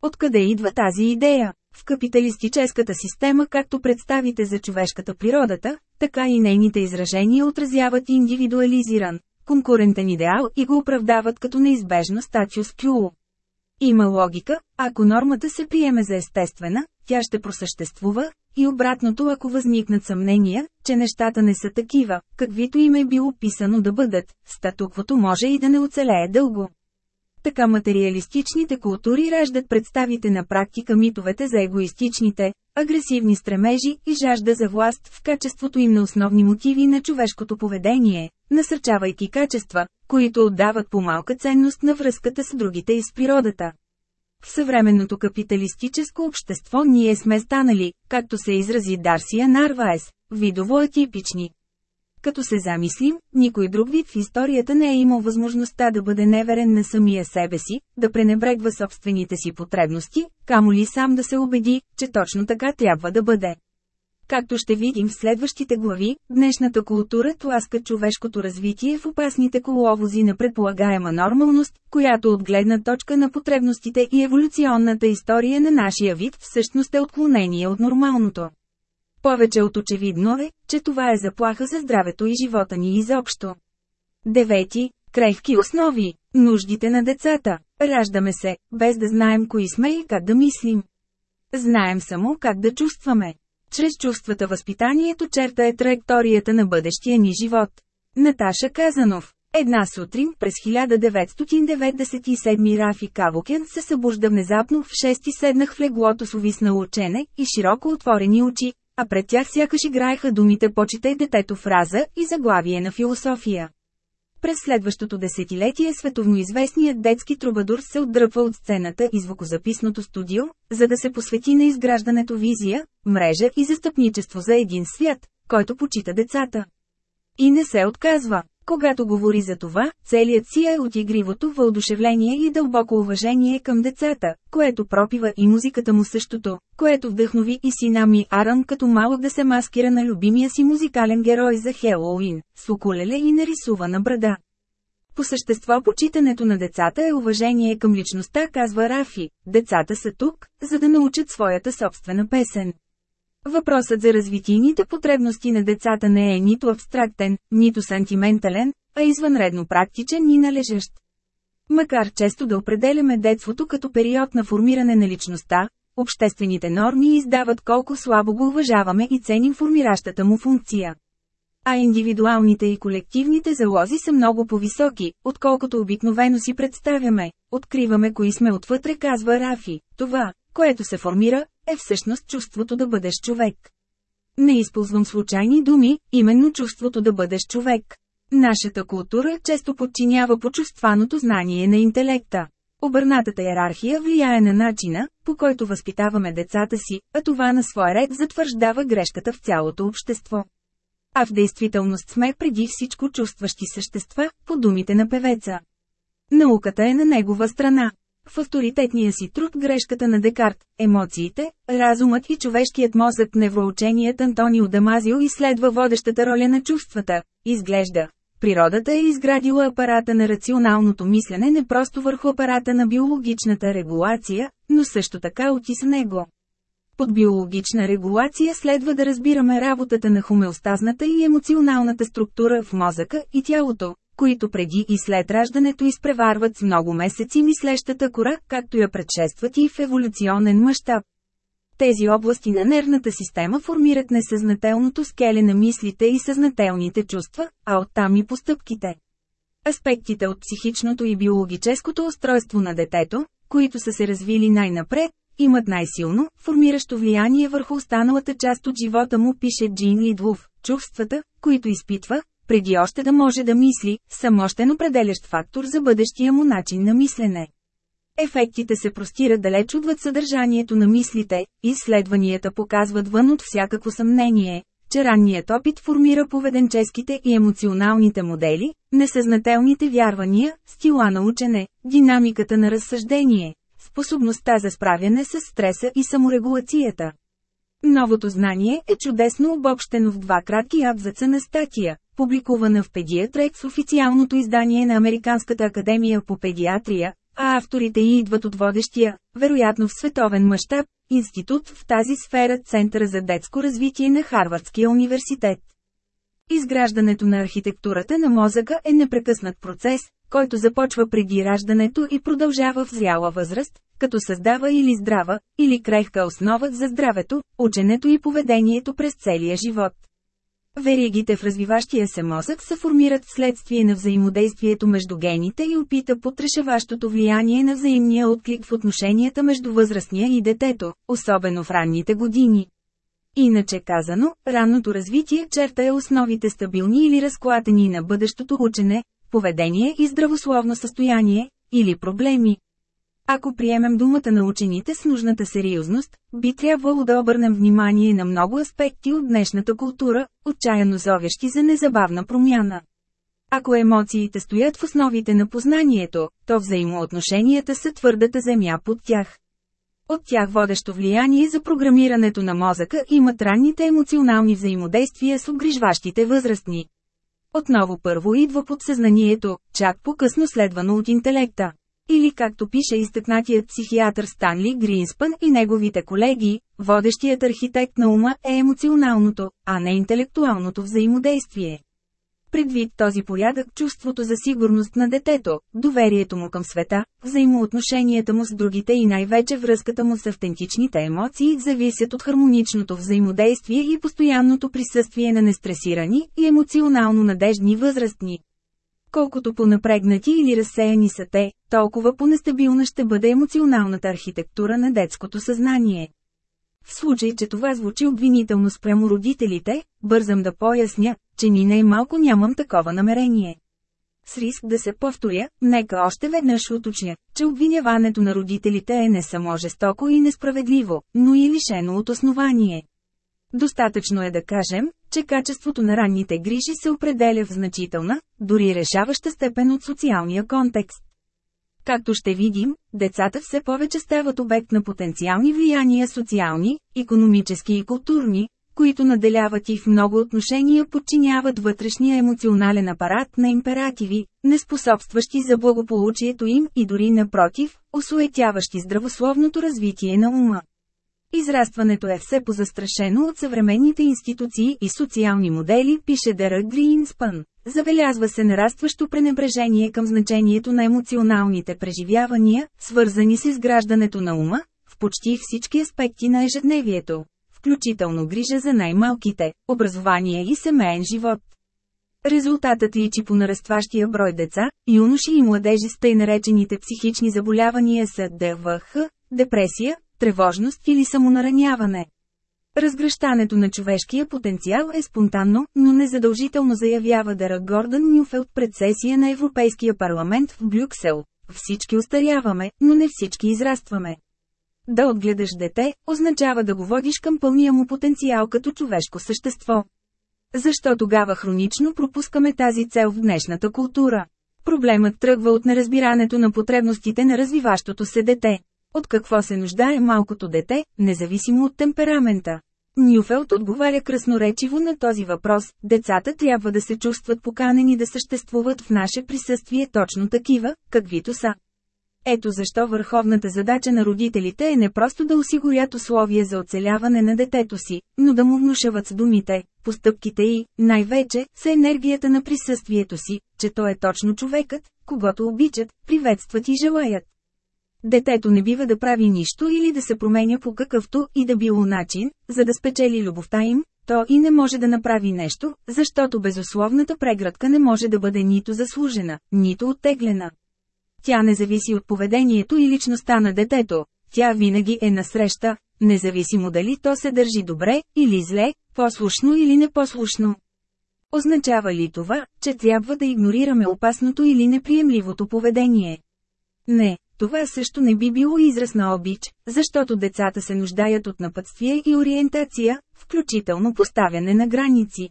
Откъде идва тази идея? В капиталистическата система както представите за човешката природата, така и нейните изражения отразяват индивидуализиран, конкурентен идеал и го оправдават като неизбежно статус кюо. Има логика, ако нормата се приеме за естествена, тя ще просъществува, и обратното ако възникнат съмнения, че нещата не са такива, каквито им е било писано да бъдат, статуквото може и да не оцелее дълго. Така материалистичните култури раждат представите на практика митовете за егоистичните, агресивни стремежи и жажда за власт в качеството им на основни мотиви на човешкото поведение, насърчавайки качества, които отдават по малка ценност на връзката с другите и с природата. В съвременното капиталистическо общество ние сме станали, както се изрази Дарсия Нарваес, видово атипични. Като се замислим, никой друг вид в историята не е имал възможността да бъде неверен на самия себе си, да пренебрегва собствените си потребности, камо ли сам да се убеди, че точно така трябва да бъде. Както ще видим в следващите глави, днешната култура тласка човешкото развитие в опасните коловози на предполагаема нормалност, която от гледна точка на потребностите и еволюционната история на нашия вид всъщност е отклонение от нормалното. Повече от очевидно е, че това е заплаха за здравето и живота ни изобщо. Девети. Крехки основи. Нуждите на децата. Раждаме се, без да знаем кои сме и как да мислим. Знаем само как да чувстваме. Чрез чувствата възпитанието черта е траекторията на бъдещия ни живот. Наташа Казанов Една сутрин през 1997 Рафи Кавокен се събужда внезапно в 6 и седнах в леглото с увисна учене и широко отворени очи, а пред тях сякаш играеха думите «Почитай детето» фраза и заглавие на философия. През следващото десетилетие световноизвестният детски трубадур се отдръпва от сцената и звукозаписното студио, за да се посвети на изграждането визия, мрежа и застъпничество за един свят, който почита децата. И не се отказва. Когато говори за това, целият си е от игривото въодушевление и дълбоко уважение към децата, което пропива и музиката му същото, което вдъхнови и сина ми Аран като малък да се маскира на любимия си музикален герой за Хелоуин, с укулеле и нарисувана брада. По същество почитането на децата е уважение към личността, казва Рафи. Децата са тук, за да научат своята собствена песен. Въпросът за развитийните потребности на децата не е нито абстрактен, нито сантиментален, а извънредно практичен и належащ. Макар често да определяме детството като период на формиране на личността, обществените норми издават колко слабо го уважаваме и ценим формиращата му функция. А индивидуалните и колективните залози са много по-високи, отколкото обикновено си представяме. Откриваме кои сме отвътре, казва Рафи. Това, което се формира, е всъщност чувството да бъдеш човек. Не използвам случайни думи, именно чувството да бъдеш човек. Нашата култура често подчинява почувстваното знание на интелекта. Обърнатата иерархия влияе на начина, по който възпитаваме децата си, а това на свой ред затвърждава грешката в цялото общество. А в действителност сме преди всичко чувстващи същества, по думите на певеца. Науката е на негова страна. В авторитетния си труд грешката на Декарт, емоциите, разумът и човешкият мозък невроученият Антонио Дамазио изследва водещата роля на чувствата. Изглежда. Природата е изградила апарата на рационалното мислене не просто върху апарата на биологичната регулация, но също така оти с него. Под биологична регулация следва да разбираме работата на хомеостазната и емоционалната структура в мозъка и тялото, които преди и след раждането изпреварват с много месеци мислещата кора, както я предшестват и в еволюционен мащаб. Тези области на нервната система формират несъзнателното скеле на мислите и съзнателните чувства, а оттам и постъпките. Аспектите от психичното и биологическото устройство на детето, които са се развили най-напред, имат най-силно, формиращо влияние върху останалата част от живота му, пише Джин Лидвув. Чувствата, които изпитва, преди още да може да мисли, са мощен определящ фактор за бъдещия му начин на мислене. Ефектите се простират далеч отвъд съдържанието на мислите, изследванията показват вън от всякакво съмнение, че ранният опит формира поведенческите и емоционалните модели, несъзнателните вярвания, стила на учене, динамиката на разсъждение, способността за справяне с стреса и саморегулацията. Новото знание е чудесно обобщено в два кратки абзаца на статия, публикувана в Pediatrics в официалното издание на Американската академия по педиатрия, а авторите й идват от водещия, вероятно в световен мащаб, институт в тази сфера Центъра за детско развитие на Харвардския университет. Изграждането на архитектурата на мозъка е непрекъснат процес, който започва преди раждането и продължава в зряла възраст, като създава или здрава, или крехка основа за здравето, ученето и поведението през целия живот. Веригите в развиващия се мозък се формират вследствие на взаимодействието между гените и опита под решаващото влияние на взаимния отклик в отношенията между възрастния и детето, особено в ранните години. Иначе казано, ранното развитие черта е основите стабилни или разклатени на бъдещото учене, поведение и здравословно състояние, или проблеми. Ако приемем думата на учените с нужната сериозност, би трябвало да обърнем внимание на много аспекти от днешната култура, отчаяно зовещи за незабавна промяна. Ако емоциите стоят в основите на познанието, то взаимоотношенията са твърдата земя под тях. От тях водещо влияние за програмирането на мозъка имат ранните емоционални взаимодействия с обгрижващите възрастни. Отново първо идва подсъзнанието, чак по-късно следвано от интелекта. Или както пише изтъкнатият психиатър Станли Гринспън и неговите колеги, водещият архитект на ума е емоционалното, а не интелектуалното взаимодействие. Предвид този порядък чувството за сигурност на детето, доверието му към света, взаимоотношенията му с другите и най-вече връзката му с автентичните емоции зависят от хармоничното взаимодействие и постоянното присъствие на нестресирани и емоционално надеждни възрастни. Колкото по-напрегнати или разсеяни са те, толкова по-нестабилна ще бъде емоционалната архитектура на детското съзнание. В случай, че това звучи обвинително спрямо родителите, бързам да поясня, че ни най-малко нямам такова намерение. С риск да се повторя, нека още веднъж уточня, че обвиняването на родителите е не само жестоко и несправедливо, но и лишено от основание. Достатъчно е да кажем, че качеството на ранните грижи се определя в значителна, дори решаваща степен от социалния контекст. Както ще видим, децата все повече стават обект на потенциални влияния социални, економически и културни, които наделяват и в много отношения подчиняват вътрешния емоционален апарат на императиви, неспособстващи за благополучието им и дори напротив, осуетяващи здравословното развитие на ума. Израстването е все позастрашено от съвременните институции и социални модели, пише Дера Гринспън. Забелязва се нарастващо пренебрежение към значението на емоционалните преживявания, свързани с изграждането на ума, в почти всички аспекти на ежедневието, включително грижа за най-малките, образование и семейен живот. Резултатът личи по нарастващия брой деца, юноши и младежи с тъй наречените психични заболявания са ДВХ, депресия, тревожност или самонараняване. Разгръщането на човешкия потенциал е спонтанно, но незадължително заявява Дара Гордън Нюфелд пред сесия на Европейския парламент в Брюксел. Всички устаряваме, но не всички израстваме. Да отгледаш дете, означава да го водиш към пълния му потенциал като човешко същество. Защо тогава хронично пропускаме тази цел в днешната култура? Проблемът тръгва от неразбирането на потребностите на развиващото се дете. От какво се нуждае малкото дете, независимо от темперамента? Нюфелд отговаря красноречиво на този въпрос, децата трябва да се чувстват поканени да съществуват в наше присъствие точно такива, каквито са. Ето защо върховната задача на родителите е не просто да осигурят условия за оцеляване на детето си, но да му внушават с думите, постъпките и, най-вече, с енергията на присъствието си, че той е точно човекът, когато обичат, приветстват и желаят. Детето не бива да прави нищо или да се променя по какъвто и да било начин, за да спечели любовта им, то и не може да направи нещо, защото безусловната преградка не може да бъде нито заслужена, нито оттеглена. Тя не зависи от поведението и личността на детето, тя винаги е насреща, независимо дали то се държи добре или зле, послушно или непослушно. Означава ли това, че трябва да игнорираме опасното или неприемливото поведение? Не, това също не би било израз на обич, защото децата се нуждаят от напътствие и ориентация, включително поставяне на граници.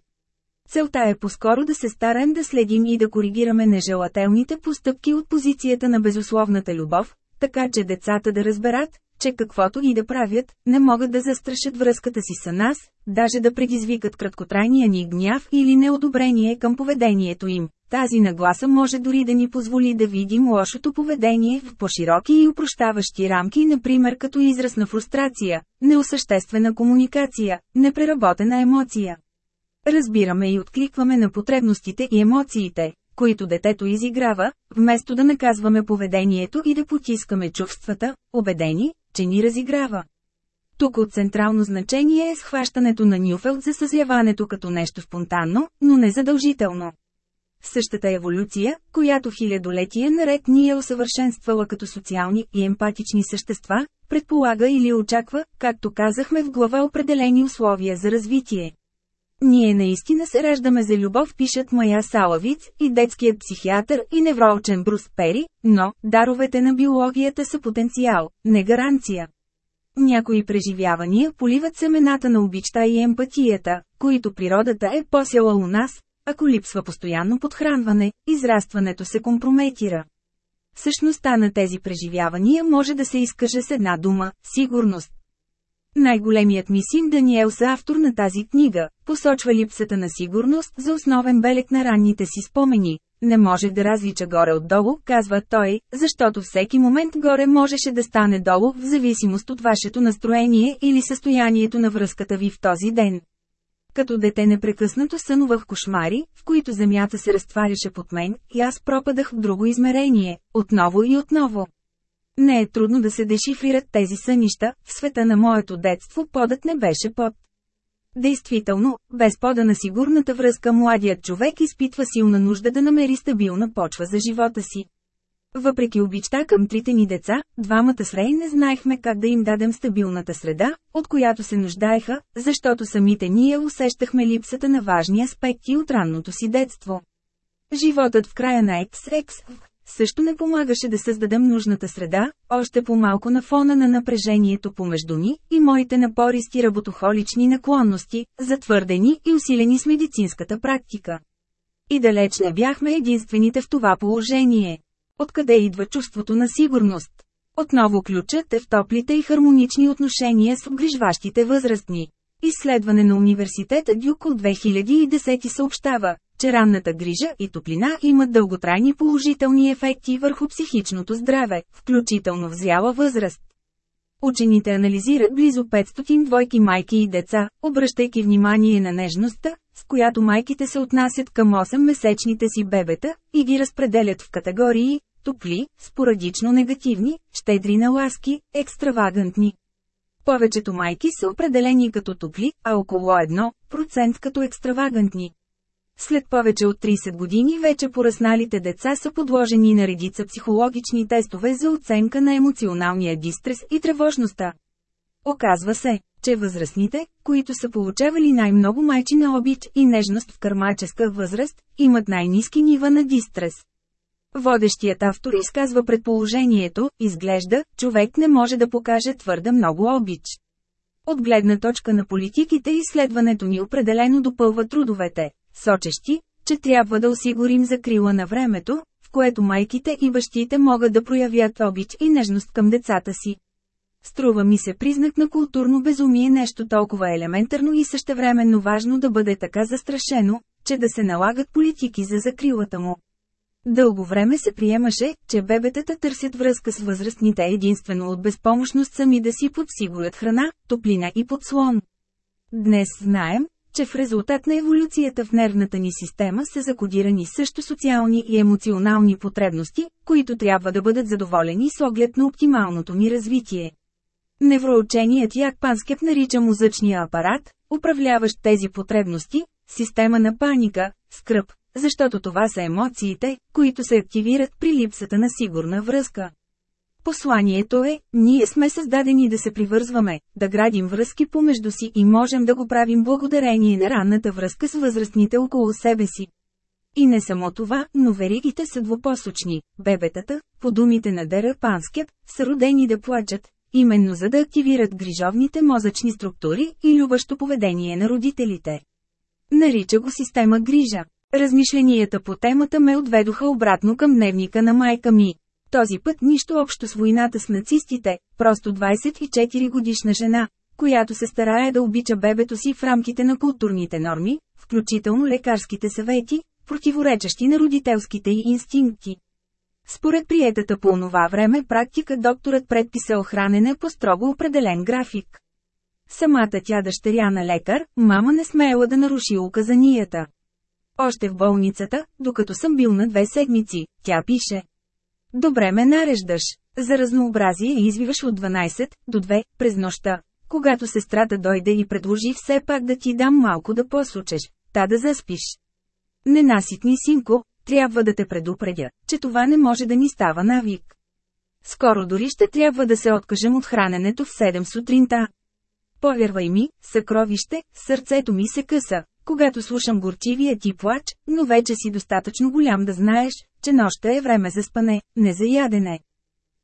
Целта е по-скоро да се стараем да следим и да коригираме нежелателните постъпки от позицията на безусловната любов, така че децата да разберат, че каквото и да правят, не могат да застрашат връзката си с нас, даже да предизвикат краткотрайния ни гняв или неодобрение към поведението им. Тази нагласа може дори да ни позволи да видим лошото поведение в по-широки и упрощаващи рамки, например като израз на фрустрация, неосъществена комуникация, непреработена емоция. Разбираме и откликваме на потребностите и емоциите, които детето изиграва, вместо да наказваме поведението и да потискаме чувствата, убедени, че ни разиграва. Тук от централно значение е схващането на Нюфелд за съзяването като нещо спонтанно, но не задължително. Същата еволюция, която хилядолетия наред ни е усъвършенствала като социални и емпатични същества, предполага или очаква, както казахме в глава определени условия за развитие. Ние наистина се раждаме за любов, пишат Мая Салавиц и детският психиатър и невроучен Брус Пери, но даровете на биологията са потенциал, не гаранция. Някои преживявания поливат семената на обичта и емпатията, които природата е посела у нас, ако липсва постоянно подхранване, израстването се компрометира. Същността на тези преживявания може да се изкаже с една дума – сигурност. Най-големият ми син Даниел са автор на тази книга, посочва липсата на сигурност за основен белег на ранните си спомени. Не можех да различа горе отдолу, казва той, защото всеки момент горе можеше да стане долу в зависимост от вашето настроение или състоянието на връзката ви в този ден. Като дете непрекъснато сънувах кошмари, в които земята се разтваряше под мен, и аз пропадах в друго измерение, отново и отново. Не е трудно да се дешифрират тези сънища, в света на моето детство подът не беше под. Действително, без пода на сигурната връзка младият човек изпитва силна нужда да намери стабилна почва за живота си. Въпреки обичта към трите ни деца, двамата с Рей не знаехме как да им дадем стабилната среда, от която се нуждаеха, защото самите ние усещахме липсата на важни аспекти от ранното си детство. Животът в края на XX също не помагаше да създадем нужната среда, още по-малко на фона на напрежението помежду ни и моите напористи работохолични наклонности, затвърдени и усилени с медицинската практика. И далеч не бяхме единствените в това положение. Откъде идва чувството на сигурност? Отново ключът е в топлите и хармонични отношения с обгрижващите възрастни. Изследване на университета Дюк от 2010 съобщава, че ранната грижа и топлина имат дълготрайни положителни ефекти върху психичното здраве, включително в зряла възраст. Учените анализират близо 500 двойки майки и деца, обръщайки внимание на нежността, с която майките се отнасят към 8-месечните си бебета, и ги разпределят в категории – топли, спорадично негативни, щедри на ласки, екстравагантни. Повечето майки са определени като топли, а около 1% като екстравагантни. След повече от 30 години вече порасналите деца са подложени на редица психологични тестове за оценка на емоционалния дистрес и тревожността. Оказва се, че възрастните, които са получавали най-много майчина обич и нежност в кърмаческа възраст, имат най-низки нива на дистрес. Водещият автор изказва предположението, изглежда, човек не може да покаже твърде много обич. От гледна точка на политиките изследването ни определено допълва трудовете, сочещи, че трябва да осигурим закрила на времето, в което майките и бащите могат да проявят обич и нежност към децата си. Струва ми се признак на културно безумие нещо толкова елементарно и същевременно важно да бъде така застрашено, че да се налагат политики за закрилата му. Дълго време се приемаше, че бебетата търсят връзка с възрастните единствено от безпомощност сами да си подсигурят храна, топлина и подслон. Днес знаем, че в резултат на еволюцията в нервната ни система са закодирани също социални и емоционални потребности, които трябва да бъдат задоволени с оглед на оптималното ни развитие. Невроученият Як Панскеп нарича мозъчния апарат, управляващ тези потребности, система на паника, скръп, защото това са емоциите, които се активират при липсата на сигурна връзка. Посланието е, ние сме създадени да се привързваме, да градим връзки помежду си и можем да го правим благодарение на ранната връзка с възрастните около себе си. И не само това, но веригите са двупосочни. Бебетата, по думите на Дера Панскет, са родени да плачат, именно за да активират грижовните мозъчни структури и любащо поведение на родителите. Нарича го система грижа. Размишленията по темата ме отведоха обратно към дневника на майка ми. Този път нищо общо с войната с нацистите, просто 24 годишна жена, която се старае да обича бебето си в рамките на културните норми, включително лекарските съвети, противоречащи на родителските й инстинкти. Според приетата по онова време практика докторът предписа охранене по строго определен график. Самата тя дъщеря на лекар, мама не смеела да наруши указанията. Още в болницата, докато съм бил на две седмици, тя пише. Добре ме нареждаш. За разнообразие извиваш от 12 до 2 през нощта. Когато сестрата дойде и предложи все пак да ти дам малко да посучеш, та да заспиш. Ненаситни синко, трябва да те предупредя, че това не може да ни става навик. Скоро дори ще трябва да се откажем от храненето в 7 сутринта. Повярвай ми, съкровище, сърцето ми се къса, когато слушам горчивия ти плач, но вече си достатъчно голям да знаеш, че нощта е време за спане, не за ядене.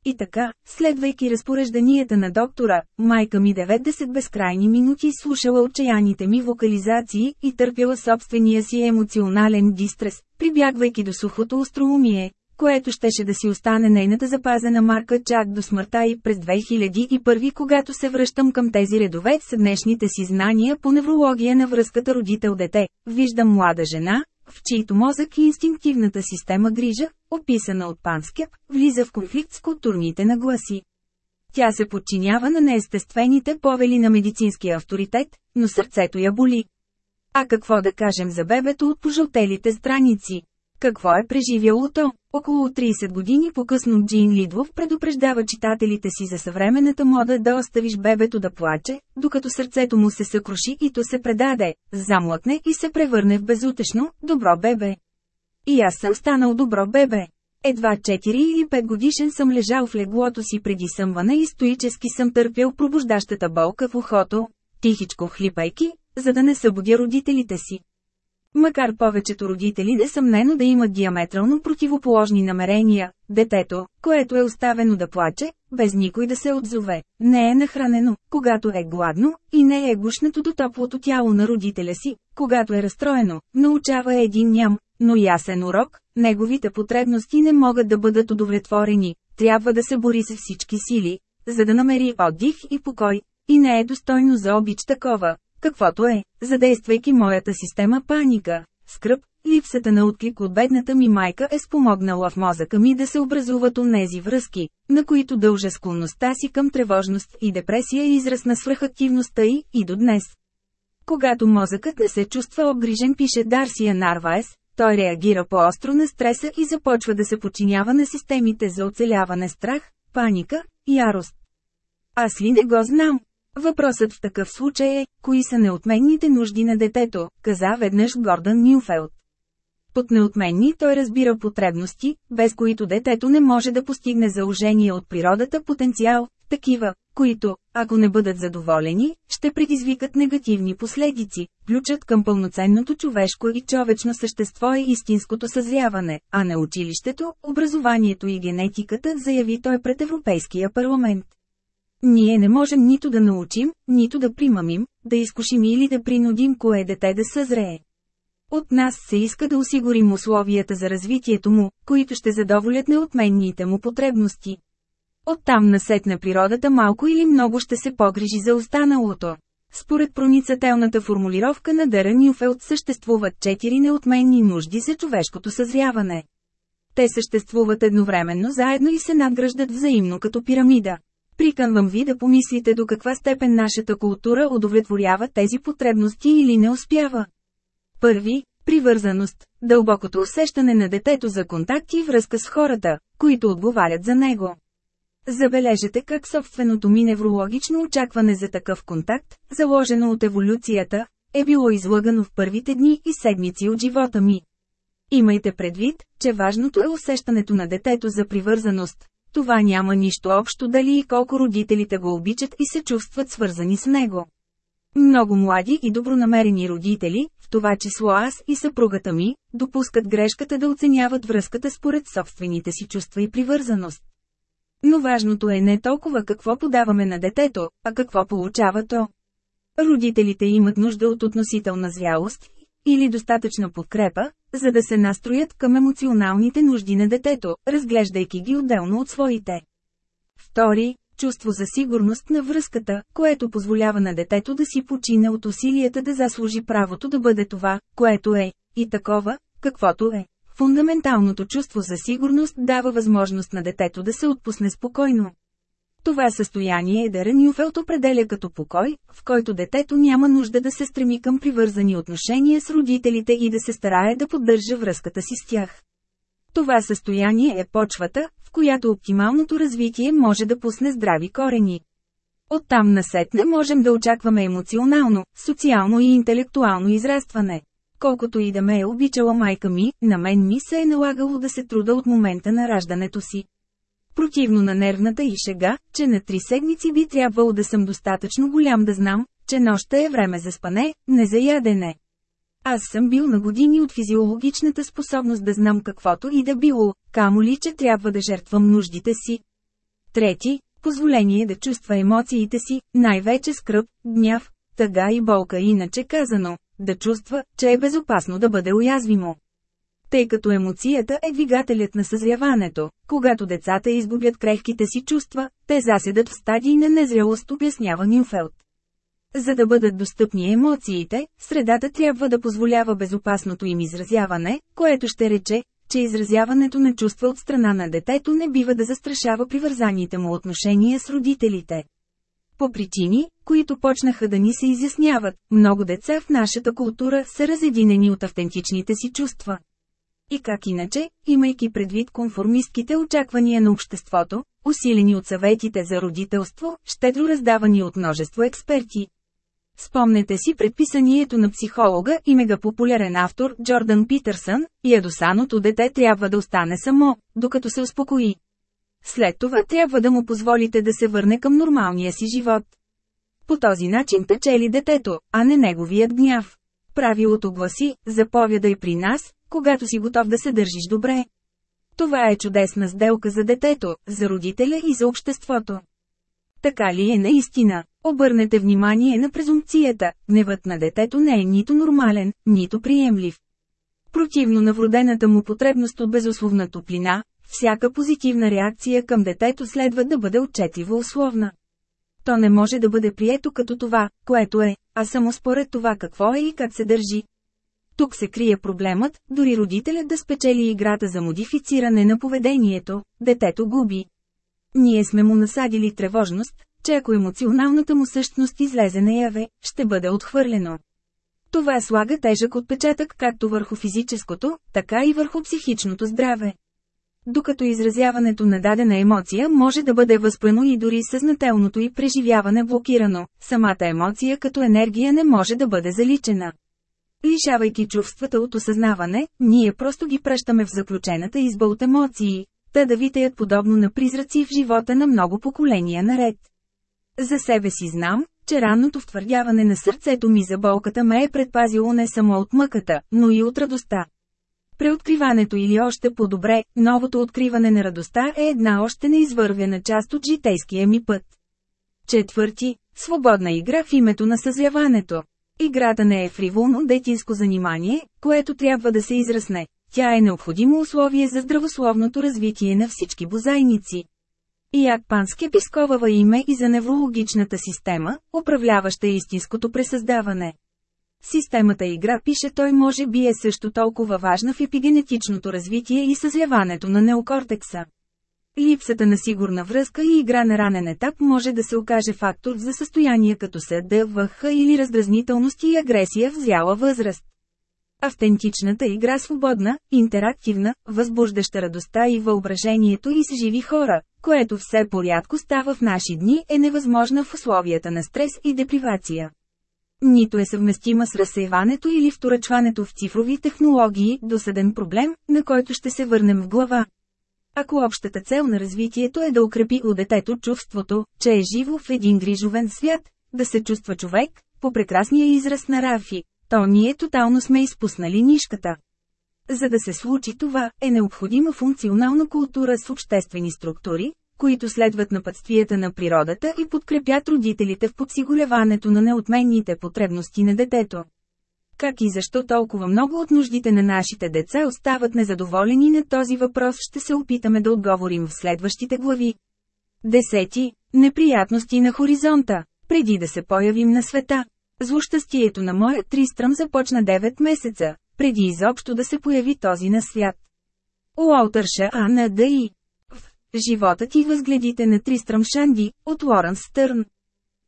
И така, следвайки разпорежданията на доктора, майка ми 90 безкрайни минути слушала отчаяните ми вокализации и търпяла собствения си емоционален дистрес, прибягвайки до сухото остроумие, което щеше да си остане нейната запазена марка чак до смъртта и през 2001 когато се връщам към тези редове с днешните си знания по неврология на връзката родител-дете, виждам млада жена, в чийто мозък и инстинктивната система грижа, описана от Панскеп, влиза в конфликт с културните нагласи. Тя се подчинява на неестествените повели на медицинския авторитет, но сърцето я боли. А какво да кажем за бебето от пожълтелите страници? Какво е преживяло то? Около 30 години по-късно Джин Лидвов предупреждава читателите си за съвременната мода да оставиш бебето да плаче, докато сърцето му се съкруши и то се предаде, замлъкне и се превърне в безутешно, добро бебе. И аз съм станал добро бебе. Едва 4 или 5 годишен съм лежал в леглото си преди съмване и стоически съм търпял пробуждащата болка в ухото, тихичко хлипайки, за да не събудя родителите си. Макар повечето родители несъмнено да имат диаметрално противоположни намерения, детето, което е оставено да плаче, без никой да се отзове, не е нахранено, когато е гладно, и не е гушнато до топлото тяло на родителя си, когато е разстроено, научава един ням, но ясен урок, неговите потребности не могат да бъдат удовлетворени, трябва да се бори с всички сили, за да намери отдих и покой, и не е достойно за обич такова, каквото е, задействайки моята система паника, скръп, липсата на отклик от бедната ми майка е спомогнала в мозъка ми да се образуват онези връзки, на които дължа склонността си към тревожност и депресия и израз на свръхактивността й, и до днес. Когато мозъкът не се чувства обгрижен пише Дарсия Нарваес, той реагира по-остро на стреса и започва да се подчинява на системите за оцеляване страх, паника, ярост. Аз ли не го знам? Въпросът в такъв случай е, кои са неотменните нужди на детето, каза веднъж Гордън Нюфелд. Под неотменни той разбира потребности, без които детето не може да постигне заложение от природата потенциал, такива, които, ако не бъдат задоволени, ще предизвикат негативни последици. Ключът към пълноценното човешко и човечно същество е истинското съзряване, а не училището, образованието и генетиката, заяви той пред Европейския парламент. Ние не можем нито да научим, нито да примамим, да изкушим или да принудим кое дете да съзрее. От нас се иска да осигурим условията за развитието му, които ще задоволят неотменните му потребности. Оттам насетне природата малко или много ще се погрижи за останалото. Според проницателната формулировка на Дера Нюфелд съществуват четири неотменни нужди за човешкото съзряване. Те съществуват едновременно заедно и се надграждат взаимно като пирамида. Приканвам ви да помислите до каква степен нашата култура удовлетворява тези потребности или не успява. Първи – привързаност, дълбокото усещане на детето за контакт и връзка с хората, които отговарят за него. Забележете как собственото ми неврологично очакване за такъв контакт, заложено от еволюцията, е било излъгано в първите дни и седмици от живота ми. Имайте предвид, че важното е усещането на детето за привързаност, това няма нищо общо дали и колко родителите го обичат и се чувстват свързани с него. Много млади и добронамерени родители, в това число аз и съпругата ми, допускат грешката да оценяват връзката според собствените си чувства и привързаност. Но важното е не толкова какво подаваме на детето, а какво получава то. Родителите имат нужда от относителна зрялост или достатъчна подкрепа, за да се настроят към емоционалните нужди на детето, разглеждайки ги отделно от своите. Втори, чувство за сигурност на връзката, което позволява на детето да си почине от усилията да заслужи правото да бъде това, което е, и такова, каквото е. Фундаменталното чувство за сигурност дава възможност на детето да се отпусне спокойно. Това състояние Дерен Юфелт определя като покой, в който детето няма нужда да се стреми към привързани отношения с родителите и да се старае да поддържа връзката си с тях. Това състояние е почвата, в която оптималното развитие може да пусне здрави корени. Оттам насетне можем да очакваме емоционално, социално и интелектуално израстване. Колкото и да ме е обичала майка ми, на мен ми се е налагало да се труда от момента на раждането си. Противно на нервната и шега, че на три седмици би трябвало да съм достатъчно голям да знам, че нощта е време за спане, не за ядене. Аз съм бил на години от физиологичната способност да знам каквото и да било, камо ли, че трябва да жертвам нуждите си. Трети, позволение да чувства емоциите си, най-вече скръп, гняв, тъга и болка иначе казано, да чувства, че е безопасно да бъде уязвимо. Тъй като емоцията е двигателят на съзряването, когато децата изгубят крехките си чувства, те заседат в стадии на незрелост, обяснява Нюфелд. За да бъдат достъпни емоциите, средата трябва да позволява безопасното им изразяване, което ще рече, че изразяването на чувства от страна на детето не бива да застрашава привързаните му отношения с родителите. По причини, които почнаха да ни се изясняват, много деца в нашата култура са разединени от автентичните си чувства. И как иначе, имайки предвид конформистките очаквания на обществото, усилени от съветите за родителство, щедро раздавани от множество експерти. Спомнете си предписанието на психолога и мегапопулярен автор Джордан Питърсън, ядосаното дете трябва да остане само, докато се успокои. След това трябва да му позволите да се върне към нормалния си живот. По този начин печели детето, а не неговият гняв. Правилото гласи, заповядай при нас, когато си готов да се държиш добре. Това е чудесна сделка за детето, за родителя и за обществото. Така ли е наистина? Обърнете внимание на презумпцията, гневът на детето не е нито нормален, нито приемлив. Противно на вродената му потребност от безусловна топлина, всяка позитивна реакция към детето следва да бъде отчетливо условна. То не може да бъде прието като това, което е, а само според това какво е и как се държи. Тук се крие проблемът, дори родителят да спечели играта за модифициране на поведението, детето губи. Ние сме му насадили тревожност, че ако емоционалната му същност излезе наяве, ще бъде отхвърлено. Това слага тежък отпечатък както върху физическото, така и върху психичното здраве. Докато изразяването на дадена емоция може да бъде възпрено и дори съзнателното и преживяване блокирано, самата емоция като енергия не може да бъде заличена. Лишавайки чувствата от осъзнаване, ние просто ги пръщаме в заключената изба от емоции, та да витеят подобно на призраци в живота на много поколения наред. За себе си знам, че ранното втвърдяване на сърцето ми за болката ме е предпазило не само от мъката, но и от радостта. Преоткриването или още по-добре, новото откриване на радостта е една още неизвървена част от житейския ми път. Четвърти – свободна игра в името на съзяването. Играта не е фриволно детинско занимание, което трябва да се израсне. Тя е необходимо условие за здравословното развитие на всички бозайници. Як Пански писковава име и за неврологичната система, управляваща истинското пресъздаване. Системата игра пише той може би е също толкова важна в епигенетичното развитие и съзяването на неокортекса. Липсата на сигурна връзка и игра на ранен етап може да се окаже фактор за състояние като СДВХ или раздразнителност и агресия в зяла възраст. Автентичната игра свободна, интерактивна, възбуждаща радостта и въображението и с живи хора, което все порядко става в наши дни е невъзможна в условията на стрес и депривация. Нито е съвместима с разсейването или вторачването в цифрови технологии, досъден проблем, на който ще се върнем в глава. Ако общата цел на развитието е да укрепи у детето чувството, че е живо в един грижовен свят, да се чувства човек, по прекрасния израз на Рафи, то ние тотално сме изпуснали нишката. За да се случи това, е необходима функционална култура с обществени структури, които следват напътствията на природата и подкрепят родителите в подсигуряването на неотменните потребности на детето. Как и защо толкова много от нуждите на нашите деца остават незадоволени на този въпрос ще се опитаме да отговорим в следващите глави. Десети. Неприятности на хоризонта. Преди да се появим на света. Злощастието на моя тристръм започна 9 месеца, преди изобщо да се появи този на свят. Уолтър Ша на Д.И. В Животът и възгледите на Тристръм Шанди, от Лоренс Стърн.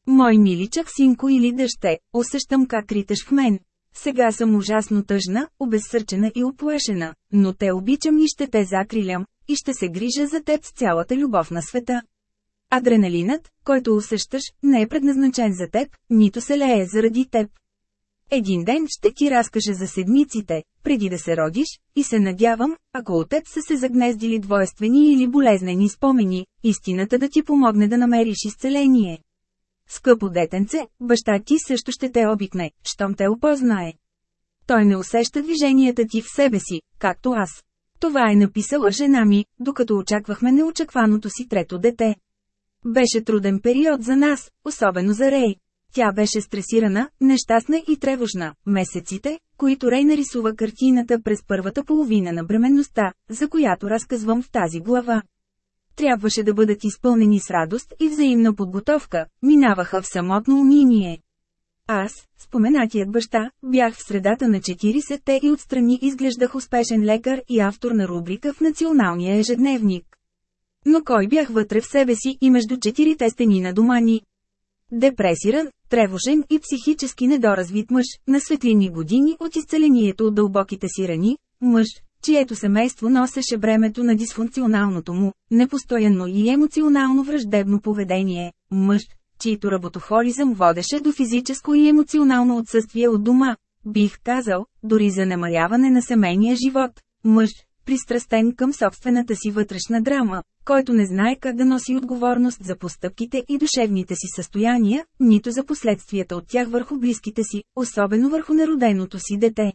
Мой миличък синко или дъще, усещам как риташ в мен. Сега съм ужасно тъжна, обезсърчена и оплашена, но те обичам и ще те закрилям, и ще се грижа за теб с цялата любов на света. Адреналинът, който усещаш, не е предназначен за теб, нито се лее заради теб. Един ден ще ти разкажа за седмиците, преди да се родиш, и се надявам, ако от са се загнездили двойствени или болезнени спомени, истината да ти помогне да намериш изцеление. Скъпо детенце, баща ти също ще те обикне, щом те опознае. той не усеща движенията ти в себе си, както аз. Това е написала жена ми, докато очаквахме неочакваното си трето дете. Беше труден период за нас, особено за Рей. Тя беше стресирана, нещастна и тревожна. Месеците, които Рей нарисува картината през първата половина на бременността, за която разказвам в тази глава. Трябваше да бъдат изпълнени с радост и взаимна подготовка, минаваха в самотно униние. Аз, споменатият баща, бях в средата на 40-те и отстрани изглеждах успешен лекар и автор на рубрика в националния ежедневник. Но кой бях вътре в себе си и между четирите стени на дома ни? Депресиран, тревожен и психически недоразвит мъж, на светлини години от изцелението от дълбоките си рани, мъж, чието семейство носеше бремето на дисфункционалното му, непостоянно и емоционално враждебно поведение, мъж, чийто работохолизъм водеше до физическо и емоционално отсъствие от дома, бих казал, дори за намаляване на семейния живот, мъж, пристрастен към собствената си вътрешна драма, който не знае как да носи отговорност за постъпките и душевните си състояния, нито за последствията от тях върху близките си, особено върху народеното си дете.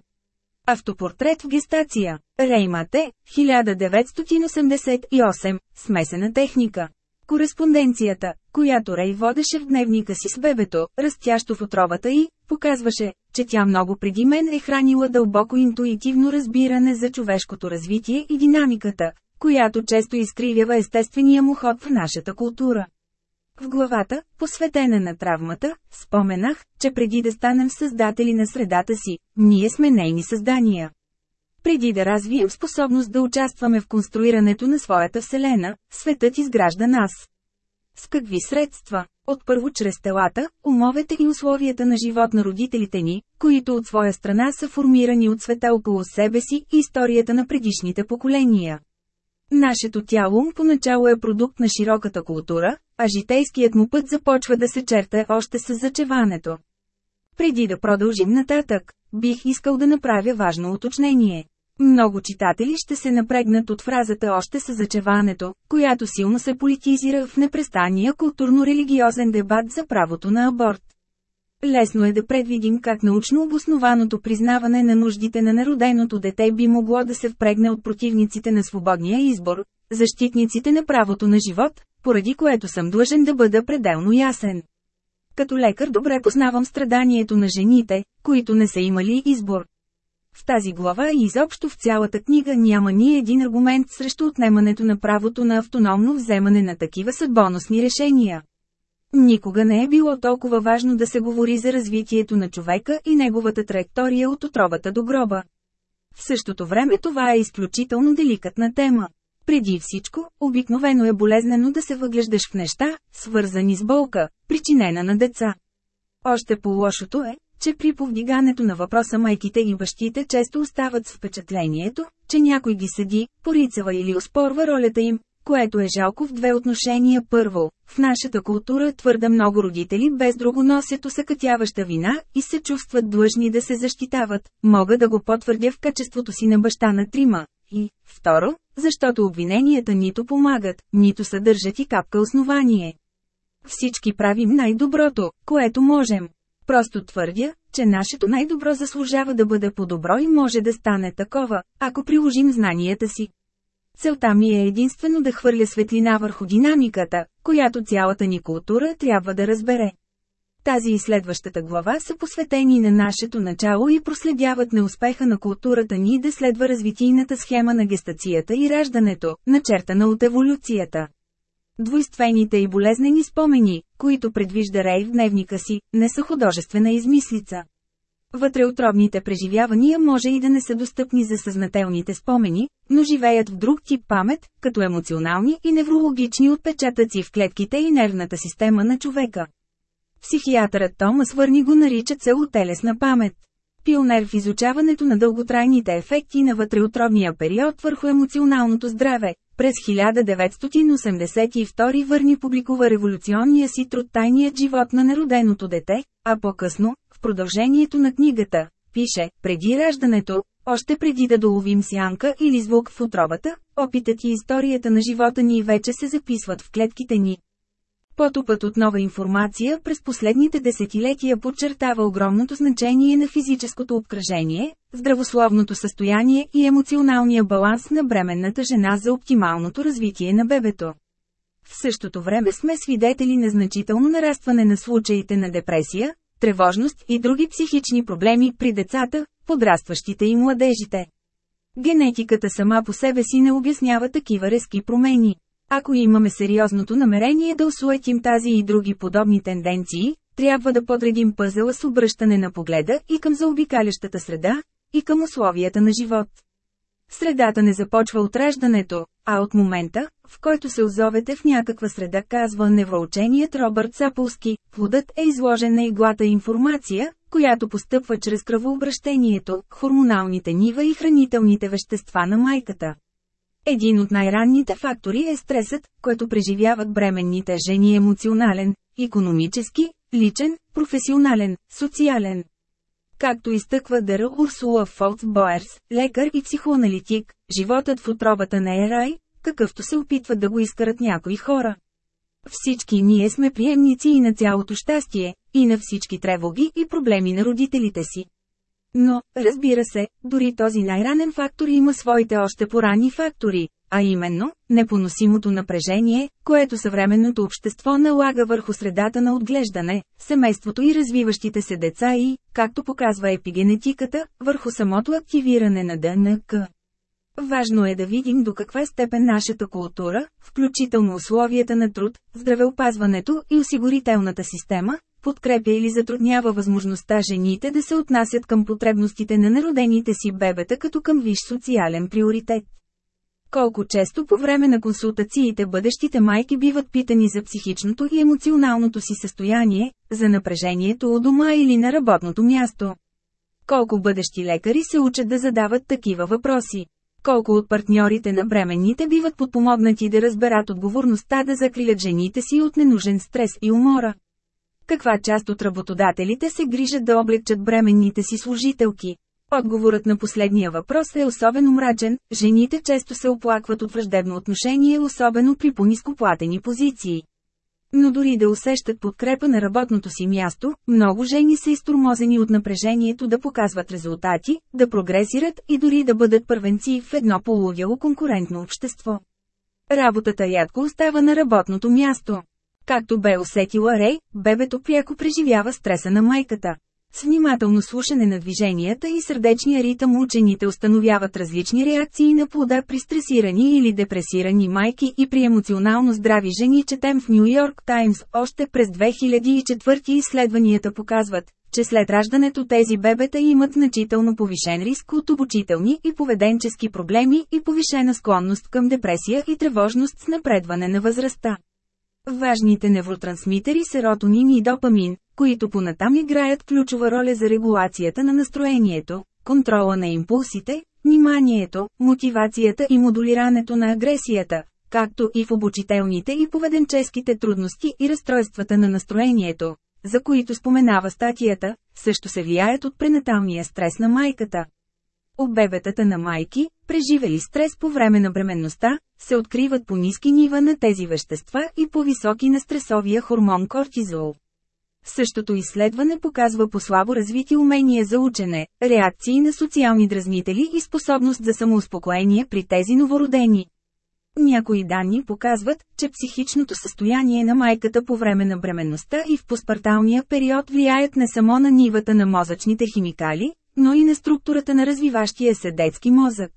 Автопортрет в гестация. Реймате, 1988, смесена техника. Кореспонденцията, която Рей водеше в дневника си с бебето, растящо в отровата й, показваше, че тя много преди мен е хранила дълбоко интуитивно разбиране за човешкото развитие и динамиката, която често изкривява естествения му ход в нашата култура. В главата, посветена на травмата, споменах, че преди да станем създатели на средата си, ние сме нейни създания. Преди да развием способност да участваме в конструирането на своята Вселена, светът изгражда нас. С какви средства? От първо чрез телата, умовете и условията на живот на родителите ни, които от своя страна са формирани от света около себе си и историята на предишните поколения. Нашето тяло поначало е продукт на широката култура, а житейският му път започва да се черта още с зачеването. Преди да продължим нататък, бих искал да направя важно уточнение. Много читатели ще се напрегнат от фразата още с зачеването, която силно се политизира в непрестания културно-религиозен дебат за правото на аборт. Лесно е да предвидим как научно обоснованото признаване на нуждите на народеното дете би могло да се впрегне от противниците на свободния избор, защитниците на правото на живот, поради което съм длъжен да бъда пределно ясен. Като лекар добре познавам страданието на жените, които не са имали избор. В тази глава и изобщо в цялата книга няма ни един аргумент срещу отнемането на правото на автономно вземане на такива съдбоносни решения. Никога не е било толкова важно да се говори за развитието на човека и неговата траектория от отровата до гроба. В същото време това е изключително деликатна тема. Преди всичко, обикновено е болезнено да се въглеждаш в неща, свързани с болка, причинена на деца. Още по-лошото е, че при повдигането на въпроса майките и бащите често остават с впечатлението, че някой ги седи, порицава или оспорва ролята им, което е жалко в две отношения. Първо, в нашата култура твърда много родители без друго носят усъкътяваща вина и се чувстват длъжни да се защитават, мога да го потвърдя в качеството си на баща на трима. И, второ, защото обвиненията нито помагат, нито съдържат и капка основание. Всички правим най-доброто, което можем. Просто твърдя, че нашето най-добро заслужава да бъде по-добро и може да стане такова, ако приложим знанията си. Целта ми е единствено да хвърля светлина върху динамиката, която цялата ни култура трябва да разбере. Тази и следващата глава са посветени на нашето начало и проследяват неуспеха на културата ни да следва развитийната схема на гестацията и раждането, начертана от еволюцията. Двойствените и болезнени спомени, които предвижда Рей в дневника си, не са художествена измислица. Вътреотробните преживявания може и да не са достъпни за съзнателните спомени, но живеят в друг тип памет, като емоционални и неврологични отпечатъци в клетките и нервната система на човека. Психиатърът Томас Върни го нарича целотелесна памет. Пионер в изучаването на дълготрайните ефекти на вътреотробния период върху емоционалното здраве, през 1982 Върни публикува революционния си труд Тайният живот на нероденото дете, а по-късно, в продължението на книгата, пише, преди раждането, още преди да доловим сянка или звук в отробата, опитът и историята на живота ни вече се записват в клетките ни. Потопът от нова информация през последните десетилетия подчертава огромното значение на физическото обкръжение, здравословното състояние и емоционалния баланс на бременната жена за оптималното развитие на бебето. В същото време сме свидетели на значително нарастване на случаите на депресия, тревожност и други психични проблеми при децата, подрастващите и младежите. Генетиката сама по себе си не обяснява такива резки промени. Ако имаме сериозното намерение да осуетим тази и други подобни тенденции, трябва да подредим пъзела с обръщане на погледа и към заобикалящата среда, и към условията на живот. Средата не започва от раждането, а от момента, в който се озовете в някаква среда, казва невроученият Робърт Сапулски, плодът е изложен на иглата информация, която постъпва чрез кръвообращението, хормоналните нива и хранителните вещества на майката. Един от най-ранните фактори е стресът, който преживяват бременните жени емоционален, економически, личен, професионален, социален. Както изтъква Дъра Урсула Фолц Боерс, лекар и психоаналитик, животът в отробата не е рай, какъвто се опитват да го изкарат някои хора. Всички ние сме приемници и на цялото щастие, и на всички тревоги и проблеми на родителите си. Но, разбира се, дори този най-ранен фактор има своите още порани фактори, а именно, непоносимото напрежение, което съвременното общество налага върху средата на отглеждане, семейството и развиващите се деца и, както показва епигенетиката, върху самото активиране на ДНК. Важно е да видим до каква степен нашата култура, включително условията на труд, здравеопазването и осигурителната система, подкрепя или затруднява възможността жените да се отнасят към потребностите на народените си бебета като към виш социален приоритет. Колко често по време на консултациите бъдещите майки биват питани за психичното и емоционалното си състояние, за напрежението у дома или на работното място. Колко бъдещи лекари се учат да задават такива въпроси. Колко от партньорите на бременните биват подпомогнати да разберат отговорността да закрилят жените си от ненужен стрес и умора. Каква част от работодателите се грижат да облегчат бременните си служителки? Отговорът на последния въпрос е особено мрачен, жените често се оплакват от враждебно отношение, особено при понископлатени позиции. Но дори да усещат подкрепа на работното си място, много жени са изтормозени от напрежението да показват резултати, да прогресират и дори да бъдат първенци в едно полудяло конкурентно общество. Работата рядко остава на работното място. Както бе усетила Рей, бебето пряко преживява стреса на майката. С внимателно слушане на движенията и сърдечния ритъм учените установяват различни реакции на плода при стресирани или депресирани майки и при емоционално здрави жени четем в Нью Йорк Таймс още през 2004 изследванията показват, че след раждането тези бебета имат значително повишен риск от обучителни и поведенчески проблеми и повишена склонност към депресия и тревожност с напредване на възрастта. Важните невротрансмитери серотонин и допамин, които понатам играят ключова роля за регулацията на настроението, контрола на импулсите, вниманието, мотивацията и модулирането на агресията, както и в обучителните и поведенческите трудности и разстройствата на настроението, за които споменава статията, също се влияят от пренаталния стрес на майката. У бебетата на майки, преживели стрес по време на бременността, се откриват по ниски нива на тези вещества и по-високи на стресовия хормон кортизол. Същото изследване показва по слабо развити умения за учене, реакции на социални дразнители и способност за самоуспокоение при тези новородени. Някои данни показват, че психичното състояние на майката по време на бременността и в постпарталния период влияят не само на нивата на мозъчните химикали, но и на структурата на развиващия се детски мозък.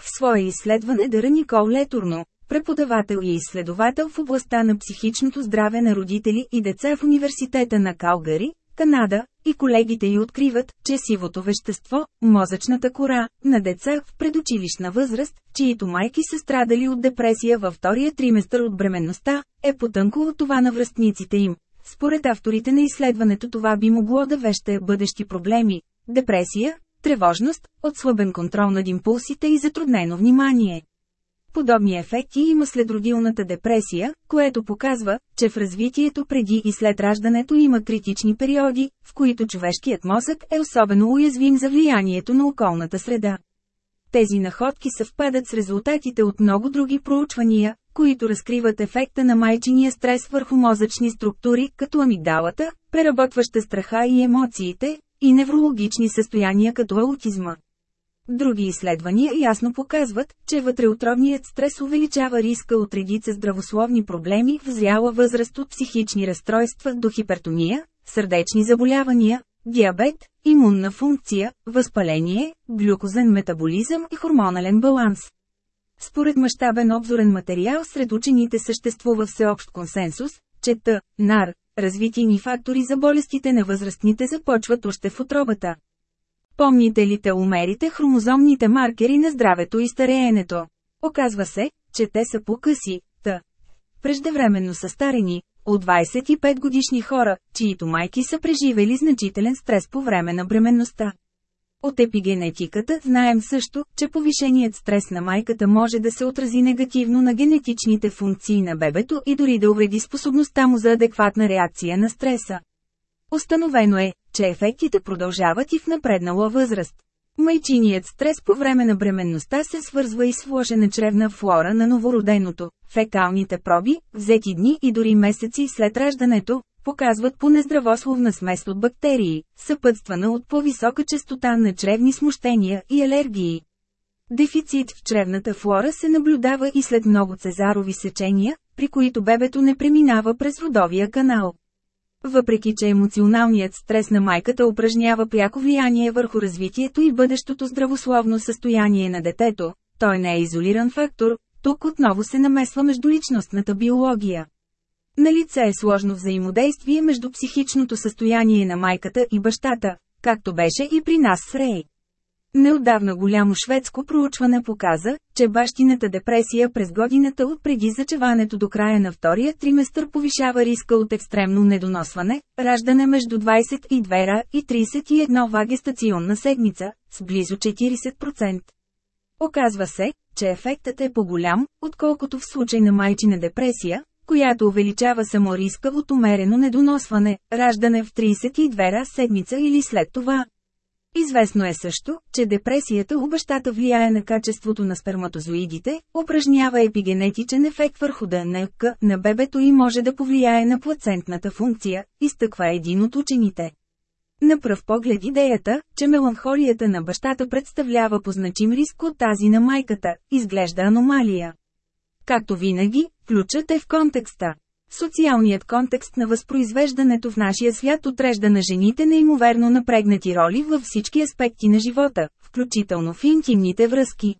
В свое изследване Дъра Никол Летурно, преподавател и изследовател в областта на психичното здраве на родители и деца в университета на Калгари, Канада, и колегите й откриват, че сивото вещество, мозъчната кора, на деца в предучилищна възраст, чието майки са страдали от депресия във втория триместър от бременността, е потънко от това на връстниците им. Според авторите на изследването това би могло да веще бъдещи проблеми, депресия, тревожност, отслабен контрол над импулсите и затруднено внимание. Подобни ефекти има след родилната депресия, което показва, че в развитието преди и след раждането има критични периоди, в които човешкият мозък е особено уязвим за влиянието на околната среда. Тези находки съвпадат с резултатите от много други проучвания, които разкриват ефекта на майчиния стрес върху мозъчни структури, като амигдалата, преработваща страха и емоциите, и неврологични състояния като аутизма. Други изследвания ясно показват, че вътреотровният стрес увеличава риска от редица здравословни проблеми в зряла възраст от психични разстройства до хипертония, сърдечни заболявания, диабет, имунна функция, възпаление, глюкозен метаболизъм и хормонален баланс. Според мащабен обзорен материал сред учените съществува всеобщ консенсус, че Т, НАР, развитийни фактори за болестите на възрастните започват още в отробата. Помните ли те умерите хромозомните маркери на здравето и стареенето? Оказва се, че те са по-къси, т. Преждевременно състарени, от 25 годишни хора, чието майки са преживели значителен стрес по време на бременността. От епигенетиката знаем също, че повишеният стрес на майката може да се отрази негативно на генетичните функции на бебето и дори да увреди способността му за адекватна реакция на стреса. Установено е, че ефектите продължават и в напреднала възраст. Майчиният стрес по време на бременността се свързва и с влошена чревна флора на новороденото. Фекалните проби, взети дни и дори месеци след раждането, показват по нездравословна смес от бактерии, съпътствана от по-висока частота на чревни смущения и алергии. Дефицит в чревната флора се наблюдава и след много цезарови сечения, при които бебето не преминава през родовия канал. Въпреки че емоционалният стрес на майката упражнява пряко влияние върху развитието и бъдещото здравословно състояние на детето, той не е изолиран фактор, тук отново се намесва между личностната Налице е сложно взаимодействие между психичното състояние на майката и бащата, както беше и при нас с Рей. Неотдавна голямо шведско проучване показа, че бащината депресия през годината от преди зачеването до края на втория триместър повишава риска от екстремно недоносване, раждане между 22 ра и 31 вагестационна седмица, с близо 40%. Оказва се, че ефектът е по-голям, отколкото в случай на майчина депресия, която увеличава само риска от умерено недоносване, раждане в 32 ра седмица или след това. Известно е също, че депресията у бащата влияе на качеството на сперматозоидите, упражнява епигенетичен ефект върху ДНК на бебето и може да повлияе на плацентната функция, изтъква един от учените. На пръв поглед идеята, че меланхолията на бащата представлява позначим риск от тази на майката, изглежда аномалия. Както винаги, ключът е в контекста. Социалният контекст на възпроизвеждането в нашия свят отрежда на жените неимоверно напрегнати роли във всички аспекти на живота, включително в интимните връзки.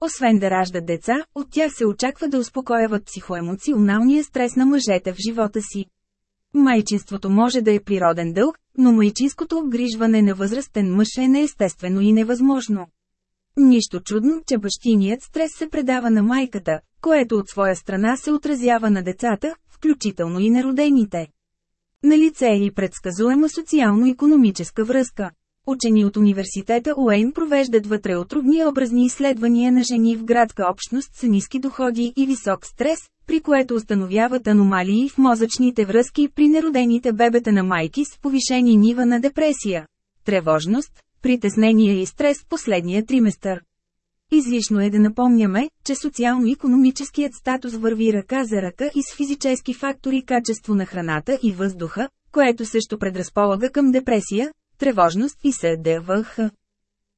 Освен да раждат деца, от тях се очаква да успокояват психоемоционалния стрес на мъжете в живота си. Майчинството може да е природен дълг, но майчинското обгрижване на възрастен мъж е неестествено и невъзможно. Нищо чудно, че бащиният стрес се предава на майката, което от своя страна се отразява на децата, включително и неродените. Налице е и предсказуема социално-економическа връзка. Учени от университета Уейн провеждат вътреотровни образни изследвания на жени в градска общност с ниски доходи и висок стрес, при което установяват аномалии в мозъчните връзки при неродените бебета на майки с повишени нива на депресия, тревожност, притеснение и стрес последния триместър. Излишно е да напомняме, че социално-економическият статус върви ръка за ръка и с физически фактори качество на храната и въздуха, което също предразполага към депресия, тревожност и СДВХ.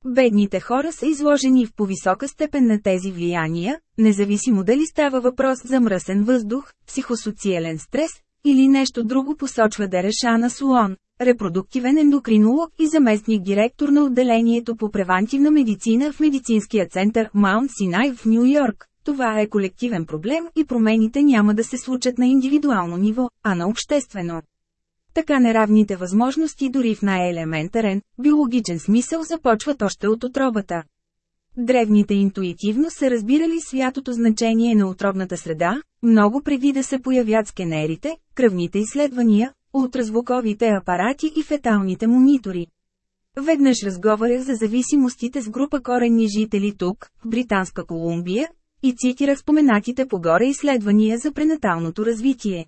Бедните хора са изложени в повисока степен на тези влияния, независимо дали става въпрос за мръсен въздух, психосоциален стрес или нещо друго посочва Дерешана Суон, репродуктивен ендокринолог и заместник директор на отделението по превантивна медицина в медицинския център Маунт Синай в Нью Йорк. Това е колективен проблем и промените няма да се случат на индивидуално ниво, а на обществено. Така неравните възможности дори в най-елементарен, биологичен смисъл започват още от отробата. Древните интуитивно са разбирали святото значение на отробната среда, много преди да се появят скенерите, кръвните изследвания, ултразвуковите апарати и феталните монитори. Веднъж разговарях за зависимостите с група коренни жители тук, в Британска Колумбия, и цитирах споменатите погоре изследвания за пренаталното развитие.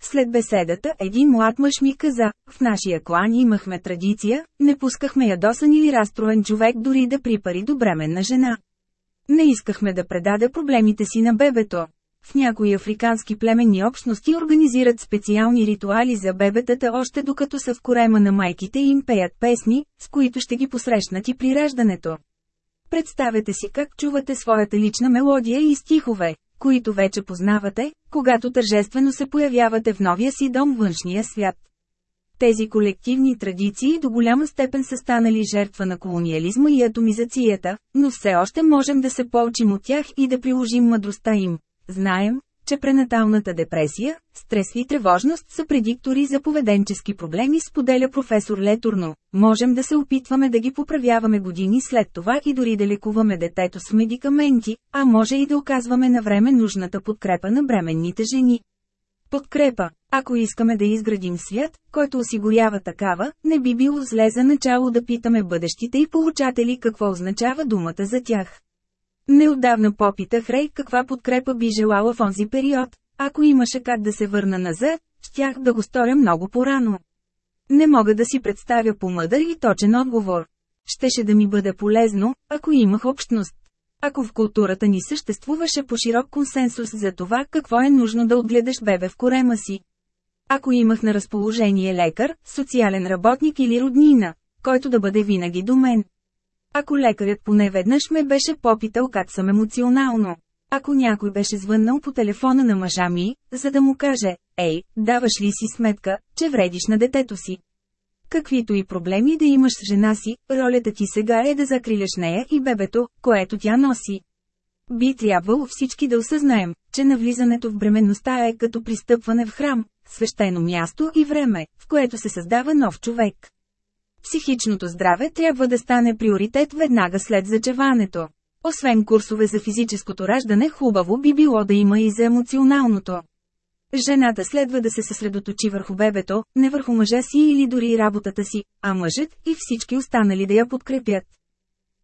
След беседата един млад мъж ми каза, в нашия клан имахме традиция, не пускахме ядосан или разстроен човек дори да припари до бременна жена. Не искахме да предаде проблемите си на бебето. В някои африкански племенни общности организират специални ритуали за бебетата още докато са в корема на майките и им пеят песни, с които ще ги посрещнат и при раждането. Представете си как чувате своята лична мелодия и стихове, които вече познавате, когато тържествено се появявате в новия си дом външния свят. Тези колективни традиции до голяма степен са станали жертва на колониализма и атомизацията, но все още можем да се получим от тях и да приложим мъдростта им. Знаем, че пренаталната депресия, стрес и тревожност са предиктори за поведенчески проблеми, споделя професор Летурно. Можем да се опитваме да ги поправяваме години след това и дори да лекуваме детето с медикаменти, а може и да оказваме на време нужната подкрепа на бременните жени. Подкрепа. Ако искаме да изградим свят, който осигурява такава, не би било зле за начало да питаме бъдещите и получатели какво означава думата за тях. Неотдавна попитах Рей каква подкрепа би желала в онзи период. Ако имаше как да се върна назад, щях да го сторя много порано. Не мога да си представя по-мъдър и точен отговор. Щеше да ми бъде полезно, ако имах общност. Ако в културата ни съществуваше по-широк консенсус за това какво е нужно да отгледаш бебе в корема си. Ако имах на разположение лекар, социален работник или роднина, който да бъде винаги до мен. Ако лекарят поне веднъж ме беше попитал как съм емоционално. Ако някой беше звъннал по телефона на мъжа ми, за да му каже, ей, даваш ли си сметка, че вредиш на детето си? Каквито и проблеми да имаш с жена си, ролята ти сега е да закриляш нея и бебето, което тя носи. Би трябвало всички да осъзнаем, че навлизането в бременността е като пристъпване в храм, свещено място и време, в което се създава нов човек. Психичното здраве трябва да стане приоритет веднага след зачеването. Освен курсове за физическото раждане, хубаво би било да има и за емоционалното. Жената следва да се съсредоточи върху бебето, не върху мъжа си или дори работата си, а мъжът и всички останали да я подкрепят.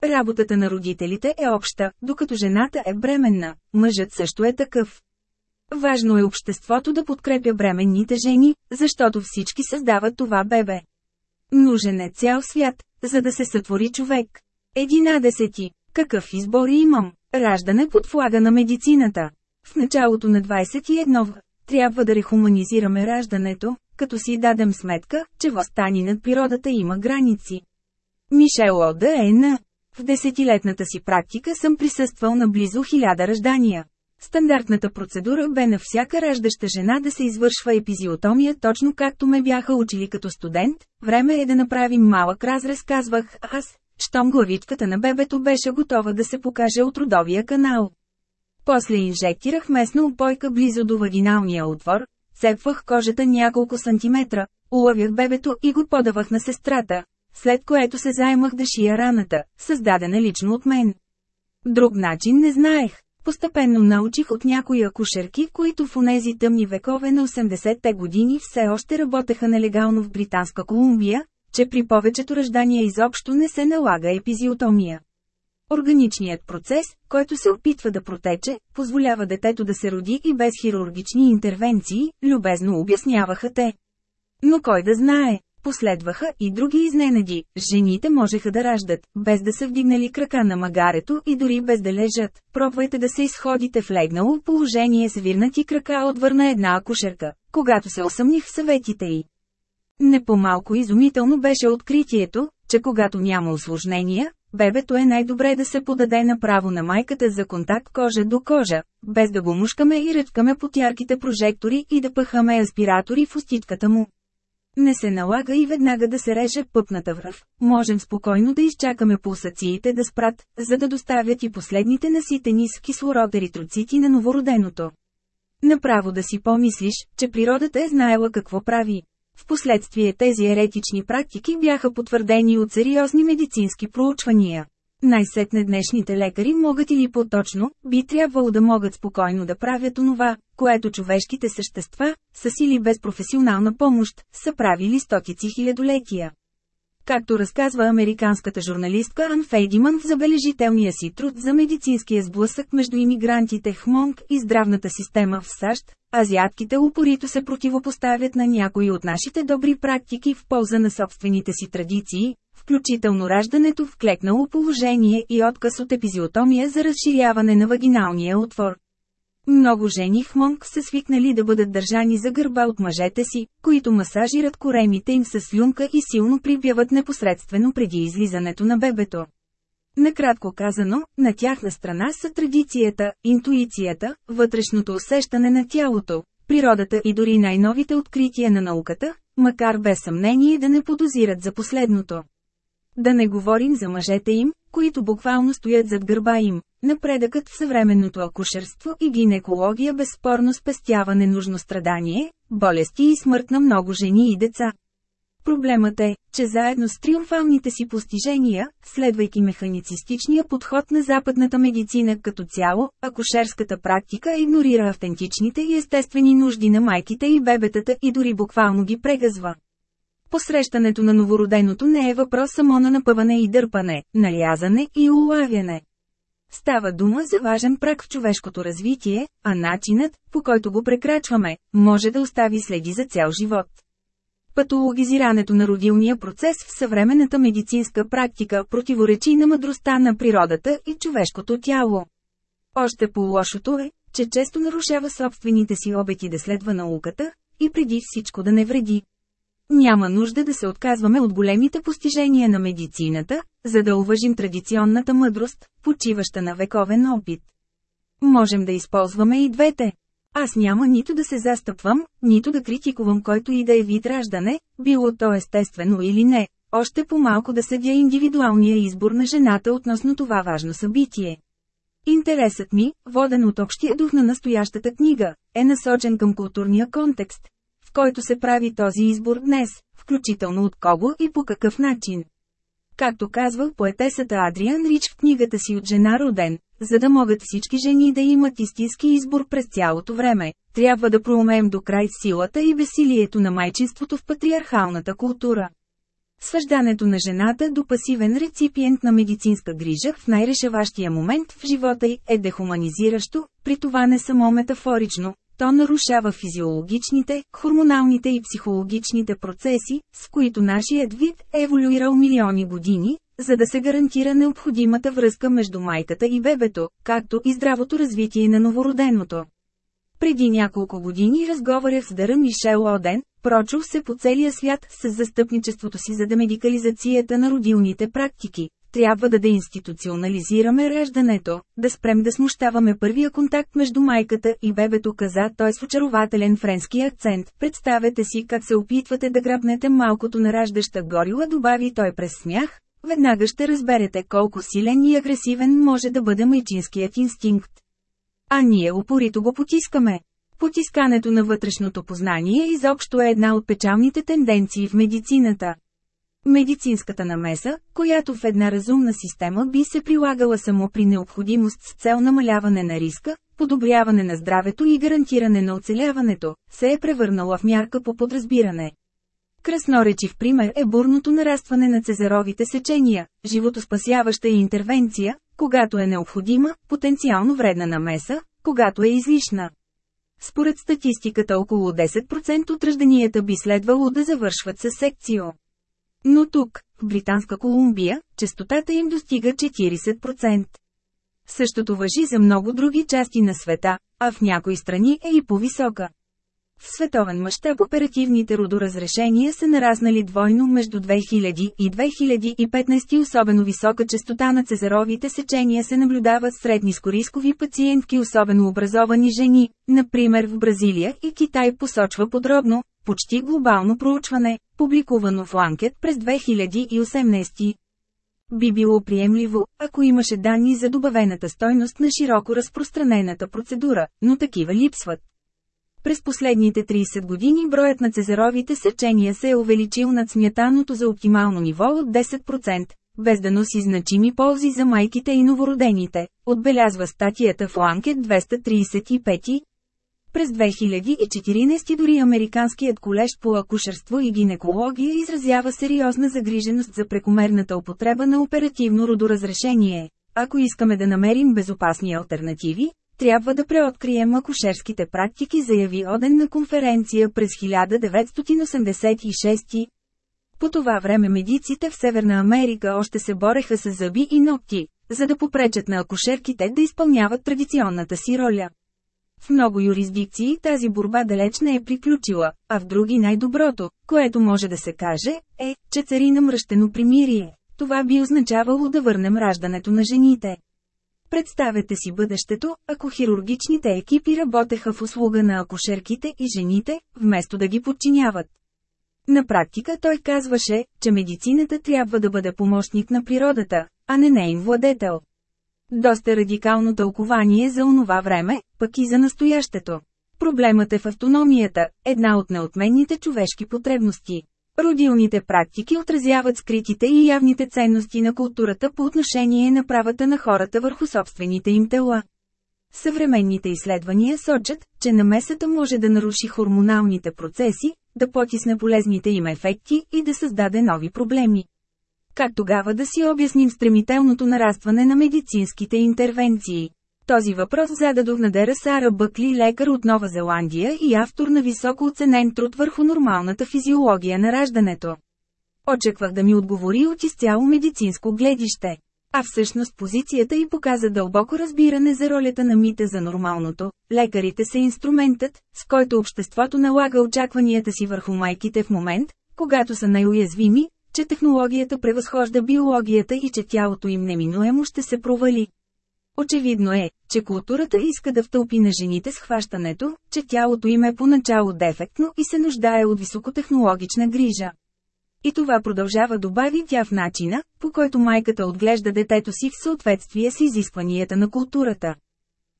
Работата на родителите е обща, докато жената е бременна, мъжът също е такъв. Важно е обществото да подкрепя бременните жени, защото всички създават това бебе. Нужен е цял свят, за да се сътвори човек. Единадесети. Какъв избор имам? Раждане под флага на медицината. В началото на 21 в трябва да рехуманизираме раждането, като си дадем сметка, че възстани над природата има граници. Мишел О.Д.Е.Н. В десетилетната си практика съм присъствал на близо хиляда раждания. Стандартната процедура бе на всяка раждаща жена да се извършва епизиотомия точно както ме бяха учили като студент, време е да направим малък разрез казвах аз, щом главичката на бебето беше готова да се покаже от родовия канал. После инжектирах местна опойка близо до вагиналния отвор, цепвах кожата няколко сантиметра, улавях бебето и го подавах на сестрата, след което се заемах да шия раната, създадена лично от мен. Друг начин не знаех. Постепенно научих от някои акушерки, които в онези тъмни векове на 80-те години все още работеха нелегално в Британска Колумбия, че при повечето ръждания изобщо не се налага епизиотомия. Органичният процес, който се опитва да протече, позволява детето да се роди и без хирургични интервенции, любезно обясняваха те. Но кой да знае, Последваха и други изненади. Жените можеха да раждат, без да са вдигнали крака на магарето и дори без да лежат. Пробвайте да се изходите в легнало положение с вирнати крака отвърна една акушерка, когато се осъмних в съветите й. Не по-малко изумително беше откритието, че когато няма осложнения, бебето е най-добре да се подаде направо на майката за контакт кожа до кожа, без да го мушкаме и ръчкаме под ярките прожектори и да пъхаме аспиратори в уститката му. Не се налага и веднага да се реже пъпната връв. Можем спокойно да изчакаме пулсациите да спрат, за да доставят и последните наситени с кислород еритроцити на новороденото. Направо да си помислиш, че природата е знаела какво прави. Впоследствие тези еретични практики бяха потвърдени от сериозни медицински проучвания. Най-сетне днешните лекари могат или по-точно, би трябвало да могат спокойно да правят онова, което човешките същества, с или без професионална помощ, са правили стотици хилядолетия. Както разказва американската журналистка Ан Фейдиман в забележителния си труд за медицинския сблъсък между иммигрантите в Монг и здравната система в САЩ, азиатките упорито се противопоставят на някои от нашите добри практики в полза на собствените си традиции, включително раждането в клекнало положение и отказ от епизиотомия за разширяване на вагиналния отвор. Много жени в Монг са свикнали да бъдат държани за гърба от мъжете си, които масажират коремите им с слюнка и силно прибяват непосредствено преди излизането на бебето. Накратко казано, на тяхна страна са традицията, интуицията, вътрешното усещане на тялото, природата и дори най-новите открития на науката, макар без съмнение да не подозират за последното. Да не говорим за мъжете им, които буквално стоят зад гърба им. Напредъкът в съвременното акушерство и гинекология безспорно спестява ненужно страдание, болести и смърт на много жени и деца. Проблемът е, че заедно с триумфалните си постижения, следвайки механицистичния подход на западната медицина като цяло, акушерската практика игнорира автентичните и естествени нужди на майките и бебетата и дори буквално ги прегазва. Посрещането на новороденото не е въпрос само на напъване и дърпане, налязане и улавяне. Става дума за важен прак в човешкото развитие, а начинът, по който го прекрачваме, може да остави следи за цял живот. Патологизирането на родилния процес в съвременната медицинска практика противоречи на мъдростта на природата и човешкото тяло. Още по-лошото е, че често нарушава собствените си обети да следва науката, и преди всичко да не вреди. Няма нужда да се отказваме от големите постижения на медицината, за да уважим традиционната мъдрост, почиваща на вековен опит. Можем да използваме и двете. Аз няма нито да се застъпвам, нито да критикувам който и да е вид раждане, било то естествено или не, още по-малко да съдя индивидуалния избор на жената относно това важно събитие. Интересът ми, воден от общия дух на настоящата книга, е насочен към културния контекст, в който се прави този избор днес, включително от кого и по какъв начин. Както казва поетесата Адриан Рич в книгата си от жена роден, за да могат всички жени да имат истински избор през цялото време, трябва да проумеем до край силата и бесилието на майчинството в патриархалната култура. Свъждането на жената до пасивен реципиент на медицинска грижа в най-решаващия момент в живота й е дехуманизиращо, при това не само метафорично, то нарушава физиологичните, хормоналните и психологичните процеси, с които нашият вид е еволюирал милиони години, за да се гарантира необходимата връзка между майката и бебето, както и здравото развитие на новороденото. Преди няколко години разговарях с Дъра Мишел Оден, прочул се по целия свят с застъпничеството си за демедикализацията на родилните практики. Трябва да деинституционализираме раждането, да спрем да смущаваме първия контакт между майката и бебето, каза той с очарователен френски акцент. Представете си как се опитвате да грабнете малкото нараждаща горила, добави той през смях, веднага ще разберете колко силен и агресивен може да бъде майчинският инстинкт. А ние упорито го потискаме. Потискането на вътрешното познание изобщо е една от печалните тенденции в медицината. Медицинската намеса, която в една разумна система би се прилагала само при необходимост с цел намаляване на риска, подобряване на здравето и гарантиране на оцеляването, се е превърнала в мярка по подразбиране. Красноречив пример е бурното нарастване на цезаровите сечения, животоспасяваща интервенция, когато е необходима, потенциално вредна намеса, когато е излишна. Според статистиката около 10% от ръжденията би следвало да завършват с секцио. Но тук, в Британска Колумбия, частотата им достига 40%. Същото въжи за много други части на света, а в някои страни е и по-висока. В световен мащаб оперативните родоразрешения са нараснали двойно между 2000 и 2015 особено висока частота на цезаровите сечения се наблюдават сред нискорискови пациентки особено образовани жени, например в Бразилия и Китай посочва подробно, почти глобално проучване, публикувано в Ланкет през 2018. Би било приемливо, ако имаше данни за добавената стойност на широко разпространената процедура, но такива липсват. През последните 30 години броят на цезаровите сечения се е увеличил над смятаното за оптимално ниво от 10%, без да носи значими ползи за майките и новородените, отбелязва статията в Ланкет 235. През 2014 дори Американският колеж по акушерство и гинекология изразява сериозна загриженост за прекомерната употреба на оперативно родоразрешение. Ако искаме да намерим безопасни альтернативи, трябва да преоткрием акушерските практики, заяви Оден на конференция през 1986. По това време медиците в Северна Америка още се бореха с зъби и ногти, за да попречат на акушерките да изпълняват традиционната си роля. В много юрисдикции тази борба далеч не е приключила, а в други най-доброто, което може да се каже, е, че цари намръщено примирие. Това би означавало да върнем раждането на жените. Представете си бъдещето, ако хирургичните екипи работеха в услуга на акушерките и жените, вместо да ги подчиняват. На практика той казваше, че медицината трябва да бъде помощник на природата, а не нейн владетел. Доста радикално тълкование за онова време, пък и за настоящето. Проблемът е в автономията, една от неотменните човешки потребности. Родилните практики отразяват скритите и явните ценности на културата по отношение на правата на хората върху собствените им тела. Съвременните изследвания сочат, че намесата може да наруши хормоналните процеси, да потисне полезните им ефекти и да създаде нови проблеми. Как тогава да си обясним стремителното нарастване на медицинските интервенции? Този въпрос зададох на Дера Сара Бъкли, лекар от Нова Зеландия и автор на високо оценен труд върху нормалната физиология на раждането. Очаквах да ми отговори от изцяло медицинско гледище. А всъщност позицията й показа дълбоко разбиране за ролята на мита за нормалното. Лекарите са инструментът, с който обществото налага очакванията си върху майките в момент, когато са най-уязвими, че технологията превъзхожда биологията и че тялото им неминуемо ще се провали. Очевидно е, че културата иска да втълпи на жените схващането, че тялото им е поначало дефектно и се нуждае от високотехнологична грижа. И това продължава добави тя в начина, по който майката отглежда детето си в съответствие с изискванията на културата.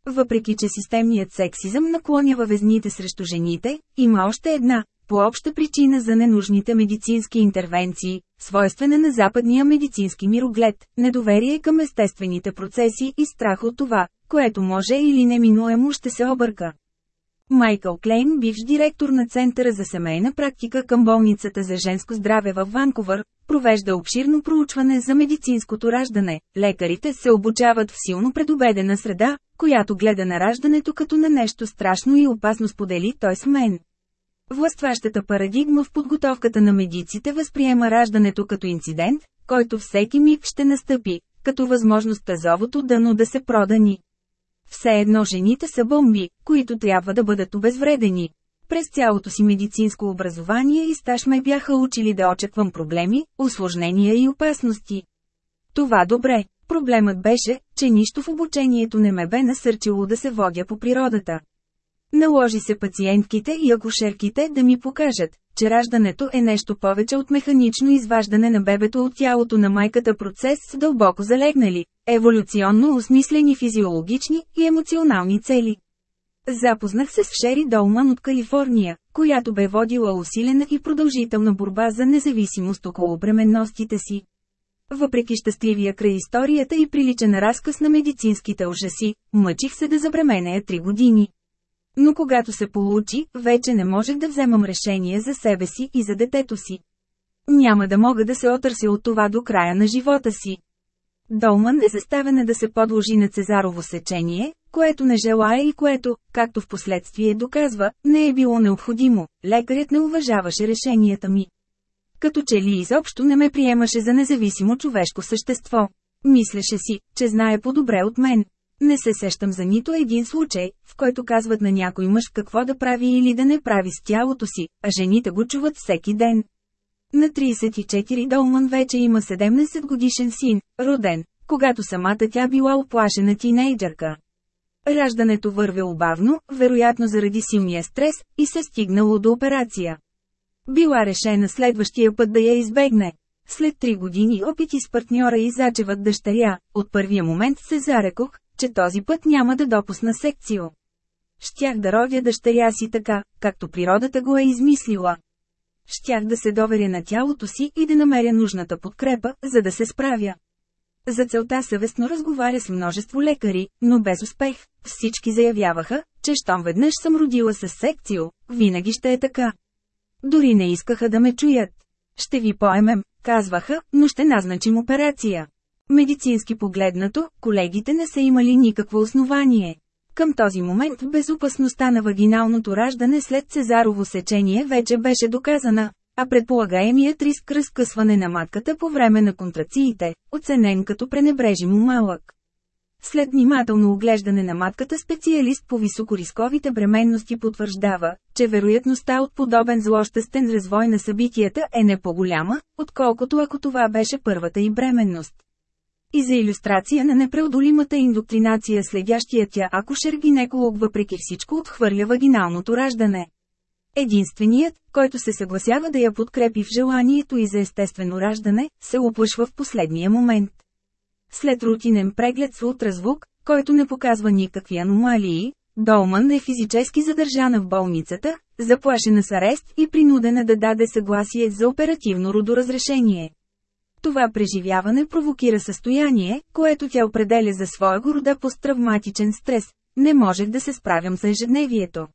Въпреки че системният сексизъм наклонява везните срещу жените, има още една, по-обща причина за ненужните медицински интервенции, свойствена на западния медицински мироглед, недоверие към естествените процеси и страх от това, което може или неминуемо ще се обърка. Майкъл Клейн, бивш директор на Центъра за семейна практика към болницата за женско здраве в Ванкувър, провежда обширно проучване за медицинското раждане. Лекарите се обучават в силно предубедена среда, която гледа на раждането като на нещо страшно и опасно сподели той с мен. Властващата парадигма в подготовката на медиците възприема раждането като инцидент, който всеки миг ще настъпи, като възможност тазовото дъно да се продани. Все едно жените са бомби, които трябва да бъдат обезвредени. През цялото си медицинско образование и стаж ме бяха учили да очаквам проблеми, осложнения и опасности. Това добре. Проблемът беше, че нищо в обучението не ме бе насърчило да се водя по природата. Наложи се пациентките и акушерките да ми покажат, че раждането е нещо повече от механично изваждане на бебето от тялото на майката процес с дълбоко залегнали, еволюционно осмислени физиологични и емоционални цели. Запознах се с Шери Долман от Калифорния, която бе водила усилена и продължителна борба за независимост около бременностите си. Въпреки щастливия край историята и приличен разказ на медицинските ужаси, мъчих се да забременея три години. Но когато се получи, вече не можех да вземам решение за себе си и за детето си. Няма да мога да се отърся от това до края на живота си. Долман е заставена да се подложи на Цезарово сечение, което не желая и което, както в последствие доказва, не е било необходимо. Лекарят не уважаваше решенията ми. Като че ли изобщо не ме приемаше за независимо човешко същество. Мислеше си, че знае по-добре от мен. Не се сещам за нито един случай, в който казват на някой мъж какво да прави или да не прави с тялото си, а жените го чуват всеки ден. На 34 Долман вече има 17 годишен син, роден, когато самата тя била оплашена тинейджърка. Раждането върве обавно, вероятно заради силния стрес, и се стигнало до операция. Била решена следващия път да я избегне. След три години опити с партньора и зачеват дъщеря, от първия момент се зарекох, че този път няма да допусна секцио. Щях да родя дъщеря си така, както природата го е измислила. Щях да се доверя на тялото си и да намеря нужната подкрепа, за да се справя. За целта съвестно разговаря с множество лекари, но без успех. Всички заявяваха, че щом веднъж съм родила с секцио, винаги ще е така. Дори не искаха да ме чуят. Ще ви поемем, казваха, но ще назначим операция. Медицински погледнато, колегите не са имали никакво основание. Към този момент безопасността на вагиналното раждане след цезарово сечение вече беше доказана, а предполагаемият риск разкъсване на матката по време на контрациите, оценен като пренебрежимо малък. След внимателно оглеждане на матката специалист по високорисковите бременности потвърждава, че вероятността от подобен злощастен развой на събитията е не по-голяма, отколкото ако това беше първата и бременност. И за иллюстрация на непреодолимата индоктринация следящият тя акушер-гинеколог въпреки всичко отхвърля вагиналното раждане. Единственият, който се съгласява да я подкрепи в желанието и за естествено раждане, се оплашва в последния момент. След рутинен преглед с ултразвук, който не показва никакви аномалии, Долман е физически задържана в болницата, заплашена с арест и принудена да даде съгласие за оперативно родоразрешение. Това преживяване провокира състояние, което тя определя за своего рода посттравматичен стрес. Не можех да се справям с ежедневието.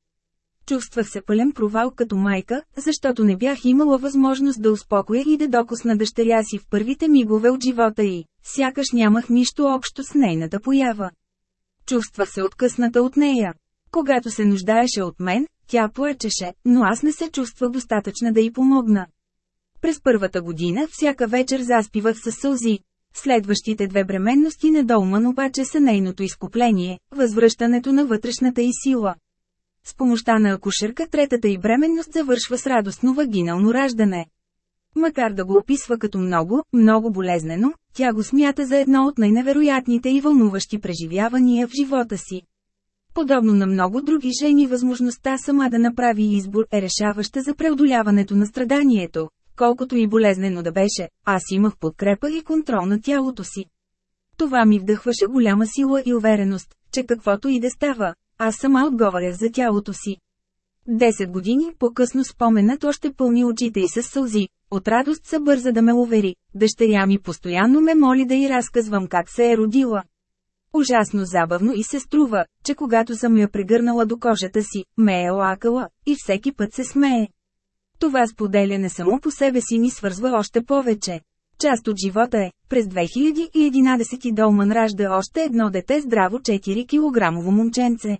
Чувствах се пълен провал като майка, защото не бях имала възможност да успокоя и да докосна дъщеря си в първите мигове от живота й, сякаш нямах нищо общо с нейната поява. Чувствах се откъсната от нея. Когато се нуждаеше от мен, тя плачеше, но аз не се чувствах достатъчна да й помогна. През първата година всяка вечер заспивах със сълзи. Следващите две бременности на Долман обаче са нейното изкупление, възвръщането на вътрешната й сила. С помощта на акушерка третата и бременност завършва с радостно вагинално раждане. Макар да го описва като много, много болезнено, тя го смята за едно от най-невероятните и вълнуващи преживявания в живота си. Подобно на много други жени възможността сама да направи избор е решаваща за преодоляването на страданието, колкото и болезнено да беше, аз имах подкрепа и контрол на тялото си. Това ми вдъхваше голяма сила и увереност, че каквото и да става, аз сама отговарях за тялото си. Десет години по-късно споменът още пълни очите и с сълзи. От радост се бърза да ме увери. Дъщеря ми постоянно ме моли да й разказвам как се е родила. Ужасно забавно и се струва, че когато съм я прегърнала до кожата си, ме е лакала, и всеки път се смее. Това споделяне само по себе си ни свързва още повече. Част от живота е, през 2011 Долман ражда още едно дете здраво 4 кг момченце.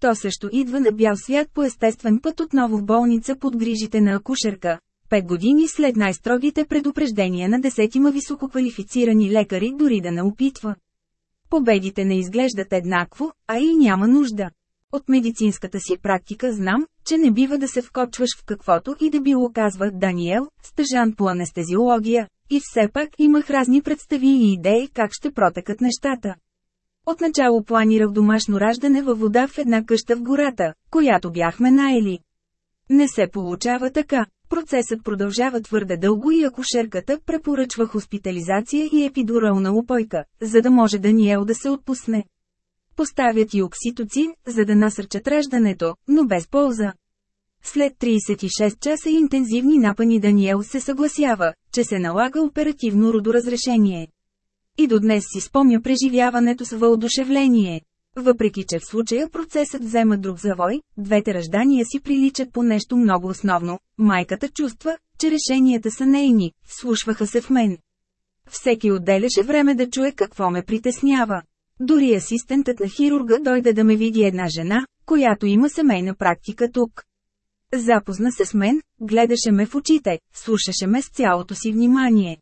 То също идва на бял свят по естествен път отново в болница под грижите на акушерка. Пет години след най-строгите предупреждения на десетима висококвалифицирани лекари дори да не опитва. Победите не изглеждат еднакво, а и няма нужда. От медицинската си практика знам, че не бива да се вкопчваш в каквото и да било казва Даниел, стъжан по анестезиология, и все пак имах разни представи и идеи как ще протекат нещата. Отначало планирах домашно раждане във вода в една къща в гората, която бяхме наели. Не се получава така. Процесът продължава твърде дълго и акушерката препоръчва хоспитализация и епидурална упойка, за да може Даниел да се отпусне. Поставят и окситоцин, за да насърчат раждането, но без полза. След 36 часа интензивни напани Даниел се съгласява, че се налага оперативно родоразрешение. И до днес си спомня преживяването с въодушевление. Въпреки че в случая процесът взема друг завой, двете ръждания си приличат по нещо много основно. Майката чувства, че решенията са нейни, слушваха се в мен. Всеки отделяше време да чуе какво ме притеснява. Дори асистентът на хирурга дойде да ме види една жена, която има семейна практика тук. Запозна се с мен, гледаше ме в очите, слушаше ме с цялото си внимание.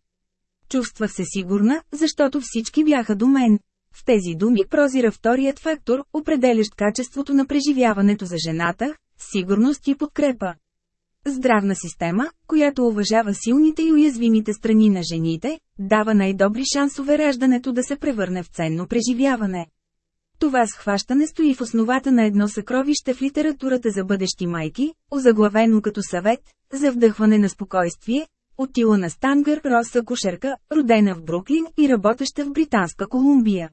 Чувствах се сигурна, защото всички бяха до мен. В тези думи прозира вторият фактор, определящ качеството на преживяването за жената – сигурност и подкрепа. Здравна система, която уважава силните и уязвимите страни на жените, дава най-добри шансове раждането да се превърне в ценно преживяване. Това схващане стои в основата на едно съкровище в литературата за бъдещи майки, озаглавено като съвет, за вдъхване на спокойствие, от на Стангър Роса Кушерка, родена в Бруклин и работеща в Британска Колумбия.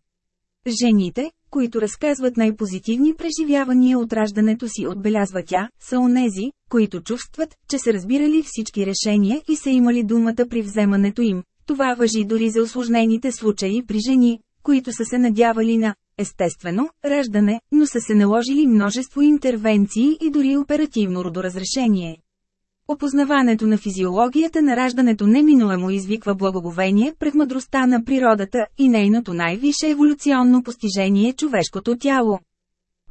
Жените, които разказват най-позитивни преживявания от раждането си отбелязва тя, са онези, които чувстват, че са разбирали всички решения и са имали думата при вземането им. Това въжи дори за осложнените случаи при жени, които са се надявали на, естествено, раждане, но са се наложили множество интервенции и дори оперативно родоразрешение. Опознаването на физиологията на раждането неминуемо извиква благоговение пред мъдростта на природата и нейното най-висше еволюционно постижение – човешкото тяло.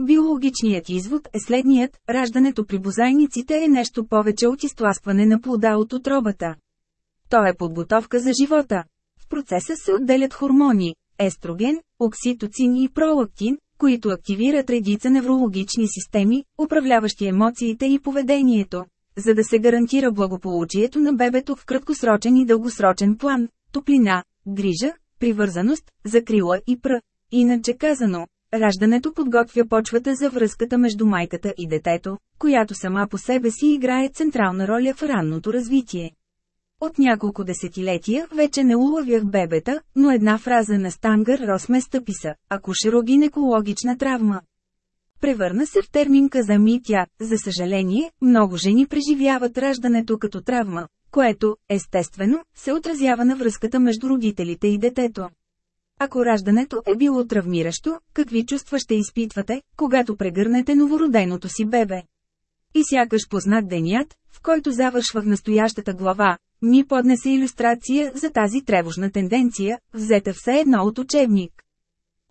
Биологичният извод е следният – раждането при бозайниците е нещо повече от изтласкване на плода от отробата. То е подготовка за живота. В процеса се отделят хормони, естроген, окситоцин и пролактин, които активират редица неврологични системи, управляващи емоциите и поведението. За да се гарантира благополучието на бебето в краткосрочен и дългосрочен план, топлина, грижа, привързаност, закрила и пр. Иначе казано, раждането подготвя почвата за връзката между майката и детето, която сама по себе си играе централна роля в ранното развитие. От няколко десетилетия вече не улавях бебета, но една фраза на Стангър Рос ме стъписа – акушерогинекологична травма. Превърна се в терминка за митя, за съжаление, много жени преживяват раждането като травма, което, естествено, се отразява на връзката между родителите и детето. Ако раждането е било травмиращо, какви чувства ще изпитвате, когато прегърнете новороденото си бебе? И сякаш познат денят, в който завършвах настоящата глава, ми поднесе иллюстрация за тази тревожна тенденция, взета все едно от учебник.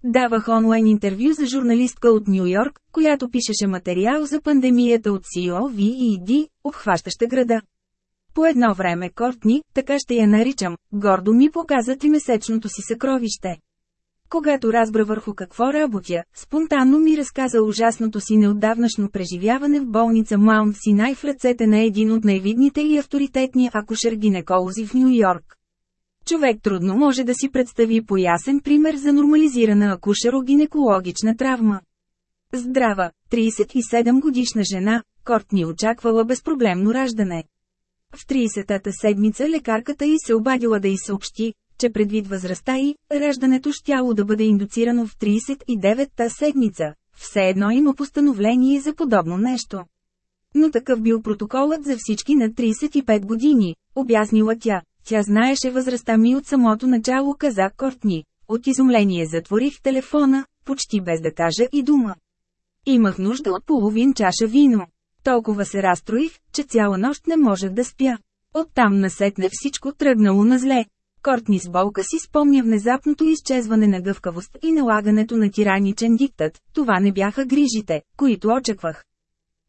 Давах онлайн интервю за журналистка от Нью Йорк, която пишеше материал за пандемията от COVID, обхващаща града. По едно време Кортни, така ще я наричам, гордо ми показа тримесечното си съкровище. Когато разбра върху какво работя, спонтанно ми разказа ужасното си неотдавнашно преживяване в болница Маунт Синай в ръцете на един от най-видните и авторитетни акушер-гинеколози в Нью Йорк. Човек трудно може да си представи по ясен пример за нормализирана акушеро-гинекологична травма. Здрава, 37 годишна жена, Кортни очаквала безпроблемно раждане. В 30-та седмица лекарката й се обадила да й съобщи, че предвид възрастта й, раждането щяло да бъде индуцирано в 39-та седмица. Все едно има постановление за подобно нещо. Но такъв бил протоколът за всички на 35 години, обяснила тя. Тя знаеше възрастта ми от самото начало, каза Кортни. От изумление затворих телефона, почти без да кажа и дума. Имах нужда от половин чаша вино. Толкова се разстроих, че цяла нощ не можех да спя. Оттам насетне всичко тръгнало на зле. Кортни с болка си спомня внезапното изчезване на гъвкавост и налагането на тираничен диктат. Това не бяха грижите, които очаквах.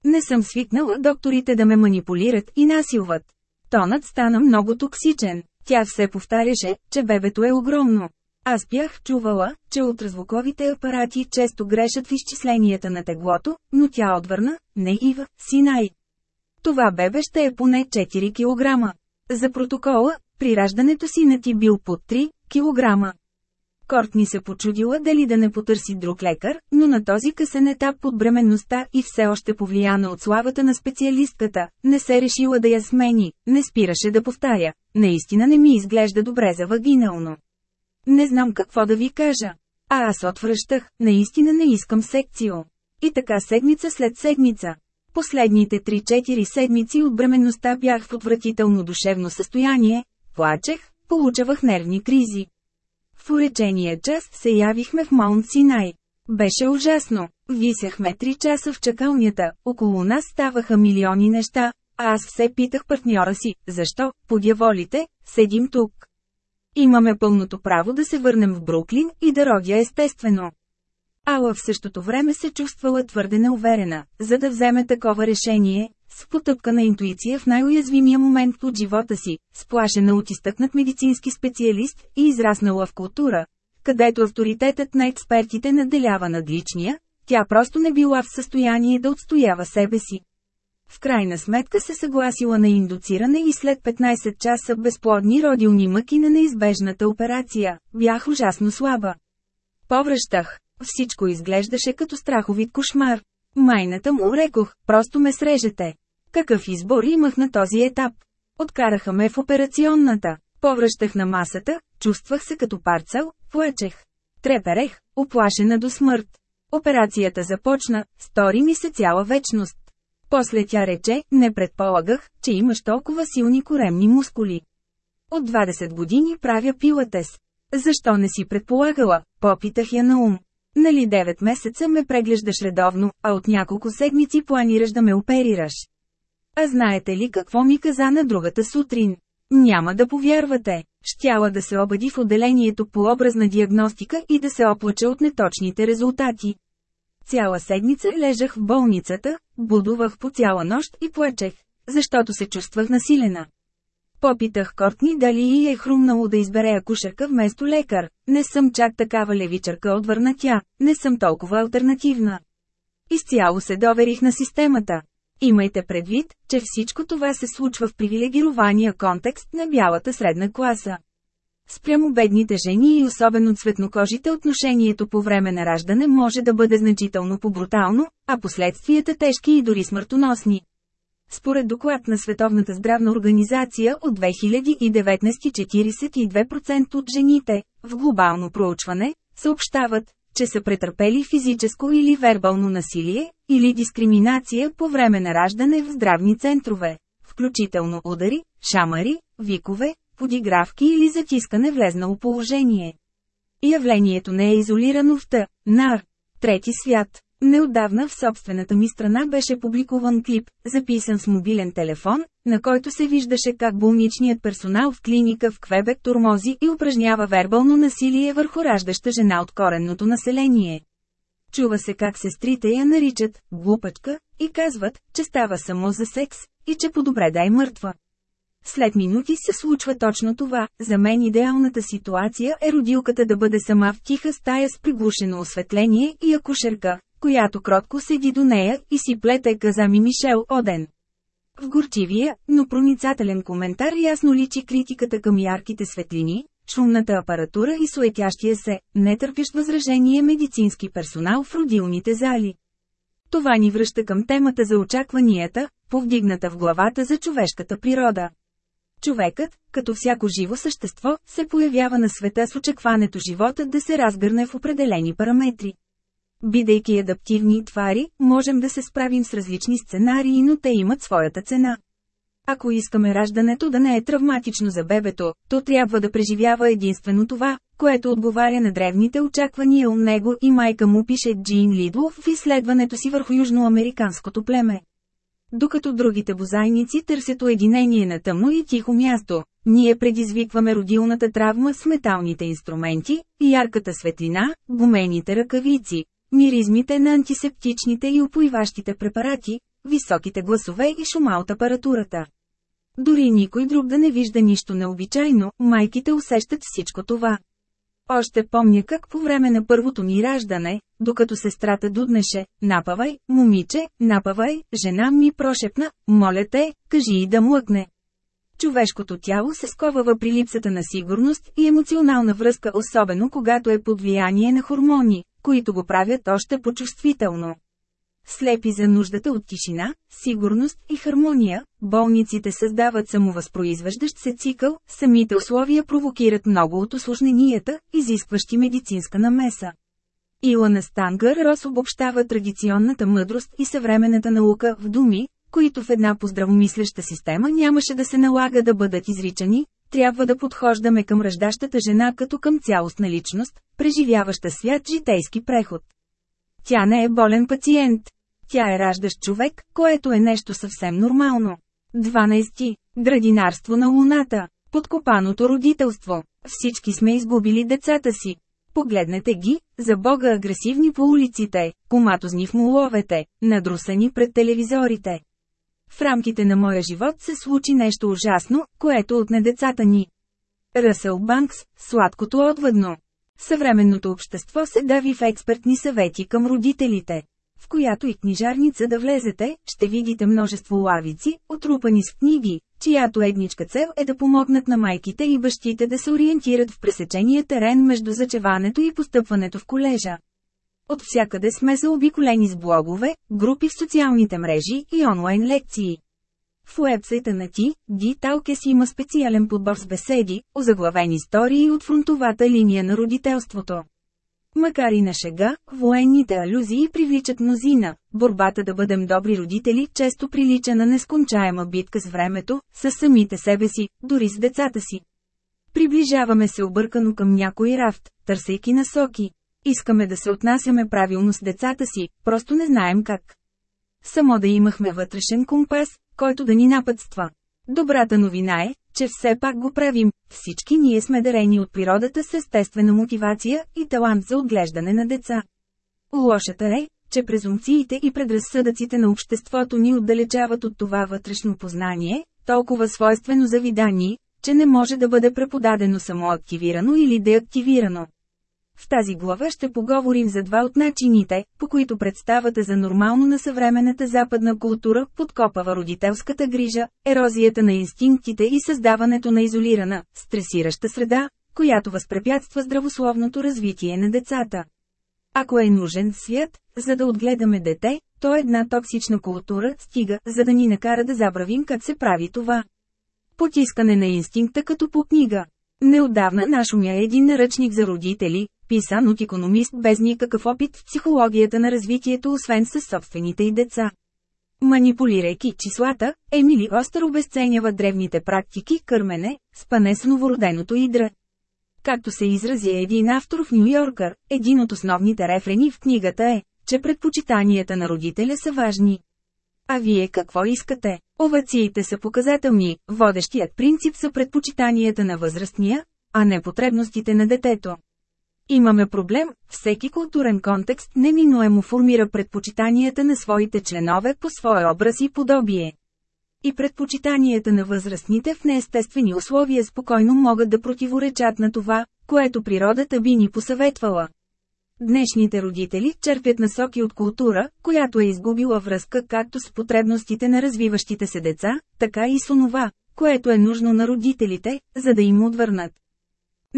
Не съм свикнала докторите да ме манипулират и насилват. Тонът стана много токсичен. Тя все повтаряше, че бебето е огромно. Аз бях чувала, че ултразвуковите апарати често грешат в изчисленията на теглото, но тя отвърна, не Ива, Синай. Това бебе ще е поне 4 кг. За протокола, при раждането си на ти бил под 3 кг. Кортни се почудила дали да не потърси друг лекар, но на този късен етап под бременността и все още повлияна от славата на специалистката, не се решила да я смени, не спираше да повтаря. Наистина не ми изглежда добре за вагинално. Не знам какво да ви кажа. А аз отвръщах, наистина не искам секцио. И така седмица след седмица. Последните 3-4 седмици от бременността бях в отвратително душевно състояние, плачех, получавах нервни кризи. В уречения час се явихме в Маунт Синай. Беше ужасно. Висяхме 3 часа в чакалнята, около нас ставаха милиони неща, а аз все питах партньора си, защо, подяволите, седим тук. Имаме пълното право да се върнем в Бруклин и да родя естествено. Ала в същото време се чувствала твърде неуверена, за да вземе такова решение, с потъпкана интуиция в най-уязвимия момент от живота си, сплашена от изтъкнат медицински специалист и израснала в култура, където авторитетът на експертите наделява над личния, тя просто не била в състояние да отстоява себе си. В крайна сметка се съгласила на индуциране и след 15 часа безплодни родилни мъки на неизбежната операция, бях ужасно слаба. Повръщах. Всичко изглеждаше като страховит кошмар. Майната му рекох, просто ме срежете. Какъв избор имах на този етап? Откараха ме в операционната. Повръщах на масата, чувствах се като парцел, плачех. Треперех, оплашена до смърт. Операцията започна, стори ми се цяла вечност. После тя рече, не предполагах, че имаш толкова силни коремни мускули. От 20 години правя пилатес. Защо не си предполагала? Попитах я на ум. Нали 9 месеца ме преглеждаш редовно, а от няколко седмици планираш да ме оперираш. А знаете ли какво ми каза на другата сутрин? Няма да повярвате. Щяла да се обади в отделението по образна диагностика и да се оплача от неточните резултати. Цяла седмица лежах в болницата, будувах по цяла нощ и плачех, защото се чувствах насилена. Попитах Кортни дали и е хрумнало да избере акушерка вместо лекар. Не съм чак такава левичърка, отвърна тя. Не съм толкова альтернативна. Изцяло се доверих на системата. Имайте предвид, че всичко това се случва в привилегирования контекст на бялата средна класа. Спрямо бедните жени и особено цветнокожите отношението по време на раждане може да бъде значително по-брутално, а последствията тежки и дори смъртоносни. Според доклад на Световната здравна организация от 2019 42% от жените, в глобално проучване, съобщават, че са претърпели физическо или вербално насилие, или дискриминация по време на раждане в здравни центрове, включително удари, шамари, викове, подигравки или затискане влезнало положение. Явлението не е изолирано в Т. НАР. Трети свят. Неотдавна в собствената ми страна беше публикуван клип, записан с мобилен телефон, на който се виждаше как болничният персонал в клиника в Квебек тормози и упражнява вербално насилие върху раждаща жена от коренното население. Чува се как сестрите я наричат «глупачка» и казват, че става само за секс, и че по-добре да е мъртва. След минути се случва точно това, за мен идеалната ситуация е родилката да бъде сама в тиха стая с приглушено осветление и акушерка, която кротко седи до нея и си плете каза ми Мишел Оден. В горчивия, но проницателен коментар ясно личи критиката към ярките светлини, шумната апаратура и суетящия се, нетърпящ възражение медицински персонал в родилните зали. Това ни връща към темата за очакванията, повдигната в главата за човешката природа. Човекът, като всяко живо същество, се появява на света с очакването живота да се разгърне в определени параметри. Бидейки адаптивни твари, можем да се справим с различни сценарии, но те имат своята цена. Ако искаме раждането да не е травматично за бебето, то трябва да преживява единствено това, което отговаря на древните очаквания у него и майка му пише Джин Лидлов в изследването си върху южноамериканското племе. Докато другите бозайници търсят уединение на тъмно и тихо място, ние предизвикваме родилната травма с металните инструменти, ярката светлина, гумените ръкавици, миризмите на антисептичните и упоиващите препарати, високите гласове и шума от апаратурата. Дори никой друг да не вижда нищо необичайно, майките усещат всичко това. Още помня как по време на първото ми раждане, докато сестрата дуднеше, напавай, момиче, напавай, жена ми прошепна, моля те, кажи и да млъкне. Човешкото тяло се сковава при липсата на сигурност и емоционална връзка особено когато е под влияние на хормони, които го правят още по-чувствително. Слепи за нуждата от тишина, сигурност и хармония, болниците създават самовъзпроизвеждащ се цикъл, самите условия провокират много от осложненията, изискващи медицинска намеса. Илана Стангър Рос обобщава традиционната мъдрост и съвременната наука в думи, които в една поздравомислеща система нямаше да се налага да бъдат изричани, трябва да подхождаме към ръждащата жена като към цялостна личност, преживяваща свят житейски преход. Тя не е болен пациент. Тя е раждащ човек, което е нещо съвсем нормално. 12. Градинарство на Луната. Подкопаното родителство. Всички сме изгубили децата си. Погледнете ги, за бога агресивни по улиците, коматозни в моловете, надрусани пред телевизорите. В рамките на моя живот се случи нещо ужасно, което отне децата ни. Ръсъл Банкс, сладкото отвъдно. Съвременното общество се дави в експертни съвети към родителите. В която и книжарница да влезете, ще видите множество лавици, отрупани с книги, чиято едничка цел е да помогнат на майките и бащите да се ориентират в пресечения терен между зачеването и постъпването в колежа. От всякъде сме заобиколени с блогове, групи в социалните мрежи и онлайн лекции. В уебсайта на Ти, Ди Талкес има специален подбор с беседи, озаглавени истории от фронтовата линия на родителството. Макар и на шега, военните алюзии привличат мнозина. Борбата да бъдем добри родители често прилича на нескончаема битка с времето, с самите себе си, дори с децата си. Приближаваме се объркано към някой рафт, търсейки насоки. Искаме да се отнасяме правилно с децата си, просто не знаем как. Само да имахме вътрешен компас, който да ни напътства. Добрата новина е, че все пак го правим, всички ние сме дарени от природата с естествена мотивация и талант за отглеждане на деца. Лошата е, че презумциите и предразсъдъците на обществото ни отдалечават от това вътрешно познание, толкова свойствено за видани, че не може да бъде преподадено само активирано или деактивирано. В тази глава ще поговорим за два от начините, по които представата за нормално на съвременната западна култура подкопава родителската грижа, ерозията на инстинктите и създаването на изолирана, стресираща среда, която възпрепятства здравословното развитие на децата. Ако е нужен свят, за да отгледаме дете, то една токсична култура стига, за да ни накара да забравим как се прави това. Потискане на инстинкта като по книга. Неодавна нашумя един наръчник за родители, писан от економист без никакъв опит в психологията на развитието освен със собствените й деца. Манипулирайки числата, Емили Остър обесценява древните практики кърмене, спане с новороденото идра. Както се изрази един автор в Нью Йоркър, един от основните рефрени в книгата е, че предпочитанията на родителя са важни. А вие какво искате? Овациите са показателни, водещият принцип са предпочитанията на възрастния, а не потребностите на детето. Имаме проблем, всеки културен контекст неминуемо формира предпочитанията на своите членове по своя образ и подобие. И предпочитанията на възрастните в неестествени условия спокойно могат да противоречат на това, което природата би ни посъветвала. Днешните родители черпят насоки от култура, която е изгубила връзка както с потребностите на развиващите се деца, така и с онова, което е нужно на родителите, за да им отвърнат.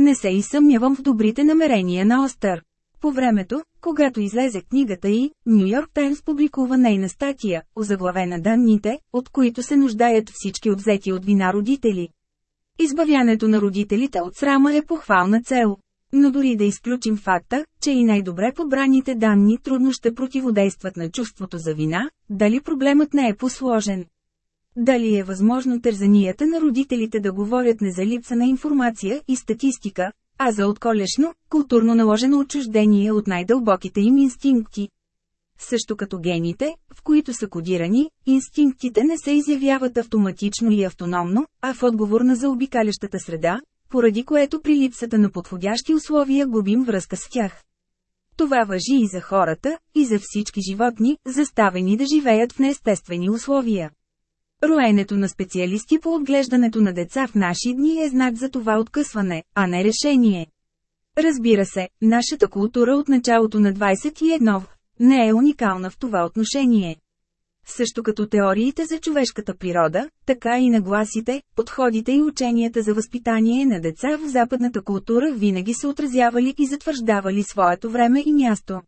Не се и съмнявам в добрите намерения на Остър. По времето, когато излезе книгата и, Нью Йорк Таймс публикува нейна статия, озаглавена данните, от които се нуждаят всички отвзети от вина родители. Избавянето на родителите от срама е похвална цел. Но дори да изключим факта, че и най-добре подбраните данни трудно ще противодействат на чувството за вина, дали проблемът не е посложен. Дали е възможно тързанията на родителите да говорят не за липса на информация и статистика, а за отколешно, културно наложено отчуждение от най-дълбоките им инстинкти. Също като гените, в които са кодирани, инстинктите не се изявяват автоматично и автономно, а в отговор на заобикалящата среда, поради което при липсата на подходящи условия губим връзка с тях. Това въжи и за хората, и за всички животни, заставени да живеят в неестествени условия. Роенето на специалисти по отглеждането на деца в наши дни е знак за това откъсване, а не решение. Разбира се, нашата култура от началото на 21 не е уникална в това отношение. Също като теориите за човешката природа, така и нагласите, подходите и ученията за възпитание на деца в западната култура винаги са отразявали и затвърждавали своето време и място.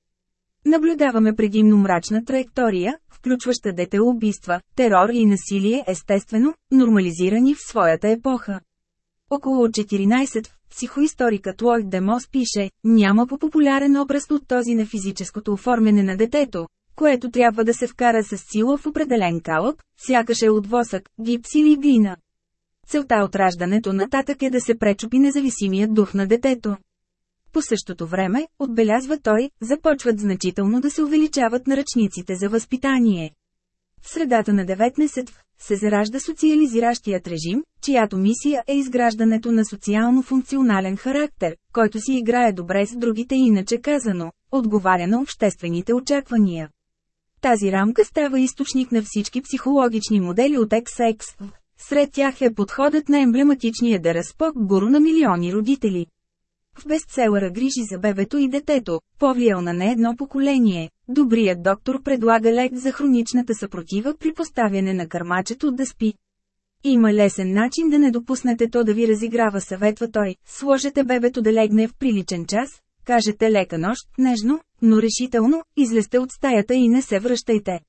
Наблюдаваме предимно мрачна траектория, включваща детеубийства, терор и насилие естествено, нормализирани в своята епоха. Около 14 психоисторикът Лойд Демос пише, няма по-популярен образ от този на физическото оформяне на детето, което трябва да се вкара с сила в определен калъп, сякаш е от восък, гипс или глина. Целта от раждането нататък е да се пречупи независимият дух на детето. По същото време, отбелязва той, започват значително да се увеличават наръчниците за възпитание. В средата на 19 се заражда социализиращият режим, чиято мисия е изграждането на социално-функционален характер, който си играе добре с другите иначе казано, отговаря на обществените очаквания. Тази рамка става източник на всички психологични модели от XX. Сред тях е подходът на емблематичния Дереспок гуру на милиони родители. В бестселъра Грижи за бебето и детето, повлиял на не едно поколение, добрият доктор предлага лек за хроничната съпротива при поставяне на кърмачето да спи. Има лесен начин да не допуснете то да ви разиграва съветва той, сложете бебето да легне в приличен час, кажете лека нощ, нежно, но решително, излезте от стаята и не се връщайте.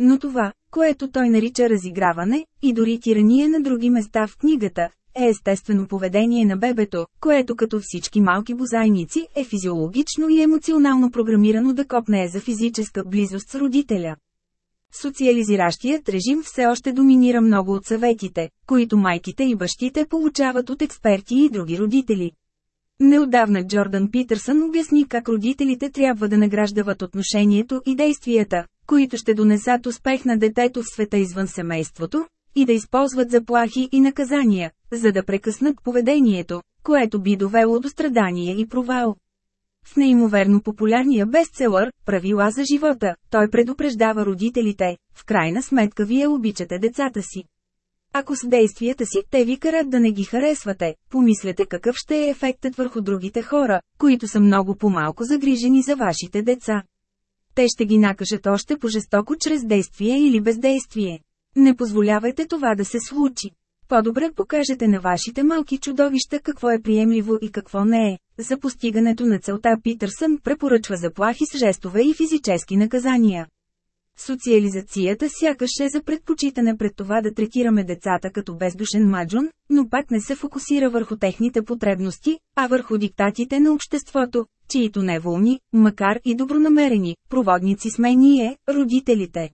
Но това, което той нарича разиграване, и дори тирания на други места в книгата, е естествено поведение на бебето, което като всички малки бозайници е физиологично и емоционално програмирано да копнее за физическа близост с родителя. Социализиращият режим все още доминира много от съветите, които майките и бащите получават от експерти и други родители. Неодавна Джордан Питърсън обясни как родителите трябва да награждават отношението и действията, които ще донесат успех на детето в света извън семейството, и да използват заплахи и наказания, за да прекъснат поведението, което би довело до страдание и провал. В неимоверно популярния бестселър «Правила за живота» той предупреждава родителите, в крайна сметка вие обичате децата си. Ако с действията си те ви карат да не ги харесвате, помислете какъв ще е ефектът върху другите хора, които са много по-малко загрижени за вашите деца. Те ще ги накажат още по-жестоко чрез действие или бездействие. Не позволявайте това да се случи. По-добре покажете на вашите малки чудовища какво е приемливо и какво не е. За постигането на целта Питърсън препоръчва заплахи с жестове и физически наказания. Социализацията сякаш е за предпочитане пред това да третираме децата като бездушен маджун, но пак не се фокусира върху техните потребности, а върху диктатите на обществото, чието неволни, макар и добронамерени, проводници сме ние, родителите.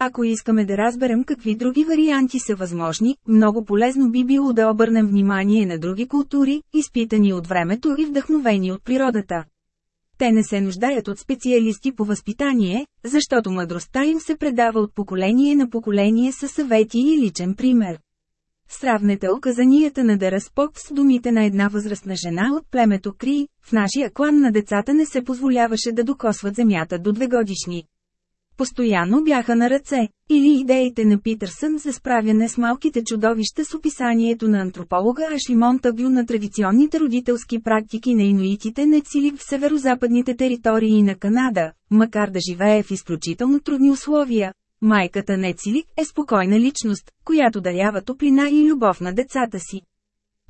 Ако искаме да разберем какви други варианти са възможни, много полезно би било да обърнем внимание на други култури, изпитани от времето и вдъхновени от природата. Те не се нуждаят от специалисти по възпитание, защото мъдростта им се предава от поколение на поколение със съвети и личен пример. Сравнете указанията на Дараспок с думите на една възрастна жена от племето Кри, в нашия клан на децата не се позволяваше да докосват земята до две годишни. Постоянно бяха на ръце, или идеите на Питърсън за справяне с малките чудовища с описанието на антрополога Ашли Монтагю на традиционните родителски практики на инуитите не цили в северо-западните територии на Канада, макар да живее в изключително трудни условия. Майката Нецилик е спокойна личност, която дарява топлина и любов на децата си.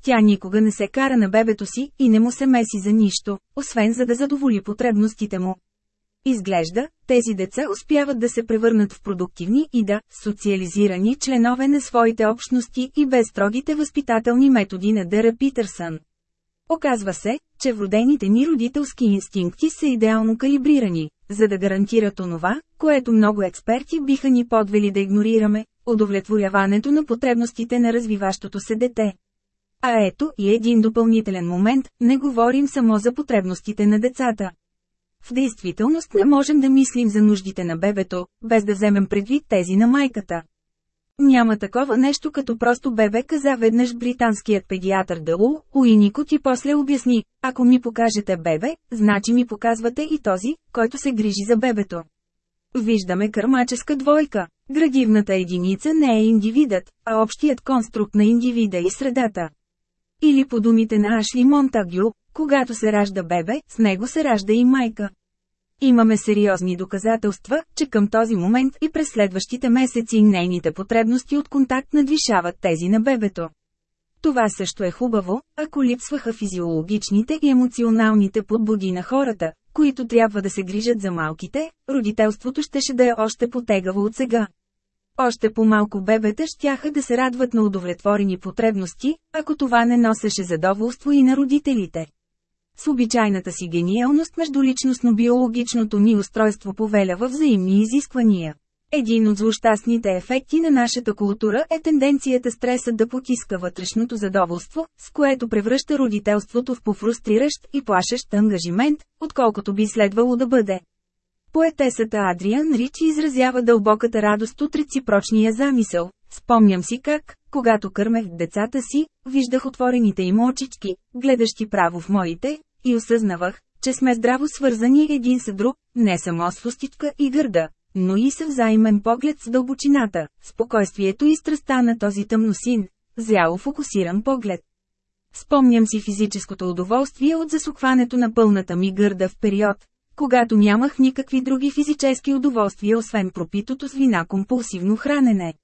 Тя никога не се кара на бебето си и не му се меси за нищо, освен за да задоволи потребностите му. Изглежда, тези деца успяват да се превърнат в продуктивни и да социализирани членове на своите общности и без строгите възпитателни методи на Дъра Питърсън. Оказва се, че вродените ни родителски инстинкти са идеално калибрирани, за да гарантират онова, което много експерти биха ни подвели да игнорираме – удовлетворяването на потребностите на развиващото се дете. А ето и един допълнителен момент, не говорим само за потребностите на децата. В действителност не можем да мислим за нуждите на бебето, без да вземем предвид тези на майката. Няма такова нещо като просто бебе, каза веднъж британският педиатър Дълу, Уиникот и после обясни, ако ми покажете бебе, значи ми показвате и този, който се грижи за бебето. Виждаме кърмаческа двойка. Градивната единица не е индивидът, а общият конструкт на индивида и средата. Или по думите на Ашли Монтагю, когато се ражда бебе, с него се ражда и майка. Имаме сериозни доказателства, че към този момент и през следващите месеци нейните потребности от контакт надвишават тези на бебето. Това също е хубаво, ако липсваха физиологичните и емоционалните подбуди на хората, които трябва да се грижат за малките, родителството щеше да е още потегаво от сега. Още по-малко бебета щяха да се радват на удовлетворени потребности, ако това не носеше задоволство и на родителите. С обичайната си гениалност междуличностно-биологичното ни устройство повелява взаимни изисквания. Един от злощастните ефекти на нашата култура е тенденцията стресът да потиска вътрешното задоволство, с което превръща родителството в пофрустриращ и плашещ ангажимент, отколкото би следвало да бъде. Поетесата Адриан Рич изразява дълбоката радост от реципрочния замисъл. Спомням си как, когато кърмех децата си, виждах отворените им очички, гледащи право в моите, и осъзнавах, че сме здраво свързани един с друг, не само с фустичка и гърда, но и с взаимен поглед с дълбочината, спокойствието и страста на този тъмносин, зряло фокусиран поглед. Спомням си физическото удоволствие от засухването на пълната ми гърда в период, когато нямах никакви други физически удоволствия освен пропитото с вина компулсивно хранене.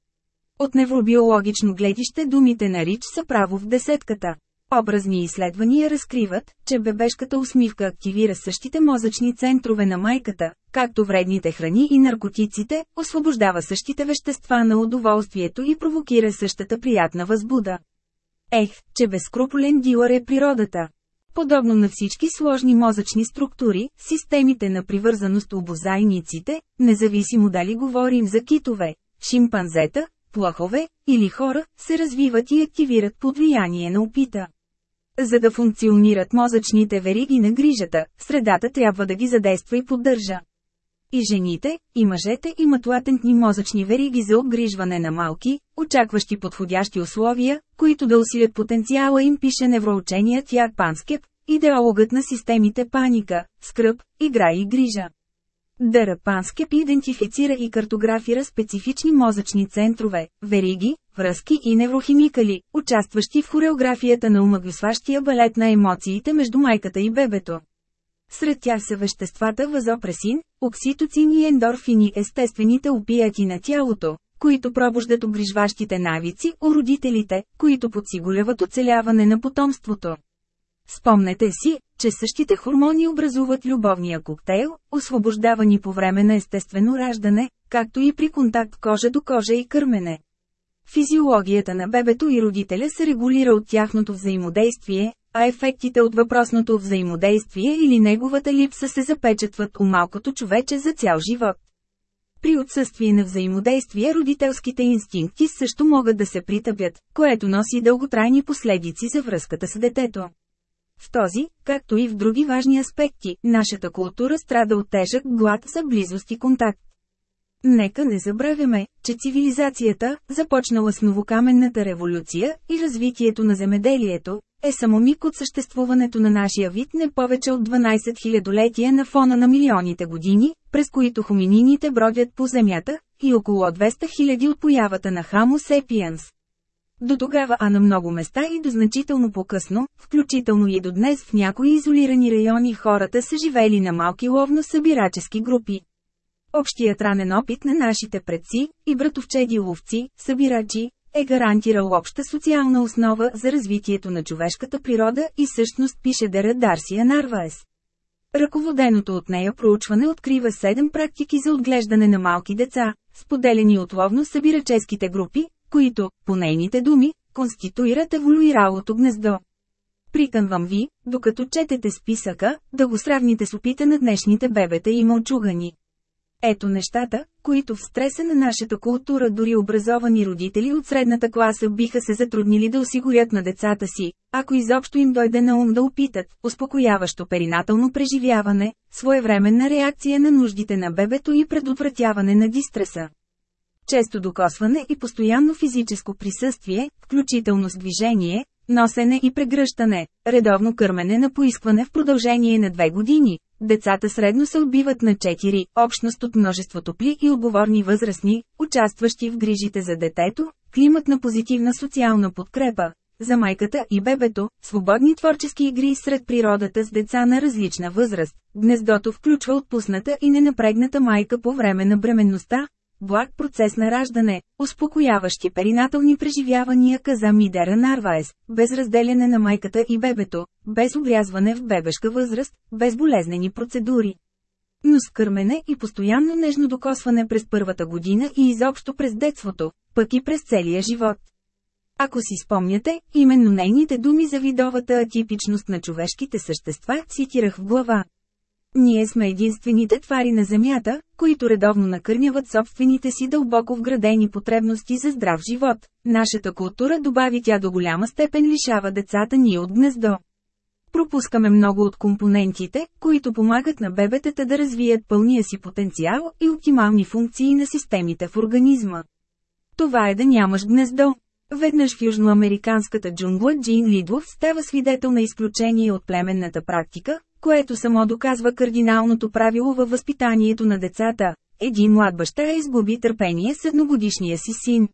От невробиологично гледище думите на Рич са право в десетката. Образни изследвания разкриват, че бебешката усмивка активира същите мозъчни центрове на майката, както вредните храни и наркотиците, освобождава същите вещества на удоволствието и провокира същата приятна възбуда. Ех, че безкрупулен дилър е природата. Подобно на всички сложни мозъчни структури, системите на привързаност обозайниците, независимо дали говорим за китове, шимпанзета, плахове или хора, се развиват и активират под влияние на опита. За да функционират мозъчните вериги на грижата, средата трябва да ги задейства и поддържа. И жените, и мъжете имат латентни мозъчни вериги за обгрижване на малки, очакващи подходящи условия, които да усилят потенциала им пише невроученият Яр Панскеп, идеологът на системите паника, скръп, игра и грижа. Дърапанскеп идентифицира и картографира специфични мозъчни центрове, вериги, връзки и неврохимикали, участващи в хореографията на умъгвисващия балет на емоциите между майката и бебето. Сред тях са веществата вазопресин, окситоцин и ендорфини естествените опияти на тялото, които пробуждат обрижващите навици у родителите, които подсигуряват оцеляване на потомството. Спомнете си, че същите хормони образуват любовния коктейл, освобождавани по време на естествено раждане, както и при контакт кожа до кожа и кърмене. Физиологията на бебето и родителя се регулира от тяхното взаимодействие, а ефектите от въпросното взаимодействие или неговата липса се запечатват у малкото човече за цял живот. При отсъствие на взаимодействие родителските инстинкти също могат да се притъпят, което носи дълготрайни последици за връзката с детето. В този, както и в други важни аспекти, нашата култура страда от тежък глад за близост и контакт. Нека не забравяме, че цивилизацията, започнала с новокаменната революция и развитието на земеделието, е само миг от съществуването на нашия вид не повече от 12 хилядолетия на фона на милионите години, през които хоминините бродят по Земята, и около 200 хиляди от появата на Хамо Sapiens. До тогава, а на много места и до значително по-късно, включително и до днес в някои изолирани райони хората са живели на малки ловно-събирачески групи. Общият ранен опит на нашите предци и братовчеди ловци, събирачи, е гарантирал обща социална основа за развитието на човешката природа и същност пише Дера Дарсия Нарваес. Ръководеното от нея проучване открива седем практики за отглеждане на малки деца, споделени от ловно-събираческите групи, които, по нейните думи, конституират еволюиралото гнездо. Приканвам ви, докато четете списъка, да го сравните с опита на днешните бебета и мълчугани. Ето нещата, които в стреса на нашата култура дори образовани родители от средната класа биха се затруднили да осигурят на децата си, ако изобщо им дойде на ум да опитат, успокояващо перинателно преживяване, своевременна реакция на нуждите на бебето и предотвратяване на дистреса. Често докосване и постоянно физическо присъствие, включително с движение, носене и прегръщане, редовно кърмене на поискване в продължение на две години. Децата средно се отбиват на 4, общност от множество топли и отговорни възрастни, участващи в грижите за детето, климат на позитивна социална подкрепа, за майката и бебето, свободни творчески игри сред природата с деца на различна възраст. Гнездото включва отпусната и ненапрегната майка по време на бременността, благ процес на раждане, успокояващи перинатални преживявания каза Мидера Нарваес, без разделяне на майката и бебето, без обрязване в бебешка възраст, без болезнени процедури. Но с кърмене и постоянно нежно докосване през първата година и изобщо през детството, пък и през целия живот. Ако си спомняте, именно нейните думи за видовата атипичност на човешките същества цитирах в глава. Ние сме единствените твари на Земята, които редовно накърняват собствените си дълбоко вградени потребности за здрав живот. Нашата култура, добави тя до голяма степен, лишава децата ни от гнездо. Пропускаме много от компонентите, които помагат на бебетата да развият пълния си потенциал и оптимални функции на системите в организма. Това е да нямаш гнездо. Веднъж в южноамериканската джунгла Джин Лидлов става свидетел на изключение от племенната практика, което само доказва кардиналното правило във възпитанието на децата. Един млад баща изгуби търпение с едногодишния си син.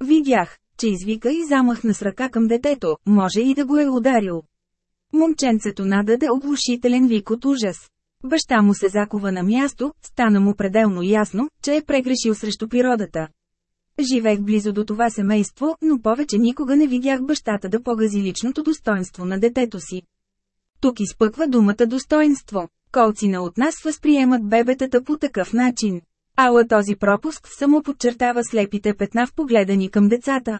Видях, че извика и замахна с ръка към детето, може и да го е ударил. Момченцето нададе оглушителен вик от ужас. Баща му се закова на място, стана му пределно ясно, че е прегрешил срещу природата. Живех близо до това семейство, но повече никога не видях бащата да погази личното достоинство на детето си. Тук изпъква думата достоинство. Колцина от нас възприемат бебетата по такъв начин. Ала този пропуск само подчертава слепите петна в погледа ни към децата.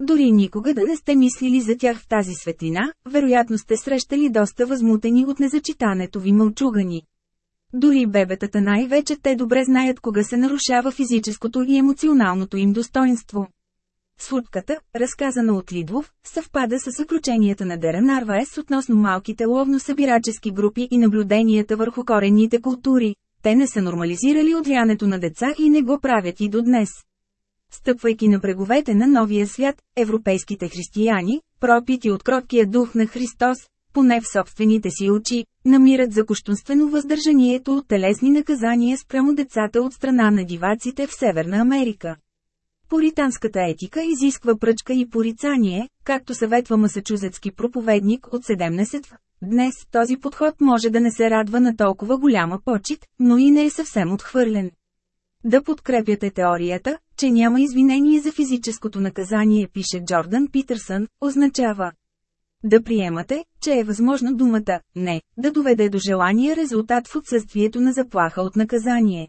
Дори никога да не сте мислили за тях в тази светлина, вероятно сте срещали доста възмутени от незачитането ви мълчугани. Дори бебетата най-вече те добре знаят кога се нарушава физическото и емоционалното им достоинство. Случката, разказана от Лидвов, съвпада с заключенията на Дера Нарваес относно малките ловно-събирачески групи и наблюденията върху коренните култури. Те не са нормализирали отрянето на деца и не го правят и до днес. Стъпвайки на бреговете на новия свят, европейските християни, пропити от кроткия дух на Христос, поне в собствените си очи, намират за кощунствено въздържанието от телесни наказания спрямо децата от страна на диваците в Северна Америка. Поританската етика изисква пръчка и порицание, както съветва масачузетски проповедник от 17 в. Днес този подход може да не се радва на толкова голяма почет, но и не е съвсем отхвърлен. Да подкрепяте теорията, че няма извинение за физическото наказание, пише Джордан Питърсън, означава да приемате, че е възможно думата «не» да доведе до желания резултат в отсъствието на заплаха от наказание.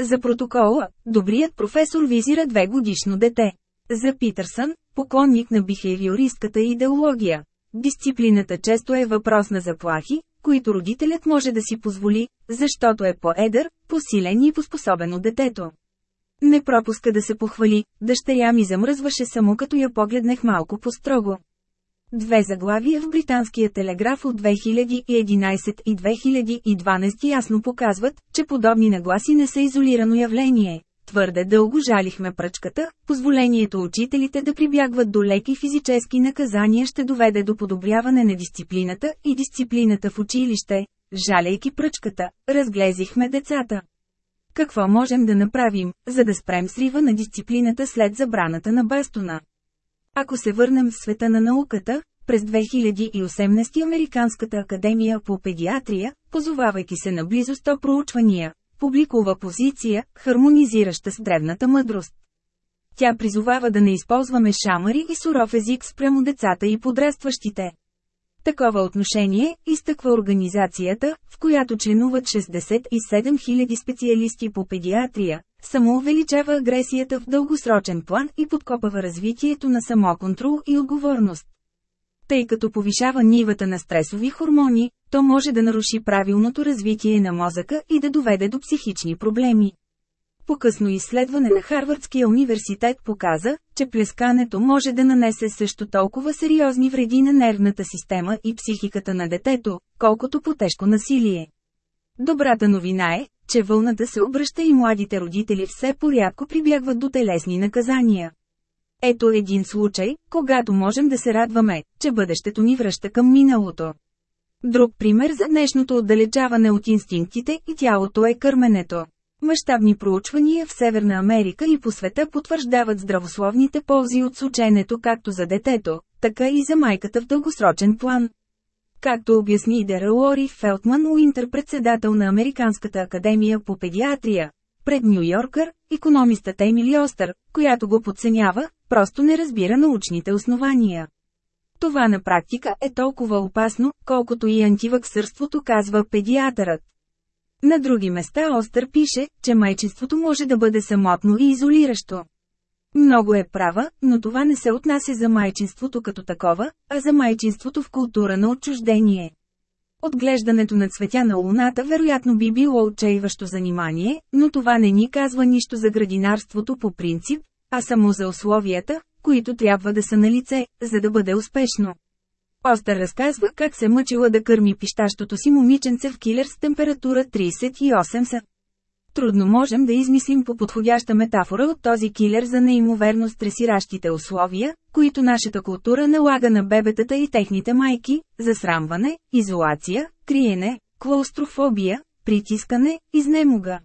За протокола, добрият професор визира две годишно дете. За Питърсън, поклонник на бихевиористката идеология. Дисциплината често е въпрос на заплахи, които родителят може да си позволи, защото е по-едър, посилен и поспособен от детето. Не пропуска да се похвали, дъщеря ми замръзваше само като я погледнах малко по-строго. Две заглавия в британския телеграф от 2011 и 2012 ясно показват, че подобни нагласи не са изолирано явление. Твърде дълго жалихме пръчката, позволението учителите да прибягват до леки физически наказания ще доведе до подобряване на дисциплината и дисциплината в училище. Жалейки пръчката, разглезихме децата. Какво можем да направим, за да спрем срива на дисциплината след забраната на бастона? Ако се върнем в света на науката, през 2018 Американската академия по педиатрия, позовавайки се на близо 100 проучвания, публикува позиция, хармонизираща с древната мъдрост. Тя призовава да не използваме шамари и суров език спрямо децата и подрастващите. Такова отношение изтъква организацията, в която членуват 67 000 специалисти по педиатрия, само увеличава агресията в дългосрочен план и подкопава развитието на самоконтрол и отговорност. Тъй като повишава нивата на стресови хормони, то може да наруши правилното развитие на мозъка и да доведе до психични проблеми. По-късно изследване на Харвардския университет показа, че плескането може да нанесе също толкова сериозни вреди на нервната система и психиката на детето, колкото по тежко насилие. Добрата новина е, че вълната се обръща и младите родители все порядко прибягват до телесни наказания. Ето един случай, когато можем да се радваме, че бъдещето ни връща към миналото. Друг пример за днешното отдалечаване от инстинктите и тялото е кърменето. Мащабни проучвания в Северна Америка и по света потвърждават здравословните ползи от сученето както за детето, така и за майката в дългосрочен план. Както обясни Дера Лори Фелтман Уинтер председател на Американската академия по педиатрия, пред Нью Йоркър, економистът Емили Остър, която го подценява, просто не разбира научните основания. Това на практика е толкова опасно, колкото и антиваксърството казва педиатърът. На други места Остър пише, че майчинството може да бъде самотно и изолиращо. Много е права, но това не се отнася за майчинството като такова, а за майчинството в култура на отчуждение. Отглеждането на цветя на луната вероятно би било отчаиващо занимание, но това не ни казва нищо за градинарството по принцип, а само за условията, които трябва да са на лице, за да бъде успешно. Остър разказва как се мъчила да кърми пищащото си момиченце в килер с температура 38 са. Трудно можем да измислим по подходяща метафора от този килер за неимоверно стресиращите условия, които нашата култура налага на бебетата и техните майки, засрамване, изолация, криене, клаустрофобия, притискане, изнемога.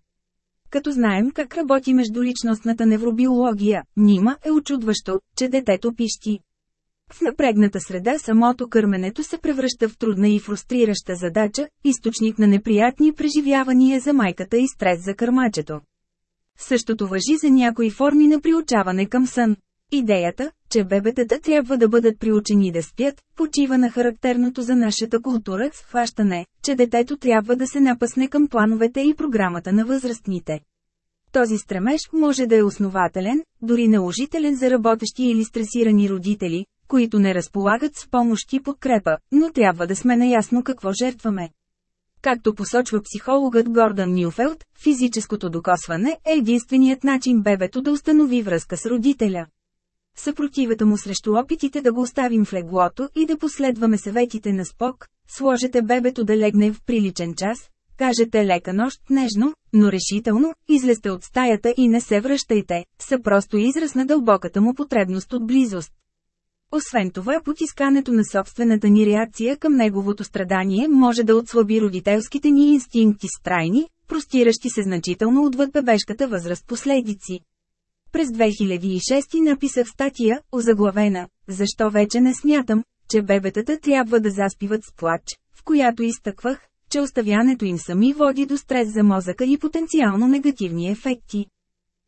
Като знаем как работи междуличностната невробиология, нима е очудващо, че детето пищи. В напрегната среда самото кърменето се превръща в трудна и фрустрираща задача, източник на неприятни преживявания за майката и стрес за кърмачето. Същото въжи за някои форми на приучаване към сън. Идеята, че бебетата трябва да бъдат приучени да спят, почива на характерното за нашата култура схващане, че детето трябва да се напасне към плановете и програмата на възрастните. Този стремеж може да е основателен, дори наложителен за работещи или стресирани родители, които не разполагат с помощ и подкрепа, но трябва да сме наясно какво жертваме. Както посочва психологът Гордън Нюфелд, физическото докосване е единственият начин бебето да установи връзка с родителя. Съпротивата му срещу опитите да го оставим в леглото и да последваме съветите на спок, сложете бебето да легне в приличен час, кажете лека нощ нежно, но решително, излезте от стаята и не се връщайте, са просто израз на дълбоката му потребност от близост. Освен това потискането на собствената ни реакция към неговото страдание може да отслаби родителските ни инстинкти с трайни, простиращи се значително отвъд бебешката възраст последици. През 2006 написах статия, озаглавена «Защо вече не смятам, че бебетата трябва да заспиват с плач», в която изтъквах, че оставянето им сами води до стрес за мозъка и потенциално негативни ефекти.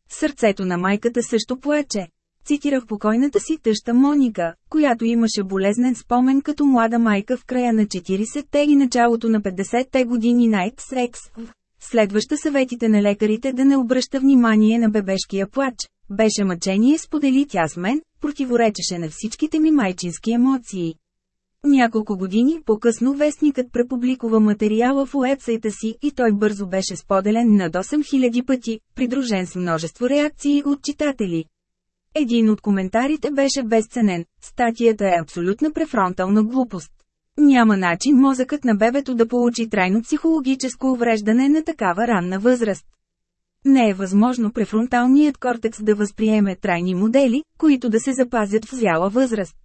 Сърцето на майката също плаче. Цитирах покойната си тъща Моника, която имаше болезнен спомен като млада майка в края на 40-те и началото на 50-те години Найт Секс. Следваща съветите на лекарите да не обръща внимание на бебешкия плач. Беше мъчение сподели тя с мен, противоречеше на всичките ми майчински емоции. Няколко години по-късно вестникът препубликува материала в уебсайта си и той бързо беше споделен над 8000 пъти, придружен с множество реакции от читатели. Един от коментарите беше безценен, статията е абсолютна префронтална глупост. Няма начин мозъкът на бебето да получи трайно психологическо увреждане на такава ранна възраст. Не е възможно префронталният кортекс да възприеме трайни модели, които да се запазят в зяла възраст.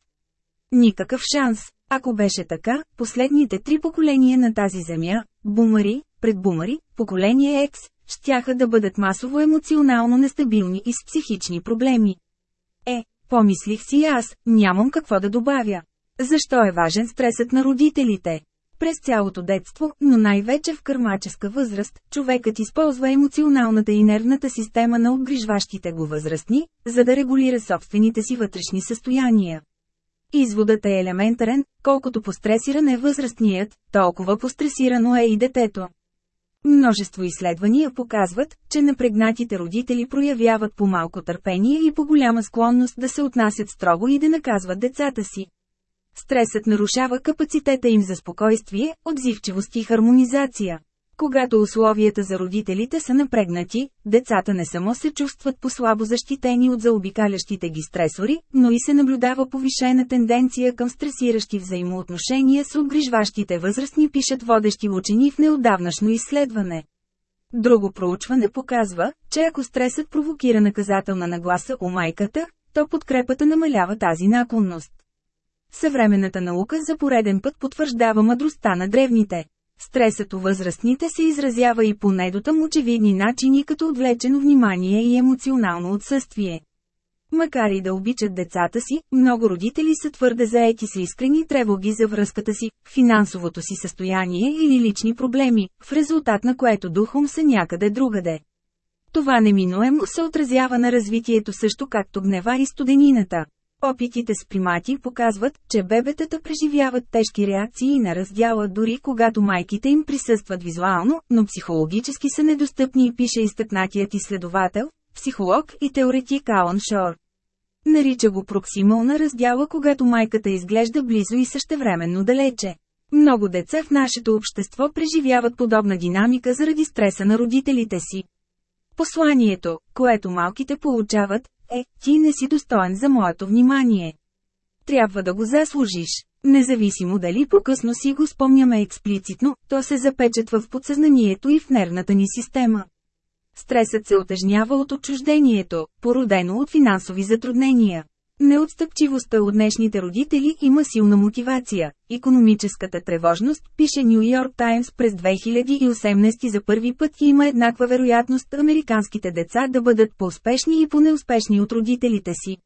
Никакъв шанс. Ако беше така, последните три поколения на тази земя, бумари, предбумари, поколение X, щяха да бъдат масово емоционално нестабилни и с психични проблеми. Помислих си аз, нямам какво да добавя. Защо е важен стресът на родителите? През цялото детство, но най-вече в кърмаческа възраст, човекът използва емоционалната и нервната система на обгрижващите го възрастни, за да регулира собствените си вътрешни състояния. Изводът е елементарен, колкото постресиран е възрастният, толкова постресирано е и детето. Множество изследвания показват, че напрегнатите родители проявяват по-малко търпение и по-голяма склонност да се отнасят строго и да наказват децата си. Стресът нарушава капацитета им за спокойствие, отзивчивост и хармонизация. Когато условията за родителите са напрегнати, децата не само се чувстват по-слабо защитени от заобикалящите ги стресори, но и се наблюдава повишена тенденция към стресиращи взаимоотношения с обгрижващите възрастни пишат водещи учени в неодавнашно изследване. Друго проучване показва, че ако стресът провокира наказателна нагласа у майката, то подкрепата намалява тази наклонност. Съвременната наука за пореден път потвърждава мъдростта на древните. Стресът у възрастните се изразява и по недотъм очевидни начини като отвлечено внимание и емоционално отсъствие. Макар и да обичат децата си, много родители са твърде заети с искрени тревоги за връзката си, финансовото си състояние или лични проблеми, в резултат на което духом са някъде другаде. Това неминуемо се отразява на развитието също както гнева и студенината. Опитите с примати показват, че бебетата преживяват тежки реакции на раздяла дори когато майките им присъстват визуално, но психологически са недостъпни пише изтъкнатият изследовател, психолог и теоретик Алан Шор. Нарича го проксимална раздяла когато майката изглежда близо и същевременно далече. Много деца в нашето общество преживяват подобна динамика заради стреса на родителите си. Посланието, което малките получават, е, ти не си достоен за моето внимание. Трябва да го заслужиш. Независимо дали по-късно си го спомняме експлицитно, то се запечатва в подсъзнанието и в нервната ни система. Стресът се отежнява от отчуждението, породено от финансови затруднения. Неотстъпчивостта от днешните родители има силна мотивация. Економическата тревожност, пише Нью Йорк Таймс през 2018 за първи път има еднаква вероятност американските деца да бъдат по-успешни и по-неуспешни от родителите си.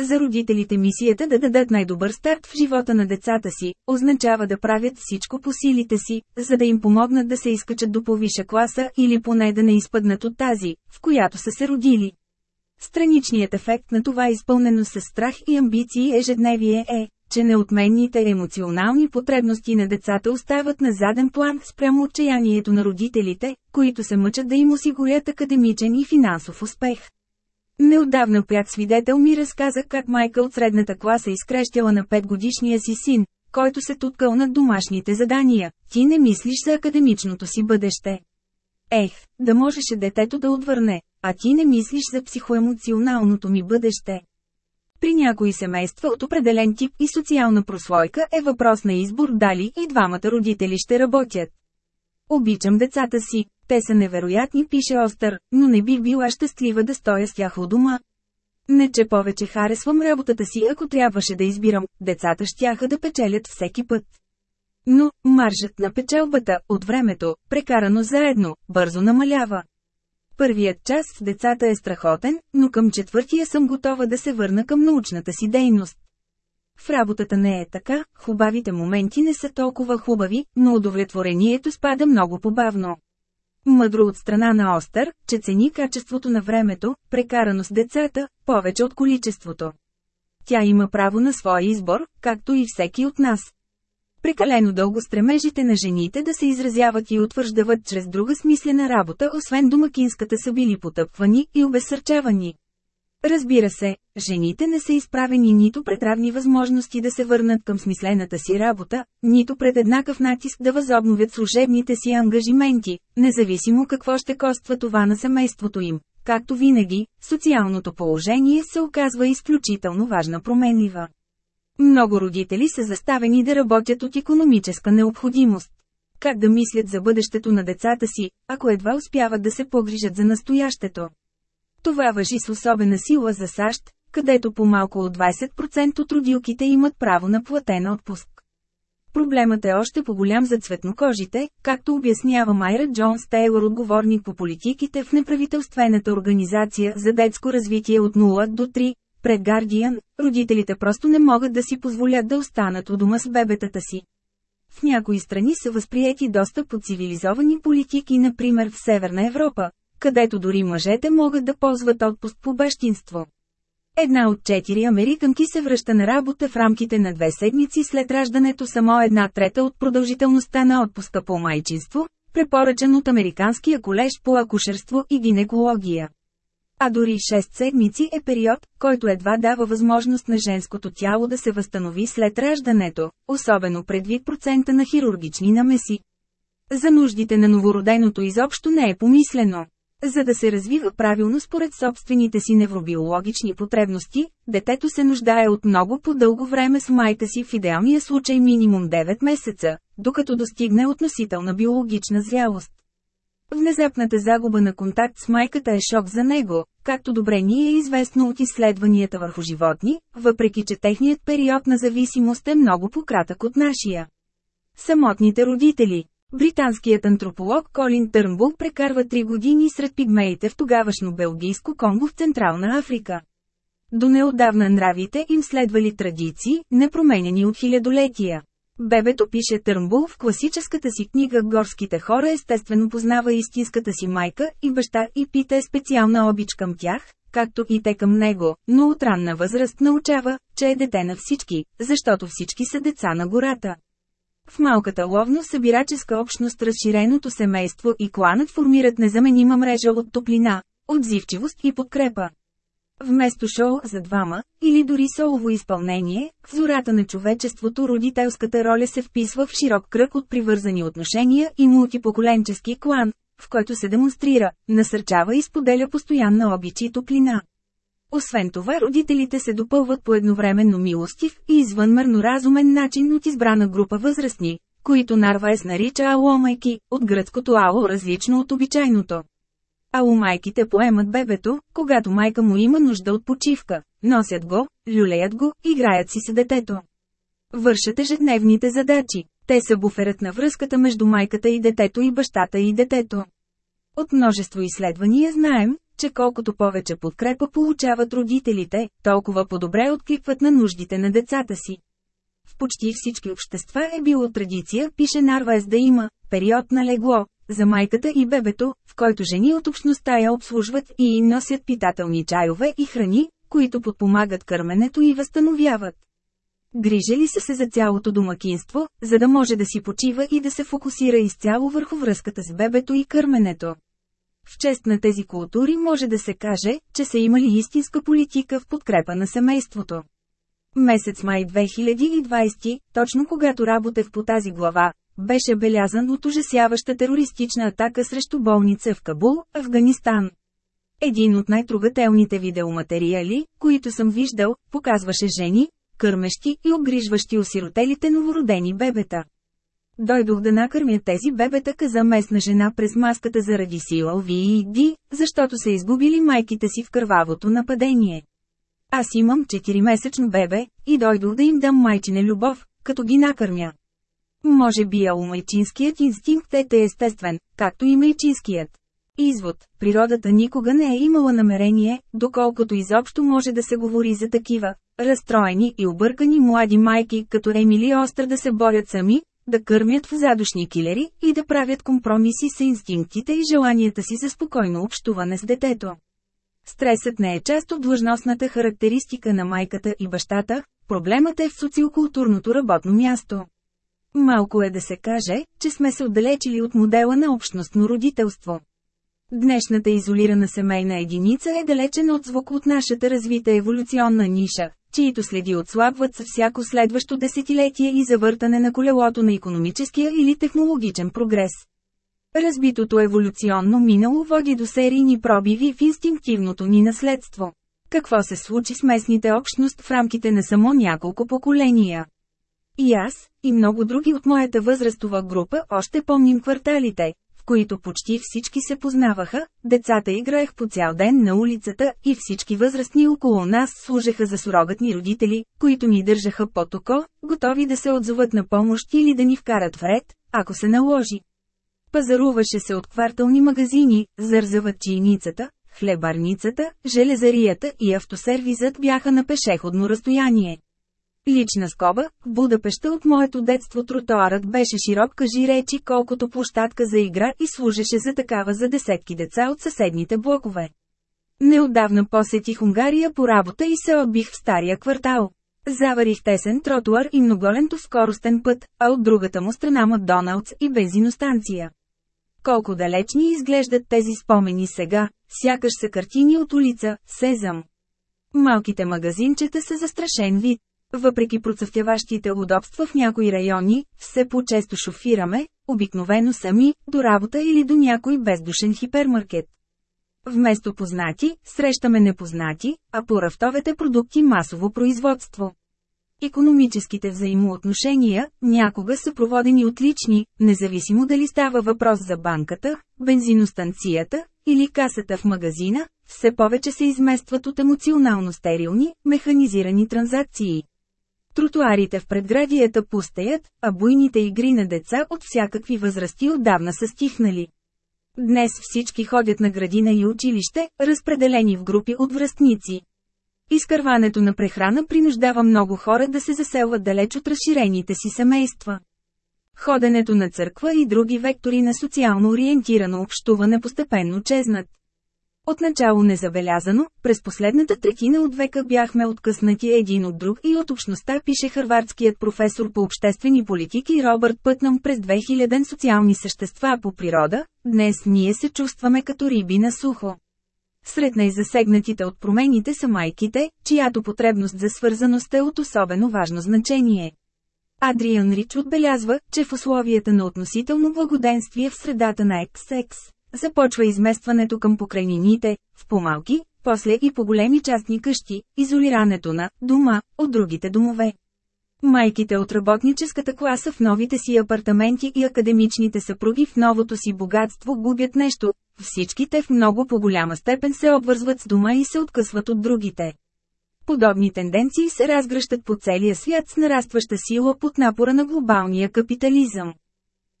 За родителите мисията да дадат най-добър старт в живота на децата си, означава да правят всичко по силите си, за да им помогнат да се изкачат до повиша класа или поне да не изпъднат от тази, в която са се родили. Страничният ефект на това изпълнено с страх и амбиции ежедневие е, че неотменните емоционални потребности на децата остават на заден план спрямо отчаянието на родителите, които се мъчат да им осигурят академичен и финансов успех. Неотдавна пят свидетел ми разказа как майка от средната класа изкрещяла на 5 годишния си син, който се туткал над домашните задания. Ти не мислиш за академичното си бъдеще. Ех, да можеше детето да отвърне, а ти не мислиш за психоемоционалното ми бъдеще. При някои семейства от определен тип и социална прослойка е въпрос на избор дали и двамата родители ще работят. Обичам децата си, те са невероятни, пише Остър, но не бих била щастлива да стоя с тях у дома. Не че повече харесвам работата си, ако трябваше да избирам, децата щяха да печелят всеки път. Но, маржът на печелбата, от времето, прекарано заедно, бързо намалява. Първият час с децата е страхотен, но към четвъртия съм готова да се върна към научната си дейност. В работата не е така, хубавите моменти не са толкова хубави, но удовлетворението спада много побавно. Мъдро от страна на Остър, че цени качеството на времето, прекарано с децата, повече от количеството. Тя има право на своя избор, както и всеки от нас. Прекалено дълго стремежите на жените да се изразяват и утвърждават чрез друга смислена работа, освен домакинската са били потъпвани и обесърчавани. Разбира се, жените не са изправени нито пред равни възможности да се върнат към смислената си работа, нито пред еднакъв натиск да възобновят служебните си ангажименти, независимо какво ще коства това на семейството им. Както винаги, социалното положение се оказва изключително важна променлива. Много родители са заставени да работят от економическа необходимост. Как да мислят за бъдещето на децата си, ако едва успяват да се погрижат за настоящето? Това въжи с особена сила за САЩ, където по-малко от 20% от родилките имат право на платен отпуск. Проблемът е още по-голям за цветнокожите, както обяснява Майра Джонс Тейлор отговорник по политиките в неправителствената организация за детско развитие от 0 до 3, пред Guardian, родителите просто не могат да си позволят да останат у дома с бебетата си. В някои страни са възприети доста по-цивилизовани политики, например в Северна Европа, където дори мъжете могат да ползват отпуск по бащинство. Една от четири американки се връща на работа в рамките на две седмици след раждането само една трета от продължителността на отпуска по майчинство, препоръчен от Американския колеж по акушерство и гинекология. А дори 6 седмици е период, който едва дава възможност на женското тяло да се възстанови след раждането, особено предвид процента на хирургични намеси. За нуждите на новороденото изобщо не е помислено. За да се развива правилно според собствените си невробиологични потребности, детето се нуждае от много по-дълго време с майка си в идеалния случай минимум 9 месеца, докато достигне относителна биологична зрялост. Внезапната загуба на контакт с майката е шок за него, както добре ни е известно от изследванията върху животни, въпреки че техният период на зависимост е много по-кратък от нашия. Самотните родители Британският антрополог Колин Търнбул прекарва три години сред пигмеите в тогавашно белгийско Конго в Централна Африка. До неодавна нравите им следвали традиции, непроменени от хилядолетия. Бебето пише Търнбул в класическата си книга «Горските хора» естествено познава истинската си майка и баща и пита специална обич към тях, както и те към него, но от ранна възраст научава, че е дете на всички, защото всички са деца на гората. В малката ловно-събираческа общност разширеното семейство и кланът формират незаменима мрежа от топлина, отзивчивост и подкрепа. Вместо шоу за двама, или дори солово изпълнение, в зората на човечеството родителската роля се вписва в широк кръг от привързани отношения и мултипоколенчески клан, в който се демонстрира, насърчава и споделя постоянна обичи и топлина. Освен това родителите се допълват по едновременно милостив и извънмерно разумен начин от избрана група възрастни, които Нарваес нарича аломайки, от гръцкото ало различно от обичайното. Аломайките поемат бебето, когато майка му има нужда от почивка, носят го, люлеят го, играят си с детето. Вършат ежедневните задачи. Те са буферът на връзката между майката и детето и бащата и детето. От множество изследвания знаем, че колкото повече подкрепа получават родителите, толкова по-добре откликват на нуждите на децата си. В почти всички общества е било традиция, пише Нарвес да има, период на легло, за майката и бебето, в който жени от общността я обслужват и им носят питателни чайове и храни, които подпомагат кърменето и възстановяват. Грижали са се за цялото домакинство, за да може да си почива и да се фокусира изцяло върху връзката с бебето и кърменето. В чест на тези култури може да се каже, че са имали истинска политика в подкрепа на семейството. Месец май 2020, точно когато работех по тази глава, беше белязан от ужасяваща терористична атака срещу болница в Кабул, Афганистан. Един от най-трогателните видеоматериали, които съм виждал, показваше жени, кърмещи и обгрижващи осиротелите новородени бебета. Дойдох да накърмя тези бебета, каза местна жена през маската заради сила VED, защото са изгубили майките си в кървавото нападение. Аз имам 4-месечно бебе, и дойдох да им дам майчине любов, като ги накърмя. Може би алмайчинският инстинкт е те естествен, както и майчинският. Извод – природата никога не е имала намерение, доколкото изобщо може да се говори за такива, разстроени и объркани млади майки като Емили Остър да се борят сами, да кърмят в задушни килери и да правят компромиси с инстинктите и желанията си за спокойно общуване с детето. Стресът не е част от длъжностната характеристика на майката и бащата, проблемът е в социокултурното работно място. Малко е да се каже, че сме се отдалечили от модела на общностно родителство. Днешната изолирана семейна единица е далечен от звук от нашата развита еволюционна ниша, чието следи отслабват с всяко следващо десетилетие и завъртане на колелото на економическия или технологичен прогрес. Разбитото еволюционно минало води до серийни пробиви в инстинктивното ни наследство. Какво се случи с местните общност в рамките на само няколко поколения? И аз, и много други от моята възрастова група още помним кварталите, в които почти всички се познаваха, децата играех по цял ден на улицата и всички възрастни около нас служеха за сурогатни родители, които ни държаха под око, готови да се отзоват на помощ или да ни вкарат в ред, ако се наложи. Пазаруваше се от квартални магазини, зързаватчийницата, хлебарницата, железарията и автосервизът бяха на пешеходно разстояние. Лична скоба, в Будапеща от моето детство тротоарът беше широк кажи речи колкото площадка за игра и служеше за такава за десетки деца от съседните блокове. Неотдавна посетих Унгария по работа и се отбих в стария квартал. Заварих тесен тротуар и многолento скоростен път, а от другата му страна Макдоналдс и бензиностанция. Колко далечни изглеждат тези спомени сега, сякаш са картини от улица, Сезам. Малките магазинчета са застрашен вид. Въпреки процъфтяващите удобства в някои райони, все по-често шофираме, обикновено сами, до работа или до някой бездушен хипермаркет. Вместо познати, срещаме непознати, а по рафтовете продукти масово производство. Економическите взаимоотношения някога са проводени от лични, независимо дали става въпрос за банката, бензиностанцията или касата в магазина, все повече се изместват от емоционално стерилни, механизирани транзакции. Тротуарите в предградията пустеят, а буйните игри на деца от всякакви възрасти отдавна са стихнали. Днес всички ходят на градина и училище, разпределени в групи от връстници. Изкърването на прехрана принуждава много хора да се заселват далеч от разширените си семейства. Ходенето на църква и други вектори на социално ориентирано общуване постепенно чезнат. Отначало незабелязано, през последната третина от века бяхме откъснати един от друг и от общността пише хърватският професор по обществени политики Робърт Пътнам през 2000 социални същества по природа, днес ние се чувстваме като риби на сухо. Сред най-засегнатите от промените са майките, чиято потребност за свързаност е от особено важно значение. Адриан Рич отбелязва, че в условията на относително благоденствие в средата на XX, започва изместването към покрайнините, в по-малки, после и по-големи частни къщи, изолирането на дома от другите домове. Майките от работническата класа в новите си апартаменти и академичните съпруги в новото си богатство губят нещо, всички те в много по-голяма степен се обвързват с дома и се откъсват от другите. Подобни тенденции се разгръщат по целия свят с нарастваща сила под напора на глобалния капитализъм.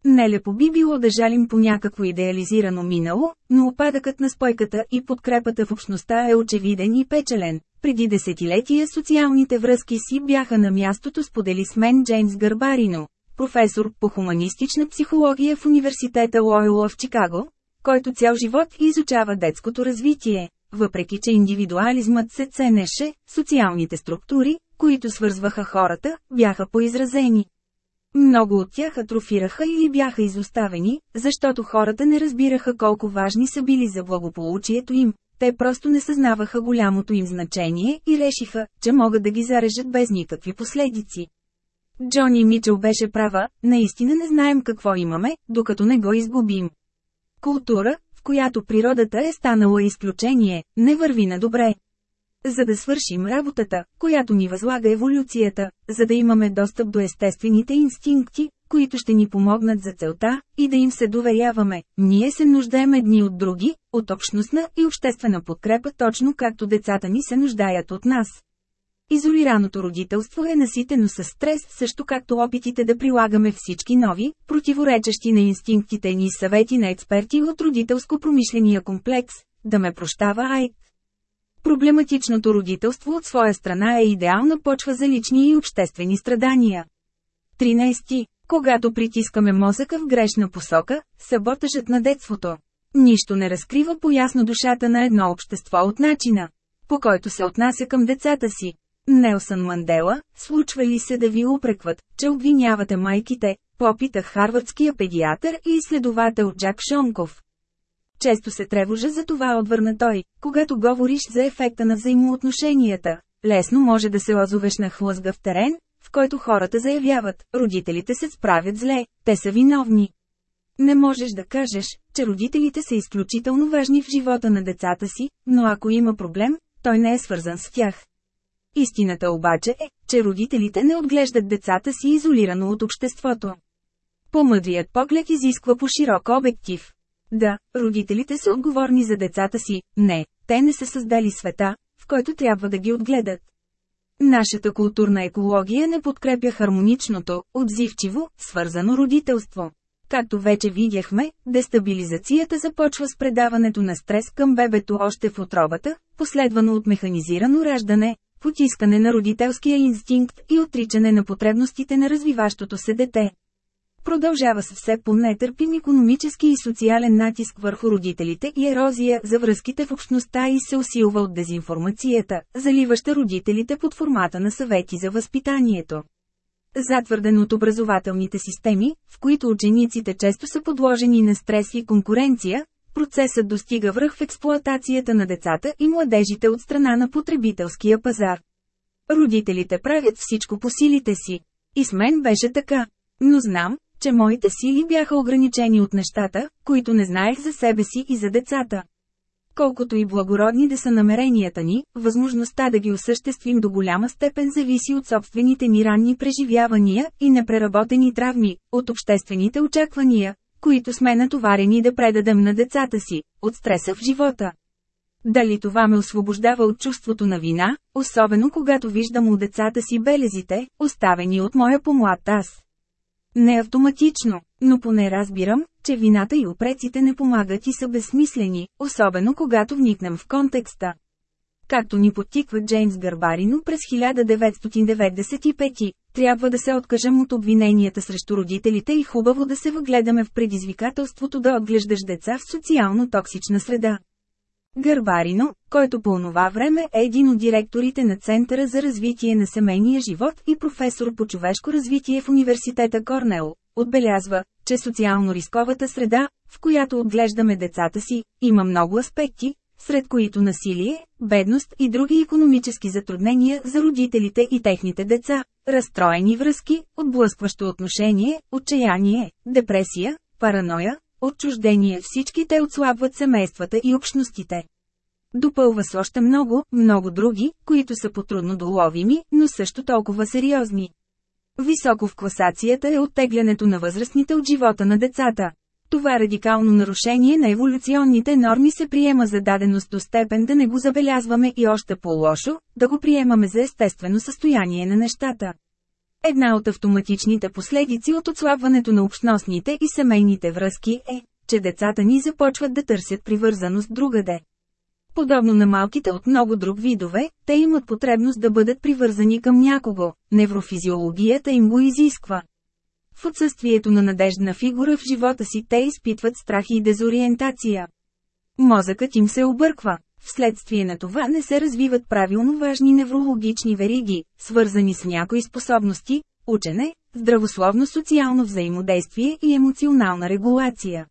Нелепо би било да жалим по някакво идеализирано минало, но опадъкът на спойката и подкрепата в общността е очевиден и печелен. Преди десетилетия социалните връзки си бяха на мястото сподели с мен Джеймс Гарбарино, професор по хуманистична психология в университета Лойла в Чикаго, който цял живот изучава детското развитие. Въпреки че индивидуализмът се ценеше, социалните структури, които свързваха хората, бяха поизразени. Много от тях атрофираха или бяха изоставени, защото хората не разбираха колко важни са били за благополучието им, те просто не съзнаваха голямото им значение и решиха, че могат да ги зарежат без никакви последици. Джони Мичел беше права, наистина не знаем какво имаме, докато не го изгубим. Култура, в която природата е станала изключение, не върви на добре. За да свършим работата, която ни възлага еволюцията, за да имаме достъп до естествените инстинкти, които ще ни помогнат за целта, и да им се доверяваме. Ние се нуждаем едни от други, от общностна и обществена подкрепа точно както децата ни се нуждаят от нас. Изолираното родителство е наситено с стрес, също както опитите да прилагаме всички нови, противоречащи на инстинктите ни съвети на експерти от родителско-промишления комплекс, да ме прощава Айк. Проблематичното родителство от своя страна е идеална почва за лични и обществени страдания. 13. Когато притискаме мозъка в грешна посока, саботажът на детството. Нищо не разкрива поясно душата на едно общество от начина, по който се отнася към децата си. Нелсън Мандела, случва ли се да ви упрекват, че обвинявате майките, попитах харвардския педиатър и изследовател Джак Шонков. Често се тревожа за това отвърна той, когато говориш за ефекта на взаимоотношенията. Лесно може да се озовеш на хлъзгав терен, в който хората заявяват, родителите се справят зле, те са виновни. Не можеш да кажеш, че родителите са изключително важни в живота на децата си, но ако има проблем, той не е свързан с тях. Истината обаче е, че родителите не отглеждат децата си изолирано от обществото. По-мъдрият поглед изисква по широк обектив. Да, родителите са отговорни за децата си, не, те не са създали света, в който трябва да ги отгледат. Нашата културна екология не подкрепя хармоничното, отзивчиво, свързано родителство. Както вече видяхме, дестабилизацията започва с предаването на стрес към бебето още в отробата, последвано от механизирано раждане, потискане на родителския инстинкт и отричане на потребностите на развиващото се дете. Продължава с все по-нетърпим економически и социален натиск върху родителите и ерозия за връзките в общността и се усилва от дезинформацията, заливаща родителите под формата на съвети за възпитанието. Затвърден от образователните системи, в които учениците често са подложени на стрес и конкуренция, процесът достига връх в експлоатацията на децата и младежите от страна на потребителския пазар. Родителите правят всичко по силите си. И с мен беше така. Но знам, че моите сили бяха ограничени от нещата, които не знаех за себе си и за децата. Колкото и благородни да са намеренията ни, възможността да ги осъществим до голяма степен зависи от собствените ни ранни преживявания и непреработени травми, от обществените очаквания, които сме натоварени да предадем на децата си, от стреса в живота. Дали това ме освобождава от чувството на вина, особено когато виждам у децата си белезите, оставени от моя помлад аз. Не автоматично, но поне разбирам, че вината и опреците не помагат и са безсмислени, особено когато вникнем в контекста. Както ни подтиква Джеймс Гарбарино през 1995, трябва да се откажем от обвиненията срещу родителите и хубаво да се въгледаме в предизвикателството да отглеждаш деца в социално токсична среда. Гърбарино, който по онова време е един от директорите на Центъра за развитие на семейния живот и професор по човешко развитие в университета Корнел, отбелязва, че социално рисковата среда, в която отглеждаме децата си, има много аспекти, сред които насилие, бедност и други економически затруднения за родителите и техните деца, разстроени връзки, отблъскващо отношение, отчаяние, депресия, параноя, отчуждение всички те отслабват семействата и общностите. Допълва с още много, много други, които са потрудно доловими, но също толкова сериозни. Високо в класацията е оттеглянето на възрастните от живота на децата. Това радикално нарушение на еволюционните норми се приема за даденост до степен да не го забелязваме и още по-лошо, да го приемаме за естествено състояние на нещата. Една от автоматичните последици от отслабването на общностните и семейните връзки е, че децата ни започват да търсят привързаност другаде. Подобно на малките от много друг видове, те имат потребност да бъдат привързани към някого, неврофизиологията им го изисква. В отсъствието на надеждна фигура в живота си те изпитват страх и дезориентация. Мозъкът им се обърква. Вследствие на това не се развиват правилно важни неврологични вериги, свързани с някои способности, учене, здравословно социално взаимодействие и емоционална регулация.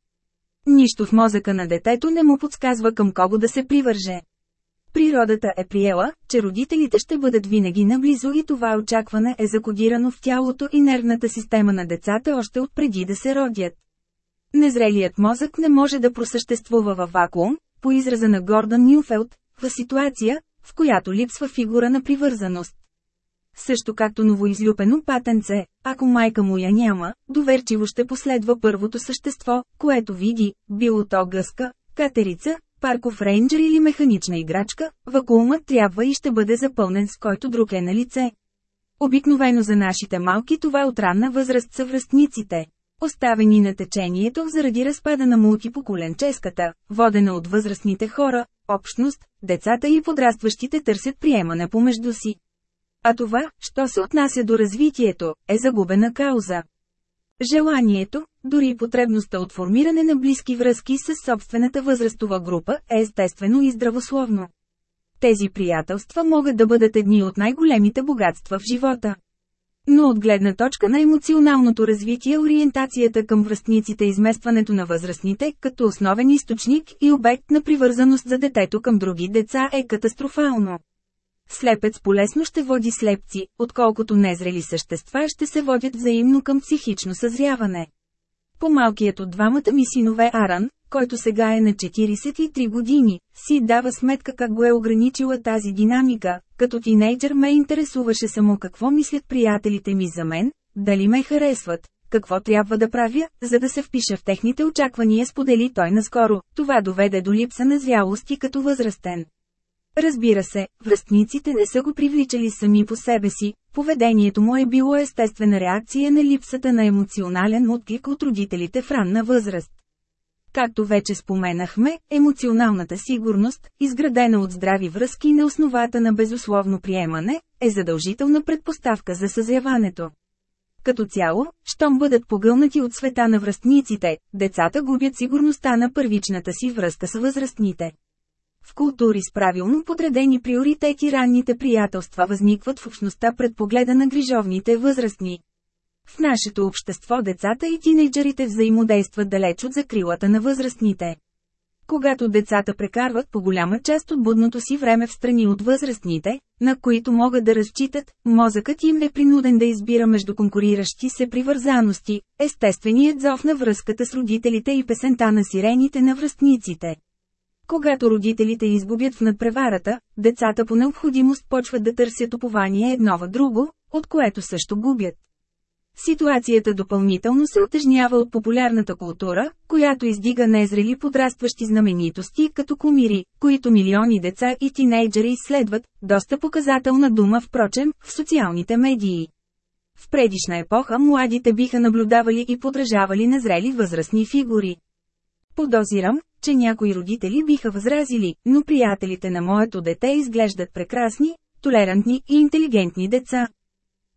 Нищо в мозъка на детето не му подсказва към кого да се привърже. Природата е приела, че родителите ще бъдат винаги наблизо и това очакване е закодирано в тялото и нервната система на децата още от преди да се родят. Незрелият мозък не може да просъществува във вакуум, по израза на Гордън Нюфелд, в ситуация, в която липсва фигура на привързаност. също както новоизлюпено патенце, ако майка му я няма, доверчиво ще последва първото същество, което види, било то гъска, катерица, парков рейнджер или механична играчка, вакуумът трябва и ще бъде запълнен с който друг е на лице. Обикновено за нашите малки това от ранна възраст са връстниците. Оставени на течението заради разпада на мултипоколенческата, водена от възрастните хора, общност, децата и подрастващите търсят приемане помежду си. А това, що се отнася до развитието, е загубена кауза. Желанието, дори потребността от формиране на близки връзки с собствената възрастова група е естествено и здравословно. Тези приятелства могат да бъдат едни от най-големите богатства в живота. Но от гледна точка на емоционалното развитие ориентацията към връстниците изместването на възрастните, като основен източник и обект на привързаност за детето към други деца е катастрофално. Слепец полесно ще води слепци, отколкото незрели същества ще се водят взаимно към психично съзряване. По-малкият от двамата ми синове Аран, който сега е на 43 години, си дава сметка как го е ограничила тази динамика. Като тинейджър ме интересуваше само какво мислят приятелите ми за мен, дали ме харесват, какво трябва да правя, за да се впиша в техните очаквания сподели той наскоро. Това доведе до липса на зрялост и като възрастен. Разбира се, връстниците не са го привличали сами по себе си, поведението му е било естествена реакция на липсата на емоционален отклик от родителите в ранна възраст. Както вече споменахме, емоционалната сигурност, изградена от здрави връзки на основата на безусловно приемане, е задължителна предпоставка за съзяването. Като цяло, щом бъдат погълнати от света на връстниците, децата губят сигурността на първичната си връзка с възрастните. В култури с правилно подредени приоритети ранните приятелства възникват в общността пред погледа на грижовните възрастни. В нашето общество децата и тинейджерите взаимодействат далеч от закрилата на възрастните. Когато децата прекарват по голяма част от будното си време в страни от възрастните, на които могат да разчитат, мозъкът им е принуден да избира между конкуриращи се привързаности, естественият зов на връзката с родителите и песента на сирените на връстниците. Когато родителите изгубят в надпреварата, децата по необходимост почват да търсят упование едно в друго, от което също губят. Ситуацията допълнително се отежнява от популярната култура, която издига незрели подрастващи знаменитости като кумири, които милиони деца и тинейджери изследват, доста показателна дума впрочем, в социалните медии. В предишна епоха младите биха наблюдавали и подражавали на зрели възрастни фигури. Подозирам, че някои родители биха възразили, но приятелите на моето дете изглеждат прекрасни, толерантни и интелигентни деца.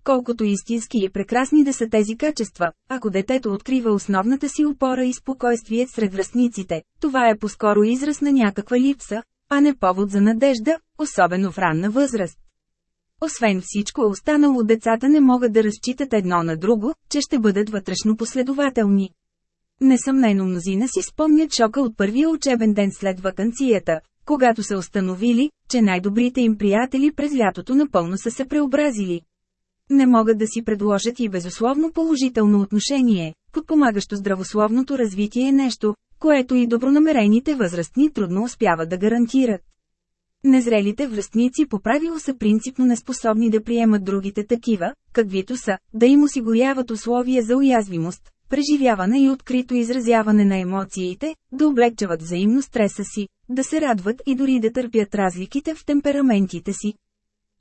Колкото истински и прекрасни да са тези качества, ако детето открива основната си опора и спокойствие сред връстниците, това е по-скоро израз на някаква липса, а не повод за надежда, особено в ранна възраст. Освен всичко останало децата не могат да разчитат едно на друго, че ще бъдат вътрешно последователни. Несъмнено мнозина си спомнят шока от първия учебен ден след вакансията, когато са установили, че най-добрите им приятели през лятото напълно са се преобразили. Не могат да си предложат и безусловно положително отношение, подпомагащо здравословното развитие е нещо, което и добронамерените възрастни трудно успяват да гарантират. Незрелите връстници по правило са принципно неспособни да приемат другите такива, каквито са, да им осигуряват условия за уязвимост, преживяване и открито изразяване на емоциите, да облегчават взаимно стреса си, да се радват и дори да търпят разликите в темпераментите си.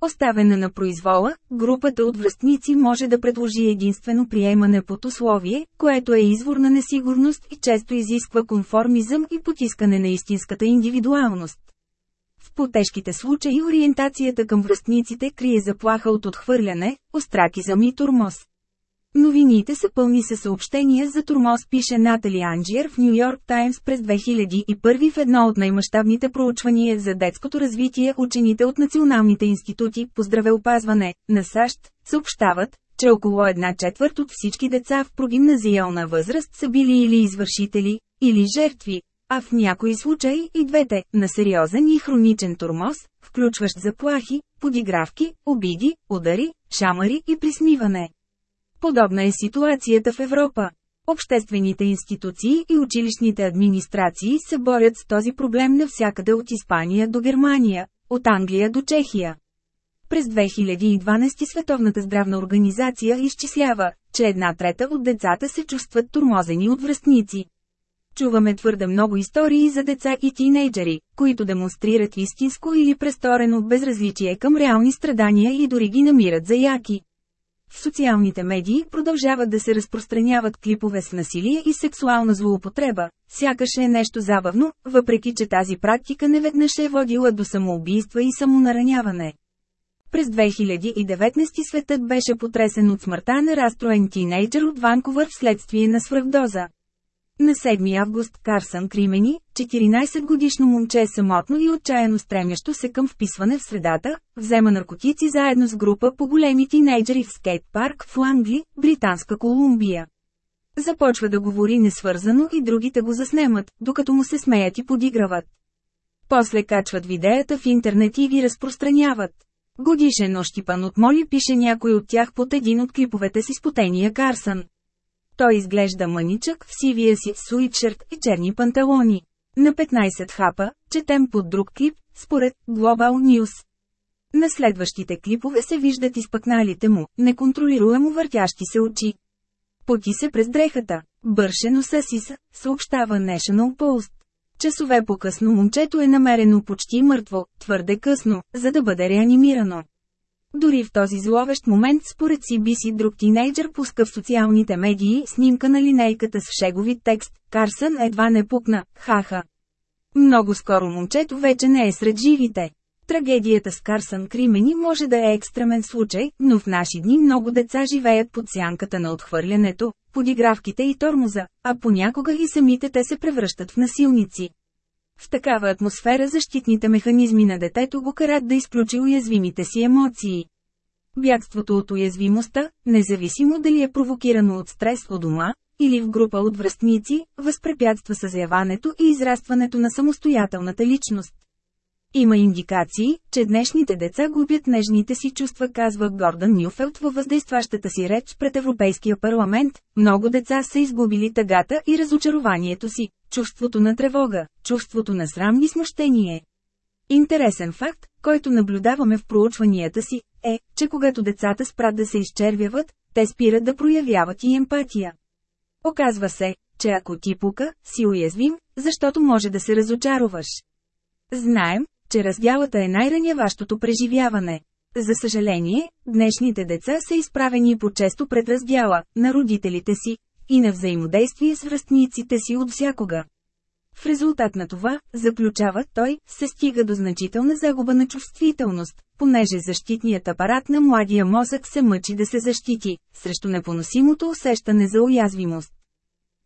Оставена на произвола, групата от връстници може да предложи единствено приемане под условие, което е извор на несигурност и често изисква конформизъм и потискане на истинската индивидуалност. В потежките случаи ориентацията към връстниците крие заплаха от отхвърляне, остракизъм и турмоз. Новините са пълни със съобщения за турмоз пише Натали Анджиер в Нью Йорк Таймс през 2001 в едно от най-мащабните проучвания за детското развитие учените от националните институти по здравеопазване на САЩ съобщават, че около една четвърт от всички деца в прогимназиална възраст са били или извършители, или жертви, а в някои случаи и двете, на сериозен и хроничен турмоз, включващ заплахи, подигравки, обиди, удари, шамари и присмиване. Подобна е ситуацията в Европа. Обществените институции и училищните администрации се борят с този проблем навсякъде от Испания до Германия, от Англия до Чехия. През 2012 Световната здравна организация изчислява, че една трета от децата се чувстват турмозени от връстници. Чуваме твърде много истории за деца и тинейджери, които демонстрират истинско или престорено безразличие към реални страдания и дори ги намират за яки. В социалните медии продължават да се разпространяват клипове с насилие и сексуална злоупотреба, сякаш е нещо забавно, въпреки че тази практика неведнъж е водила до самоубийства и самонараняване. През 2019 светът беше потресен от смъртта на разстроен тинейджър от Ванкувър вследствие на свръхдоза. На 7 август Карсън Кримени, 14-годишно момче самотно и отчаяно стремящо се към вписване в средата, взема наркотици заедно с група по големи тинейджери в скейт парк в Лангли, Британска Колумбия. Започва да говори несвързано и другите го заснемат, докато му се смеят и подиграват. После качват видеята в интернет и ги разпространяват. Годишен ощипан от моли пише някой от тях под един от клиповете си с потения Карсън. Той изглежда мъничък в сивия си суитшерт и черни панталони. На 15 хапа, четем под друг клип, според Global News. На следващите клипове се виждат изпъкналите му, неконтролируемо въртящи се очи. Поти се през дрехата, бършено съсиса, съобщава National Post. Часове по-късно момчето е намерено почти мъртво, твърде късно, за да бъде реанимирано. Дори в този зловещ момент според CBC друг тинейджър пуска в социалните медии снимка на линейката с шеговит текст «Карсън едва не пукна, хаха». Много скоро момчето вече не е сред живите. Трагедията с Карсън Кримени може да е екстремен случай, но в наши дни много деца живеят под сянката на отхвърлянето, подигравките и тормоза, а понякога и самите те се превръщат в насилници. В такава атмосфера защитните механизми на детето го карат да изключи уязвимите си емоции. Бягството от уязвимостта, независимо дали е провокирано от стрес у дома, или в група от връстници, възпрепятства съзяването и израстването на самостоятелната личност. Има индикации, че днешните деца губят нежните си чувства, казва Гордън Нюфелд във въздействащата си реч пред Европейския парламент. Много деца са изгубили тъгата и разочарованието си, чувството на тревога, чувството на срам и смущение. Интересен факт, който наблюдаваме в проучванията си, е, че когато децата спрат да се изчервяват, те спират да проявяват и емпатия. Оказва се, че ако ти пука, си уязвим, защото може да се разочароваш. Знаем, че раздялата е най-раняващото преживяване. За съжаление, днешните деца са изправени по-често пред раздяла на родителите си и на взаимодействие с връстниците си от всякога. В резултат на това, заключава той, се стига до значителна загуба на чувствителност, понеже защитният апарат на младия мозък се мъчи да се защити, срещу непоносимото усещане за уязвимост.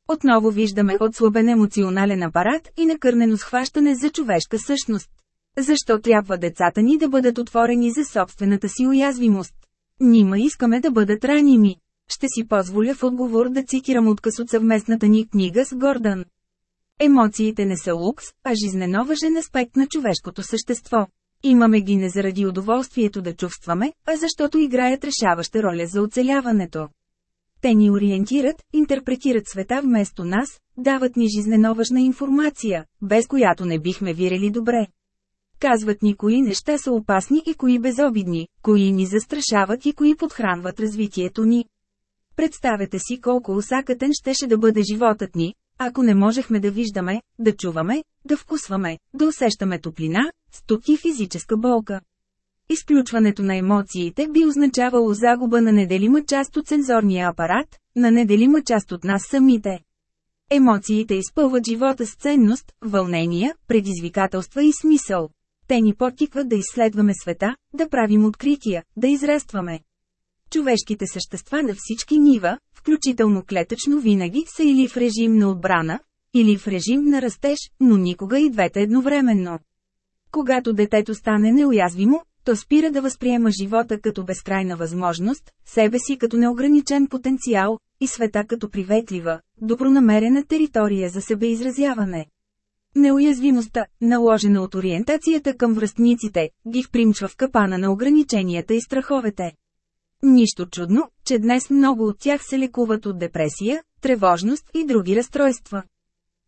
Отново виждаме отслабен емоционален апарат и накърнено схващане за човешка същност. Защо трябва децата ни да бъдат отворени за собствената си уязвимост? Нима искаме да бъдат раними. Ще си позволя в отговор да цитирам отказ от съвместната ни книга с Гордън. Емоциите не са лукс, а жизнено важен аспект на човешкото същество. Имаме ги не заради удоволствието да чувстваме, а защото играят решаваща роля за оцеляването. Те ни ориентират, интерпретират света вместо нас, дават ни жизненоважна информация, без която не бихме вирели добре. Казват ни кои неща са опасни и кои безобидни, кои ни застрашават и кои подхранват развитието ни. Представете си колко усакатен щеше да бъде животът ни, ако не можехме да виждаме, да чуваме, да вкусваме, да усещаме топлина, стук и физическа болка. Изключването на емоциите би означавало загуба на неделима част от сензорния апарат, на неделима част от нас самите. Емоциите изпълват живота с ценност, вълнения, предизвикателства и смисъл. Те ни потикват да изследваме света, да правим открития, да израстваме. Човешките същества на всички нива, включително клетъчно винаги, са или в режим на отбрана, или в режим на растеж, но никога и двете едновременно. Когато детето стане неуязвимо, то спира да възприема живота като безкрайна възможност, себе си като неограничен потенциал, и света като приветлива, добронамерена територия за себеизразяване. Неуязвимостта, наложена от ориентацията към връстниците, ги впримчва в капана на ограниченията и страховете. Нищо чудно, че днес много от тях се лекуват от депресия, тревожност и други разстройства.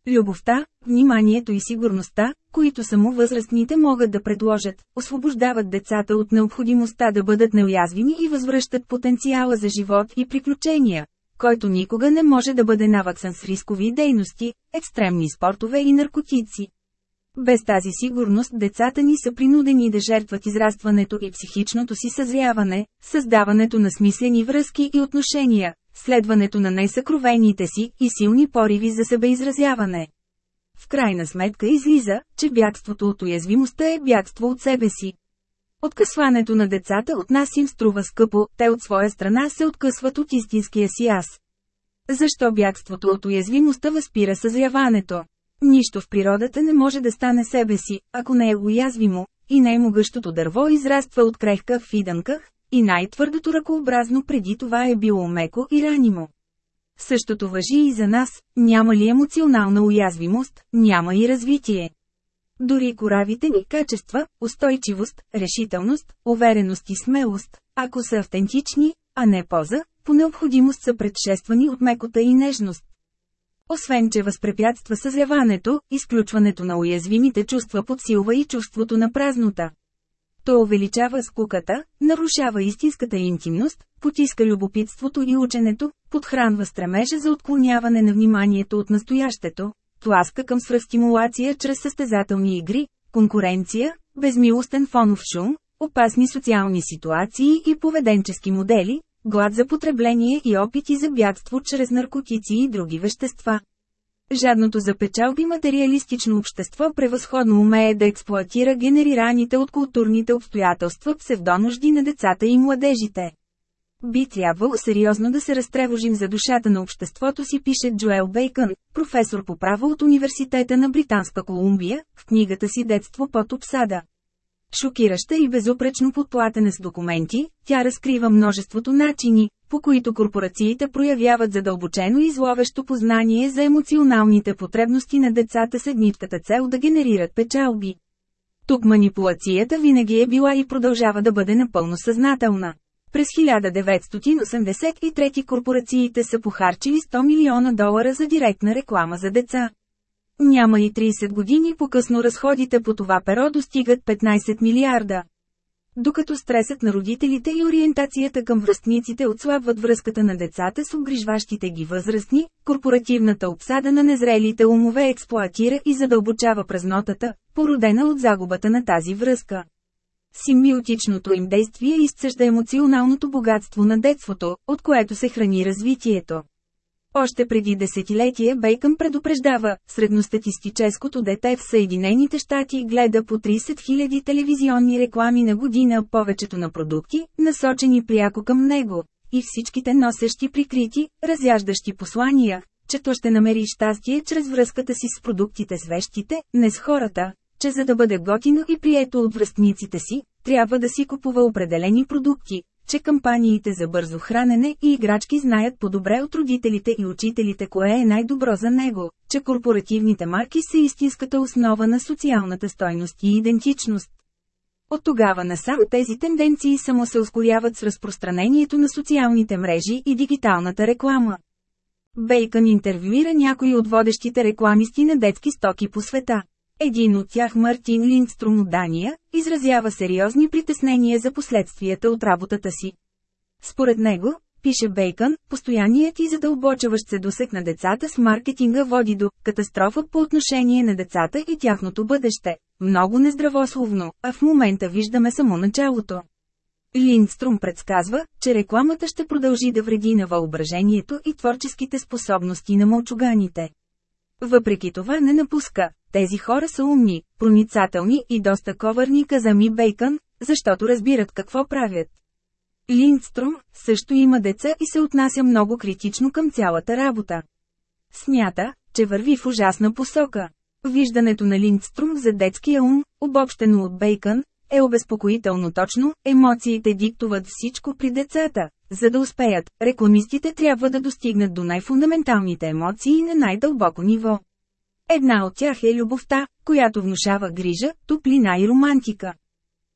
Любовта, вниманието и сигурността, които само възрастните могат да предложат, освобождават децата от необходимостта да бъдат неуязвими и възвръщат потенциала за живот и приключения, който никога не може да бъде наваксан с рискови дейности, екстремни спортове и наркотици. Без тази сигурност децата ни са принудени да жертват израстването и психичното си съзряване, създаването на смислени връзки и отношения, следването на най-съкровените си и силни пориви за себеизразяване. В крайна сметка излиза, че бягството от уязвимостта е бягство от себе си. Откъсването на децата от нас им струва скъпо, те от своя страна се откъсват от истинския си аз. Защо бягството от уязвимостта възпира съзряването? Нищо в природата не може да стане себе си, ако не е уязвимо, и най-могъщото дърво израства от крехка в фидънках, и най-твърдото ръкообразно преди това е било меко и ранимо. Същото въжи и за нас, няма ли емоционална уязвимост, няма и развитие. Дори коравите ни качества, устойчивост, решителност, увереност и смелост, ако са автентични, а не поза, по необходимост са предшествани от мекота и нежност. Освен че възпрепятства съзряването, изключването на уязвимите чувства подсилва и чувството на празнота. То увеличава скуката, нарушава истинската интимност, потиска любопитството и ученето, подхранва стремежа за отклоняване на вниманието от настоящето, тласка към свръхстимулация чрез състезателни игри, конкуренция, безмилостен фонов шум, опасни социални ситуации и поведенчески модели, глад за потребление и опити за бягство чрез наркотици и други вещества. Жадното за печалби материалистично общество превъзходно умее да експлоатира генерираните от културните обстоятелства псевдонужди на децата и младежите. Би трябвало сериозно да се разтревожим за душата на обществото си пише Джоел Бейкън, професор по право от Университета на Британска Колумбия, в книгата си Детство под обсада. Шокираща и безупречно подплатена с документи, тя разкрива множеството начини, по които корпорациите проявяват задълбочено и зловещо познание за емоционалните потребности на децата с еднитката цел да генерират печалби. Тук манипулацията винаги е била и продължава да бъде напълно съзнателна. През 1983 корпорациите са похарчили 100 милиона долара за директна реклама за деца. Няма и 30 години по-късно разходите по това перо достигат 15 милиарда. Докато стресът на родителите и ориентацията към връстниците отслабват връзката на децата с обгрижващите ги възрастни, корпоративната обсада на незрелите умове експлоатира и задълбочава празнотата, породена от загубата на тази връзка. Симбиотичното им действие изцъжда емоционалното богатство на детството, от което се храни развитието. Още преди десетилетие Бейкън предупреждава, средностатистическото дете в Съединените щати гледа по 30 000 телевизионни реклами на година повечето на продукти, насочени пряко към него, и всичките носещи прикрити, разяждащи послания, че то ще намери щастие чрез връзката си с продуктите с вещите, не с хората, че за да бъде готино и прието от връстниците си, трябва да си купува определени продукти, че кампаниите за бързо хранене и играчки знаят по-добре от родителите и учителите кое е най-добро за него, че корпоративните марки са истинската основа на социалната стойност и идентичност. От тогава насам тези тенденции само се ускоряват с разпространението на социалните мрежи и дигиталната реклама. Бейкън интервюира някои от водещите рекламисти на детски стоки по света. Един от тях Мартин Линдстром от Дания, изразява сериозни притеснения за последствията от работата си. Според него, пише Бейкън, постоянният и задълбочаващ се досек на децата с маркетинга води до катастрофа по отношение на децата и тяхното бъдеще. Много нездравословно, а в момента виждаме само началото. Линдстром предсказва, че рекламата ще продължи да вреди на въображението и творческите способности на мълчуганите. Въпреки това не напуска. Тези хора са умни, проницателни и доста коварни каза ми Бейкън, защото разбират какво правят. Линдстром също има деца и се отнася много критично към цялата работа. Смята, че върви в ужасна посока. Виждането на Линдстром за детския ум, обобщено от Бейкън, е обезпокоително точно, емоциите диктуват всичко при децата. За да успеят, рекламистите трябва да достигнат до най-фундаменталните емоции на най-дълбоко ниво. Една от тях е любовта, която внушава грижа, топлина и романтика.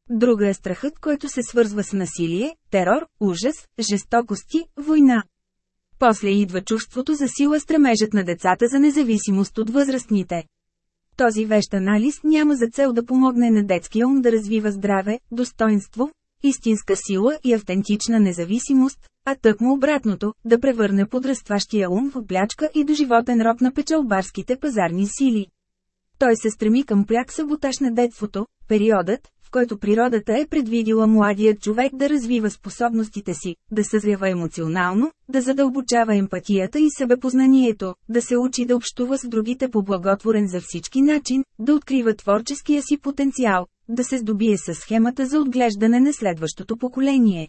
Друга е страхът, който се свързва с насилие, терор, ужас, жестокости, война. После идва чувството за сила стремежът на децата за независимост от възрастните. Този вещ анализ няма за цел да помогне на детския ум да развива здраве, достоинство, истинска сила и автентична независимост, а тъкмо обратното, да превърне подрастващия ум в блячка и доживотен роб на печалбарските пазарни сили. Той се стреми към пряк саботаж на детството, периодът, в който природата е предвидила младият човек да развива способностите си, да съзрява емоционално, да задълбочава емпатията и себепознанието, да се учи да общува с другите по благотворен за всички начин, да открива творческия си потенциал, да се здобие с схемата за отглеждане на следващото поколение.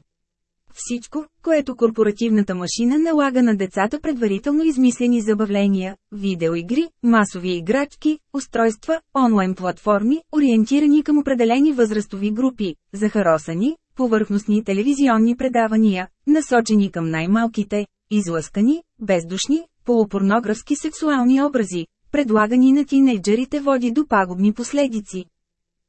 Всичко, което корпоративната машина налага на децата предварително измислени забавления, видеоигри, масови играчки, устройства, онлайн платформи, ориентирани към определени възрастови групи, захаросани, повърхностни телевизионни предавания, насочени към най-малките, излъскани, бездушни, полупорнографски сексуални образи, предлагани на тинейджерите води до пагубни последици.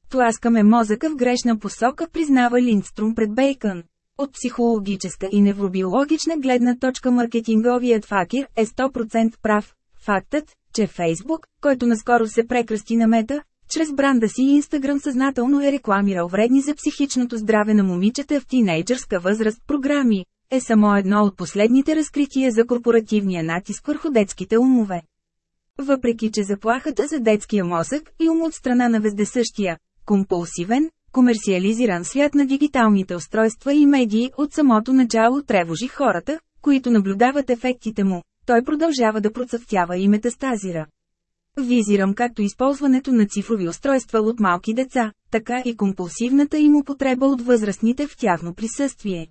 Тласкаме мозъка в грешна посока, признава Линдструм пред Бейкън. От психологическа и невробиологична гледна точка маркетинговият факир е 100% прав. Фактът, че Фейсбук, който наскоро се прекръсти на мета, чрез бранда си Инстаграм съзнателно е рекламирал вредни за психичното здраве на момичета в тинейджърска възраст програми, е само едно от последните разкрития за корпоративния натиск върху детските умове. Въпреки че заплахата за детския мозък и ум от страна на вездесъщия, компулсивен, комерциализиран свят на дигиталните устройства и медии от самото начало тревожи хората, които наблюдават ефектите му. Той продължава да процъфтява и метастазира. Визирам както използването на цифрови устройства от малки деца, така и компулсивната им употреба от възрастните в тяхно присъствие.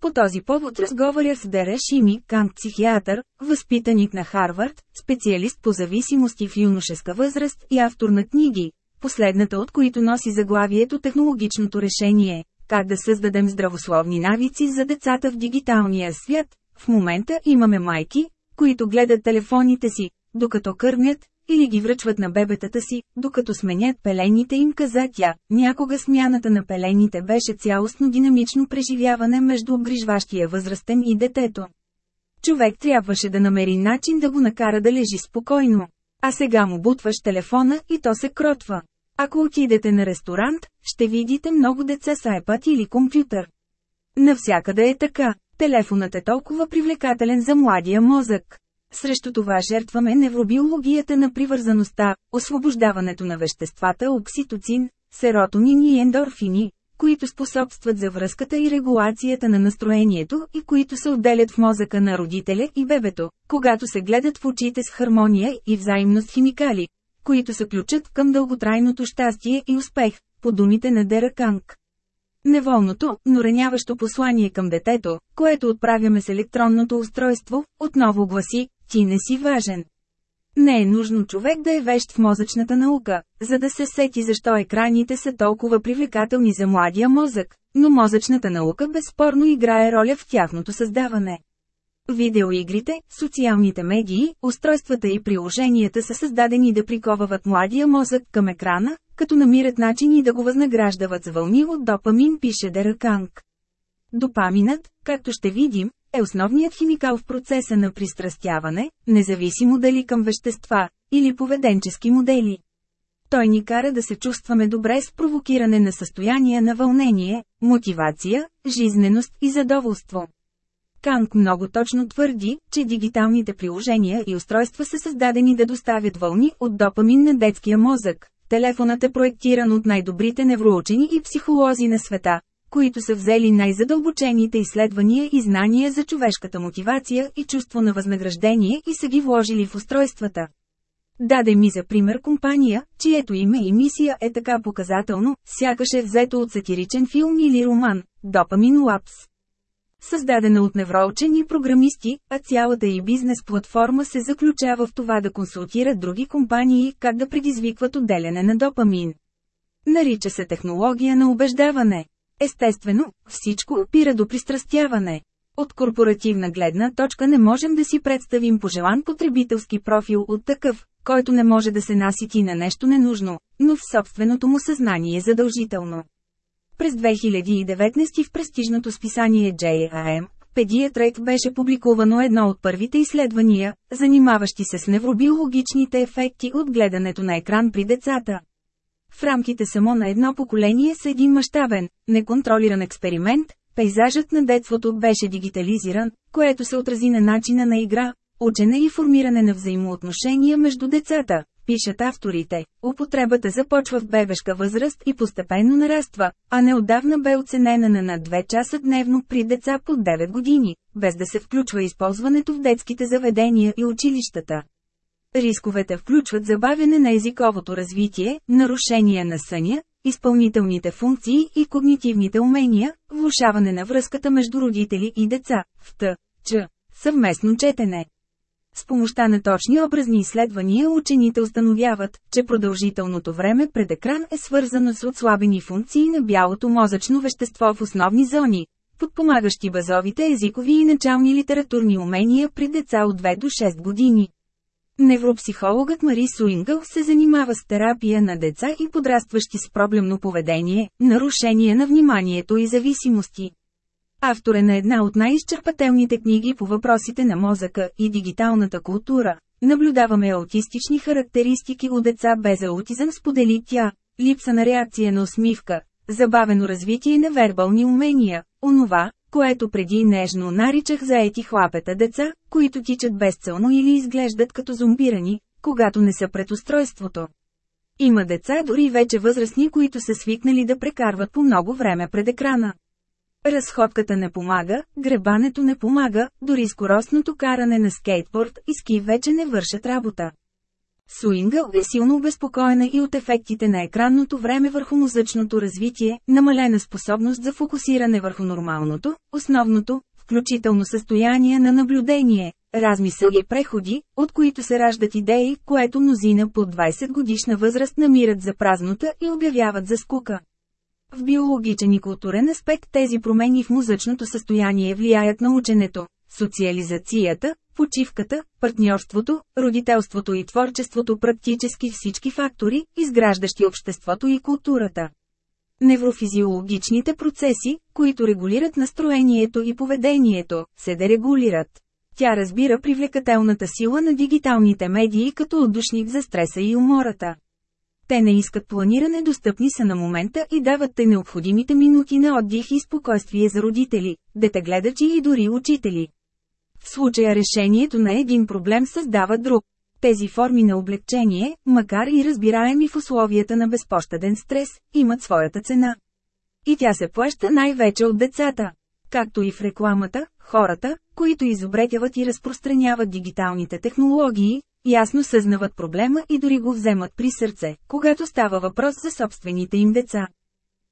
По този повод разговаря с Дере Шими, Кант психиатър, възпитаник на Харвард, специалист по зависимости в юношеска възраст и автор на книги, последната от които носи заглавието Технологичното решение – как да създадем здравословни навици за децата в дигиталния свят. В момента имаме майки, които гледат телефоните си, докато кърмят, или ги връчват на бебетата си, докато сменят пелените им каза тя. Някога смяната на пелените беше цялостно динамично преживяване между обгрижващия възрастен и детето. Човек трябваше да намери начин да го накара да лежи спокойно. А сега му бутваш телефона и то се кротва. Ако отидете на ресторант, ще видите много деца с iPad или компютър. Навсякъде е така. Телефонът е толкова привлекателен за младия мозък. Срещу това жертваме невробиологията на привързаността, освобождаването на веществата окситоцин, серотонин и ендорфини, които способстват за връзката и регулацията на настроението и които се отделят в мозъка на родителя и бебето, когато се гледат в очите с хармония и взаимност химикали, които са ключът към дълготрайното щастие и успех, по думите на Дера Канг. Неволното, но раняващо послание към детето, което отправяме с електронното устройство, отново гласи, ти не си важен. Не е нужно човек да е вещ в мозъчната наука, за да се сети защо екраните са толкова привлекателни за младия мозък, но мозъчната наука безспорно играе роля в тяхното създаване. Видеоигрите, социалните медии, устройствата и приложенията са създадени да приковават младия мозък към екрана, като намират начини да го възнаграждават с вълни от допамин, пише Дераканг. Допаминът, както ще видим, е основният химикал в процеса на пристрастяване, независимо дали към вещества или поведенчески модели. Той ни кара да се чувстваме добре с провокиране на състояния на вълнение, мотивация, жизненост и задоволство. Канг много точно твърди, че дигиталните приложения и устройства са създадени да доставят вълни от допамин на детския мозък. Телефонът е проектиран от най-добрите невроучени и психолози на света, които са взели най-задълбочените изследвания и знания за човешката мотивация и чувство на възнаграждение и са ги вложили в устройствата. Даде ми за пример компания, чието име и мисия е така показателно, сякаш е взето от сатиричен филм или роман – Допамин Лапс. Създадена от невроучени програмисти, а цялата и бизнес платформа се заключава в това да консултира други компании как да предизвикват отделяне на допамин. Нарича се технология на убеждаване. Естествено, всичко опира до пристрастяване. От корпоративна гледна точка не можем да си представим пожелан потребителски профил от такъв, който не може да се насити на нещо ненужно, но в собственото му съзнание задължително. През 2019 в престижното списание JAM, Педиатрек беше публикувано едно от първите изследвания, занимаващи се с невробиологичните ефекти от гледането на екран при децата. В рамките само на едно поколение с един мащабен, неконтролиран експеримент, пейзажът на детството беше дигитализиран, което се отрази на начина на игра, учене и формиране на взаимоотношения между децата, пишат авторите. Употребата започва в бебешка възраст и постепенно нараства, а неотдавна бе оценена на над 2 часа дневно при деца под 9 години, без да се включва използването в детските заведения и училищата. Рисковете включват забавяне на езиковото развитие, нарушение на съня, изпълнителните функции и когнитивните умения, влушаване на връзката между родители и деца, в Т, Ч, съвместно четене. С помощта на точни образни изследвания учените установяват, че продължителното време пред екран е свързано с отслабени функции на бялото мозъчно вещество в основни зони, подпомагащи базовите езикови и начални литературни умения при деца от 2 до 6 години. Невропсихологът Мари Суингъл се занимава с терапия на деца и подрастващи с проблемно поведение, нарушение на вниманието и зависимости. Автор е на една от най-изчерпателните книги по въпросите на мозъка и дигиталната култура. Наблюдаваме аутистични характеристики у деца без аутизъм сподели тя, липса на реакция на усмивка, забавено развитие на вербални умения, онова, което преди нежно наричах заети хлапета деца, които тичат безцелно или изглеждат като зомбирани, когато не са пред устройството. Има деца дори вече възрастни, които са свикнали да прекарват по много време пред екрана. Разходката не помага, гребането не помага, дори скоростното каране на скейтборд и ски вече не вършат работа. Суингъл е силно обезпокоена и от ефектите на екранното време върху мозъчното развитие, намалена способност за фокусиране върху нормалното, основното, включително състояние на наблюдение, размисъл и преходи, от които се раждат идеи, което мнозина по 20 годишна възраст намират за празнота и обявяват за скука. В биологичен и културен аспект тези промени в мозъчното състояние влияят на ученето, социализацията, почивката, партньорството, родителството и творчеството практически всички фактори, изграждащи обществото и културата. Неврофизиологичните процеси, които регулират настроението и поведението, се дерегулират. Тя разбира привлекателната сила на дигиталните медии като отдушник за стреса и умората. Те не искат планиране достъпни са на момента и дават те необходимите минути на отдих и спокойствие за родители, детегледачи и дори учители. В случая решението на един проблем създава друг. Тези форми на облегчение, макар и разбираеми в условията на безпощаден стрес, имат своята цена. И тя се плаща най-вече от децата. Както и в рекламата, хората, които изобретяват и разпространяват дигиталните технологии, ясно съзнават проблема и дори го вземат при сърце, когато става въпрос за собствените им деца.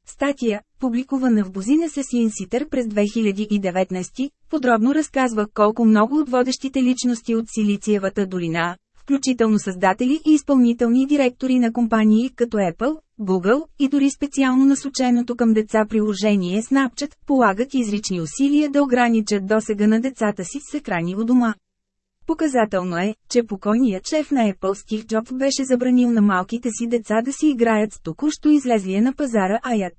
Статия, публикувана в Бузинеса Инситър през 2019, подробно разказва колко много от водещите личности от Силициевата долина, включително създатели и изпълнителни директори на компании като Apple, Google и дори специално насоченото към деца приложение Snapchat, полагат изрични усилия да ограничат досега на децата си с екрани у дома. Показателно е, че покойният шеф на Apple Стив Джобс беше забранил на малките си деца да си играят с току-що излезлия на пазара Аят.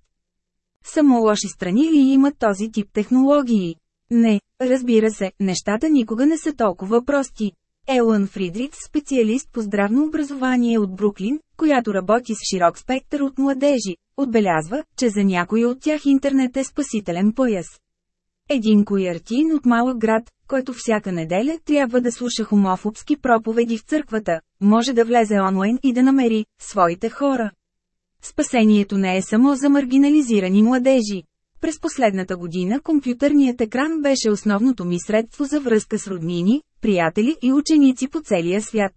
Само лоши страни ли имат този тип технологии? Не, разбира се, нещата никога не са толкова прости. Елън Фридрикс, специалист по здравно образование от Бруклин, която работи с широк спектър от младежи, отбелязва, че за някои от тях интернет е спасителен пояс. Един кояртин от малък град, който всяка неделя трябва да слуша хомофобски проповеди в църквата, може да влезе онлайн и да намери своите хора. Спасението не е само за маргинализирани младежи. През последната година компютърният екран беше основното ми средство за връзка с роднини, приятели и ученици по целия свят.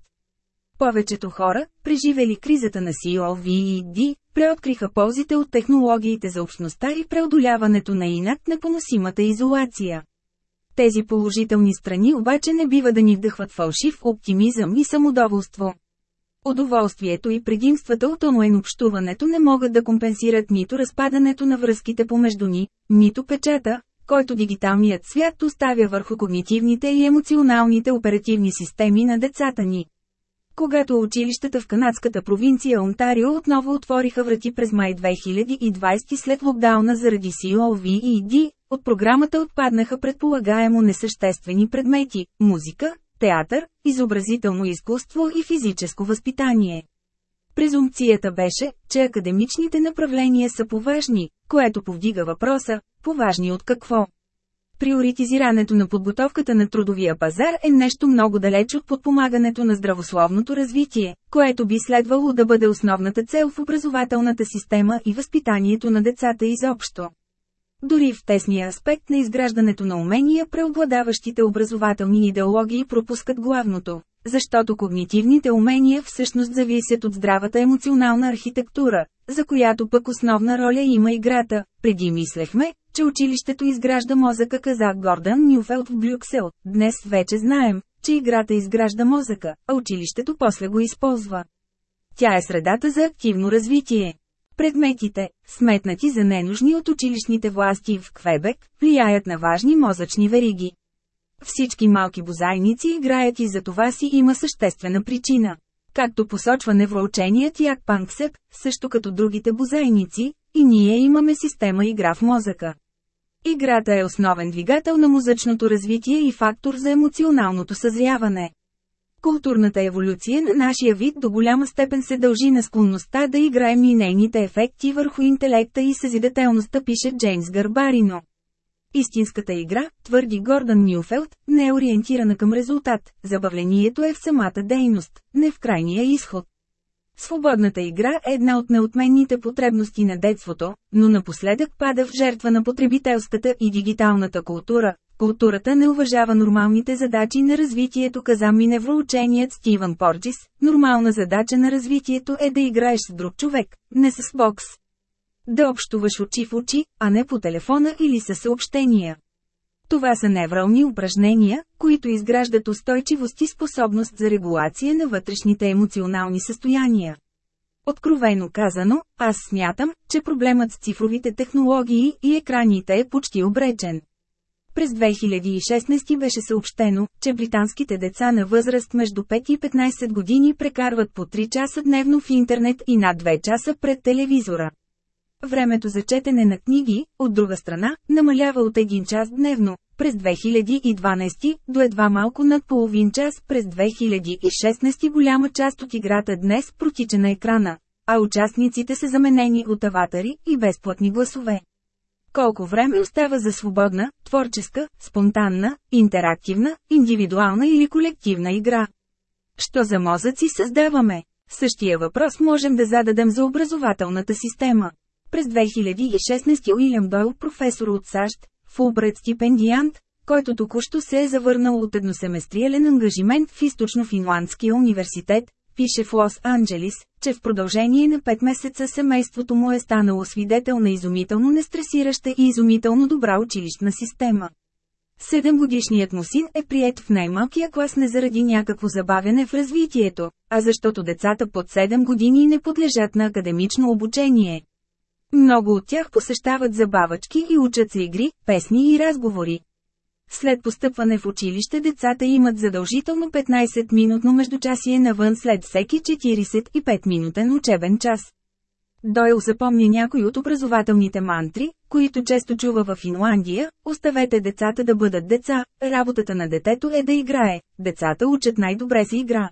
Повечето хора, преживели кризата на COVID, преоткриха ползите от технологиите за общността и преодоляването на инак непоносимата изолация. Тези положителни страни обаче не бива да ни вдъхват фалшив оптимизъм и самодоволство. Удоволствието и предимствата от онлайн общуването не могат да компенсират нито разпадането на връзките помежду ни, нито печата, който дигиталният свят оставя върху когнитивните и емоционалните оперативни системи на децата ни. Когато училищата в канадската провинция Онтарио отново отвориха врати през май 2020 след локдауна заради COVID, от програмата отпаднаха предполагаемо несъществени предмети – музика, театър, изобразително изкуство и физическо възпитание. Презумпцията беше, че академичните направления са поважни, което повдига въпроса – поважни от какво? Приоритизирането на подготовката на трудовия пазар е нещо много далеч от подпомагането на здравословното развитие, което би следвало да бъде основната цел в образователната система и възпитанието на децата изобщо. Дори в тесния аспект на изграждането на умения преобладаващите образователни идеологии пропускат главното, защото когнитивните умения всъщност зависят от здравата емоционална архитектура, за която пък основна роля има играта. Преди мислехме, че училището изгражда мозъка каза Гордан Нюфелд в Брюксел. Днес вече знаем, че играта изгражда мозъка, а училището после го използва. Тя е средата за активно развитие. Предметите, сметнати за ненужни от училищните власти в Квебек, влияят на важни мозъчни вериги. Всички малки бозайници играят и за това си има съществена причина. Както посочва невроученият Як Панксеп, също като другите бозайници, и ние имаме система игра в мозъка. Играта е основен двигател на мозъчното развитие и фактор за емоционалното съзряване. Културната еволюция на нашия вид до голяма степен се дължи на склонността да играем и нейните ефекти върху интелекта и съзидателността пише Джеймс Гарбарино. Истинската игра, твърди Гордан Нюфелд, не е ориентирана към резултат, забавлението е в самата дейност, не в крайния изход. Свободната игра е една от неотменните потребности на детството, но напоследък пада в жертва на потребителската и дигиталната култура. Културата не уважава нормалните задачи на развитието, каза ми невроученият Стивън Порджис. Нормална задача на развитието е да играеш с друг човек, не с бокс. Да общуваш очи в очи, а не по телефона или със съобщения. Това са неврални упражнения, които изграждат устойчивост и способност за регулация на вътрешните емоционални състояния. Откровено казано, аз смятам, че проблемът с цифровите технологии и екраните е почти обречен. През 2016 беше съобщено, че британските деца на възраст между 5 и 15 години прекарват по 3 часа дневно в интернет и над 2 часа пред телевизора. Времето за четене на книги, от друга страна, намалява от един час дневно, през 2012 до едва малко над половин час през 2016 голяма част от играта днес протича на екрана, а участниците са заменени от аватари и безплатни гласове. Колко време остава за свободна, творческа, спонтанна, интерактивна, индивидуална или колективна игра? Що за мозъци създаваме? Същия въпрос можем да зададем за образователната система. През 2016 Уилям Дойл, професор от САЩ, Фулбред стипендиант, който току-що се е завърнал от едносеместриален ангажимент в Източно-Финландския университет, пише в Лос-Анджелис, че в продължение на 5 месеца семейството му е станало свидетел на изумително нестресираща и изумително добра училищна система. Седемгодишният му син е прият в най-малкия клас не заради някакво забавяне в развитието, а защото децата под 7 години не подлежат на академично обучение. Много от тях посещават забавачки и учат се игри, песни и разговори. След постъпване в училище децата имат задължително 15-минутно междучасие навън след всеки 45-минутен учебен час. Дойл запомни някои от образователните мантри, които често чува в Финландия, оставете децата да бъдат деца, работата на детето е да играе, децата учат най-добре се игра.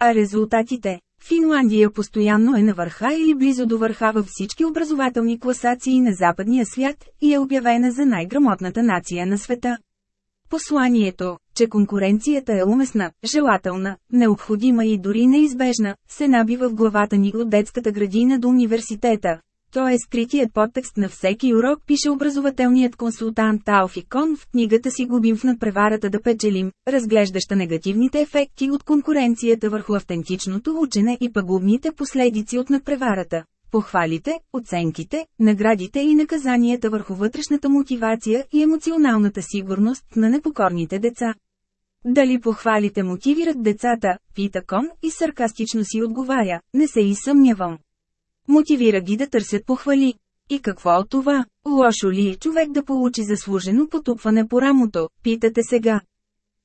А резултатите? Финландия постоянно е на върха или близо до върха във всички образователни класации на западния свят и е обявена за най-грамотната нация на света. Посланието, че конкуренцията е уместна, желателна, необходима и дори неизбежна, се набива в главата ни от детската градина до университета. То е скритият подтекст на всеки урок, пише образователният консултант Алфи Кон в книгата си Губим в надпреварата да печелим, разглеждаща негативните ефекти от конкуренцията върху автентичното учене и пагубните последици от надпреварата. Похвалите, оценките, наградите и наказанията върху вътрешната мотивация и емоционалната сигурност на непокорните деца. Дали похвалите мотивират децата, пита Кон и саркастично си отговаря, не се и съмнявам. Мотивира ги да търсят похвали. И какво от това? Лошо ли е човек да получи заслужено потупване по рамото, питате сега.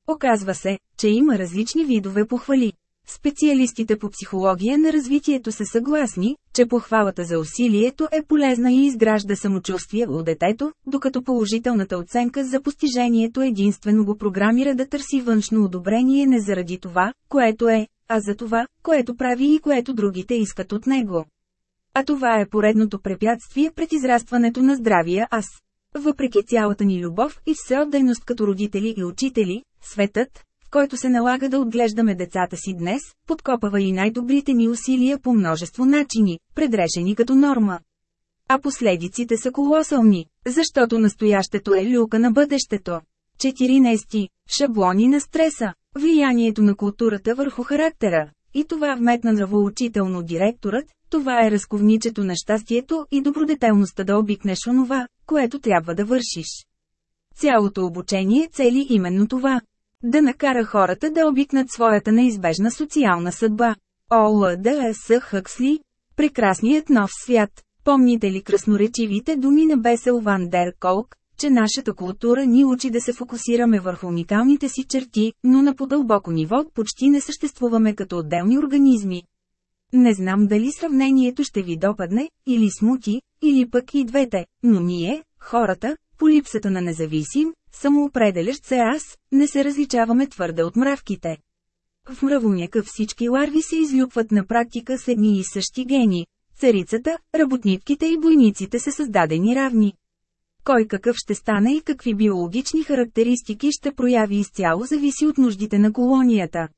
Оказва се, че има различни видове похвали. Специалистите по психология на развитието са съгласни, че похвалата за усилието е полезна и изгражда самочувствие у детето, докато положителната оценка за постижението единствено го програмира да търси външно одобрение не заради това, което е, а за това, което прави и което другите искат от него. А това е поредното препятствие пред израстването на здравия аз. Въпреки цялата ни любов и всеотдайност като родители и учители, светът, който се налага да отглеждаме децата си днес, подкопава и най-добрите ни усилия по множество начини, предрешени като норма. А последиците са колосални, защото настоящето е люка на бъдещето. 14. Шаблони на стреса. Влиянието на културата върху характера. И това вметна нравоучително директорът, това е разковничето на щастието и добродетелността да обикнеш онова, което трябва да вършиш. Цялото обучение цели именно това. Да накара хората да обикнат своята неизбежна социална съдба. ОЛДС Хъксли. Прекрасният нов свят. Помните ли красноречивите думи на Бесел Ван Дер Колк, че нашата култура ни учи да се фокусираме върху уникалните си черти, но на по-дълбоко ниво почти не съществуваме като отделни организми. Не знам дали сравнението ще ви допадне, или смути, или пък и двете, но ние, хората, по липсата на независим, самоопределящ се аз, не се различаваме твърде от мравките. В мравоняка всички ларви се излюпват на практика с едни и същи гени. Царицата, работнитките и бойниците са създадени равни. Кой какъв ще стане и какви биологични характеристики ще прояви изцяло зависи от нуждите на колонията.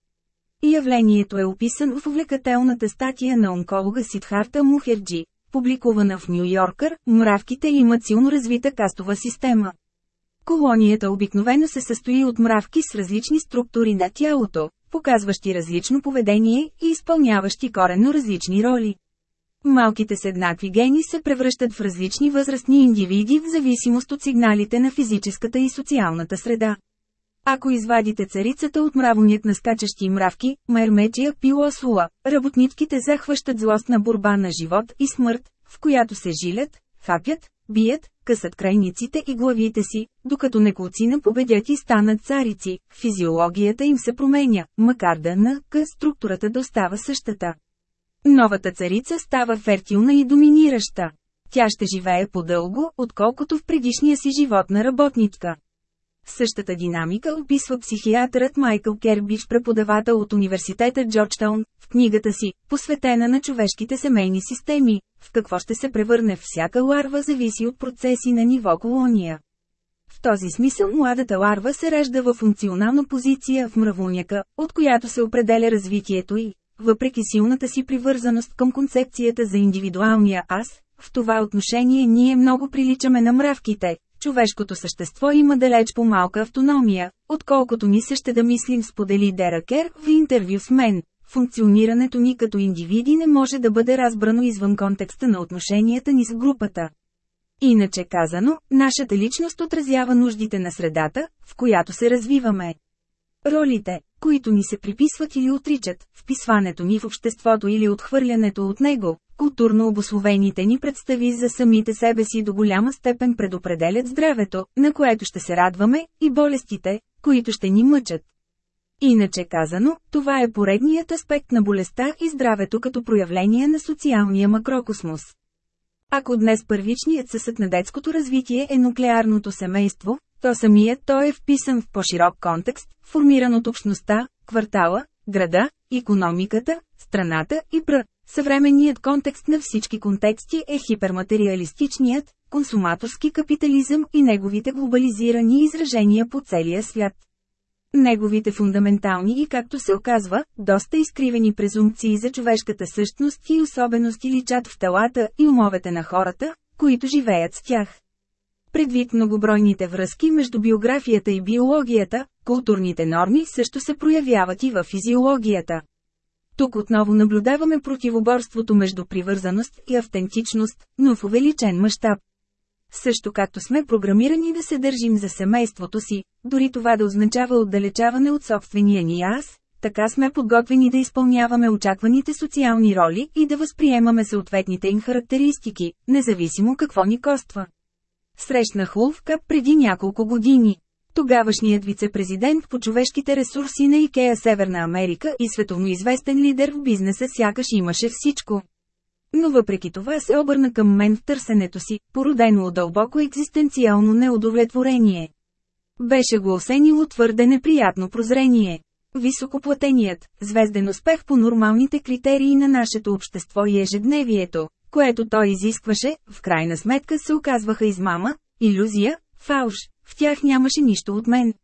Явлението е описано в увлекателната статия на онколога Сидхарта Мухерджи, публикувана в Нью Йоркър, мравките имат силно развита кастова система. Колонията обикновено се състои от мравки с различни структури на тялото, показващи различно поведение и изпълняващи коренно различни роли. Малките с еднакви гени се превръщат в различни възрастни индивиди в зависимост от сигналите на физическата и социалната среда. Ако извадите царицата от мравоният на скачащи мравки, мермечия пилосула, работнитките захващат злостна борба на живот и смърт, в която се жилят, хапят, бият, късат крайниците и главите си, докато неколцина победят и станат царици, физиологията им се променя, макар да на К структурата да остава същата. Новата царица става фертилна и доминираща. Тя ще живее по-дълго, отколкото в предишния си живот на работничка. Същата динамика описва психиатърът Майкъл Кербиш преподавател от университета Джорджтаун, в книгата си, посветена на човешките семейни системи, в какво ще се превърне всяка ларва зависи от процеси на ниво колония. В този смисъл младата ларва се ражда в функционална позиция в мравуняка, от която се определя развитието й. Въпреки силната си привързаност към концепцията за индивидуалния аз, в това отношение ние много приличаме на мравките, човешкото същество има далеч по-малка автономия, отколкото ни се ще да мислим сподели Деракер в интервю с мен. Функционирането ни като индивиди не може да бъде разбрано извън контекста на отношенията ни с групата. Иначе казано, нашата личност отразява нуждите на средата, в която се развиваме. Ролите, които ни се приписват или отричат, вписването ни в обществото или отхвърлянето от него, културно обословените ни представи за самите себе си до голяма степен предопределят здравето, на което ще се радваме, и болестите, които ще ни мъчат. Иначе казано, това е поредният аспект на болестта и здравето като проявление на социалния макрокосмос. Ако днес първичният съсъд на детското развитие е нуклеарното семейство, то самият той е вписан в по-широк контекст, формиран от общността, квартала, града, економиката, страната и пр. Съвременният контекст на всички контексти е хиперматериалистичният, консуматорски капитализъм и неговите глобализирани изражения по целия свят. Неговите фундаментални и както се оказва, доста изкривени презумпции за човешката същност и особености личат в телата и умовете на хората, които живеят с тях. Предвид многобройните връзки между биографията и биологията, културните норми също се проявяват и в физиологията. Тук отново наблюдаваме противоборството между привързаност и автентичност, но в увеличен мащаб. Също както сме програмирани да се държим за семейството си, дори това да означава отдалечаване от собствения ни аз, така сме подготвени да изпълняваме очакваните социални роли и да възприемаме съответните им характеристики, независимо какво ни коства. Срещнах Лувка преди няколко години. Тогавашният вице-президент по човешките ресурси на Икея Северна Америка и световно известен лидер в бизнеса сякаш имаше всичко. Но въпреки това се обърна към мен в търсенето си, породено от дълбоко екзистенциално неудовлетворение. Беше го осенило твърде неприятно прозрение. Високоплатеният, звезден успех по нормалните критерии на нашето общество и ежедневието, което той изискваше, в крайна сметка се оказваха измама, иллюзия, фалш, в тях нямаше нищо от мен.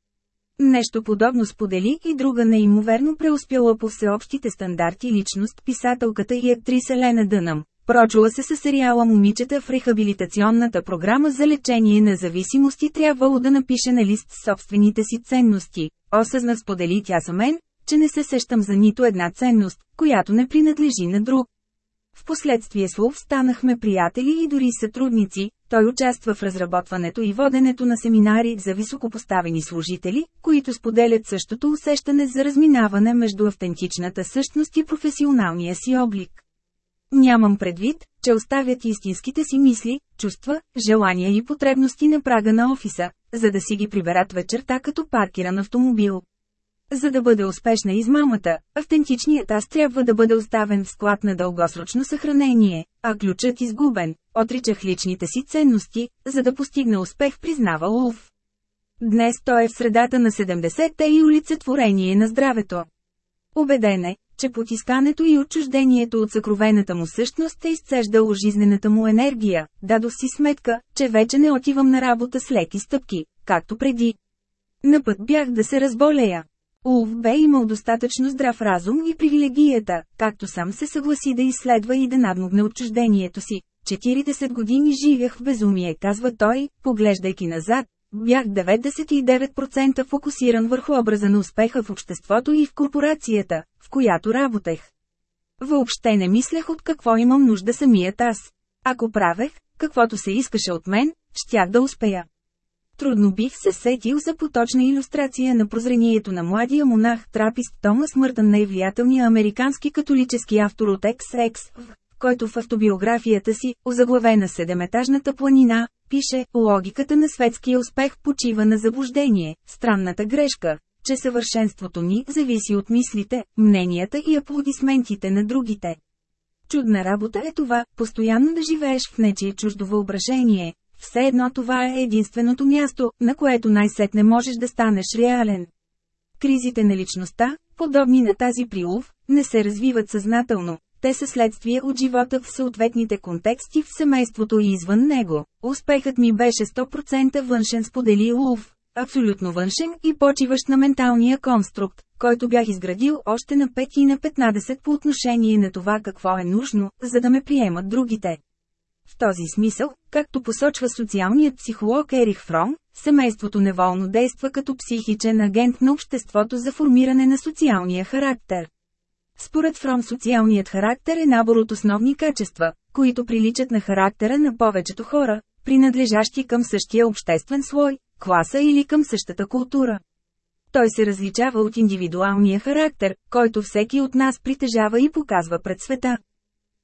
Нещо подобно сподели и друга неимоверно преуспяла по всеобщите стандарти личност писателката и актриса Лена Дънам. Прочула се със сериала Момичета в рехабилитационната програма за лечение на зависимости трябвало да напише на лист собствените си ценности. Осъзна сподели тя за мен, че не се сещам за нито една ценност, която не принадлежи на друг. Впоследствие с Лув станахме приятели и дори сътрудници, той участва в разработването и воденето на семинари за високопоставени служители, които споделят същото усещане за разминаване между автентичната същност и професионалния си облик. Нямам предвид, че оставят истинските си мисли, чувства, желания и потребности на прага на офиса, за да си ги приберат вечерта като паркиран автомобил. За да бъде успешна измамата, автентичният аз трябва да бъде оставен в склад на дългосрочно съхранение, а ключът изгубен. Отричах личните си ценности, за да постигна успех, признава Лув. Днес той е в средата на 70-те и олицетворение на здравето. Обеден е, че потискането и отчуждението от съкровената му същност е изцеждало жизнената му енергия, дадох си сметка, че вече не отивам на работа с леки стъпки, както преди. На път бях да се разболея. Улф бе имал достатъчно здрав разум и привилегията, както сам се съгласи да изследва и да надмогне отчуждението си. 40 години живях в безумие, казва той, поглеждайки назад. Бях 99% фокусиран върху образа на успеха в обществото и в корпорацията, в която работех. Въобще не мислех от какво имам нужда самият аз. Ако правех, каквото се искаше от мен, щях да успея. Трудно бих се сетил за поточна иллюстрация на прозрението на младия монах трапист Томас Мъртън на влиятелния американски католически автор от XX, който в автобиографията си, озаглавена Седеметажната планина, пише «Логиката на светския успех почива на заблуждение, странната грешка, че съвършенството ни зависи от мислите, мненията и аплодисментите на другите». Чудна работа е това, постоянно да живееш в нечие чуждо въображение, все едно това е единственото място, на което най-сетне можеш да станеш реален. Кризите на личността, подобни на тази прилов, не се развиват съзнателно, те са следствие от живота в съответните контексти в семейството и извън него. Успехът ми беше 100% външен сподели Лув, абсолютно външен и почиващ на менталния конструкт, който бях изградил още на 5 и на 15 по отношение на това какво е нужно, за да ме приемат другите. В този смисъл, както посочва социалният психолог Ерих Фром, семейството неволно действа като психичен агент на обществото за формиране на социалния характер. Според Фром социалният характер е набор от основни качества, които приличат на характера на повечето хора, принадлежащи към същия обществен слой, класа или към същата култура. Той се различава от индивидуалния характер, който всеки от нас притежава и показва пред света.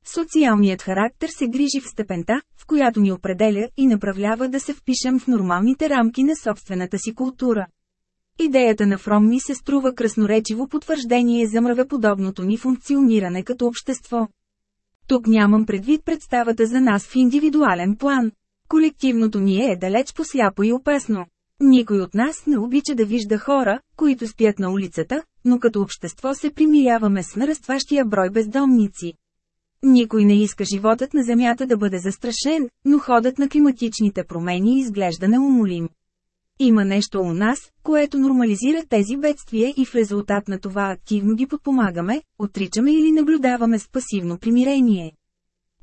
Социалният характер се грижи в степента, в която ни определя и направлява да се впишем в нормалните рамки на собствената си култура. Идеята на Фром ми се струва красноречиво потвърждение за мравеподобното ни функциониране като общество. Тук нямам предвид представата за нас в индивидуален план. Колективното ни е далеч посляпо и опасно. Никой от нас не обича да вижда хора, които спят на улицата, но като общество се примиряваме с нарастващия брой бездомници. Никой не иска животът на Земята да бъде застрашен, но ходът на климатичните промени изглежда неумолим. Има нещо у нас, което нормализира тези бедствия и в резултат на това активно ги подпомагаме, отричаме или наблюдаваме с пасивно примирение.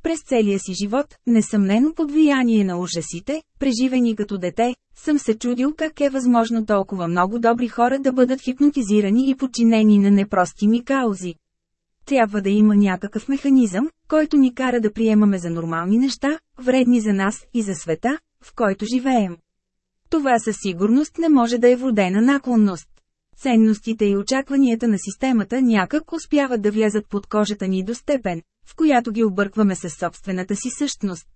През целия си живот, несъмнено под влияние на ужасите, преживени като дете, съм се чудил как е възможно толкова много добри хора да бъдат хипнотизирани и подчинени на непростими каузи. Трябва да има някакъв механизъм, който ни кара да приемаме за нормални неща, вредни за нас и за света, в който живеем. Това със сигурност не може да е вродена наклонност. Ценностите и очакванията на системата някак успяват да влязат под кожата ни до степен, в която ги объркваме със собствената си същност.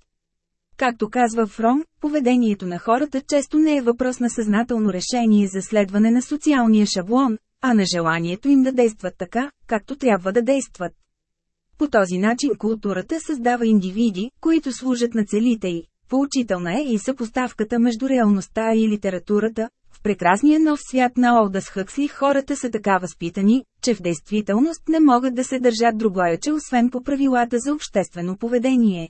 Както казва Фром, поведението на хората често не е въпрос на съзнателно решение за следване на социалния шаблон, а на желанието им да действат така, както трябва да действат. По този начин културата създава индивиди, които служат на целите й. Поучителна е и съпоставката между реалността и литературата. В прекрасния нов свят на Олдас Хъксли хората са така възпитани, че в действителност не могат да се държат другояче освен по правилата за обществено поведение.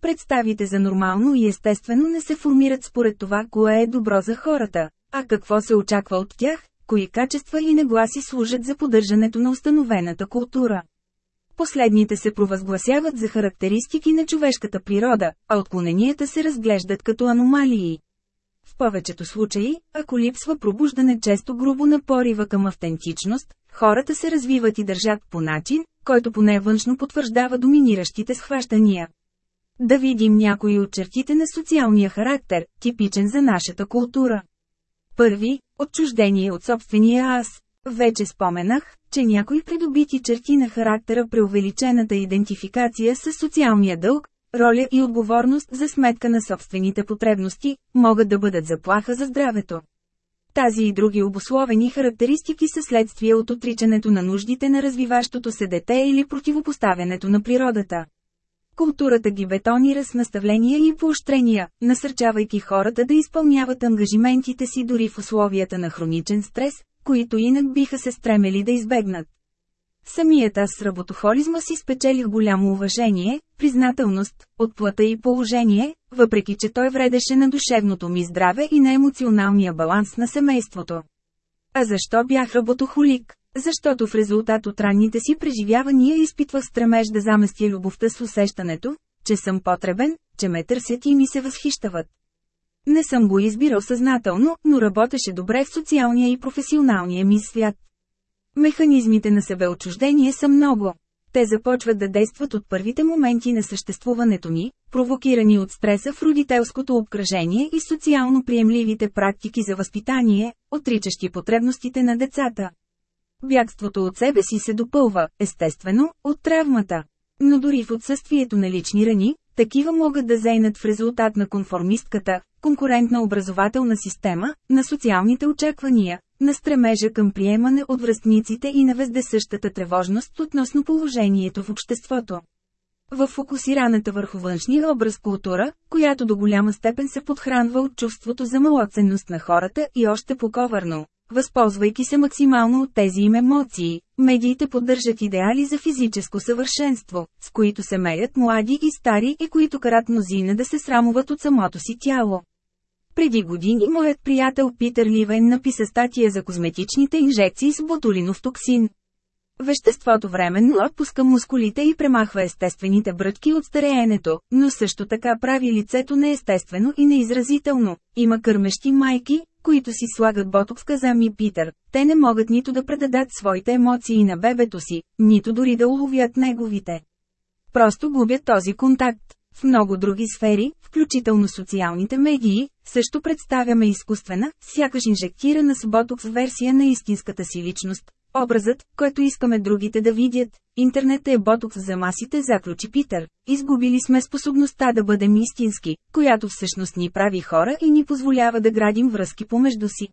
Представите за нормално и естествено не се формират според това, кое е добро за хората, а какво се очаква от тях, кои качества и нагласи служат за поддържането на установената култура. Последните се провъзгласяват за характеристики на човешката природа, а отклоненията се разглеждат като аномалии. В повечето случаи, ако липсва пробуждане често грубо на порива към автентичност, хората се развиват и държат по начин, който поне външно потвърждава доминиращите схващания. Да видим някои от чертите на социалния характер, типичен за нашата култура. Първи – отчуждение от собствения аз. Вече споменах, че някои придобити черти на характера преувеличената идентификация с социалния дълг, роля и отговорност за сметка на собствените потребности, могат да бъдат заплаха за здравето. Тази и други обословени характеристики са следствие от отричането на нуждите на развиващото се дете или противопоставянето на природата. Културата ги бетонира с наставления и поощрения, насърчавайки хората да изпълняват ангажиментите си дори в условията на хроничен стрес, които инак биха се стремели да избегнат. Самият аз с работохолизма си спечелих голямо уважение, признателност, отплата и положение, въпреки че той вредеше на душевното ми здраве и на емоционалния баланс на семейството. А защо бях работохолик? Защото в резултат от ранните си преживявания изпитвах стремеж да заместя любовта с усещането, че съм потребен, че ме търсят и ми се възхищават. Не съм го избирал съзнателно, но работеше добре в социалния и професионалния ми свят. Механизмите на себеотчуждение са много. Те започват да действат от първите моменти на съществуването ни, провокирани от стреса в родителското обкръжение и социално приемливите практики за възпитание, отричащи потребностите на децата. Бягството от себе си се допълва, естествено, от травмата. Но дори в отсъствието на лични рани, такива могат да зейнат в резултат на конформистката, конкурентна образователна система, на социалните очаквания, на стремежа към приемане от връстниците и на вездесъщата тревожност относно положението в обществото. В фокусираната върху външния образ култура, която до голяма степен се подхранва от чувството за малоценност на хората и още по-коварно, Възползвайки се максимално от тези им емоции, медиите поддържат идеали за физическо съвършенство, с които се меят млади и стари и които карат мнозина да се срамуват от самото си тяло. Преди години моят приятел Питър Ливен написа статия за козметичните инжекции с ботулинов токсин. Веществото временно отпуска мускулите и премахва естествените бръчки от стареенето, но също така прави лицето неестествено и неизразително. Има кърмещи майки, които си слагат ботокс каза ми Питър, те не могат нито да предадат своите емоции на бебето си, нито дори да уловят неговите. Просто губят този контакт. В много други сфери, включително социалните медии, също представяме изкуствена, сякаш инжектирана с ботокс версия на истинската си личност, Образът, който искаме другите да видят, интернет е ботокс за масите, заключи Питър. Изгубили сме способността да бъдем истински, която всъщност ни прави хора и ни позволява да градим връзки помежду си.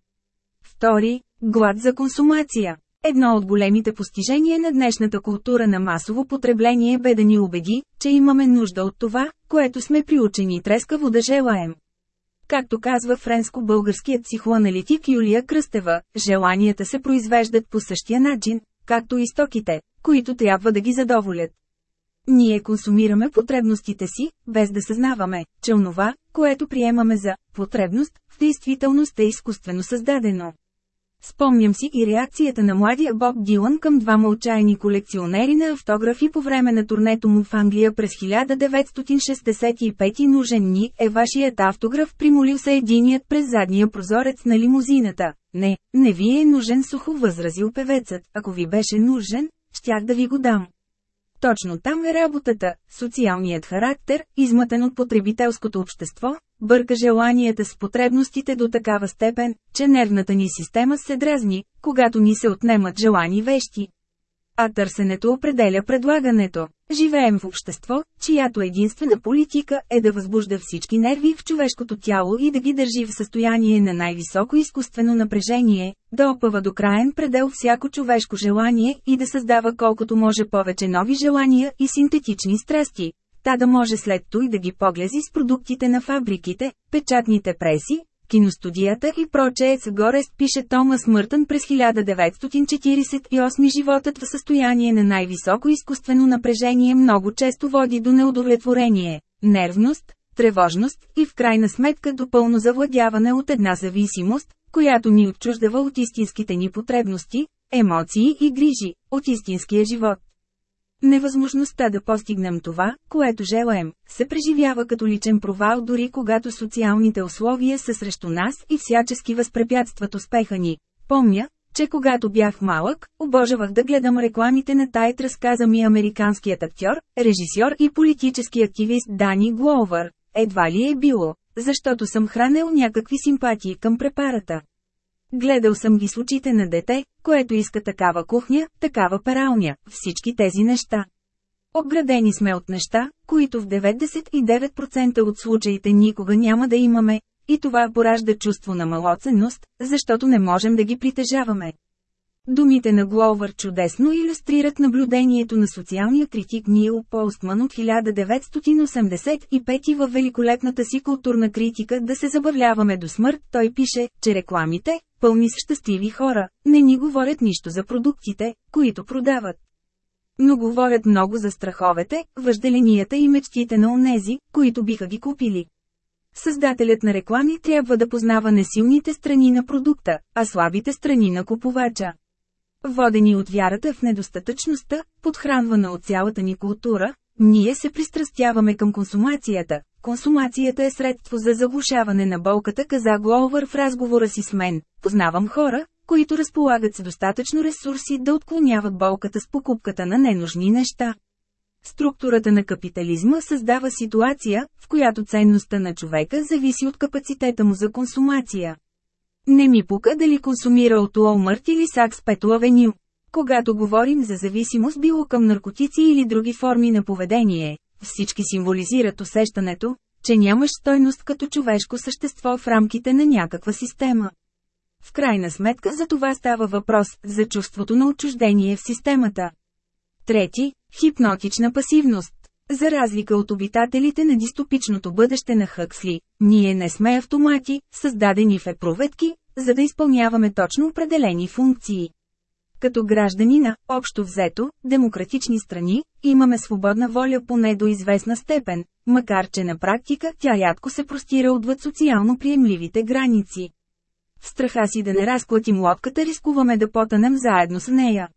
Втори – глад за консумация. Едно от големите постижения на днешната култура на масово потребление бе да ни убеди, че имаме нужда от това, което сме приучени трескаво да желаем. Както казва френско-българският психоаналитик Юлия Кръстева, желанията се произвеждат по същия начин, както и стоките, които трябва да ги задоволят. Ние консумираме потребностите си, без да съзнаваме, че онова, което приемаме за потребност, в действителност е изкуствено създадено. Спомням си и реакцията на младия Боб Дилан към двама отчаяни колекционери на автографи по време на турнето му в Англия през 1965 нужен ни е вашият автограф примолил се единият през задния прозорец на лимузината. Не, не ви е нужен сухо възразил певецът, ако ви беше нужен, щях да ви го дам. Точно там е работата, социалният характер, измътен от потребителското общество, бърка желанията с потребностите до такава степен, че нервната ни система се дразни, когато ни се отнемат желани вещи. А търсенето определя предлагането. Живеем в общество, чиято единствена политика е да възбужда всички нерви в човешкото тяло и да ги държи в състояние на най-високо изкуствено напрежение, да опъва до краен предел всяко човешко желание и да създава колкото може повече нови желания и синтетични страсти, та да може след той да ги поглези с продуктите на фабриките, печатните преси, киностудията и прочее с Горест пише Томас Мъртън през 1948 животът в състояние на най-високо изкуствено напрежение много често води до неудовлетворение, нервност, тревожност и в крайна сметка до пълно завладяване от една зависимост, която ни отчуждава от истинските ни потребности, емоции и грижи, от истинския живот. Невъзможността да постигнем това, което желаем, се преживява като личен провал дори когато социалните условия са срещу нас и всячески възпрепятстват успеха ни. Помня, че когато бях малък, обожавах да гледам рекламите на Тайт разказа ми американският актьор, режисьор и политически активист Дани Гловър. Едва ли е било, защото съм хранел някакви симпатии към препарата. Гледал съм ги с очите на дете, което иска такава кухня, такава пералня, всички тези неща. Обградени сме от неща, които в 99% от случаите никога няма да имаме, и това поражда чувство на малоценност, защото не можем да ги притежаваме. Думите на Гловър чудесно иллюстрират наблюдението на социалния критик Нил Полстман от 1985 във великолепната си културна критика да се забавляваме до смърт. Той пише, че рекламите, пълни с щастливи хора, не ни говорят нищо за продуктите, които продават. Но говорят много за страховете, въжделенията и мечтите на онези, които биха ги купили. Създателят на реклами трябва да познава несилните страни на продукта, а слабите страни на купувача. Водени от вярата в недостатъчността, подхранвана от цялата ни култура, ние се пристрастяваме към консумацията. Консумацията е средство за заглушаване на болката, каза Гловър в разговора си с мен. Познавам хора, които разполагат с достатъчно ресурси да отклоняват болката с покупката на ненужни неща. Структурата на капитализма създава ситуация, в която ценността на човека зависи от капацитета му за консумация. Не ми пука дали консумира от Уолмърт или Сакс Пето Авеню. Когато говорим за зависимост било към наркотици или други форми на поведение, всички символизират усещането, че нямаш стойност като човешко същество в рамките на някаква система. В крайна сметка за това става въпрос, за чувството на отчуждение в системата. Трети – хипнотична пасивност. За разлика от обитателите на дистопичното бъдеще на Хъксли, ние не сме автомати, създадени в епроветки, за да изпълняваме точно определени функции. Като граждани на, общо взето, демократични страни, имаме свободна воля поне до известна степен, макар че на практика тя рядко се простира отвъд социално приемливите граници. В страха си да не разклатим лодката рискуваме да потънем заедно с нея.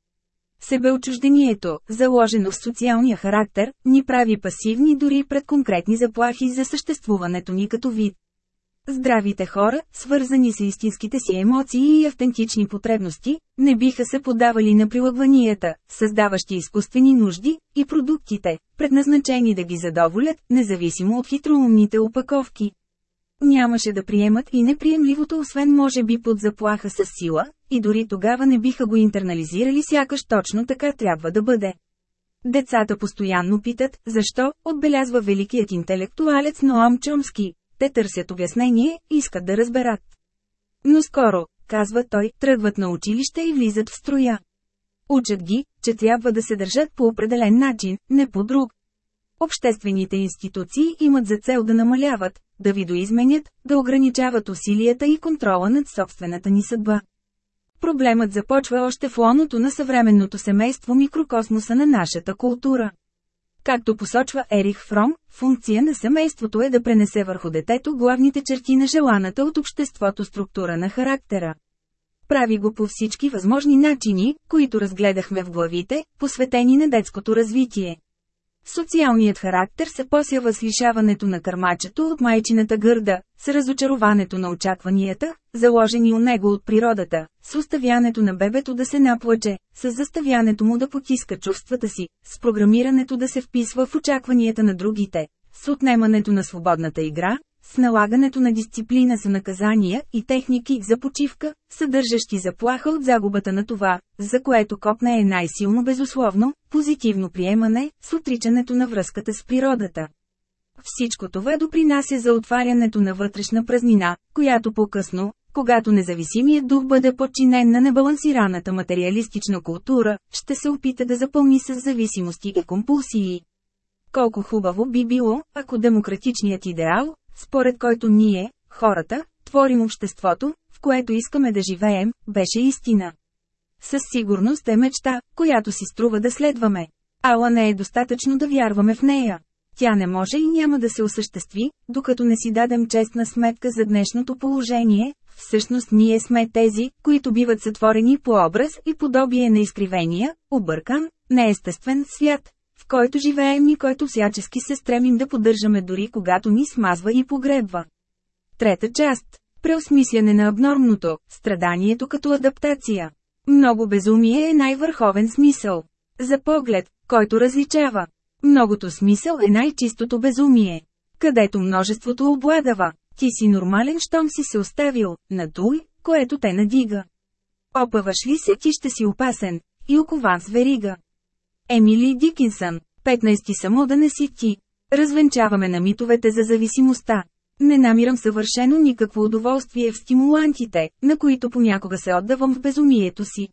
Себеочуждението, заложено в социалния характер, ни прави пасивни дори пред конкретни заплахи за съществуването ни като вид. Здравите хора, свързани с истинските си емоции и автентични потребности, не биха се подавали на прилагванията, създаващи изкуствени нужди, и продуктите, предназначени да ги задоволят, независимо от хитроумните опаковки. Нямаше да приемат и неприемливото освен може би под заплаха с сила, и дори тогава не биха го интернализирали сякаш точно така трябва да бъде. Децата постоянно питат, защо, отбелязва великият интелектуалец Ноам Чомски. Те търсят обяснение, искат да разберат. Но скоро, казва той, тръгват на училище и влизат в строя. Учат ги, че трябва да се държат по определен начин, не по друг. Обществените институции имат за цел да намаляват, да видоизменят, да ограничават усилията и контрола над собствената ни съдба. Проблемът започва още в лоното на съвременното семейство микрокосмоса на нашата култура. Както посочва Ерих Фром, функция на семейството е да пренесе върху детето главните черти на желаната от обществото структура на характера. Прави го по всички възможни начини, които разгледахме в главите, посветени на детското развитие. Социалният характер се посява с лишаването на кърмачето от майчината гърда, с разочарованието на очакванията, заложени у него от природата, с оставянето на бебето да се наплаче, с заставянето му да потиска чувствата си, с програмирането да се вписва в очакванията на другите, с отнемането на свободната игра, с налагането на дисциплина за наказания и техники за почивка, съдържащи заплаха от загубата на това, за което копне е най-силно безусловно, позитивно приемане, с отричането на връзката с природата. Всичко това допринася за отварянето на вътрешна празнина, която по-късно, когато независимият дух бъде подчинен на небалансираната материалистична култура, ще се опита да запълни с зависимости и компулсии. Колко хубаво би било, ако демократичният идеал, според който ние, хората, творим обществото, в което искаме да живеем, беше истина. Със сигурност е мечта, която си струва да следваме. Ала не е достатъчно да вярваме в нея. Тя не може и няма да се осъществи, докато не си дадем честна сметка за днешното положение, всъщност ние сме тези, които биват сътворени по образ и подобие на изкривения, объркан, неестествен свят, в който живеем и който всячески се стремим да поддържаме дори когато ни смазва и погребва. Трета част. Преосмисляне на абнормното, страданието като адаптация. Много безумие е най-върховен смисъл. За поглед, който различава. Многото смисъл е най-чистото безумие. Където множеството обладава. Ти си нормален, щом си се оставил, на той, което те надига. Опъваш ли се, ти ще си опасен, и окован с верига. Емили Дикинсън, 15 само да не си ти. Развенчаваме на митовете за зависимостта. Не намирам съвършено никакво удоволствие в стимулантите, на които понякога се отдавам в безумието си.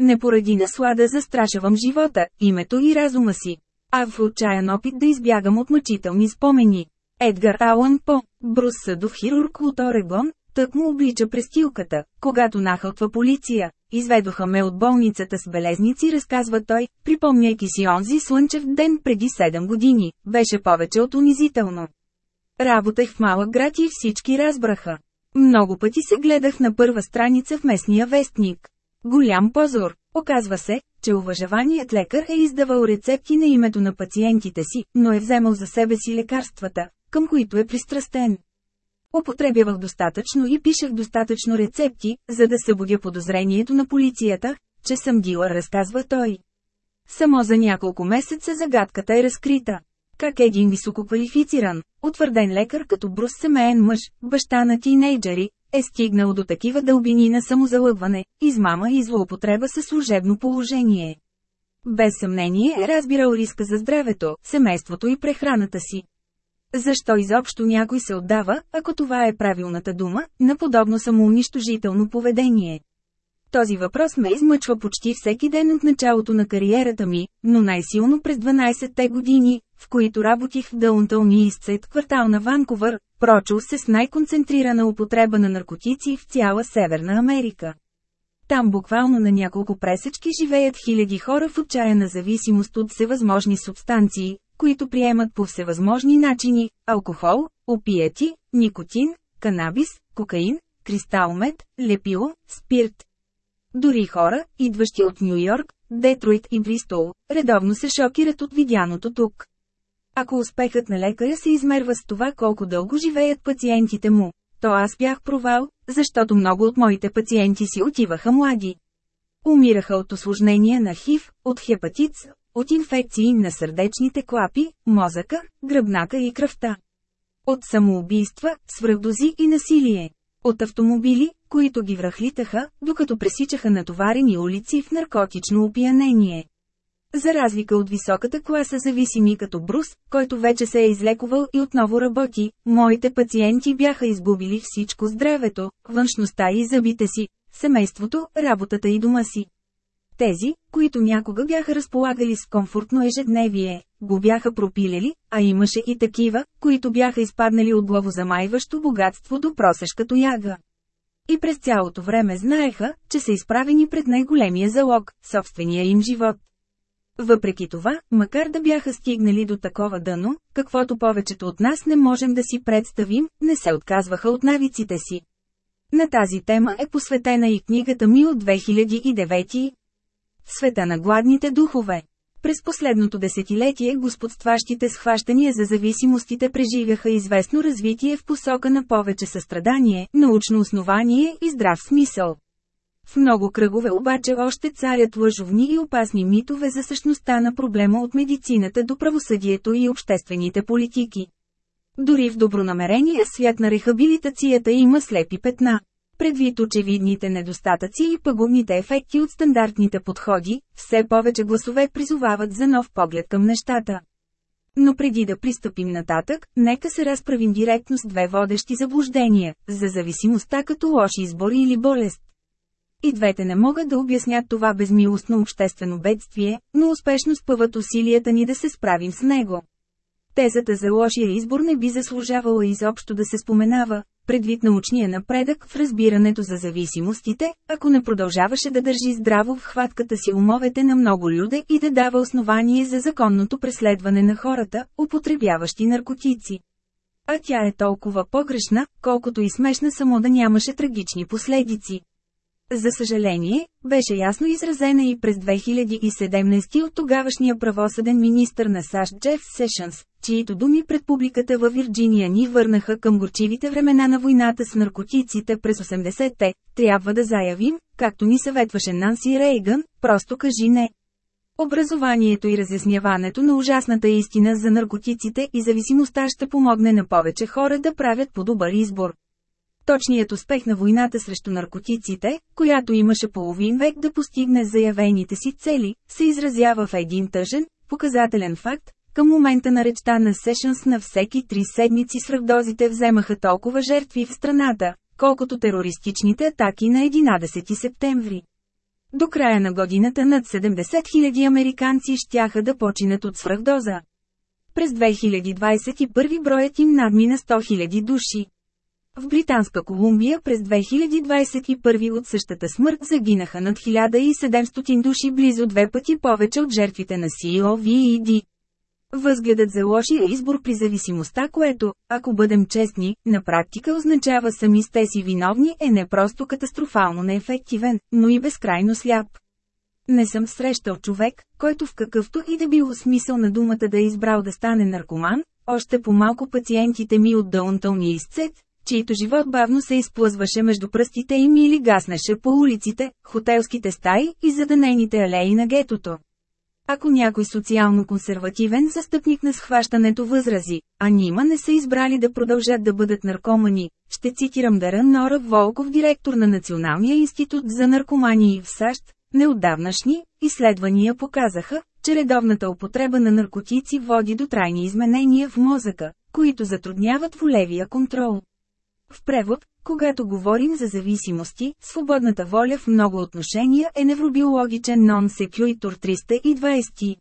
Не поради наслада застрашавам живота, името и разума си, а в отчаян опит да избягам от мъчителни спомени. Едгар Алън По, Брус съдов хирург от Орегон, тък му облича престилката, когато нахълтва полиция. Изведоха ме от болницата с белезници, разказва той, припомняйки си онзи слънчев ден преди 7 години, беше повече от унизително. Работех в малък град и всички разбраха. Много пъти се гледах на първа страница в местния вестник. Голям позор. Оказва се, че уважаваният лекар е издавал рецепти на името на пациентите си, но е вземал за себе си лекарствата, към които е пристрастен. Употребявах достатъчно и пишех достатъчно рецепти, за да събудя подозрението на полицията, че съм дилър, разказва той. Само за няколко месеца загадката е разкрита. Как един висококвалифициран, утвърден лекар като брус семейен мъж, баща на тинейджери, е стигнал до такива дълбини на самозалъгване, измама и злоупотреба със служебно положение. Без съмнение е разбирал риска за здравето, семейството и прехраната си. Защо изобщо някой се отдава, ако това е правилната дума, на подобно самоунищожително поведение? Този въпрос ме измъчва почти всеки ден от началото на кариерата ми, но най-силно през 12-те години, в които работих в Даунтъл Истсет, квартал на Ванкувър, прочул се с най-концентрирана употреба на наркотици в цяла Северна Америка. Там буквално на няколко пресечки живеят хиляди хора в отчаяна зависимост от всевъзможни субстанции, които приемат по всевъзможни начини – алкохол, опиети, никотин, канабис, кокаин, кристалмет, лепило, спирт. Дори хора, идващи от Нью Йорк, Детройт и Бристол, редовно се шокират от видяното тук. Ако успехът на лекаря се измерва с това колко дълго живеят пациентите му, то аз бях провал, защото много от моите пациенти си отиваха млади. Умираха от осложнения на ХИВ, от хепатит, от инфекции на сърдечните клапи, мозъка, гръбнака и кръвта. От самоубийства, свръхдози и насилие. От автомобили, които ги връхлитаха, докато пресичаха натоварени улици в наркотично опиянение. За разлика от високата класа зависими като Брус, който вече се е излекувал и отново работи, моите пациенти бяха изгубили всичко здравето, външността и зъбите си, семейството, работата и дома си. Тези, които някога бяха разполагали с комфортно ежедневие, го бяха пропилели, а имаше и такива, които бяха изпаднали от главозамайващо богатство до просешкато яга. И през цялото време знаеха, че са изправени пред най-големия залог – собствения им живот. Въпреки това, макар да бяха стигнали до такова дъно, каквото повечето от нас не можем да си представим, не се отказваха от навиците си. На тази тема е посветена и книгата ми от 2009 Света на гладните духове. През последното десетилетие господстващите схващания за зависимостите преживяха известно развитие в посока на повече състрадание, научно основание и здрав смисъл. В много кръгове обаче още царят лъжовни и опасни митове за същността на проблема от медицината до правосъдието и обществените политики. Дори в добронамерения свят на рехабилитацията има слепи петна. Предвид очевидните недостатъци и пагубните ефекти от стандартните подходи, все повече гласове призовават за нов поглед към нещата. Но преди да пристъпим нататък, нека се разправим директно с две водещи заблуждения – за зависимостта като лош избор или болест. И двете не могат да обяснят това безмилостно обществено бедствие, но успешно спъват усилията ни да се справим с него. Тезата за лошия избор не би заслужавала изобщо да се споменава, предвид научния напредък в разбирането за зависимостите, ако не продължаваше да държи здраво в хватката си умовете на много люде и да дава основание за законното преследване на хората, употребяващи наркотици. А тя е толкова погрешна, колкото и смешна само да нямаше трагични последици. За съжаление, беше ясно изразена и през 2017 от тогавашния правосъден министр на САЩ Джеф Сешънс, чието думи пред публиката във Вирджиния ни върнаха към горчивите времена на войната с наркотиците през 80-те. Трябва да заявим, както ни съветваше Нанси Рейган, просто кажи не. Образованието и разясняването на ужасната истина за наркотиците и зависимостта ще помогне на повече хора да правят по-добър избор. Точният успех на войната срещу наркотиците, която имаше половин век да постигне заявените си цели, се изразява в един тъжен, показателен факт. Към момента на речта на Сешънс на всеки три седмици свръхдозите вземаха толкова жертви в страната, колкото терористичните атаки на 11 септември. До края на годината над 70 000 американци щяха да починат от свръхдоза. През 2021 броят им надмина 100 000 души. В Британска Колумбия през 2021 от същата смърт загинаха над 1700 души близо две пъти повече от жертвите на COVID. Възгледът за лошия избор при зависимостта, което, ако бъдем честни, на практика означава сами сте си виновни е не просто катастрофално неефективен, но и безкрайно сляп. Не съм срещал човек, който в какъвто и да било смисъл на думата да е избрал да стане наркоман, още по-малко пациентите ми от Даунтълни изцет, чието живот бавно се изплъзваше между пръстите им или гаснеше по улиците, хотелските стаи и заданените алеи на гетото. Ако някой социално-консервативен застъпник на схващането възрази, а нима не са избрали да продължат да бъдат наркомани, ще цитирам Дарън Нора Волков, директор на Националния институт за наркомании в САЩ, неотдавнашни изследвания показаха, че редовната употреба на наркотици води до трайни изменения в мозъка, които затрудняват волевия контрол. В превод, когато говорим за зависимости, свободната воля в много отношения е невробиологичен нон-секюитор 320.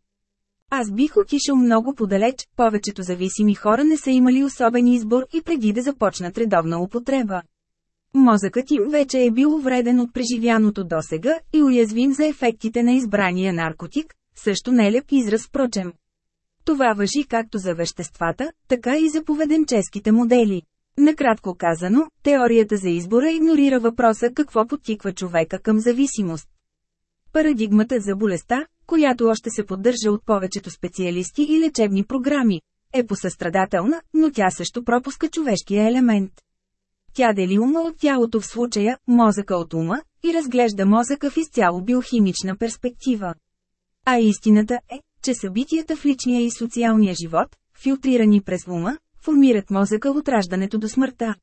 Аз бих отишъл много подалеч, повечето зависими хора не са имали особен избор и преди да започнат редовна употреба. Мозъкът им вече е бил вреден от преживяното досега и уязвим за ефектите на избрания наркотик, също нелеп израз впрочем. Това въжи както за веществата, така и за поведенческите модели. Накратко казано, теорията за избора игнорира въпроса какво подтиква човека към зависимост. Парадигмата за болестта, която още се поддържа от повечето специалисти и лечебни програми, е посъстрадателна, но тя също пропуска човешкия елемент. Тя дели ума от тялото в случая, мозъка от ума, и разглежда мозъка в изцяло биохимична перспектива. А истината е, че събитията в личния и социалния живот, филтрирани през ума, формират мозъка от раждането до смъртта.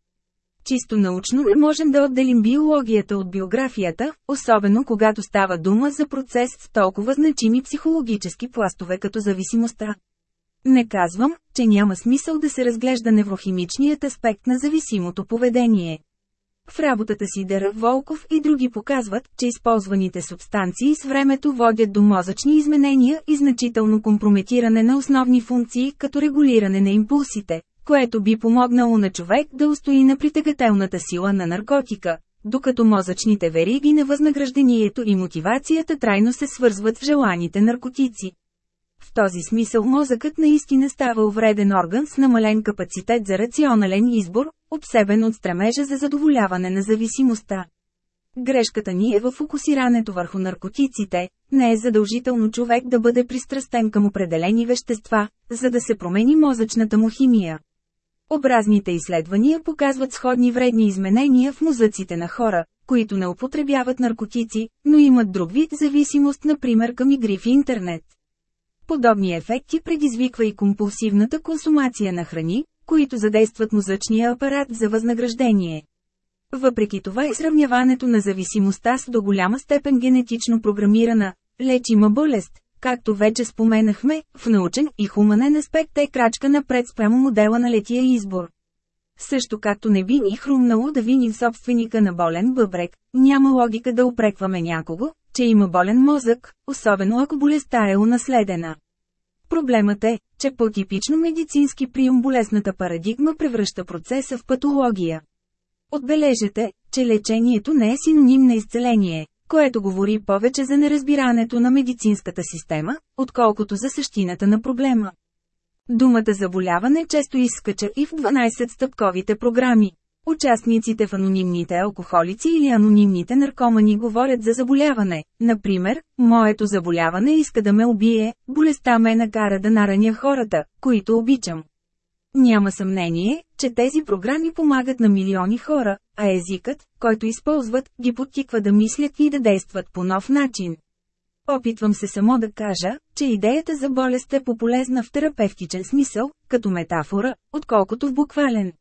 Чисто научно не можем да отделим биологията от биографията, особено когато става дума за процес с толкова значими психологически пластове като зависимостта. Не казвам, че няма смисъл да се разглежда неврохимичният аспект на зависимото поведение. В работата си Дера Волков и други показват, че използваните субстанции с времето водят до мозъчни изменения и значително компрометиране на основни функции като регулиране на импулсите, което би помогнало на човек да устои на притегателната сила на наркотика, докато мозъчните вериги на възнаграждението и мотивацията трайно се свързват в желаните наркотици. В този смисъл мозъкът наистина става увреден орган с намален капацитет за рационален избор, обсебен от стремежа за задоволяване на зависимостта. Грешката ни е в фокусирането върху наркотиците, не е задължително човек да бъде пристрастен към определени вещества, за да се промени мозъчната му химия. Образните изследвания показват сходни вредни изменения в мозъците на хора, които не употребяват наркотици, но имат друг вид зависимост например към игри в интернет. Подобни ефекти предизвиква и компулсивната консумация на храни, които задействат мозъчния апарат за възнаграждение. Въпреки това и сравняването на зависимостта с до голяма степен генетично програмирана, лечима болест, както вече споменахме, в научен и хуманен аспект е крачка напред спрямо модела на летия избор. Също както не би ни хрумнало да виним собственика на болен бъбрек, няма логика да упрекваме някого, че има болен мозък, особено ако болестта е унаследена. Проблемът е, че по типично медицински прием болесната парадигма превръща процеса в патология. Отбележете, че лечението не е синоним на изцеление, което говори повече за неразбирането на медицинската система, отколкото за същината на проблема. Думата заболяване често изскача и в 12-стъпковите програми. Участниците в анонимните алкохолици или анонимните наркомани говорят за заболяване. Например, моето заболяване иска да ме убие, болестта ме накара да нараня хората, които обичам. Няма съмнение, че тези програми помагат на милиони хора, а езикът, който използват, ги подтиква да мислят и да действат по нов начин. Опитвам се само да кажа, че идеята за болест е пополезна в терапевтичен смисъл, като метафора, отколкото в буквален.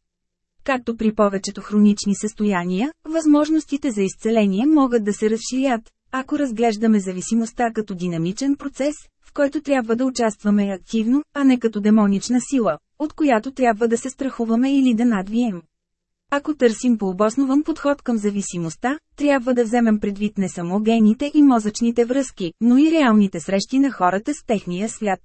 Както при повечето хронични състояния, възможностите за изцеление могат да се разширят, ако разглеждаме зависимостта като динамичен процес, в който трябва да участваме активно, а не като демонична сила, от която трябва да се страхуваме или да надвием. Ако търсим пообоснован подход към зависимостта, трябва да вземем предвид не само гените и мозъчните връзки, но и реалните срещи на хората с техния свят.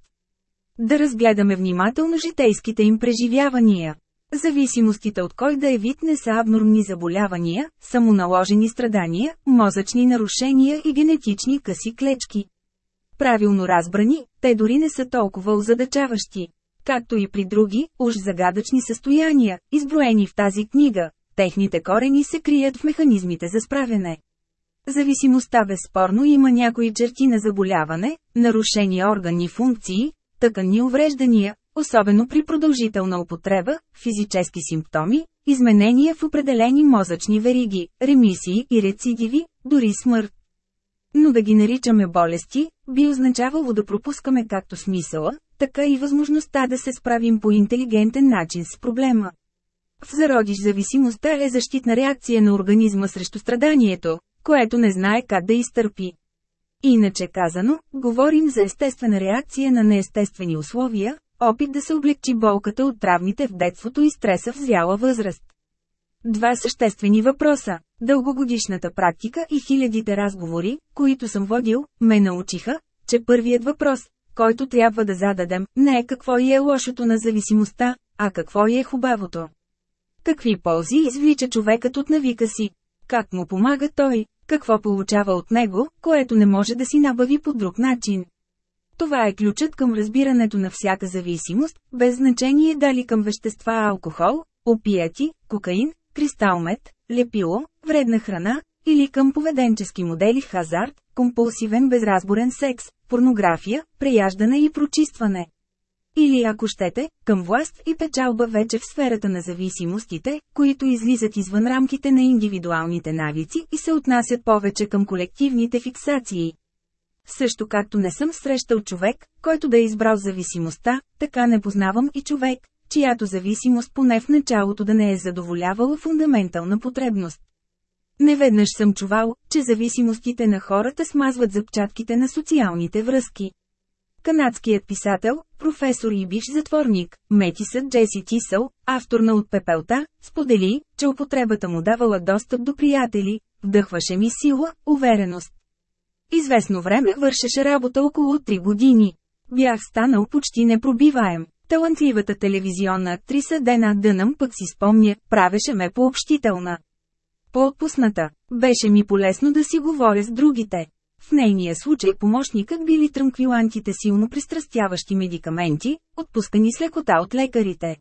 Да разгледаме внимателно житейските им преживявания. Зависимостите от кой да е вид не са абнормни заболявания, самоналожени страдания, мозъчни нарушения и генетични къси клечки. Правилно разбрани, те дори не са толкова озадачаващи. Както и при други, уж загадъчни състояния, изброени в тази книга, техните корени се крият в механизмите за справяне. Зависимостта безспорно има някои черти на заболяване, нарушени органни функции, тъканни увреждания, особено при продължителна употреба, физически симптоми, изменения в определени мозъчни вериги, ремисии и рецидиви, дори смърт. Но да ги наричаме болести, би означавало да пропускаме както смисъла, така и възможността да се справим по интелигентен начин с проблема. В зародиш зависимостта е защитна реакция на организма срещу страданието, което не знае как да изтърпи. Иначе казано, говорим за естествена реакция на неестествени условия, опит да се облегчи болката от травмите в детството и стреса в зяла възраст. Два съществени въпроса. Дългогодишната практика и хилядите разговори, които съм водил, ме научиха, че първият въпрос, който трябва да зададем, не е какво и е лошото на зависимостта, а какво и е хубавото. Какви ползи извлича човекът от навика си? Как му помага той? Какво получава от него, което не може да си набави по друг начин? Това е ключът към разбирането на всяка зависимост, без значение дали към вещества алкохол, опияти, кокаин, кристалмет, лепило, вредна храна, или към поведенчески модели хазарт, компулсивен безразборен секс, порнография, преяждане и прочистване. Или ако щете, към власт и печалба вече в сферата на зависимостите, които излизат извън рамките на индивидуалните навици и се отнасят повече към колективните фиксации. Също както не съм срещал човек, който да е избрал зависимостта, така не познавам и човек, чиято зависимост поне в началото да не е задоволявала фундаментална потребност. Неведнъж съм чувал, че зависимостите на хората смазват запчатките на социалните връзки. Канадският писател, професор и биш затворник, Метисът Джеси Тисъл, автор на От пепелта, сподели, че употребата му давала достъп до приятели, вдъхваше ми сила, увереност. Известно време вършеше работа около 3 години. Бях станал почти непробиваем. Талантливата телевизионна актриса Дена Дънъм пък си спомня, правеше ме пообщителна. По-отпусната, беше ми полезно да си говоря с другите. В нейния случай помощникът били транквилантите силно пристрастяващи медикаменти, отпускани с лекота от лекарите.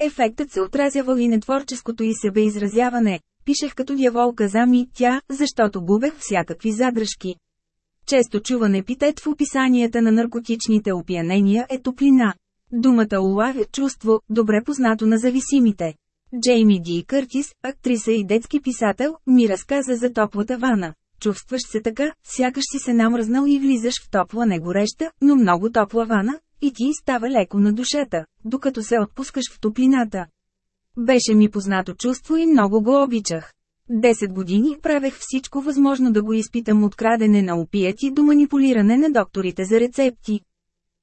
Ефектът се отразявал и на творческото и себеизразяване. Пишех като дявол каза ми тя, защото губех всякакви задръжки. Често чуван епитет в описанията на наркотичните опиянения е топлина. Думата улавя чувство, добре познато на зависимите. Джейми Ди Къртис, актриса и детски писател, ми разказа за топлата вана. Чувстваш се така, сякаш си се намръзнал и влизаш в топла негореща, но много топла вана, и ти става леко на душата, докато се отпускаш в топлината. Беше ми познато чувство и много го обичах. Десет години правех всичко възможно да го изпитам от крадене на опияти до манипулиране на докторите за рецепти.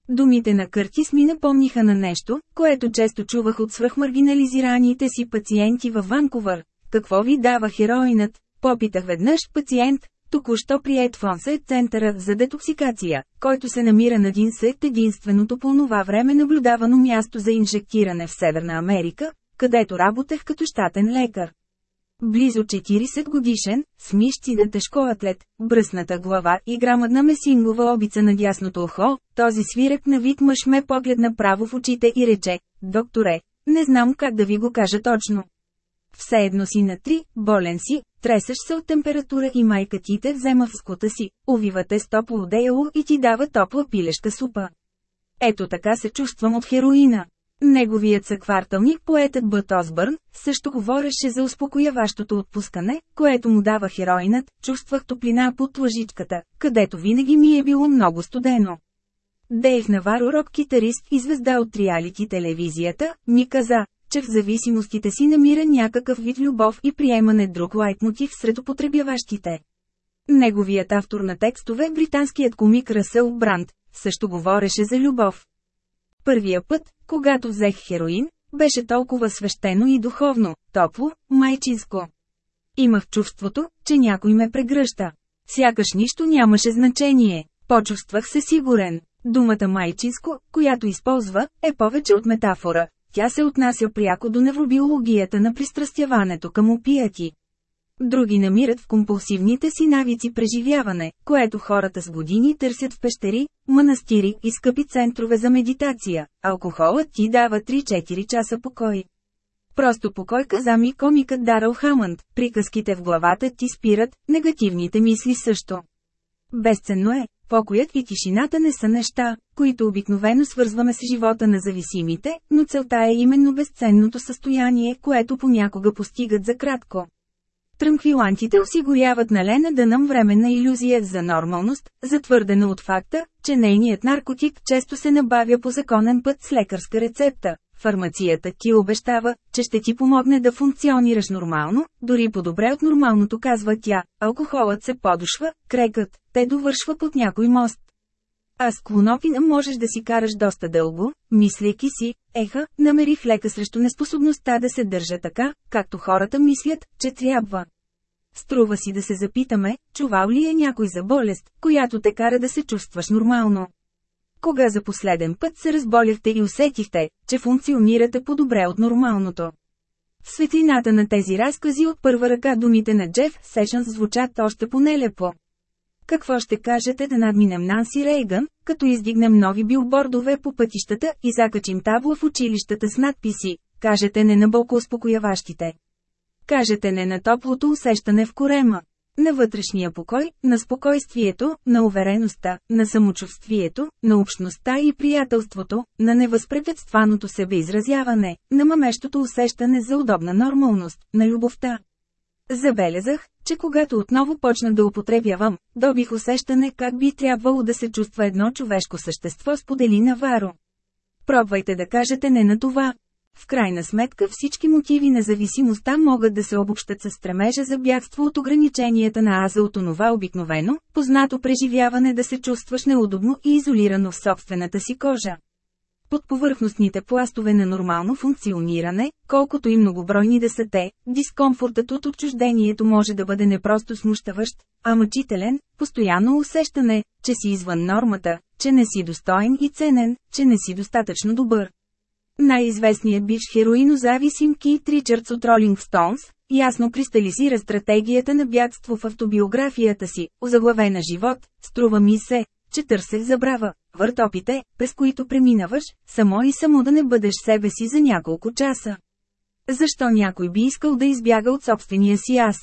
Думите на Къртис ми напомниха на нещо, което често чувах от свръхмаргинализираните си пациенти във Ванкувър. Какво ви дава хероинът? Попитах веднъж пациент, току-що прият в Онсет центъра за детоксикация, който се намира на един сет единственото по това време наблюдавано място за инжектиране в Северна Америка, където работех като щатен лекар. Близо 40 годишен, с мишци на тежкоатлет, бръсната глава и грамадна месингова обица на дясното ухо, този свирек на вид мъж ме погледна право в очите и рече, докторе, не знам как да ви го кажа точно. Все едно си на три, болен си, тресаш се от температура и майка ти те взема в скута си, увивате с топло одеяло и ти дава топла пилешка супа. Ето така се чувствам от хероина. Неговият съкварталник, поетът Бът Осбърн, също говореше за успокояващото отпускане, което му дава хероинът, чувствах топлина под лъжичката, където винаги ми е било много студено. Дейв Наваро рок-китарист и звезда от триалити телевизията, ми каза, че в зависимостите си намира някакъв вид любов и приемане друг лайтмотив сред употребяващите. Неговият автор на текстове, британският комик Расъл Бранд, също говореше за любов. Първия път, когато взех хероин, беше толкова свещено и духовно, топло, майчинско. Имах чувството, че някой ме прегръща. Сякаш нищо нямаше значение. Почувствах се сигурен. Думата майчинско, която използва, е повече от метафора. Тя се отнася пряко до невробиологията на пристрастяването към опияти. Други намират в компулсивните си навици преживяване, което хората с години търсят в пещери, манастири и скъпи центрове за медитация. Алкохолът ти дава 3-4 часа покой. Просто покой каза ми комикът Дарал Хамънд, приказките в главата ти спират, негативните мисли също. Безценно е, покоят и тишината не са неща, които обикновено свързваме с живота на зависимите, но целта е именно безценното състояние, което понякога постигат за кратко. Транквилантите осигуряват на Лена да нам временна иллюзия за нормалност, затвърдена от факта, че нейният наркотик често се набавя по законен път с лекарска рецепта. Фармацията ти обещава, че ще ти помогне да функционираш нормално, дори по-добре от нормалното казва тя. Алкохолът се подушва, крекът, те довършва под някой мост. А с клонопина можеш да си караш доста дълго, мислейки си, еха, намерих лека срещу неспособността да се държа така, както хората мислят, че трябва. Струва си да се запитаме, чувал ли е някой за болест, която те кара да се чувстваш нормално. Кога за последен път се разболяхте и усетихте, че функционирате по-добре от нормалното? В светлината на тези разкази от първа ръка думите на Джеф Сешънс звучат още по-нелепо. Какво ще кажете да надминем Нанси Рейган, като издигнем нови билбордове по пътищата и закачим табла в училищата с надписи, кажете не на болко успокояващите. Кажете не на топлото усещане в корема. На вътрешния покой, на спокойствието, на увереността, на самочувствието, на общността и приятелството, на невъзпрепятстваното себеизразяване, на мамещото усещане за удобна нормалност, на любовта. Забелязах, че когато отново почна да употребявам, добих усещане как би трябвало да се чувства едно човешко същество сподели Наваро. Пробвайте да кажете не на това. В крайна сметка всички мотиви на зависимостта могат да се обобщат с стремежа за бягство от ограниченията на аза от онова обикновено, познато преживяване да се чувстваш неудобно и изолирано в собствената си кожа. Под повърхностните пластове на нормално функциониране, колкото и многобройни да са те, дискомфортът от отчуждението може да бъде не просто смущаващ, а мъчителен, постоянно усещане, че си извън нормата, че не си достоен и ценен, че не си достатъчно добър. Най-известният бивш хероинозависим Кит Ричардс от Ролинг Стоунс, ясно кристализира стратегията на бягство в автобиографията си, озаглавена живот, струва ми се, че търсех забрава, въртопите, през които преминаваш, само и само да не бъдеш себе си за няколко часа. Защо някой би искал да избяга от собствения си аз?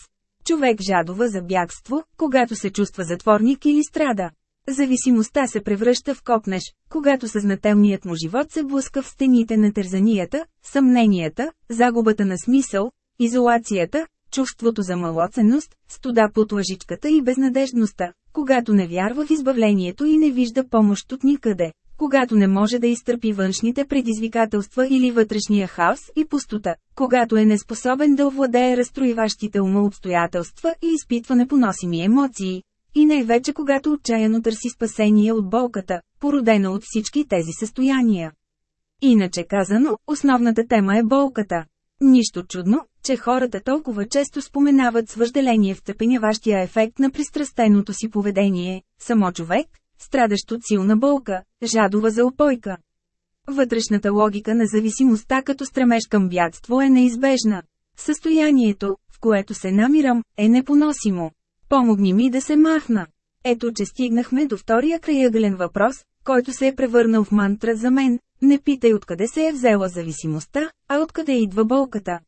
Човек жадова за бягство, когато се чувства затворник или страда. Зависимостта се превръща в копнеш, когато съзнателният му живот се блъска в стените на тързанията, съмненията, загубата на смисъл, изолацията, чувството за малоценност, студа под лъжичката и безнадежността, когато не вярва в избавлението и не вижда помощ от никъде, когато не може да изтърпи външните предизвикателства или вътрешния хаос и пустота, когато е неспособен да овладее разстроиващите ума обстоятелства и изпитва непоносими емоции, и най-вече когато отчаяно търси спасение от болката, породена от всички тези състояния. Иначе казано, основната тема е болката. Нищо чудно, че хората толкова често споменават с въжделение втъпеняващия ефект на пристрастеното си поведение, само човек, страдащ от силна болка, жадова за опойка. Вътрешната логика на зависимостта като стремеж към бягство е неизбежна. Състоянието, в което се намирам, е непоносимо. Помогни ми да се махна. Ето че стигнахме до втория краягълен въпрос, който се е превърнал в мантра за мен. Не питай откъде се е взела зависимостта, а откъде идва болката.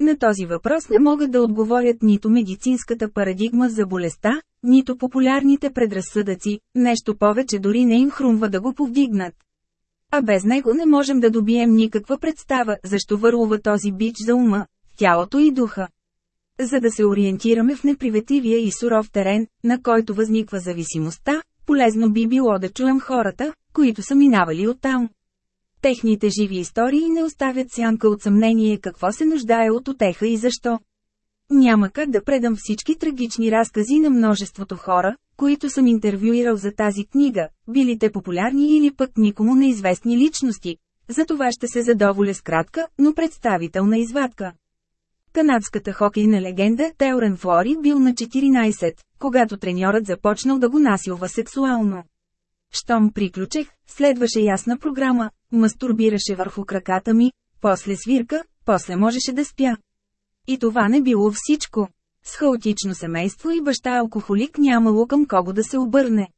На този въпрос не могат да отговорят нито медицинската парадигма за болестта, нито популярните предразсъдъци, нещо повече дори не им хрумва да го повдигнат. А без него не можем да добием никаква представа, защо върлува този бич за ума, тялото и духа. За да се ориентираме в неприветливия и суров терен, на който възниква зависимостта, полезно би било да чуем хората, които са минавали оттам. Техните живи истории не оставят сянка от съмнение какво се нуждае от отеха и защо. Няма как да предам всички трагични разкази на множеството хора, които съм интервюирал за тази книга, били те популярни или пък никому неизвестни личности. За това ще се задоволя с кратка, но представителна извадка. Канадската хокейна легенда Теорен Флори бил на 14, когато треньорът започнал да го насилва сексуално. Щом приключех, следваше ясна програма, мастурбираше върху краката ми, после свирка, после можеше да спя. И това не било всичко. С хаотично семейство и баща алкохолик нямало към кого да се обърне.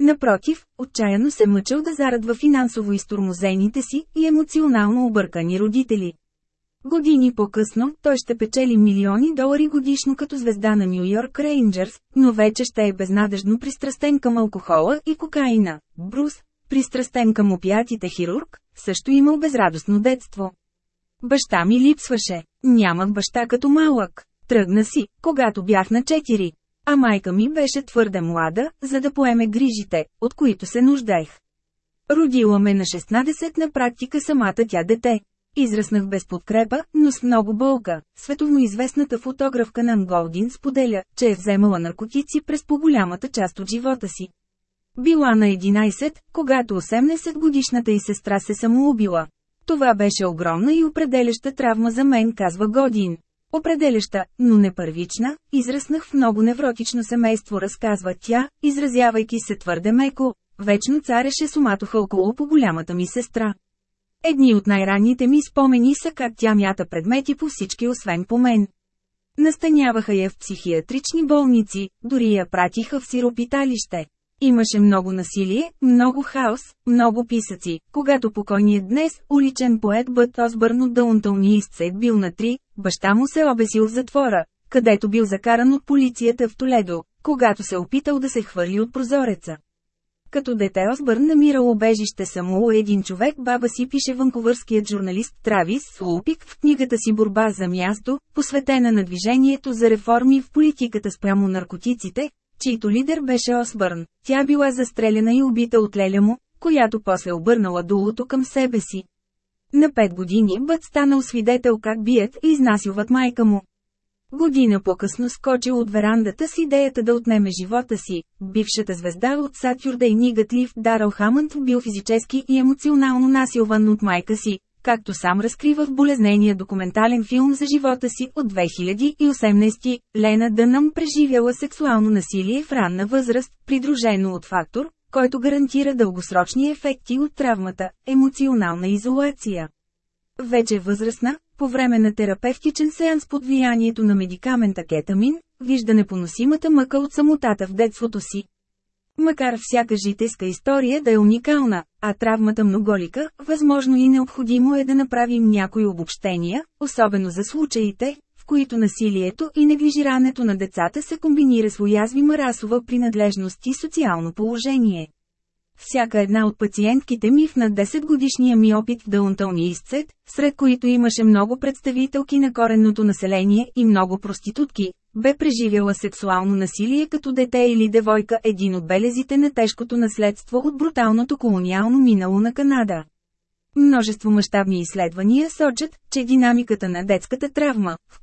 Напротив, отчаяно се мъчал да зарадва финансово изтормозените си и емоционално объркани родители. Години по-късно, той ще печели милиони долари годишно като звезда на Нью Йорк Рейнджърс, но вече ще е безнадежно пристрастен към алкохола и кокаина. Брус, пристрастен към опиятите хирург, също имал безрадостно детство. Баща ми липсваше. Нямах баща като малък. Тръгна си, когато бях на 4. А майка ми беше твърде млада, за да поеме грижите, от които се нуждаех. Родила ме на 16 на практика самата тя дете. Израснах без подкрепа, но с много болка. Световно известната фотографка Нан Голдин споделя, че е вземала наркотици през по-голямата част от живота си. Била на 11, когато 18 годишната й сестра се самоубила. Това беше огромна и определяща травма за мен, казва Годин. Определяща, но не първична, израснах в много невротично семейство, разказва тя, изразявайки се твърде меко, вечно цареше суматоха около по голямата ми сестра. Едни от най-ранните ми спомени са как тя мята предмети по всички освен по мен. Настаняваха я в психиатрични болници, дори я пратиха в сиропиталище. Имаше много насилие, много хаос, много писъци. Когато покойният днес, уличен поет Бът Осбърн от Даунтълни изцет бил на три, баща му се обесил в затвора, където бил закаран от полицията в Толедо, когато се опитал да се хвърли от прозореца. Като дете Осбърн намирал обежище само у един човек, баба си пише ванкувърският журналист Травис Лупик в книгата си Борба за място, посветена на движението за реформи в политиката спрямо наркотиците, чийто лидер беше Осбърн. Тя била застрелена и убита от леля му, която после обърнала дулото към себе си. На пет години Бъд станал свидетел как бият и изнасилват майка му. Година по-късно скочил от верандата с идеята да отнеме живота си. Бившата звезда от Сатюрдей Нигатлив Дарал Хамънд бил физически и емоционално насилван от майка си, както сам разкрива в болезнения документален филм за живота си от 2018, Лена Дънъм преживяла сексуално насилие в ранна възраст, придружено от фактор, който гарантира дългосрочни ефекти от травмата – емоционална изолация. Вече възрастна, по време на терапевтичен сеанс под влиянието на медикамента кетамин, вижда непоносимата мъка от самотата в детството си. Макар всяка житейска история да е уникална, а травмата многолика, възможно и необходимо е да направим някои обобщения, особено за случаите, в които насилието и неглижирането на децата се комбинира с уязвима расова принадлежност и социално положение. Всяка една от пациентките ми в над 10 годишния ми опит в Даунтълни изцет, сред които имаше много представителки на коренното население и много проститутки, бе преживяла сексуално насилие като дете или девойка един от белезите на тежкото наследство от бруталното колониално минало на Канада. Множество мащабни изследвания сочат, че динамиката на детската травма,